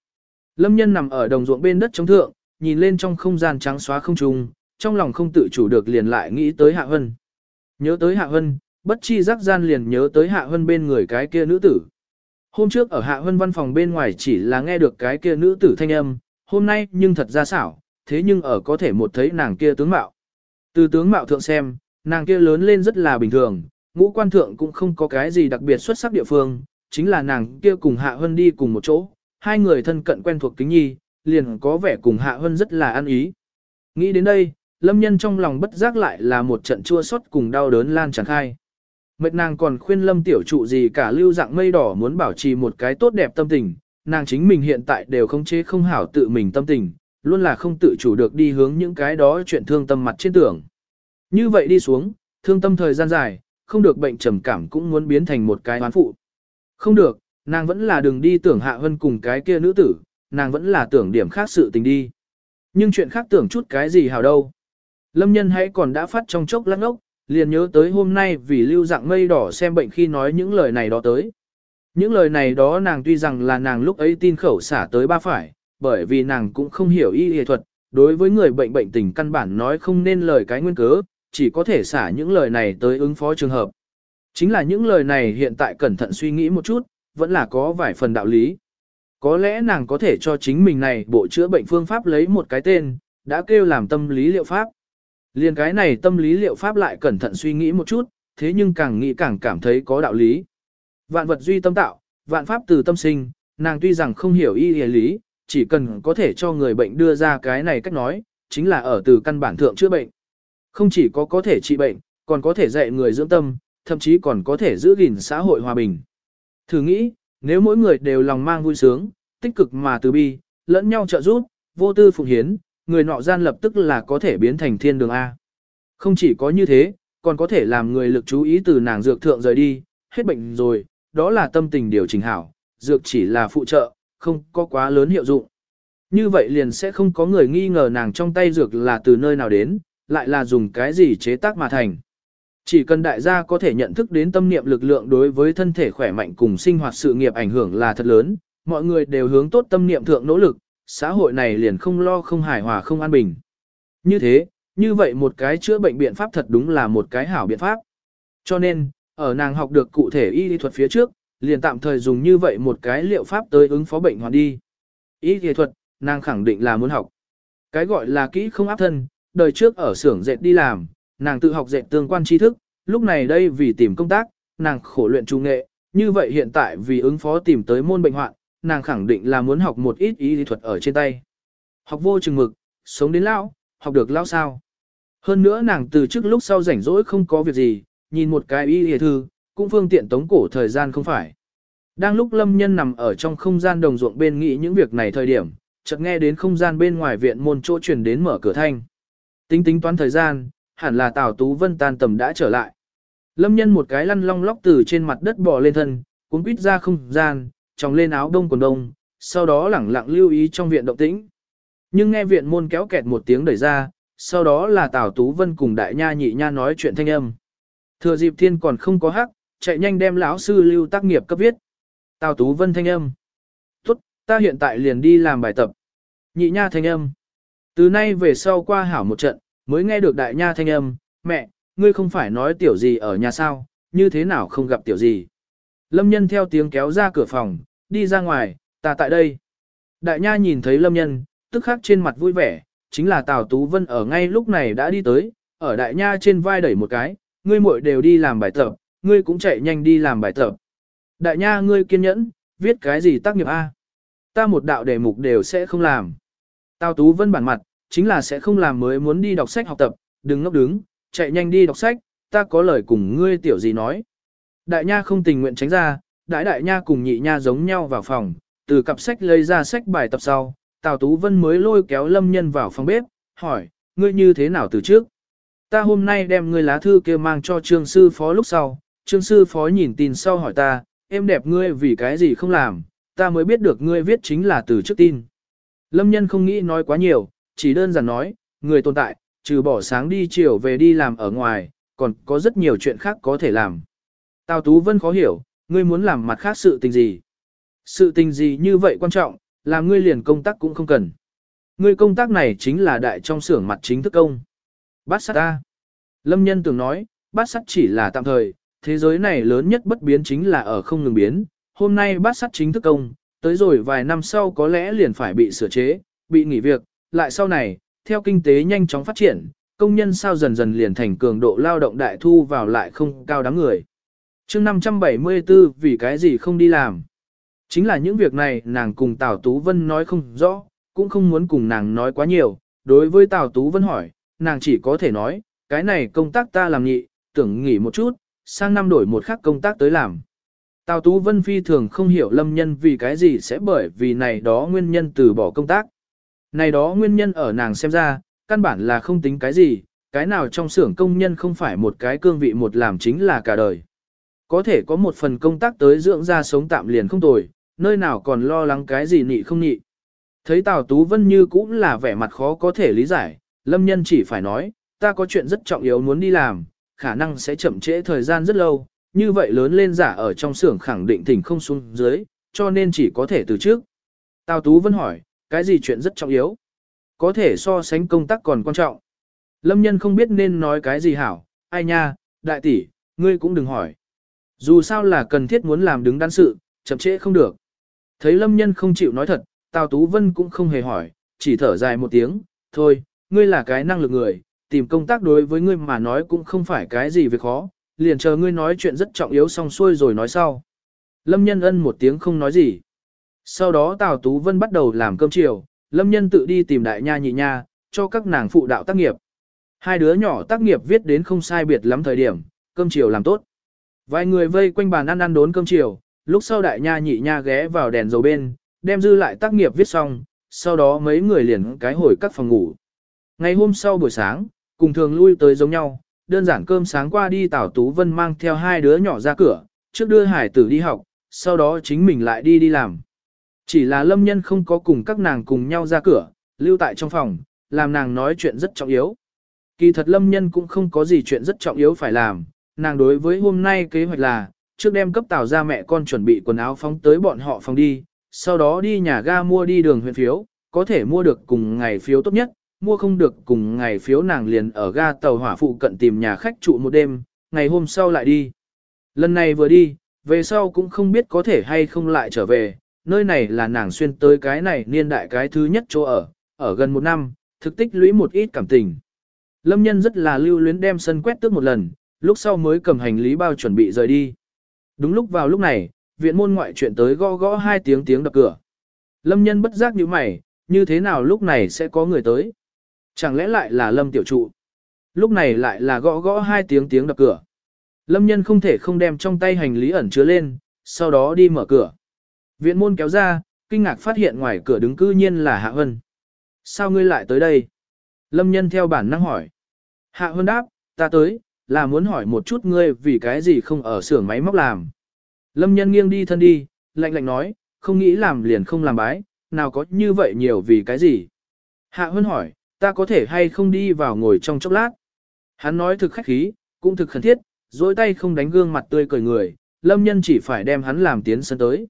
Lâm nhân nằm ở đồng ruộng bên đất chống thượng, nhìn lên trong không gian trắng xóa không trùng, trong lòng không tự chủ được liền lại nghĩ tới Hạ Hân. Nhớ tới Hạ Hân, bất chi giác gian liền nhớ tới Hạ Hân bên người cái kia nữ tử. Hôm trước ở Hạ Hân văn phòng bên ngoài chỉ là nghe được cái kia nữ tử thanh âm, hôm nay nhưng thật ra xảo, thế nhưng ở có thể một thấy nàng kia tướng mạo. Từ tướng mạo thượng xem, nàng kia lớn lên rất là bình thường, ngũ quan thượng cũng không có cái gì đặc biệt xuất sắc địa phương, chính là nàng kia cùng Hạ Hân đi cùng một chỗ, hai người thân cận quen thuộc kính nhi, liền có vẻ cùng Hạ Hân rất là ăn ý. Nghĩ đến đây, lâm nhân trong lòng bất giác lại là một trận chua xót cùng đau đớn lan tràn khai. Mệt nàng còn khuyên lâm tiểu trụ gì cả lưu dạng mây đỏ muốn bảo trì một cái tốt đẹp tâm tình, nàng chính mình hiện tại đều không chế không hảo tự mình tâm tình, luôn là không tự chủ được đi hướng những cái đó chuyện thương tâm mặt trên tưởng. Như vậy đi xuống, thương tâm thời gian dài, không được bệnh trầm cảm cũng muốn biến thành một cái oán phụ. Không được, nàng vẫn là đừng đi tưởng hạ hơn cùng cái kia nữ tử, nàng vẫn là tưởng điểm khác sự tình đi. Nhưng chuyện khác tưởng chút cái gì hào đâu. Lâm nhân hãy còn đã phát trong chốc lát ốc, liền nhớ tới hôm nay vì lưu dạng mây đỏ xem bệnh khi nói những lời này đó tới. Những lời này đó nàng tuy rằng là nàng lúc ấy tin khẩu xả tới ba phải, bởi vì nàng cũng không hiểu y y thuật, đối với người bệnh bệnh tình căn bản nói không nên lời cái nguyên cớ, chỉ có thể xả những lời này tới ứng phó trường hợp. Chính là những lời này hiện tại cẩn thận suy nghĩ một chút, vẫn là có vài phần đạo lý. Có lẽ nàng có thể cho chính mình này bộ chữa bệnh phương pháp lấy một cái tên, đã kêu làm tâm lý liệu pháp. Liên cái này tâm lý liệu pháp lại cẩn thận suy nghĩ một chút, thế nhưng càng nghĩ càng cảm thấy có đạo lý. Vạn vật duy tâm tạo, vạn pháp từ tâm sinh, nàng tuy rằng không hiểu y lý, chỉ cần có thể cho người bệnh đưa ra cái này cách nói, chính là ở từ căn bản thượng chữa bệnh. Không chỉ có có thể trị bệnh, còn có thể dạy người dưỡng tâm, thậm chí còn có thể giữ gìn xã hội hòa bình. Thử nghĩ, nếu mỗi người đều lòng mang vui sướng, tích cực mà từ bi, lẫn nhau trợ giúp, vô tư phụng hiến, người nọ gian lập tức là có thể biến thành thiên đường A. Không chỉ có như thế, còn có thể làm người lực chú ý từ nàng dược thượng rời đi, hết bệnh rồi, đó là tâm tình điều chỉnh hảo, dược chỉ là phụ trợ, không có quá lớn hiệu dụng. Như vậy liền sẽ không có người nghi ngờ nàng trong tay dược là từ nơi nào đến, lại là dùng cái gì chế tác mà thành. Chỉ cần đại gia có thể nhận thức đến tâm niệm lực lượng đối với thân thể khỏe mạnh cùng sinh hoạt sự nghiệp ảnh hưởng là thật lớn, mọi người đều hướng tốt tâm niệm thượng nỗ lực, xã hội này liền không lo không hài hòa không an bình. Như thế, như vậy một cái chữa bệnh biện pháp thật đúng là một cái hảo biện pháp. Cho nên, ở nàng học được cụ thể y lý thuật phía trước, liền tạm thời dùng như vậy một cái liệu pháp tới ứng phó bệnh hoàn đi. Y lý thuật, nàng khẳng định là muốn học. Cái gọi là kỹ không áp thân, đời trước ở xưởng dệt đi làm, nàng tự học dệt tương quan tri thức, lúc này đây vì tìm công tác, nàng khổ luyện trung nghệ, như vậy hiện tại vì ứng phó tìm tới môn bệnh hoạn, nàng khẳng định là muốn học một ít y lý thuật ở trên tay. Học vô chừng mực, sống đến lão, học được lão sao. Hơn nữa nàng từ trước lúc sau rảnh rỗi không có việc gì, nhìn một cái y lý thư, cũng phương tiện tống cổ thời gian không phải. Đang lúc lâm nhân nằm ở trong không gian đồng ruộng bên nghĩ những việc này thời điểm, chợt nghe đến không gian bên ngoài viện môn chỗ truyền đến mở cửa thanh. Tính tính toán thời gian, hẳn là Tào Tú Vân tan tầm đã trở lại. Lâm nhân một cái lăn long lóc từ trên mặt đất bò lên thân, cuốn quýt ra không gian, tròng lên áo đông quần đông, sau đó lẳng lặng lưu ý trong viện động tĩnh. Nhưng nghe viện môn kéo kẹt một tiếng đẩy ra, sau đó là Tào Tú Vân cùng đại nha nhị nha nói chuyện thanh âm. Thừa dịp thiên còn không có hắc, chạy nhanh đem lão sư lưu tác nghiệp cấp viết. Tào Tú Vân thanh âm. Tốt, ta hiện tại liền đi làm bài tập. Nhị nha thanh âm. Từ nay về sau qua hảo một trận, mới nghe được đại nha thanh âm. Mẹ, ngươi không phải nói tiểu gì ở nhà sao, như thế nào không gặp tiểu gì. Lâm nhân theo tiếng kéo ra cửa phòng, đi ra ngoài, ta tại đây. Đại nha nhìn thấy lâm nhân, tức khắc trên mặt vui vẻ, chính là Tào Tú Vân ở ngay lúc này đã đi tới, ở đại nha trên vai đẩy một cái, ngươi muội đều đi làm bài tập, ngươi cũng chạy nhanh đi làm bài tập. Đại nha ngươi kiên nhẫn, viết cái gì tác nghiệp A. Ta một đạo đề mục đều sẽ không làm. Tào Tú Vân bản mặt, chính là sẽ không làm mới muốn đi đọc sách học tập, đừng ngốc đứng, chạy nhanh đi đọc sách, ta có lời cùng ngươi tiểu gì nói. Đại nha không tình nguyện tránh ra, đại đại nha cùng nhị nha giống nhau vào phòng, từ cặp sách lấy ra sách bài tập sau, Tào Tú Vân mới lôi kéo Lâm Nhân vào phòng bếp, hỏi, ngươi như thế nào từ trước? Ta hôm nay đem ngươi lá thư kia mang cho trương sư phó lúc sau, trương sư phó nhìn tin sau hỏi ta, em đẹp ngươi vì cái gì không làm, ta mới biết được ngươi viết chính là từ trước tin. Lâm Nhân không nghĩ nói quá nhiều, chỉ đơn giản nói, người tồn tại, trừ bỏ sáng đi chiều về đi làm ở ngoài, còn có rất nhiều chuyện khác có thể làm. Tào Tú Vân khó hiểu, ngươi muốn làm mặt khác sự tình gì? Sự tình gì như vậy quan trọng, làm ngươi liền công tác cũng không cần. Ngươi công tác này chính là đại trong xưởng mặt chính thức công. Bát sát ta. Lâm nhân tưởng nói, bát sát chỉ là tạm thời, thế giới này lớn nhất bất biến chính là ở không ngừng biến. Hôm nay bát sát chính thức công, tới rồi vài năm sau có lẽ liền phải bị sửa chế, bị nghỉ việc, lại sau này, theo kinh tế nhanh chóng phát triển, công nhân sao dần dần liền thành cường độ lao động đại thu vào lại không cao đáng người chương 574 vì cái gì không đi làm. Chính là những việc này nàng cùng Tào Tú Vân nói không rõ, cũng không muốn cùng nàng nói quá nhiều. Đối với Tào Tú Vân hỏi, nàng chỉ có thể nói, cái này công tác ta làm nhị, tưởng nghỉ một chút, sang năm đổi một khác công tác tới làm. Tào Tú Vân phi thường không hiểu lâm nhân vì cái gì sẽ bởi vì này đó nguyên nhân từ bỏ công tác. Này đó nguyên nhân ở nàng xem ra, căn bản là không tính cái gì, cái nào trong xưởng công nhân không phải một cái cương vị một làm chính là cả đời. Có thể có một phần công tác tới dưỡng ra sống tạm liền không tồi, nơi nào còn lo lắng cái gì nị không nị. Thấy Tào Tú Vân như cũng là vẻ mặt khó có thể lý giải, Lâm Nhân chỉ phải nói, ta có chuyện rất trọng yếu muốn đi làm, khả năng sẽ chậm trễ thời gian rất lâu, như vậy lớn lên giả ở trong xưởng khẳng định thỉnh không xuống dưới, cho nên chỉ có thể từ trước. Tào Tú Vân hỏi, cái gì chuyện rất trọng yếu? Có thể so sánh công tác còn quan trọng. Lâm Nhân không biết nên nói cái gì hảo, ai nha, đại tỷ, ngươi cũng đừng hỏi. Dù sao là cần thiết muốn làm đứng đắn sự, chậm trễ không được. Thấy lâm nhân không chịu nói thật, Tào Tú Vân cũng không hề hỏi, chỉ thở dài một tiếng, thôi, ngươi là cái năng lực người, tìm công tác đối với ngươi mà nói cũng không phải cái gì việc khó, liền chờ ngươi nói chuyện rất trọng yếu xong xuôi rồi nói sau. Lâm nhân ân một tiếng không nói gì. Sau đó Tào Tú Vân bắt đầu làm cơm chiều, Lâm nhân tự đi tìm đại nha nhị nha, cho các nàng phụ đạo tác nghiệp. Hai đứa nhỏ tác nghiệp viết đến không sai biệt lắm thời điểm, cơm chiều làm tốt. Vài người vây quanh bàn ăn ăn đốn cơm chiều, lúc sau đại nha nhị nha ghé vào đèn dầu bên, đem dư lại tác nghiệp viết xong, sau đó mấy người liền cái hồi các phòng ngủ. Ngày hôm sau buổi sáng, cùng thường lui tới giống nhau, đơn giản cơm sáng qua đi tảo Tú Vân mang theo hai đứa nhỏ ra cửa, trước đưa hải tử đi học, sau đó chính mình lại đi đi làm. Chỉ là lâm nhân không có cùng các nàng cùng nhau ra cửa, lưu tại trong phòng, làm nàng nói chuyện rất trọng yếu. Kỳ thật lâm nhân cũng không có gì chuyện rất trọng yếu phải làm, nàng đối với hôm nay kế hoạch là, trước đem cấp tàu ra mẹ con chuẩn bị quần áo phóng tới bọn họ phòng đi, sau đó đi nhà ga mua đi đường huyện phiếu, có thể mua được cùng ngày phiếu tốt nhất, mua không được cùng ngày phiếu nàng liền ở ga tàu hỏa phụ cận tìm nhà khách trụ một đêm, ngày hôm sau lại đi. Lần này vừa đi, về sau cũng không biết có thể hay không lại trở về, nơi này là nàng xuyên tới cái này niên đại cái thứ nhất chỗ ở, ở gần một năm, thực tích lũy một ít cảm tình. Lâm nhân rất là lưu luyến đem sân quét tước một lần, lúc sau mới cầm hành lý bao chuẩn bị rời đi. Đúng lúc vào lúc này, viện môn ngoại chuyện tới gõ gõ hai tiếng tiếng đập cửa. Lâm nhân bất giác như mày, như thế nào lúc này sẽ có người tới? Chẳng lẽ lại là Lâm tiểu trụ? Lúc này lại là gõ gõ hai tiếng tiếng đập cửa. Lâm nhân không thể không đem trong tay hành lý ẩn chứa lên, sau đó đi mở cửa. Viện môn kéo ra, kinh ngạc phát hiện ngoài cửa đứng cư nhiên là Hạ Hân. Sao ngươi lại tới đây? Lâm nhân theo bản năng hỏi. Hạ Hân đáp, ta tới, là muốn hỏi một chút ngươi vì cái gì không ở xưởng máy móc làm. Lâm nhân nghiêng đi thân đi, lạnh lạnh nói, không nghĩ làm liền không làm bái, nào có như vậy nhiều vì cái gì. Hạ Hân hỏi, ta có thể hay không đi vào ngồi trong chốc lát. Hắn nói thực khách khí, cũng thực khẩn thiết, dối tay không đánh gương mặt tươi cười người, lâm nhân chỉ phải đem hắn làm tiến sân tới.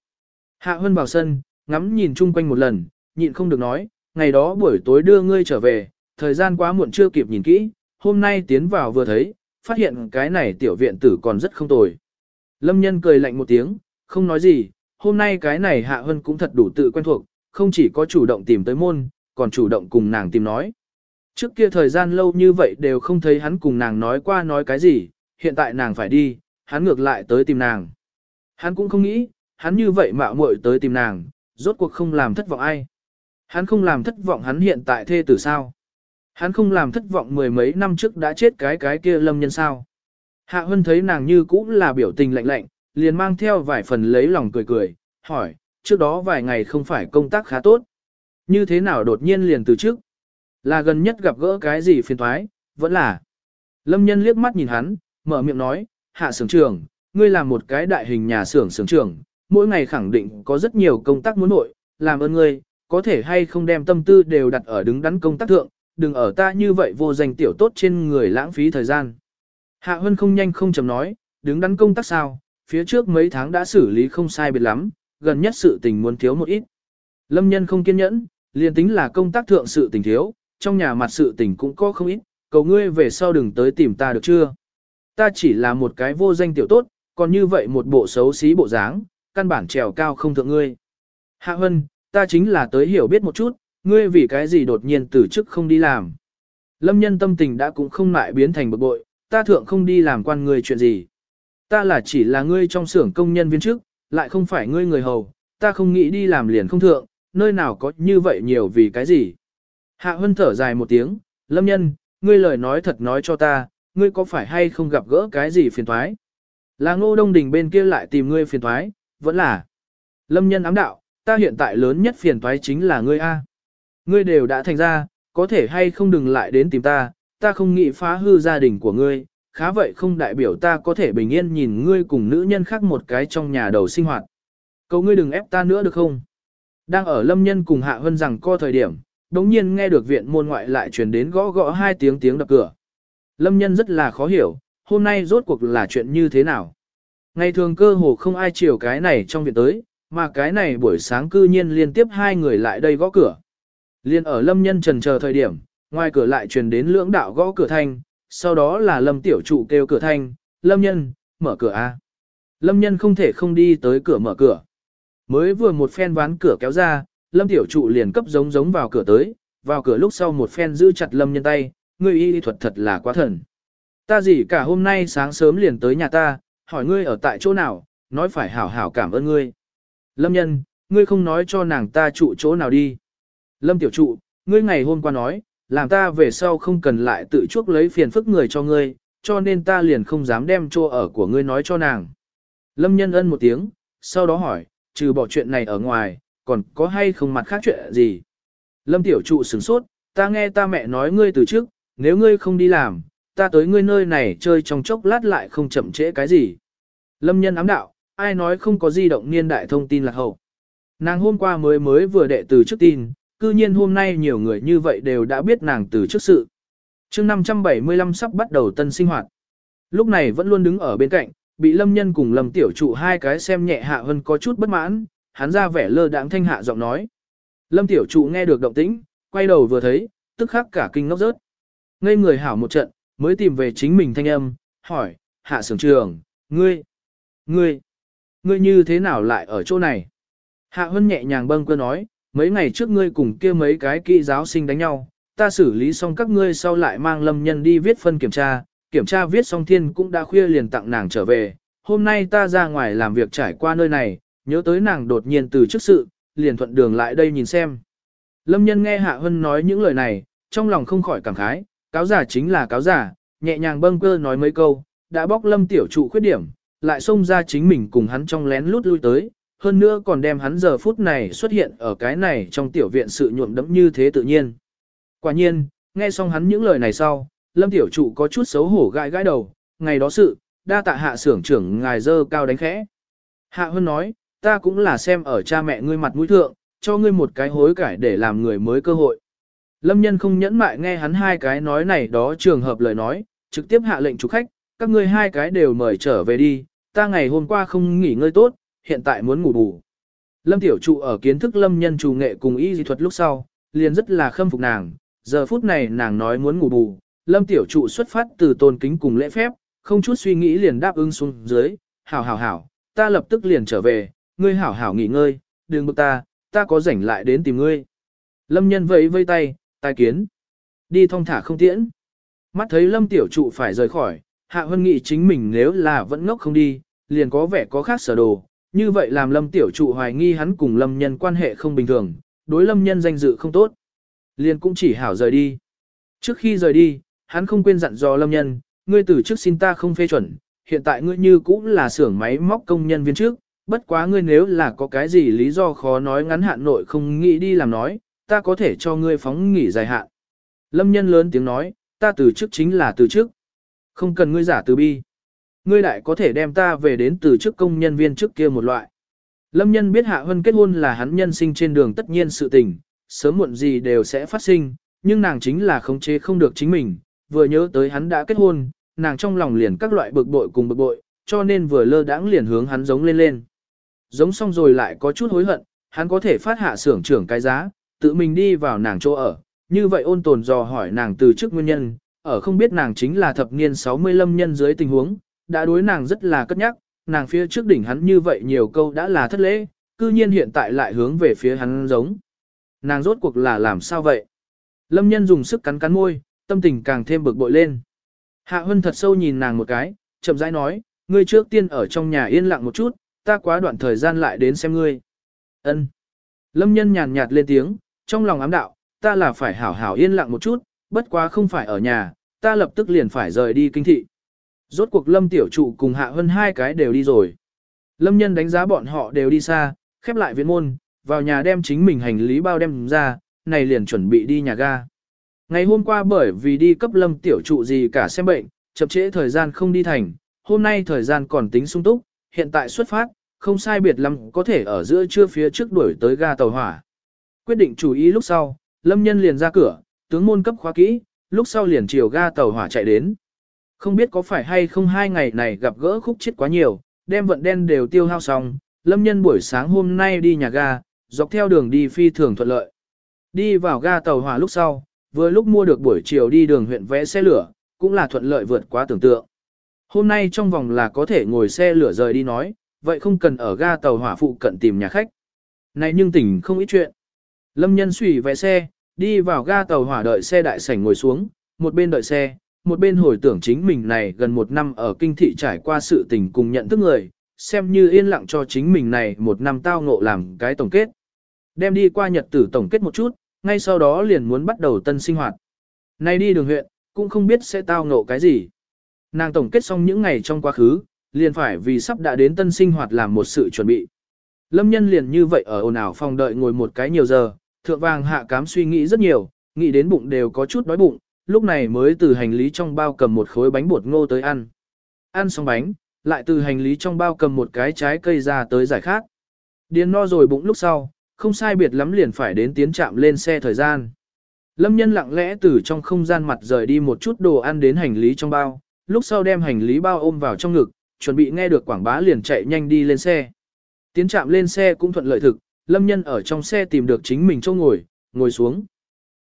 Hạ Hân vào sân, ngắm nhìn chung quanh một lần, nhịn không được nói, ngày đó buổi tối đưa ngươi trở về, thời gian quá muộn chưa kịp nhìn kỹ, hôm nay tiến vào vừa thấy, phát hiện cái này tiểu viện tử còn rất không tồi. Lâm nhân cười lạnh một tiếng, không nói gì, hôm nay cái này Hạ Hân cũng thật đủ tự quen thuộc, không chỉ có chủ động tìm tới môn, còn chủ động cùng nàng tìm nói. Trước kia thời gian lâu như vậy đều không thấy hắn cùng nàng nói qua nói cái gì, hiện tại nàng phải đi, hắn ngược lại tới tìm nàng. Hắn cũng không nghĩ, hắn như vậy mạo muội tới tìm nàng, rốt cuộc không làm thất vọng ai. Hắn không làm thất vọng hắn hiện tại thê tử sao. Hắn không làm thất vọng mười mấy năm trước đã chết cái cái kia lâm nhân sao. Hạ Hân thấy nàng như cũng là biểu tình lạnh lạnh, liền mang theo vài phần lấy lòng cười cười, hỏi, trước đó vài ngày không phải công tác khá tốt. Như thế nào đột nhiên liền từ trước? Là gần nhất gặp gỡ cái gì phiền thoái, vẫn là. Lâm nhân liếc mắt nhìn hắn, mở miệng nói, hạ sưởng trưởng, ngươi làm một cái đại hình nhà xưởng xưởng trưởng, mỗi ngày khẳng định có rất nhiều công tác muốn nội, làm ơn ngươi, có thể hay không đem tâm tư đều đặt ở đứng đắn công tác thượng, đừng ở ta như vậy vô danh tiểu tốt trên người lãng phí thời gian. Hạ Hân không nhanh không chậm nói, đứng đắn công tác sao, phía trước mấy tháng đã xử lý không sai biệt lắm, gần nhất sự tình muốn thiếu một ít. Lâm nhân không kiên nhẫn, liền tính là công tác thượng sự tình thiếu, trong nhà mặt sự tình cũng có không ít, cầu ngươi về sau đừng tới tìm ta được chưa. Ta chỉ là một cái vô danh tiểu tốt, còn như vậy một bộ xấu xí bộ dáng, căn bản trèo cao không thượng ngươi. Hạ Hân, ta chính là tới hiểu biết một chút, ngươi vì cái gì đột nhiên từ chức không đi làm. Lâm nhân tâm tình đã cũng không lại biến thành bực bội, ta thượng không đi làm quan ngươi chuyện gì. Ta là chỉ là ngươi trong xưởng công nhân viên chức, lại không phải ngươi người hầu, ta không nghĩ đi làm liền không thượng, nơi nào có như vậy nhiều vì cái gì. Hạ Hân thở dài một tiếng, lâm nhân, ngươi lời nói thật nói cho ta, ngươi có phải hay không gặp gỡ cái gì phiền thoái? Là ngô đông đình bên kia lại tìm ngươi phiền thoái, vẫn là. Lâm nhân ám đạo, ta hiện tại lớn nhất phiền thoái chính là ngươi A. Ngươi đều đã thành ra, có thể hay không đừng lại đến tìm ta, ta không nghĩ phá hư gia đình của ngươi, khá vậy không đại biểu ta có thể bình yên nhìn ngươi cùng nữ nhân khác một cái trong nhà đầu sinh hoạt. Cầu ngươi đừng ép ta nữa được không? Đang ở lâm nhân cùng hạ hân rằng co thời điểm, đống nhiên nghe được viện môn ngoại lại truyền đến gõ gõ hai tiếng tiếng đập cửa. Lâm nhân rất là khó hiểu, hôm nay rốt cuộc là chuyện như thế nào. Ngày thường cơ hồ không ai chiều cái này trong viện tới, mà cái này buổi sáng cư nhiên liên tiếp hai người lại đây gõ cửa. Liên ở lâm nhân trần chờ thời điểm, ngoài cửa lại truyền đến lưỡng đạo gõ cửa thanh, sau đó là lâm tiểu trụ kêu cửa thanh, lâm nhân, mở cửa a. Lâm nhân không thể không đi tới cửa mở cửa. Mới vừa một phen ván cửa kéo ra, lâm tiểu trụ liền cấp giống giống vào cửa tới, vào cửa lúc sau một phen giữ chặt lâm nhân tay, ngươi y thuật thật là quá thần. Ta gì cả hôm nay sáng sớm liền tới nhà ta, hỏi ngươi ở tại chỗ nào, nói phải hảo hảo cảm ơn ngươi. Lâm nhân, ngươi không nói cho nàng ta trụ chỗ nào đi. Lâm tiểu trụ, ngươi ngày hôm qua nói, làm ta về sau không cần lại tự chuốc lấy phiền phức người cho ngươi, cho nên ta liền không dám đem chỗ ở của ngươi nói cho nàng. Lâm nhân ân một tiếng, sau đó hỏi, trừ bỏ chuyện này ở ngoài, còn có hay không mặt khác chuyện gì? Lâm tiểu trụ sửng sốt, ta nghe ta mẹ nói ngươi từ trước, nếu ngươi không đi làm, ta tới ngươi nơi này chơi trong chốc lát lại không chậm trễ cái gì. Lâm nhân ám đạo, ai nói không có di động niên đại thông tin lạc hậu. Nàng hôm qua mới mới vừa đệ từ trước tin, cư nhiên hôm nay nhiều người như vậy đều đã biết nàng từ trước sự. chương 575 sắp bắt đầu tân sinh hoạt. Lúc này vẫn luôn đứng ở bên cạnh, bị lâm nhân cùng lâm tiểu trụ hai cái xem nhẹ hạ hơn có chút bất mãn, hắn ra vẻ lơ đãng thanh hạ giọng nói. Lâm tiểu trụ nghe được động tĩnh, quay đầu vừa thấy, tức khắc cả kinh ngốc rớt. Ngây người hảo một trận, mới tìm về chính mình thanh âm, hỏi, hạ sưởng trường, ngươi, ngươi, ngươi như thế nào lại ở chỗ này? Hạ Hân nhẹ nhàng bâng cơ nói, mấy ngày trước ngươi cùng kia mấy cái kỹ giáo sinh đánh nhau, ta xử lý xong các ngươi sau lại mang lâm nhân đi viết phân kiểm tra, kiểm tra viết xong thiên cũng đã khuya liền tặng nàng trở về, hôm nay ta ra ngoài làm việc trải qua nơi này, nhớ tới nàng đột nhiên từ trước sự, liền thuận đường lại đây nhìn xem. Lâm nhân nghe Hạ Hân nói những lời này, trong lòng không khỏi cảm khái, cáo giả chính là cáo giả, nhẹ nhàng bâng cơ nói mấy câu, đã bóc lâm tiểu trụ khuyết điểm, lại xông ra chính mình cùng hắn trong lén lút lui tới, hơn nữa còn đem hắn giờ phút này xuất hiện ở cái này trong tiểu viện sự nhuộm đẫm như thế tự nhiên. Quả nhiên, nghe xong hắn những lời này sau, lâm tiểu trụ có chút xấu hổ gãi gãi đầu, ngày đó sự, đa tạ hạ sưởng trưởng ngài dơ cao đánh khẽ. Hạ hơn nói, ta cũng là xem ở cha mẹ ngươi mặt mũi thượng, cho ngươi một cái hối cải để làm người mới cơ hội. Lâm nhân không nhẫn mại nghe hắn hai cái nói này đó trường hợp lời nói, trực tiếp hạ lệnh chủ khách, các ngươi hai cái đều mời trở về đi, ta ngày hôm qua không nghỉ ngơi tốt, hiện tại muốn ngủ bù. Lâm tiểu trụ ở kiến thức lâm nhân trù nghệ cùng y dị thuật lúc sau, liền rất là khâm phục nàng, giờ phút này nàng nói muốn ngủ bù, lâm tiểu trụ xuất phát từ tôn kính cùng lễ phép, không chút suy nghĩ liền đáp ứng xuống dưới, hảo hảo hảo, ta lập tức liền trở về, ngươi hảo hảo nghỉ ngơi, đừng bực ta, ta có rảnh lại đến tìm ngươi. Lâm nhân vẫy vây tay, tai kiến. Đi thong thả không tiễn. Mắt thấy lâm tiểu trụ phải rời khỏi, hạ hân nghị chính mình nếu là vẫn ngốc không đi, liền có vẻ có khác sở đồ. Như vậy làm lâm tiểu trụ hoài nghi hắn cùng lâm nhân quan hệ không bình thường, đối lâm nhân danh dự không tốt. Liền cũng chỉ hảo rời đi. Trước khi rời đi, hắn không quên dặn dò lâm nhân, ngươi từ trước xin ta không phê chuẩn, hiện tại ngươi như cũng là xưởng máy móc công nhân viên trước, bất quá ngươi nếu là có cái gì lý do khó nói ngắn hạn nội không nghĩ đi làm nói, ta có thể cho ngươi phóng nghỉ dài hạn. Lâm nhân lớn tiếng nói, ta từ trước chính là từ trước. Không cần ngươi giả từ bi. Ngươi lại có thể đem ta về đến từ chức công nhân viên trước kia một loại. Lâm nhân biết Hạ Hân kết hôn là hắn nhân sinh trên đường tất nhiên sự tình, sớm muộn gì đều sẽ phát sinh, nhưng nàng chính là khống chế không được chính mình, vừa nhớ tới hắn đã kết hôn, nàng trong lòng liền các loại bực bội cùng bực bội, cho nên vừa lơ đãng liền hướng hắn giống lên lên. Giống xong rồi lại có chút hối hận, hắn có thể phát hạ xưởng trưởng cái giá, tự mình đi vào nàng chỗ ở, như vậy ôn tồn dò hỏi nàng từ trước nguyên nhân, ở không biết nàng chính là thập niên 60 lâm nhân dưới tình huống, đã đối nàng rất là cất nhắc, nàng phía trước đỉnh hắn như vậy nhiều câu đã là thất lễ, cư nhiên hiện tại lại hướng về phía hắn giống. Nàng rốt cuộc là làm sao vậy? Lâm nhân dùng sức cắn cắn môi, tâm tình càng thêm bực bội lên. Hạ Hân thật sâu nhìn nàng một cái, chậm rãi nói, ngươi trước tiên ở trong nhà yên lặng một chút, ta quá đoạn thời gian lại đến xem ngươi. Ân. Lâm nhân nhàn nhạt lên tiếng, trong lòng ám đạo, ta là phải hảo hảo yên lặng một chút, bất quá không phải ở nhà, ta lập tức liền phải rời đi kinh thị. Rốt cuộc Lâm tiểu trụ cùng Hạ Hân hai cái đều đi rồi. Lâm nhân đánh giá bọn họ đều đi xa, khép lại viện môn, vào nhà đem chính mình hành lý bao đem ra, này liền chuẩn bị đi nhà ga. Ngày hôm qua bởi vì đi cấp lâm tiểu trụ gì cả xem bệnh, chậm trễ thời gian không đi thành, hôm nay thời gian còn tính sung túc, hiện tại xuất phát, không sai biệt lắm có thể ở giữa trưa phía trước đuổi tới ga tàu hỏa. Quyết định chủ ý lúc sau, lâm nhân liền ra cửa, tướng môn cấp khóa kỹ, lúc sau liền chiều ga tàu hỏa chạy đến. Không biết có phải hay không hai ngày này gặp gỡ khúc chết quá nhiều, đem vận đen đều tiêu hao xong, lâm nhân buổi sáng hôm nay đi nhà ga, dọc theo đường đi phi thường thuận lợi. Đi vào ga tàu hỏa lúc sau, vừa lúc mua được buổi chiều đi đường huyện vẽ xe lửa, cũng là thuận lợi vượt quá tưởng tượng. Hôm nay trong vòng là có thể ngồi xe lửa rời đi nói, vậy không cần ở ga tàu hỏa phụ cận tìm nhà khách. Này nhưng tỉnh không ít chuyện. Lâm nhân xủy vẽ xe, đi vào ga tàu hỏa đợi xe đại sảnh ngồi xuống, một bên đợi xe, một bên hồi tưởng chính mình này gần một năm ở kinh thị trải qua sự tình cùng nhận thức người, xem như yên lặng cho chính mình này một năm tao ngộ làm cái tổng kết. Đem đi qua nhật tử tổng kết một chút, ngay sau đó liền muốn bắt đầu tân sinh hoạt. Nay đi đường huyện, cũng không biết sẽ tao ngộ cái gì. Nàng tổng kết xong những ngày trong quá khứ, liền phải vì sắp đã đến tân sinh hoạt làm một sự chuẩn bị. Lâm nhân liền như vậy ở ồn ào phòng đợi ngồi một cái nhiều giờ, thượng vàng hạ cám suy nghĩ rất nhiều, nghĩ đến bụng đều có chút đói bụng, lúc này mới từ hành lý trong bao cầm một khối bánh bột ngô tới ăn. Ăn xong bánh, lại từ hành lý trong bao cầm một cái trái cây ra tới giải khát. Điền no rồi bụng lúc sau, không sai biệt lắm liền phải đến tiến trạm lên xe thời gian. Lâm nhân lặng lẽ từ trong không gian mặt rời đi một chút đồ ăn đến hành lý trong bao, lúc sau đem hành lý bao ôm vào trong ngực, chuẩn bị nghe được quảng bá liền chạy nhanh đi lên xe. Tiến trạm lên xe cũng thuận lợi thực, lâm nhân ở trong xe tìm được chính mình chỗ ngồi, ngồi xuống.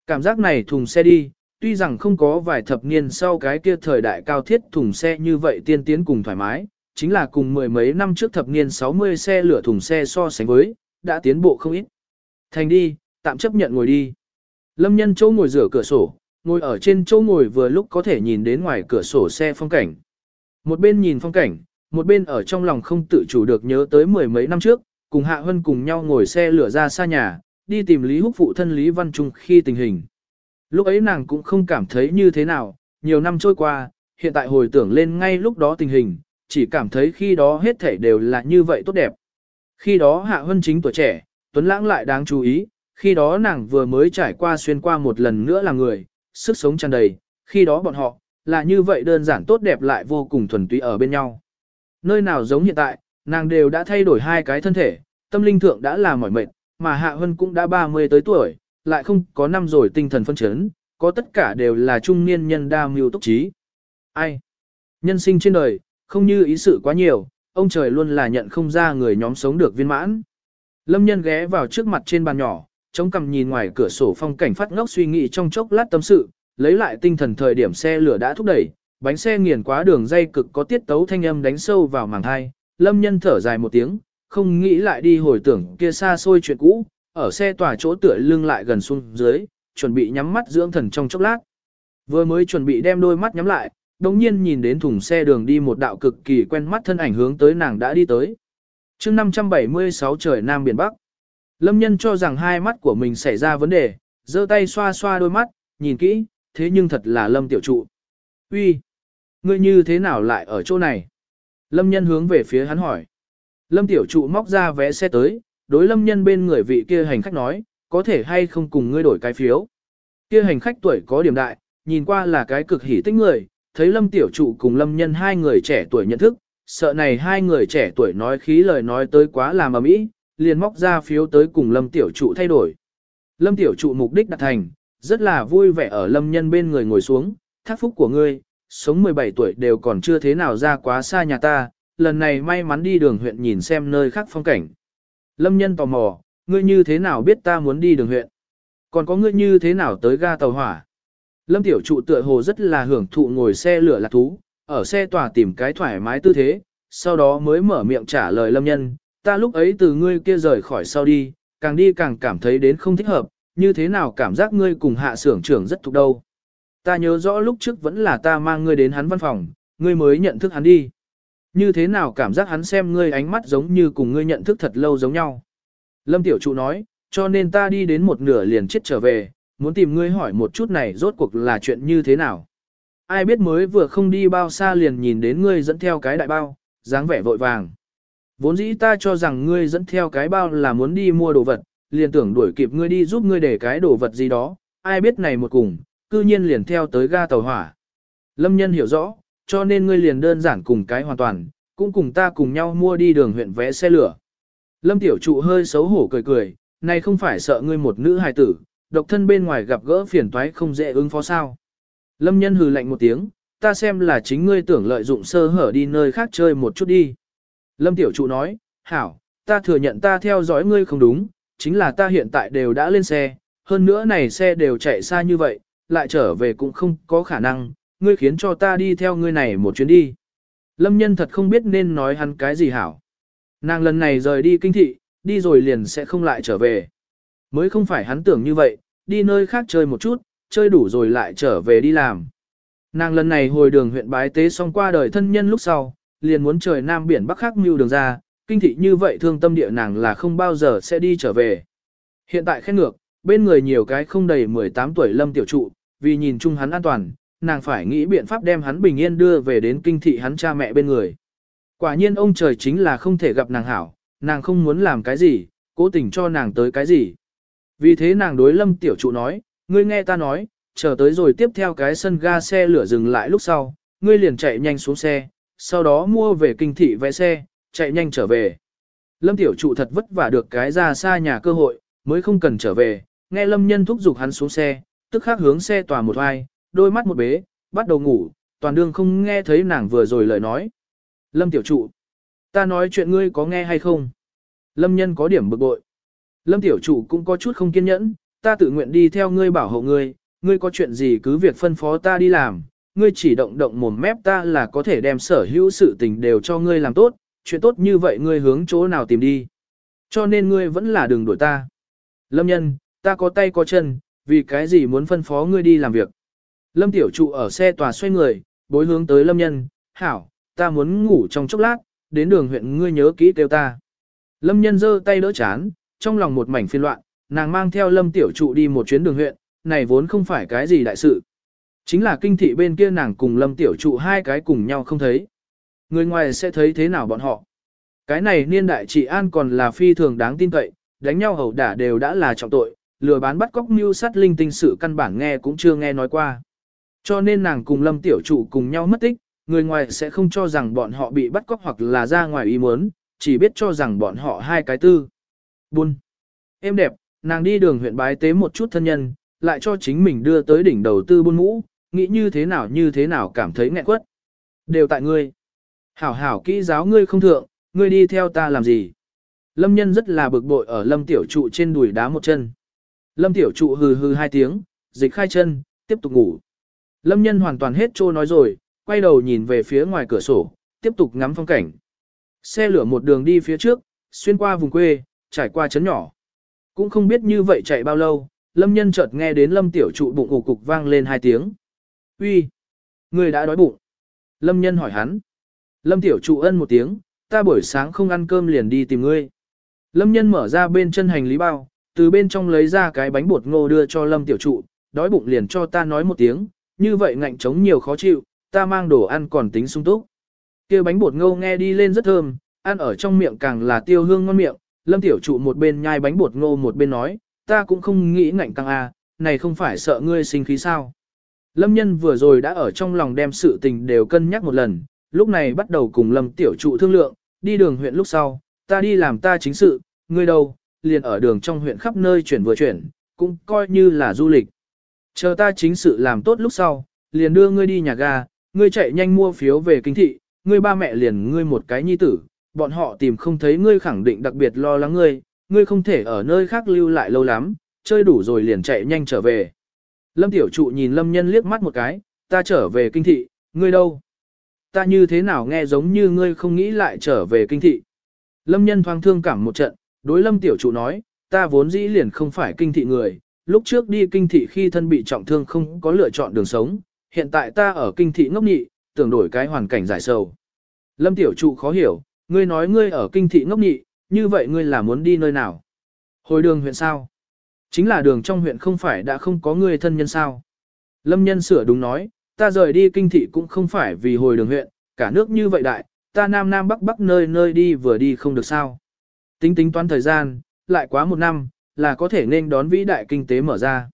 Cảm giác này thùng xe đi, tuy rằng không có vài thập niên sau cái kia thời đại cao thiết thùng xe như vậy tiên tiến cùng thoải mái, chính là cùng mười mấy năm trước thập niên 60 xe lửa thùng xe so sánh với, đã tiến bộ không ít. Thành đi, tạm chấp nhận ngồi đi. Lâm nhân chỗ ngồi rửa cửa sổ, ngồi ở trên chỗ ngồi vừa lúc có thể nhìn đến ngoài cửa sổ xe phong cảnh. Một bên nhìn phong cảnh, một bên ở trong lòng không tự chủ được nhớ tới mười mấy năm trước, cùng Hạ Hân cùng nhau ngồi xe lửa ra xa nhà, đi tìm Lý Húc phụ thân Lý Văn Trung khi tình hình. Lúc ấy nàng cũng không cảm thấy như thế nào, nhiều năm trôi qua, hiện tại hồi tưởng lên ngay lúc đó tình hình, chỉ cảm thấy khi đó hết thảy đều là như vậy tốt đẹp. Khi đó Hạ Hân chính tuổi trẻ, Tuấn Lãng lại đáng chú ý, khi đó nàng vừa mới trải qua xuyên qua một lần nữa là người, sức sống tràn đầy, khi đó bọn họ, là như vậy đơn giản tốt đẹp lại vô cùng thuần túy ở bên nhau. Nơi nào giống hiện tại, nàng đều đã thay đổi hai cái thân thể, tâm linh thượng đã là mỏi mệt, mà Hạ Hân cũng đã 30 tới tuổi, lại không có năm rồi tinh thần phân chấn, có tất cả đều là trung niên nhân đa mưu túc trí. Ai? Nhân sinh trên đời, không như ý sự quá nhiều, ông trời luôn là nhận không ra người nhóm sống được viên mãn. Lâm nhân ghé vào trước mặt trên bàn nhỏ, chống cằm nhìn ngoài cửa sổ phong cảnh phát ngốc suy nghĩ trong chốc lát tâm sự, lấy lại tinh thần thời điểm xe lửa đã thúc đẩy, bánh xe nghiền quá đường dây cực có tiết tấu thanh âm đánh sâu vào màng thai, lâm nhân thở dài một tiếng, không nghĩ lại đi hồi tưởng kia xa xôi chuyện cũ, ở xe tòa chỗ tựa lưng lại gần xuống dưới, chuẩn bị nhắm mắt dưỡng thần trong chốc lát. Vừa mới chuẩn bị đem đôi mắt nhắm lại, đồng nhiên nhìn đến thùng xe đường đi một đạo cực kỳ quen mắt thân ảnh hướng tới nàng đã đi tới. chương 576 trời Nam Biển Bắc. Lâm nhân cho rằng hai mắt của mình xảy ra vấn đề, giơ tay xoa xoa đôi mắt, nhìn kỹ, thế nhưng thật là Lâm tiểu trụ. Uy, Ngươi như thế nào lại ở chỗ này? Lâm nhân hướng về phía hắn hỏi. Lâm tiểu trụ móc ra vé xe tới, đối lâm nhân bên người vị kia hành khách nói, có thể hay không cùng ngươi đổi cái phiếu. Kia hành khách tuổi có điểm đại, nhìn qua là cái cực hỉ tích người, thấy lâm tiểu trụ cùng lâm nhân hai người trẻ tuổi nhận thức, sợ này hai người trẻ tuổi nói khí lời nói tới quá làm ầm ĩ, liền móc ra phiếu tới cùng lâm tiểu trụ thay đổi. Lâm tiểu trụ mục đích đạt thành, rất là vui vẻ ở lâm nhân bên người ngồi xuống, thác phúc của ngươi, sống 17 tuổi đều còn chưa thế nào ra quá xa nhà ta, lần này may mắn đi đường huyện nhìn xem nơi khác phong cảnh. Lâm nhân tò mò, ngươi như thế nào biết ta muốn đi đường huyện? Còn có ngươi như thế nào tới ga tàu hỏa? Lâm tiểu trụ tựa hồ rất là hưởng thụ ngồi xe lửa lạc thú, ở xe tòa tìm cái thoải mái tư thế, sau đó mới mở miệng trả lời lâm nhân, ta lúc ấy từ ngươi kia rời khỏi sau đi, càng đi càng cảm thấy đến không thích hợp, như thế nào cảm giác ngươi cùng hạ xưởng trưởng rất thuộc đâu. Ta nhớ rõ lúc trước vẫn là ta mang ngươi đến hắn văn phòng, ngươi mới nhận thức hắn đi. Như thế nào cảm giác hắn xem ngươi ánh mắt giống như cùng ngươi nhận thức thật lâu giống nhau. Lâm Tiểu Trụ nói, cho nên ta đi đến một nửa liền chết trở về, muốn tìm ngươi hỏi một chút này rốt cuộc là chuyện như thế nào. Ai biết mới vừa không đi bao xa liền nhìn đến ngươi dẫn theo cái đại bao, dáng vẻ vội vàng. Vốn dĩ ta cho rằng ngươi dẫn theo cái bao là muốn đi mua đồ vật, liền tưởng đuổi kịp ngươi đi giúp ngươi để cái đồ vật gì đó, ai biết này một cùng, cư nhiên liền theo tới ga tàu hỏa. Lâm nhân hiểu rõ, cho nên ngươi liền đơn giản cùng cái hoàn toàn, cũng cùng ta cùng nhau mua đi đường huyện vé xe lửa. Lâm tiểu trụ hơi xấu hổ cười cười, này không phải sợ ngươi một nữ hài tử, độc thân bên ngoài gặp gỡ phiền toái không dễ ứng phó sao. Lâm nhân hừ lạnh một tiếng, ta xem là chính ngươi tưởng lợi dụng sơ hở đi nơi khác chơi một chút đi. Lâm tiểu trụ nói, hảo, ta thừa nhận ta theo dõi ngươi không đúng, chính là ta hiện tại đều đã lên xe, hơn nữa này xe đều chạy xa như vậy, lại trở về cũng không có khả năng, ngươi khiến cho ta đi theo ngươi này một chuyến đi. Lâm nhân thật không biết nên nói hắn cái gì hảo. Nàng lần này rời đi kinh thị, đi rồi liền sẽ không lại trở về. Mới không phải hắn tưởng như vậy, đi nơi khác chơi một chút, chơi đủ rồi lại trở về đi làm. Nàng lần này hồi đường huyện bái tế xong qua đời thân nhân lúc sau, liền muốn trời nam biển bắc khác mưu đường ra, kinh thị như vậy thương tâm địa nàng là không bao giờ sẽ đi trở về. Hiện tại khen ngược, bên người nhiều cái không đầy 18 tuổi lâm tiểu trụ, vì nhìn chung hắn an toàn, nàng phải nghĩ biện pháp đem hắn bình yên đưa về đến kinh thị hắn cha mẹ bên người. Quả nhiên ông trời chính là không thể gặp nàng hảo, nàng không muốn làm cái gì, cố tình cho nàng tới cái gì. Vì thế nàng đối lâm tiểu trụ nói, ngươi nghe ta nói, chờ tới rồi tiếp theo cái sân ga xe lửa dừng lại lúc sau, ngươi liền chạy nhanh xuống xe, sau đó mua về kinh thị vẽ xe, chạy nhanh trở về. Lâm tiểu trụ thật vất vả được cái ra xa nhà cơ hội, mới không cần trở về, nghe lâm nhân thúc giục hắn xuống xe, tức khắc hướng xe tòa một ai đôi mắt một bế, bắt đầu ngủ, toàn đương không nghe thấy nàng vừa rồi lời nói. Lâm tiểu trụ, ta nói chuyện ngươi có nghe hay không? Lâm nhân có điểm bực bội. Lâm tiểu trụ cũng có chút không kiên nhẫn, ta tự nguyện đi theo ngươi bảo hộ ngươi, ngươi có chuyện gì cứ việc phân phó ta đi làm, ngươi chỉ động động mồm mép ta là có thể đem sở hữu sự tình đều cho ngươi làm tốt, chuyện tốt như vậy ngươi hướng chỗ nào tìm đi. Cho nên ngươi vẫn là đường đuổi ta. Lâm nhân, ta có tay có chân, vì cái gì muốn phân phó ngươi đi làm việc. Lâm tiểu trụ ở xe tòa xoay người, bối hướng tới lâm nhân, hảo, ta muốn ngủ trong chốc lát, đến đường huyện ngươi nhớ kỹ kêu ta. Lâm nhân giơ tay đỡ chán, trong lòng một mảnh phiên loạn, nàng mang theo lâm tiểu trụ đi một chuyến đường huyện, này vốn không phải cái gì đại sự. Chính là kinh thị bên kia nàng cùng lâm tiểu trụ hai cái cùng nhau không thấy. Người ngoài sẽ thấy thế nào bọn họ. Cái này niên đại trị an còn là phi thường đáng tin cậy, đánh nhau hầu đả đều đã là trọng tội, lừa bán bắt cóc mưu sát linh tinh sự căn bản nghe cũng chưa nghe nói qua. Cho nên nàng cùng lâm tiểu trụ cùng nhau mất tích, người ngoài sẽ không cho rằng bọn họ bị bắt cóc hoặc là ra ngoài ý muốn, chỉ biết cho rằng bọn họ hai cái tư. Buôn. Em đẹp, nàng đi đường huyện bái tế một chút thân nhân, lại cho chính mình đưa tới đỉnh đầu tư buôn mũ, nghĩ như thế nào như thế nào cảm thấy nghẹn quất. Đều tại ngươi. Hảo hảo kỹ giáo ngươi không thượng, ngươi đi theo ta làm gì. Lâm nhân rất là bực bội ở lâm tiểu trụ trên đùi đá một chân. Lâm tiểu trụ hừ hừ hai tiếng, dịch khai chân, tiếp tục ngủ. Lâm nhân hoàn toàn hết trô nói rồi, quay đầu nhìn về phía ngoài cửa sổ, tiếp tục ngắm phong cảnh. Xe lửa một đường đi phía trước, xuyên qua vùng quê, trải qua chấn nhỏ. Cũng không biết như vậy chạy bao lâu, lâm nhân chợt nghe đến lâm tiểu trụ bụng ủ cục vang lên hai tiếng. Uy, Người đã đói bụng. Lâm nhân hỏi hắn. Lâm tiểu trụ ân một tiếng, ta buổi sáng không ăn cơm liền đi tìm ngươi. Lâm nhân mở ra bên chân hành lý bao, từ bên trong lấy ra cái bánh bột ngô đưa cho lâm tiểu trụ, đói bụng liền cho ta nói một tiếng, như vậy ngạnh chống nhiều khó chịu, ta mang đồ ăn còn tính sung túc. kia bánh bột ngô nghe đi lên rất thơm, ăn ở trong miệng càng là tiêu hương ngon miệng, lâm tiểu trụ một bên nhai bánh bột ngô một bên nói, ta cũng không nghĩ ngạnh căng a, này không phải sợ ngươi sinh khí sao. Lâm nhân vừa rồi đã ở trong lòng đem sự tình đều cân nhắc một lần, lúc này bắt đầu cùng lâm tiểu trụ thương lượng, đi đường huyện lúc sau, ta đi làm ta chính sự, ngươi đâu, liền ở đường trong huyện khắp nơi chuyển vừa chuyển, cũng coi như là du lịch. Chờ ta chính sự làm tốt lúc sau, liền đưa ngươi đi nhà ga, ngươi chạy nhanh mua phiếu về kinh thị, ngươi ba mẹ liền ngươi một cái nhi tử, bọn họ tìm không thấy ngươi khẳng định đặc biệt lo lắng ngươi, ngươi không thể ở nơi khác lưu lại lâu lắm, chơi đủ rồi liền chạy nhanh trở về. Lâm Tiểu Trụ nhìn Lâm Nhân liếc mắt một cái, ta trở về kinh thị, ngươi đâu? Ta như thế nào nghe giống như ngươi không nghĩ lại trở về kinh thị. Lâm Nhân thoáng thương cảm một trận, đối Lâm Tiểu Trụ nói, ta vốn dĩ liền không phải kinh thị người, lúc trước đi kinh thị khi thân bị trọng thương không có lựa chọn đường sống, hiện tại ta ở kinh thị ngốc nhị, tưởng đổi cái hoàn cảnh giải sầu. Lâm Tiểu Trụ khó hiểu, ngươi nói ngươi ở kinh thị ngốc nhị, như vậy ngươi là muốn đi nơi nào? Hồi đường huyện sao? Chính là đường trong huyện không phải đã không có ngươi thân nhân sao? Lâm nhân sửa đúng nói, ta rời đi kinh thị cũng không phải vì hồi đường huyện, cả nước như vậy đại, ta nam nam bắc bắc nơi nơi đi vừa đi không được sao. Tính tính toán thời gian, lại quá một năm, là có thể nên đón vĩ đại kinh tế mở ra.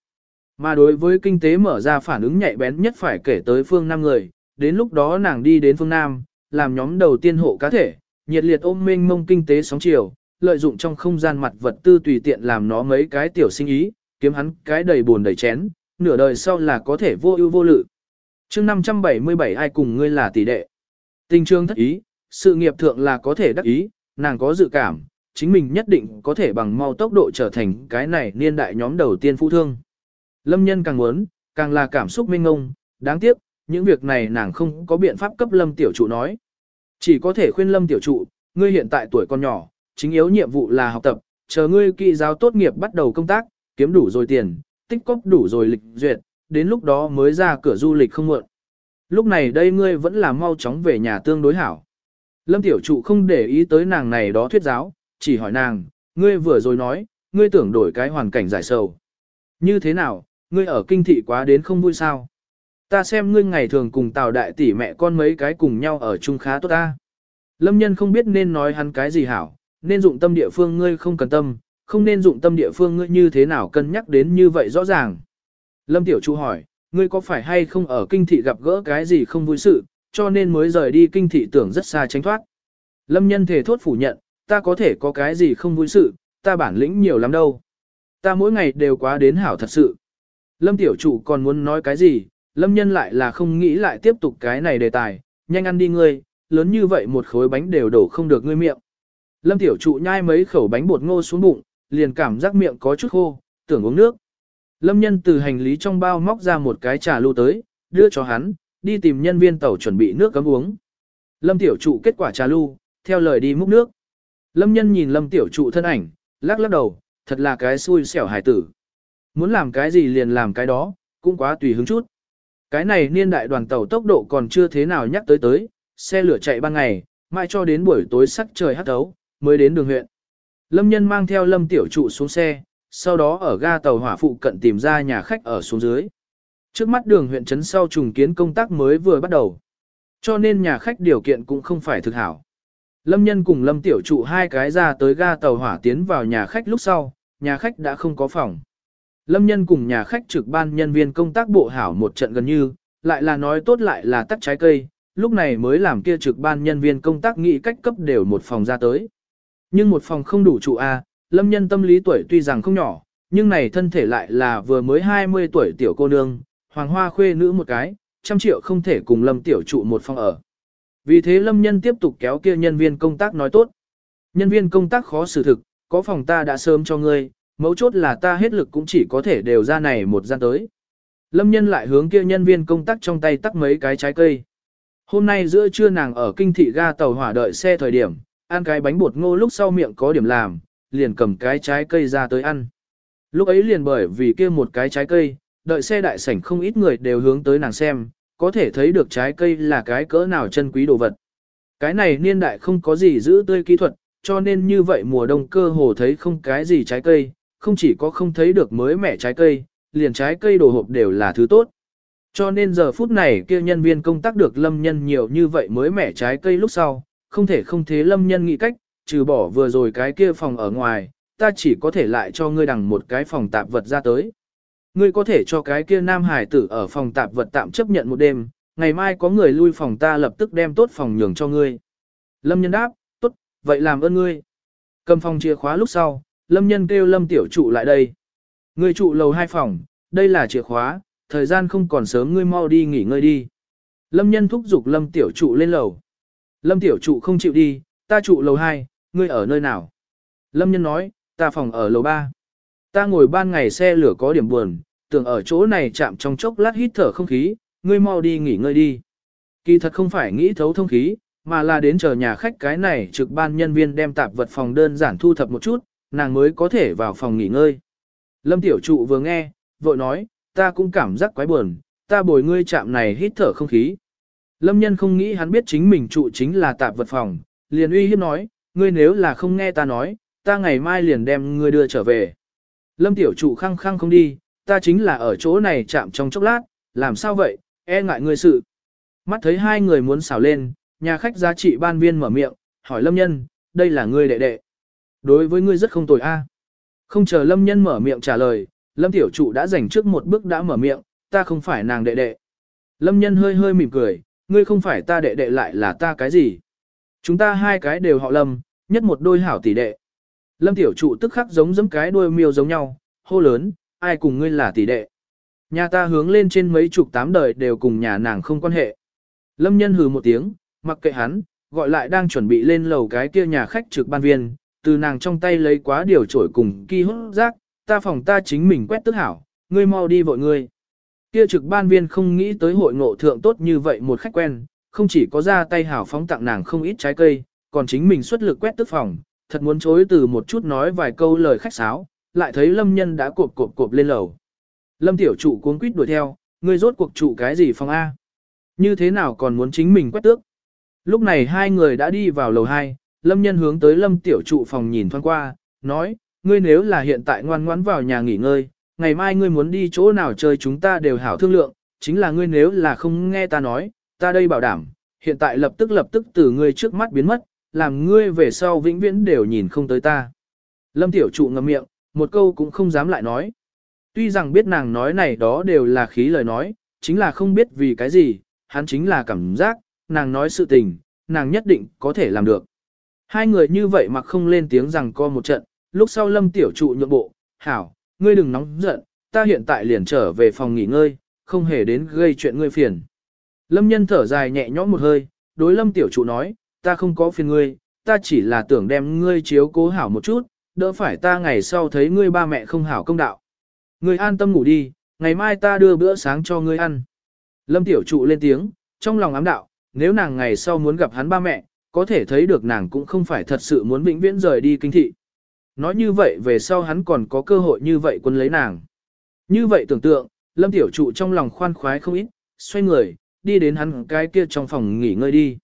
Mà đối với kinh tế mở ra phản ứng nhạy bén nhất phải kể tới phương Nam người, đến lúc đó nàng đi đến phương Nam, làm nhóm đầu tiên hộ cá thể, nhiệt liệt ôm mênh mông kinh tế sóng chiều, lợi dụng trong không gian mặt vật tư tùy tiện làm nó mấy cái tiểu sinh ý, kiếm hắn cái đầy buồn đầy chén, nửa đời sau là có thể vô ưu vô lự. chương 577 ai cùng ngươi là tỷ đệ. Tình trương thất ý, sự nghiệp thượng là có thể đắc ý, nàng có dự cảm, chính mình nhất định có thể bằng mau tốc độ trở thành cái này niên đại nhóm đầu tiên phụ thương. Lâm nhân càng muốn, càng là cảm xúc mênh ngông, đáng tiếc, những việc này nàng không có biện pháp cấp lâm tiểu trụ nói. Chỉ có thể khuyên lâm tiểu trụ, ngươi hiện tại tuổi còn nhỏ, chính yếu nhiệm vụ là học tập, chờ ngươi kỳ giáo tốt nghiệp bắt đầu công tác, kiếm đủ rồi tiền, tích cóp đủ rồi lịch duyệt, đến lúc đó mới ra cửa du lịch không muộn. Lúc này đây ngươi vẫn là mau chóng về nhà tương đối hảo. Lâm tiểu trụ không để ý tới nàng này đó thuyết giáo, chỉ hỏi nàng, ngươi vừa rồi nói, ngươi tưởng đổi cái hoàn cảnh giải sầu. Như thế nào, ngươi ở kinh thị quá đến không vui sao? Ta xem ngươi ngày thường cùng tào đại tỷ mẹ con mấy cái cùng nhau ở chung khá tốt ta. Lâm nhân không biết nên nói hắn cái gì hảo, nên dụng tâm địa phương ngươi không cần tâm, không nên dụng tâm địa phương ngươi như thế nào cân nhắc đến như vậy rõ ràng. Lâm tiểu chu hỏi, ngươi có phải hay không ở kinh thị gặp gỡ cái gì không vui sự, cho nên mới rời đi kinh thị tưởng rất xa tránh thoát. Lâm nhân thể thốt phủ nhận, ta có thể có cái gì không vui sự, ta bản lĩnh nhiều lắm đâu. Ta mỗi ngày đều quá đến hảo thật sự. Lâm tiểu chủ còn muốn nói cái gì, lâm nhân lại là không nghĩ lại tiếp tục cái này đề tài, nhanh ăn đi ngươi, lớn như vậy một khối bánh đều đổ không được ngươi miệng. Lâm tiểu trụ nhai mấy khẩu bánh bột ngô xuống bụng, liền cảm giác miệng có chút khô, tưởng uống nước. Lâm nhân từ hành lý trong bao móc ra một cái trà lưu tới, đưa cho hắn, đi tìm nhân viên tàu chuẩn bị nước cấm uống. Lâm tiểu trụ kết quả trà lưu, theo lời đi múc nước. Lâm nhân nhìn lâm tiểu trụ thân ảnh, lắc lắc đầu, thật là cái xui xẻo hải tử. Muốn làm cái gì liền làm cái đó, cũng quá tùy hứng chút. Cái này niên đại đoàn tàu tốc độ còn chưa thế nào nhắc tới tới, xe lửa chạy ban ngày, mai cho đến buổi tối sắc trời hắt thấu, mới đến đường huyện. Lâm nhân mang theo lâm tiểu trụ xuống xe, sau đó ở ga tàu hỏa phụ cận tìm ra nhà khách ở xuống dưới. Trước mắt đường huyện trấn sau trùng kiến công tác mới vừa bắt đầu. Cho nên nhà khách điều kiện cũng không phải thực hảo. Lâm nhân cùng lâm tiểu trụ hai cái ra tới ga tàu hỏa tiến vào nhà khách lúc sau, nhà khách đã không có phòng. Lâm nhân cùng nhà khách trực ban nhân viên công tác bộ hảo một trận gần như, lại là nói tốt lại là tắt trái cây, lúc này mới làm kia trực ban nhân viên công tác nghĩ cách cấp đều một phòng ra tới. Nhưng một phòng không đủ trụ A, Lâm nhân tâm lý tuổi tuy rằng không nhỏ, nhưng này thân thể lại là vừa mới 20 tuổi tiểu cô nương, hoàng hoa khuê nữ một cái, trăm triệu không thể cùng lâm tiểu trụ một phòng ở. Vì thế lâm nhân tiếp tục kéo kia nhân viên công tác nói tốt. Nhân viên công tác khó xử thực, có phòng ta đã sớm cho ngươi, mấu chốt là ta hết lực cũng chỉ có thể đều ra này một gian tới. Lâm nhân lại hướng kia nhân viên công tác trong tay tắt mấy cái trái cây. Hôm nay giữa trưa nàng ở kinh thị ga tàu hỏa đợi xe thời điểm, ăn cái bánh bột ngô lúc sau miệng có điểm làm, liền cầm cái trái cây ra tới ăn. Lúc ấy liền bởi vì kia một cái trái cây, đợi xe đại sảnh không ít người đều hướng tới nàng xem, có thể thấy được trái cây là cái cỡ nào chân quý đồ vật. Cái này niên đại không có gì giữ tươi kỹ thuật, cho nên như vậy mùa đông cơ hồ thấy không cái gì trái cây, không chỉ có không thấy được mới mẻ trái cây, liền trái cây đồ hộp đều là thứ tốt. Cho nên giờ phút này kia nhân viên công tác được lâm nhân nhiều như vậy mới mẻ trái cây lúc sau, không thể không thế lâm nhân nghĩ cách, trừ bỏ vừa rồi cái kia phòng ở ngoài, ta chỉ có thể lại cho ngươi đằng một cái phòng tạp vật ra tới. Ngươi có thể cho cái kia nam hải tử ở phòng tạp vật tạm chấp nhận một đêm, ngày mai có người lui phòng ta lập tức đem tốt phòng nhường cho ngươi. Lâm nhân đáp, tốt, vậy làm ơn ngươi. Cầm phòng chìa khóa lúc sau, lâm nhân kêu lâm tiểu trụ lại đây. Ngươi trụ lầu hai phòng, đây là chìa khóa, thời gian không còn sớm ngươi mau đi nghỉ ngơi đi. Lâm nhân thúc giục lâm tiểu trụ lên lầu. Lâm tiểu trụ không chịu đi, ta trụ lầu hai, ngươi ở nơi nào? Lâm nhân nói, ta phòng ở lầu ba. Ta ngồi ban ngày xe lửa có điểm buồn, tưởng ở chỗ này chạm trong chốc lát hít thở không khí, ngươi mau đi nghỉ ngơi đi. Kỳ thật không phải nghĩ thấu thông khí, mà là đến chờ nhà khách cái này trực ban nhân viên đem tạp vật phòng đơn giản thu thập một chút, nàng mới có thể vào phòng nghỉ ngơi. Lâm tiểu trụ vừa nghe, vội nói, ta cũng cảm giác quái buồn, ta bồi ngươi chạm này hít thở không khí. Lâm nhân không nghĩ hắn biết chính mình trụ chính là tạp vật phòng, liền uy hiếp nói, ngươi nếu là không nghe ta nói, ta ngày mai liền đem ngươi đưa trở về. Lâm tiểu trụ khăng khăng không đi, ta chính là ở chỗ này chạm trong chốc lát, làm sao vậy, e ngại người sự. Mắt thấy hai người muốn xảo lên, nhà khách giá trị ban viên mở miệng, hỏi lâm nhân, đây là ngươi đệ đệ. Đối với ngươi rất không tồi a. Không chờ lâm nhân mở miệng trả lời, lâm tiểu trụ đã dành trước một bước đã mở miệng, ta không phải nàng đệ đệ. Lâm nhân hơi hơi mỉm cười, ngươi không phải ta đệ đệ lại là ta cái gì. Chúng ta hai cái đều họ lâm, nhất một đôi hảo tỷ đệ. Lâm tiểu trụ tức khắc giống giống cái đuôi miêu giống nhau, hô lớn, ai cùng ngươi là tỷ đệ. Nhà ta hướng lên trên mấy chục tám đời đều cùng nhà nàng không quan hệ. Lâm nhân hừ một tiếng, mặc kệ hắn, gọi lại đang chuẩn bị lên lầu cái kia nhà khách trực ban viên, từ nàng trong tay lấy quá điều trổi cùng kỳ hốt rác, ta phòng ta chính mình quét tức hảo, ngươi mau đi vội ngươi. Kia trực ban viên không nghĩ tới hội ngộ thượng tốt như vậy một khách quen, không chỉ có ra tay hảo phóng tặng nàng không ít trái cây, còn chính mình xuất lực quét tức phòng, thật muốn chối từ một chút nói vài câu lời khách sáo, lại thấy lâm nhân đã cộp cộp cộp lên lầu. Lâm tiểu trụ cuống quýt đuổi theo, ngươi rốt cuộc trụ cái gì phòng A? Như thế nào còn muốn chính mình quét tước? Lúc này hai người đã đi vào lầu 2, lâm nhân hướng tới lâm tiểu trụ phòng nhìn thoáng qua, nói, ngươi nếu là hiện tại ngoan ngoãn vào nhà nghỉ ngơi, ngày mai ngươi muốn đi chỗ nào chơi chúng ta đều hảo thương lượng, chính là ngươi nếu là không nghe ta nói, ta đây bảo đảm, hiện tại lập tức lập tức từ ngươi trước mắt biến mất, làm ngươi về sau vĩnh viễn đều nhìn không tới ta. Lâm tiểu trụ ngậm miệng, một câu cũng không dám lại nói. Tuy rằng biết nàng nói này đó đều là khí lời nói, chính là không biết vì cái gì, hắn chính là cảm giác, nàng nói sự tình, nàng nhất định có thể làm được. Hai người như vậy mà không lên tiếng rằng co một trận, lúc sau lâm tiểu trụ nhượng bộ, hảo, ngươi đừng nóng giận, ta hiện tại liền trở về phòng nghỉ ngơi, không hề đến gây chuyện ngươi phiền. Lâm nhân thở dài nhẹ nhõm một hơi, đối lâm tiểu trụ nói, ta không có phiền ngươi, ta chỉ là tưởng đem ngươi chiếu cố hảo một chút, đỡ phải ta ngày sau thấy ngươi ba mẹ không hảo công đạo. Ngươi an tâm ngủ đi, ngày mai ta đưa bữa sáng cho ngươi ăn. Lâm tiểu trụ lên tiếng, trong lòng ám đạo, nếu nàng ngày sau muốn gặp hắn ba mẹ, có thể thấy được nàng cũng không phải thật sự muốn vĩnh viễn rời đi kinh thị. Nói như vậy về sau hắn còn có cơ hội như vậy quân lấy nàng. Như vậy tưởng tượng, lâm tiểu trụ trong lòng khoan khoái không ít, xoay người, đi đến hắn cái kia trong phòng nghỉ ngơi đi.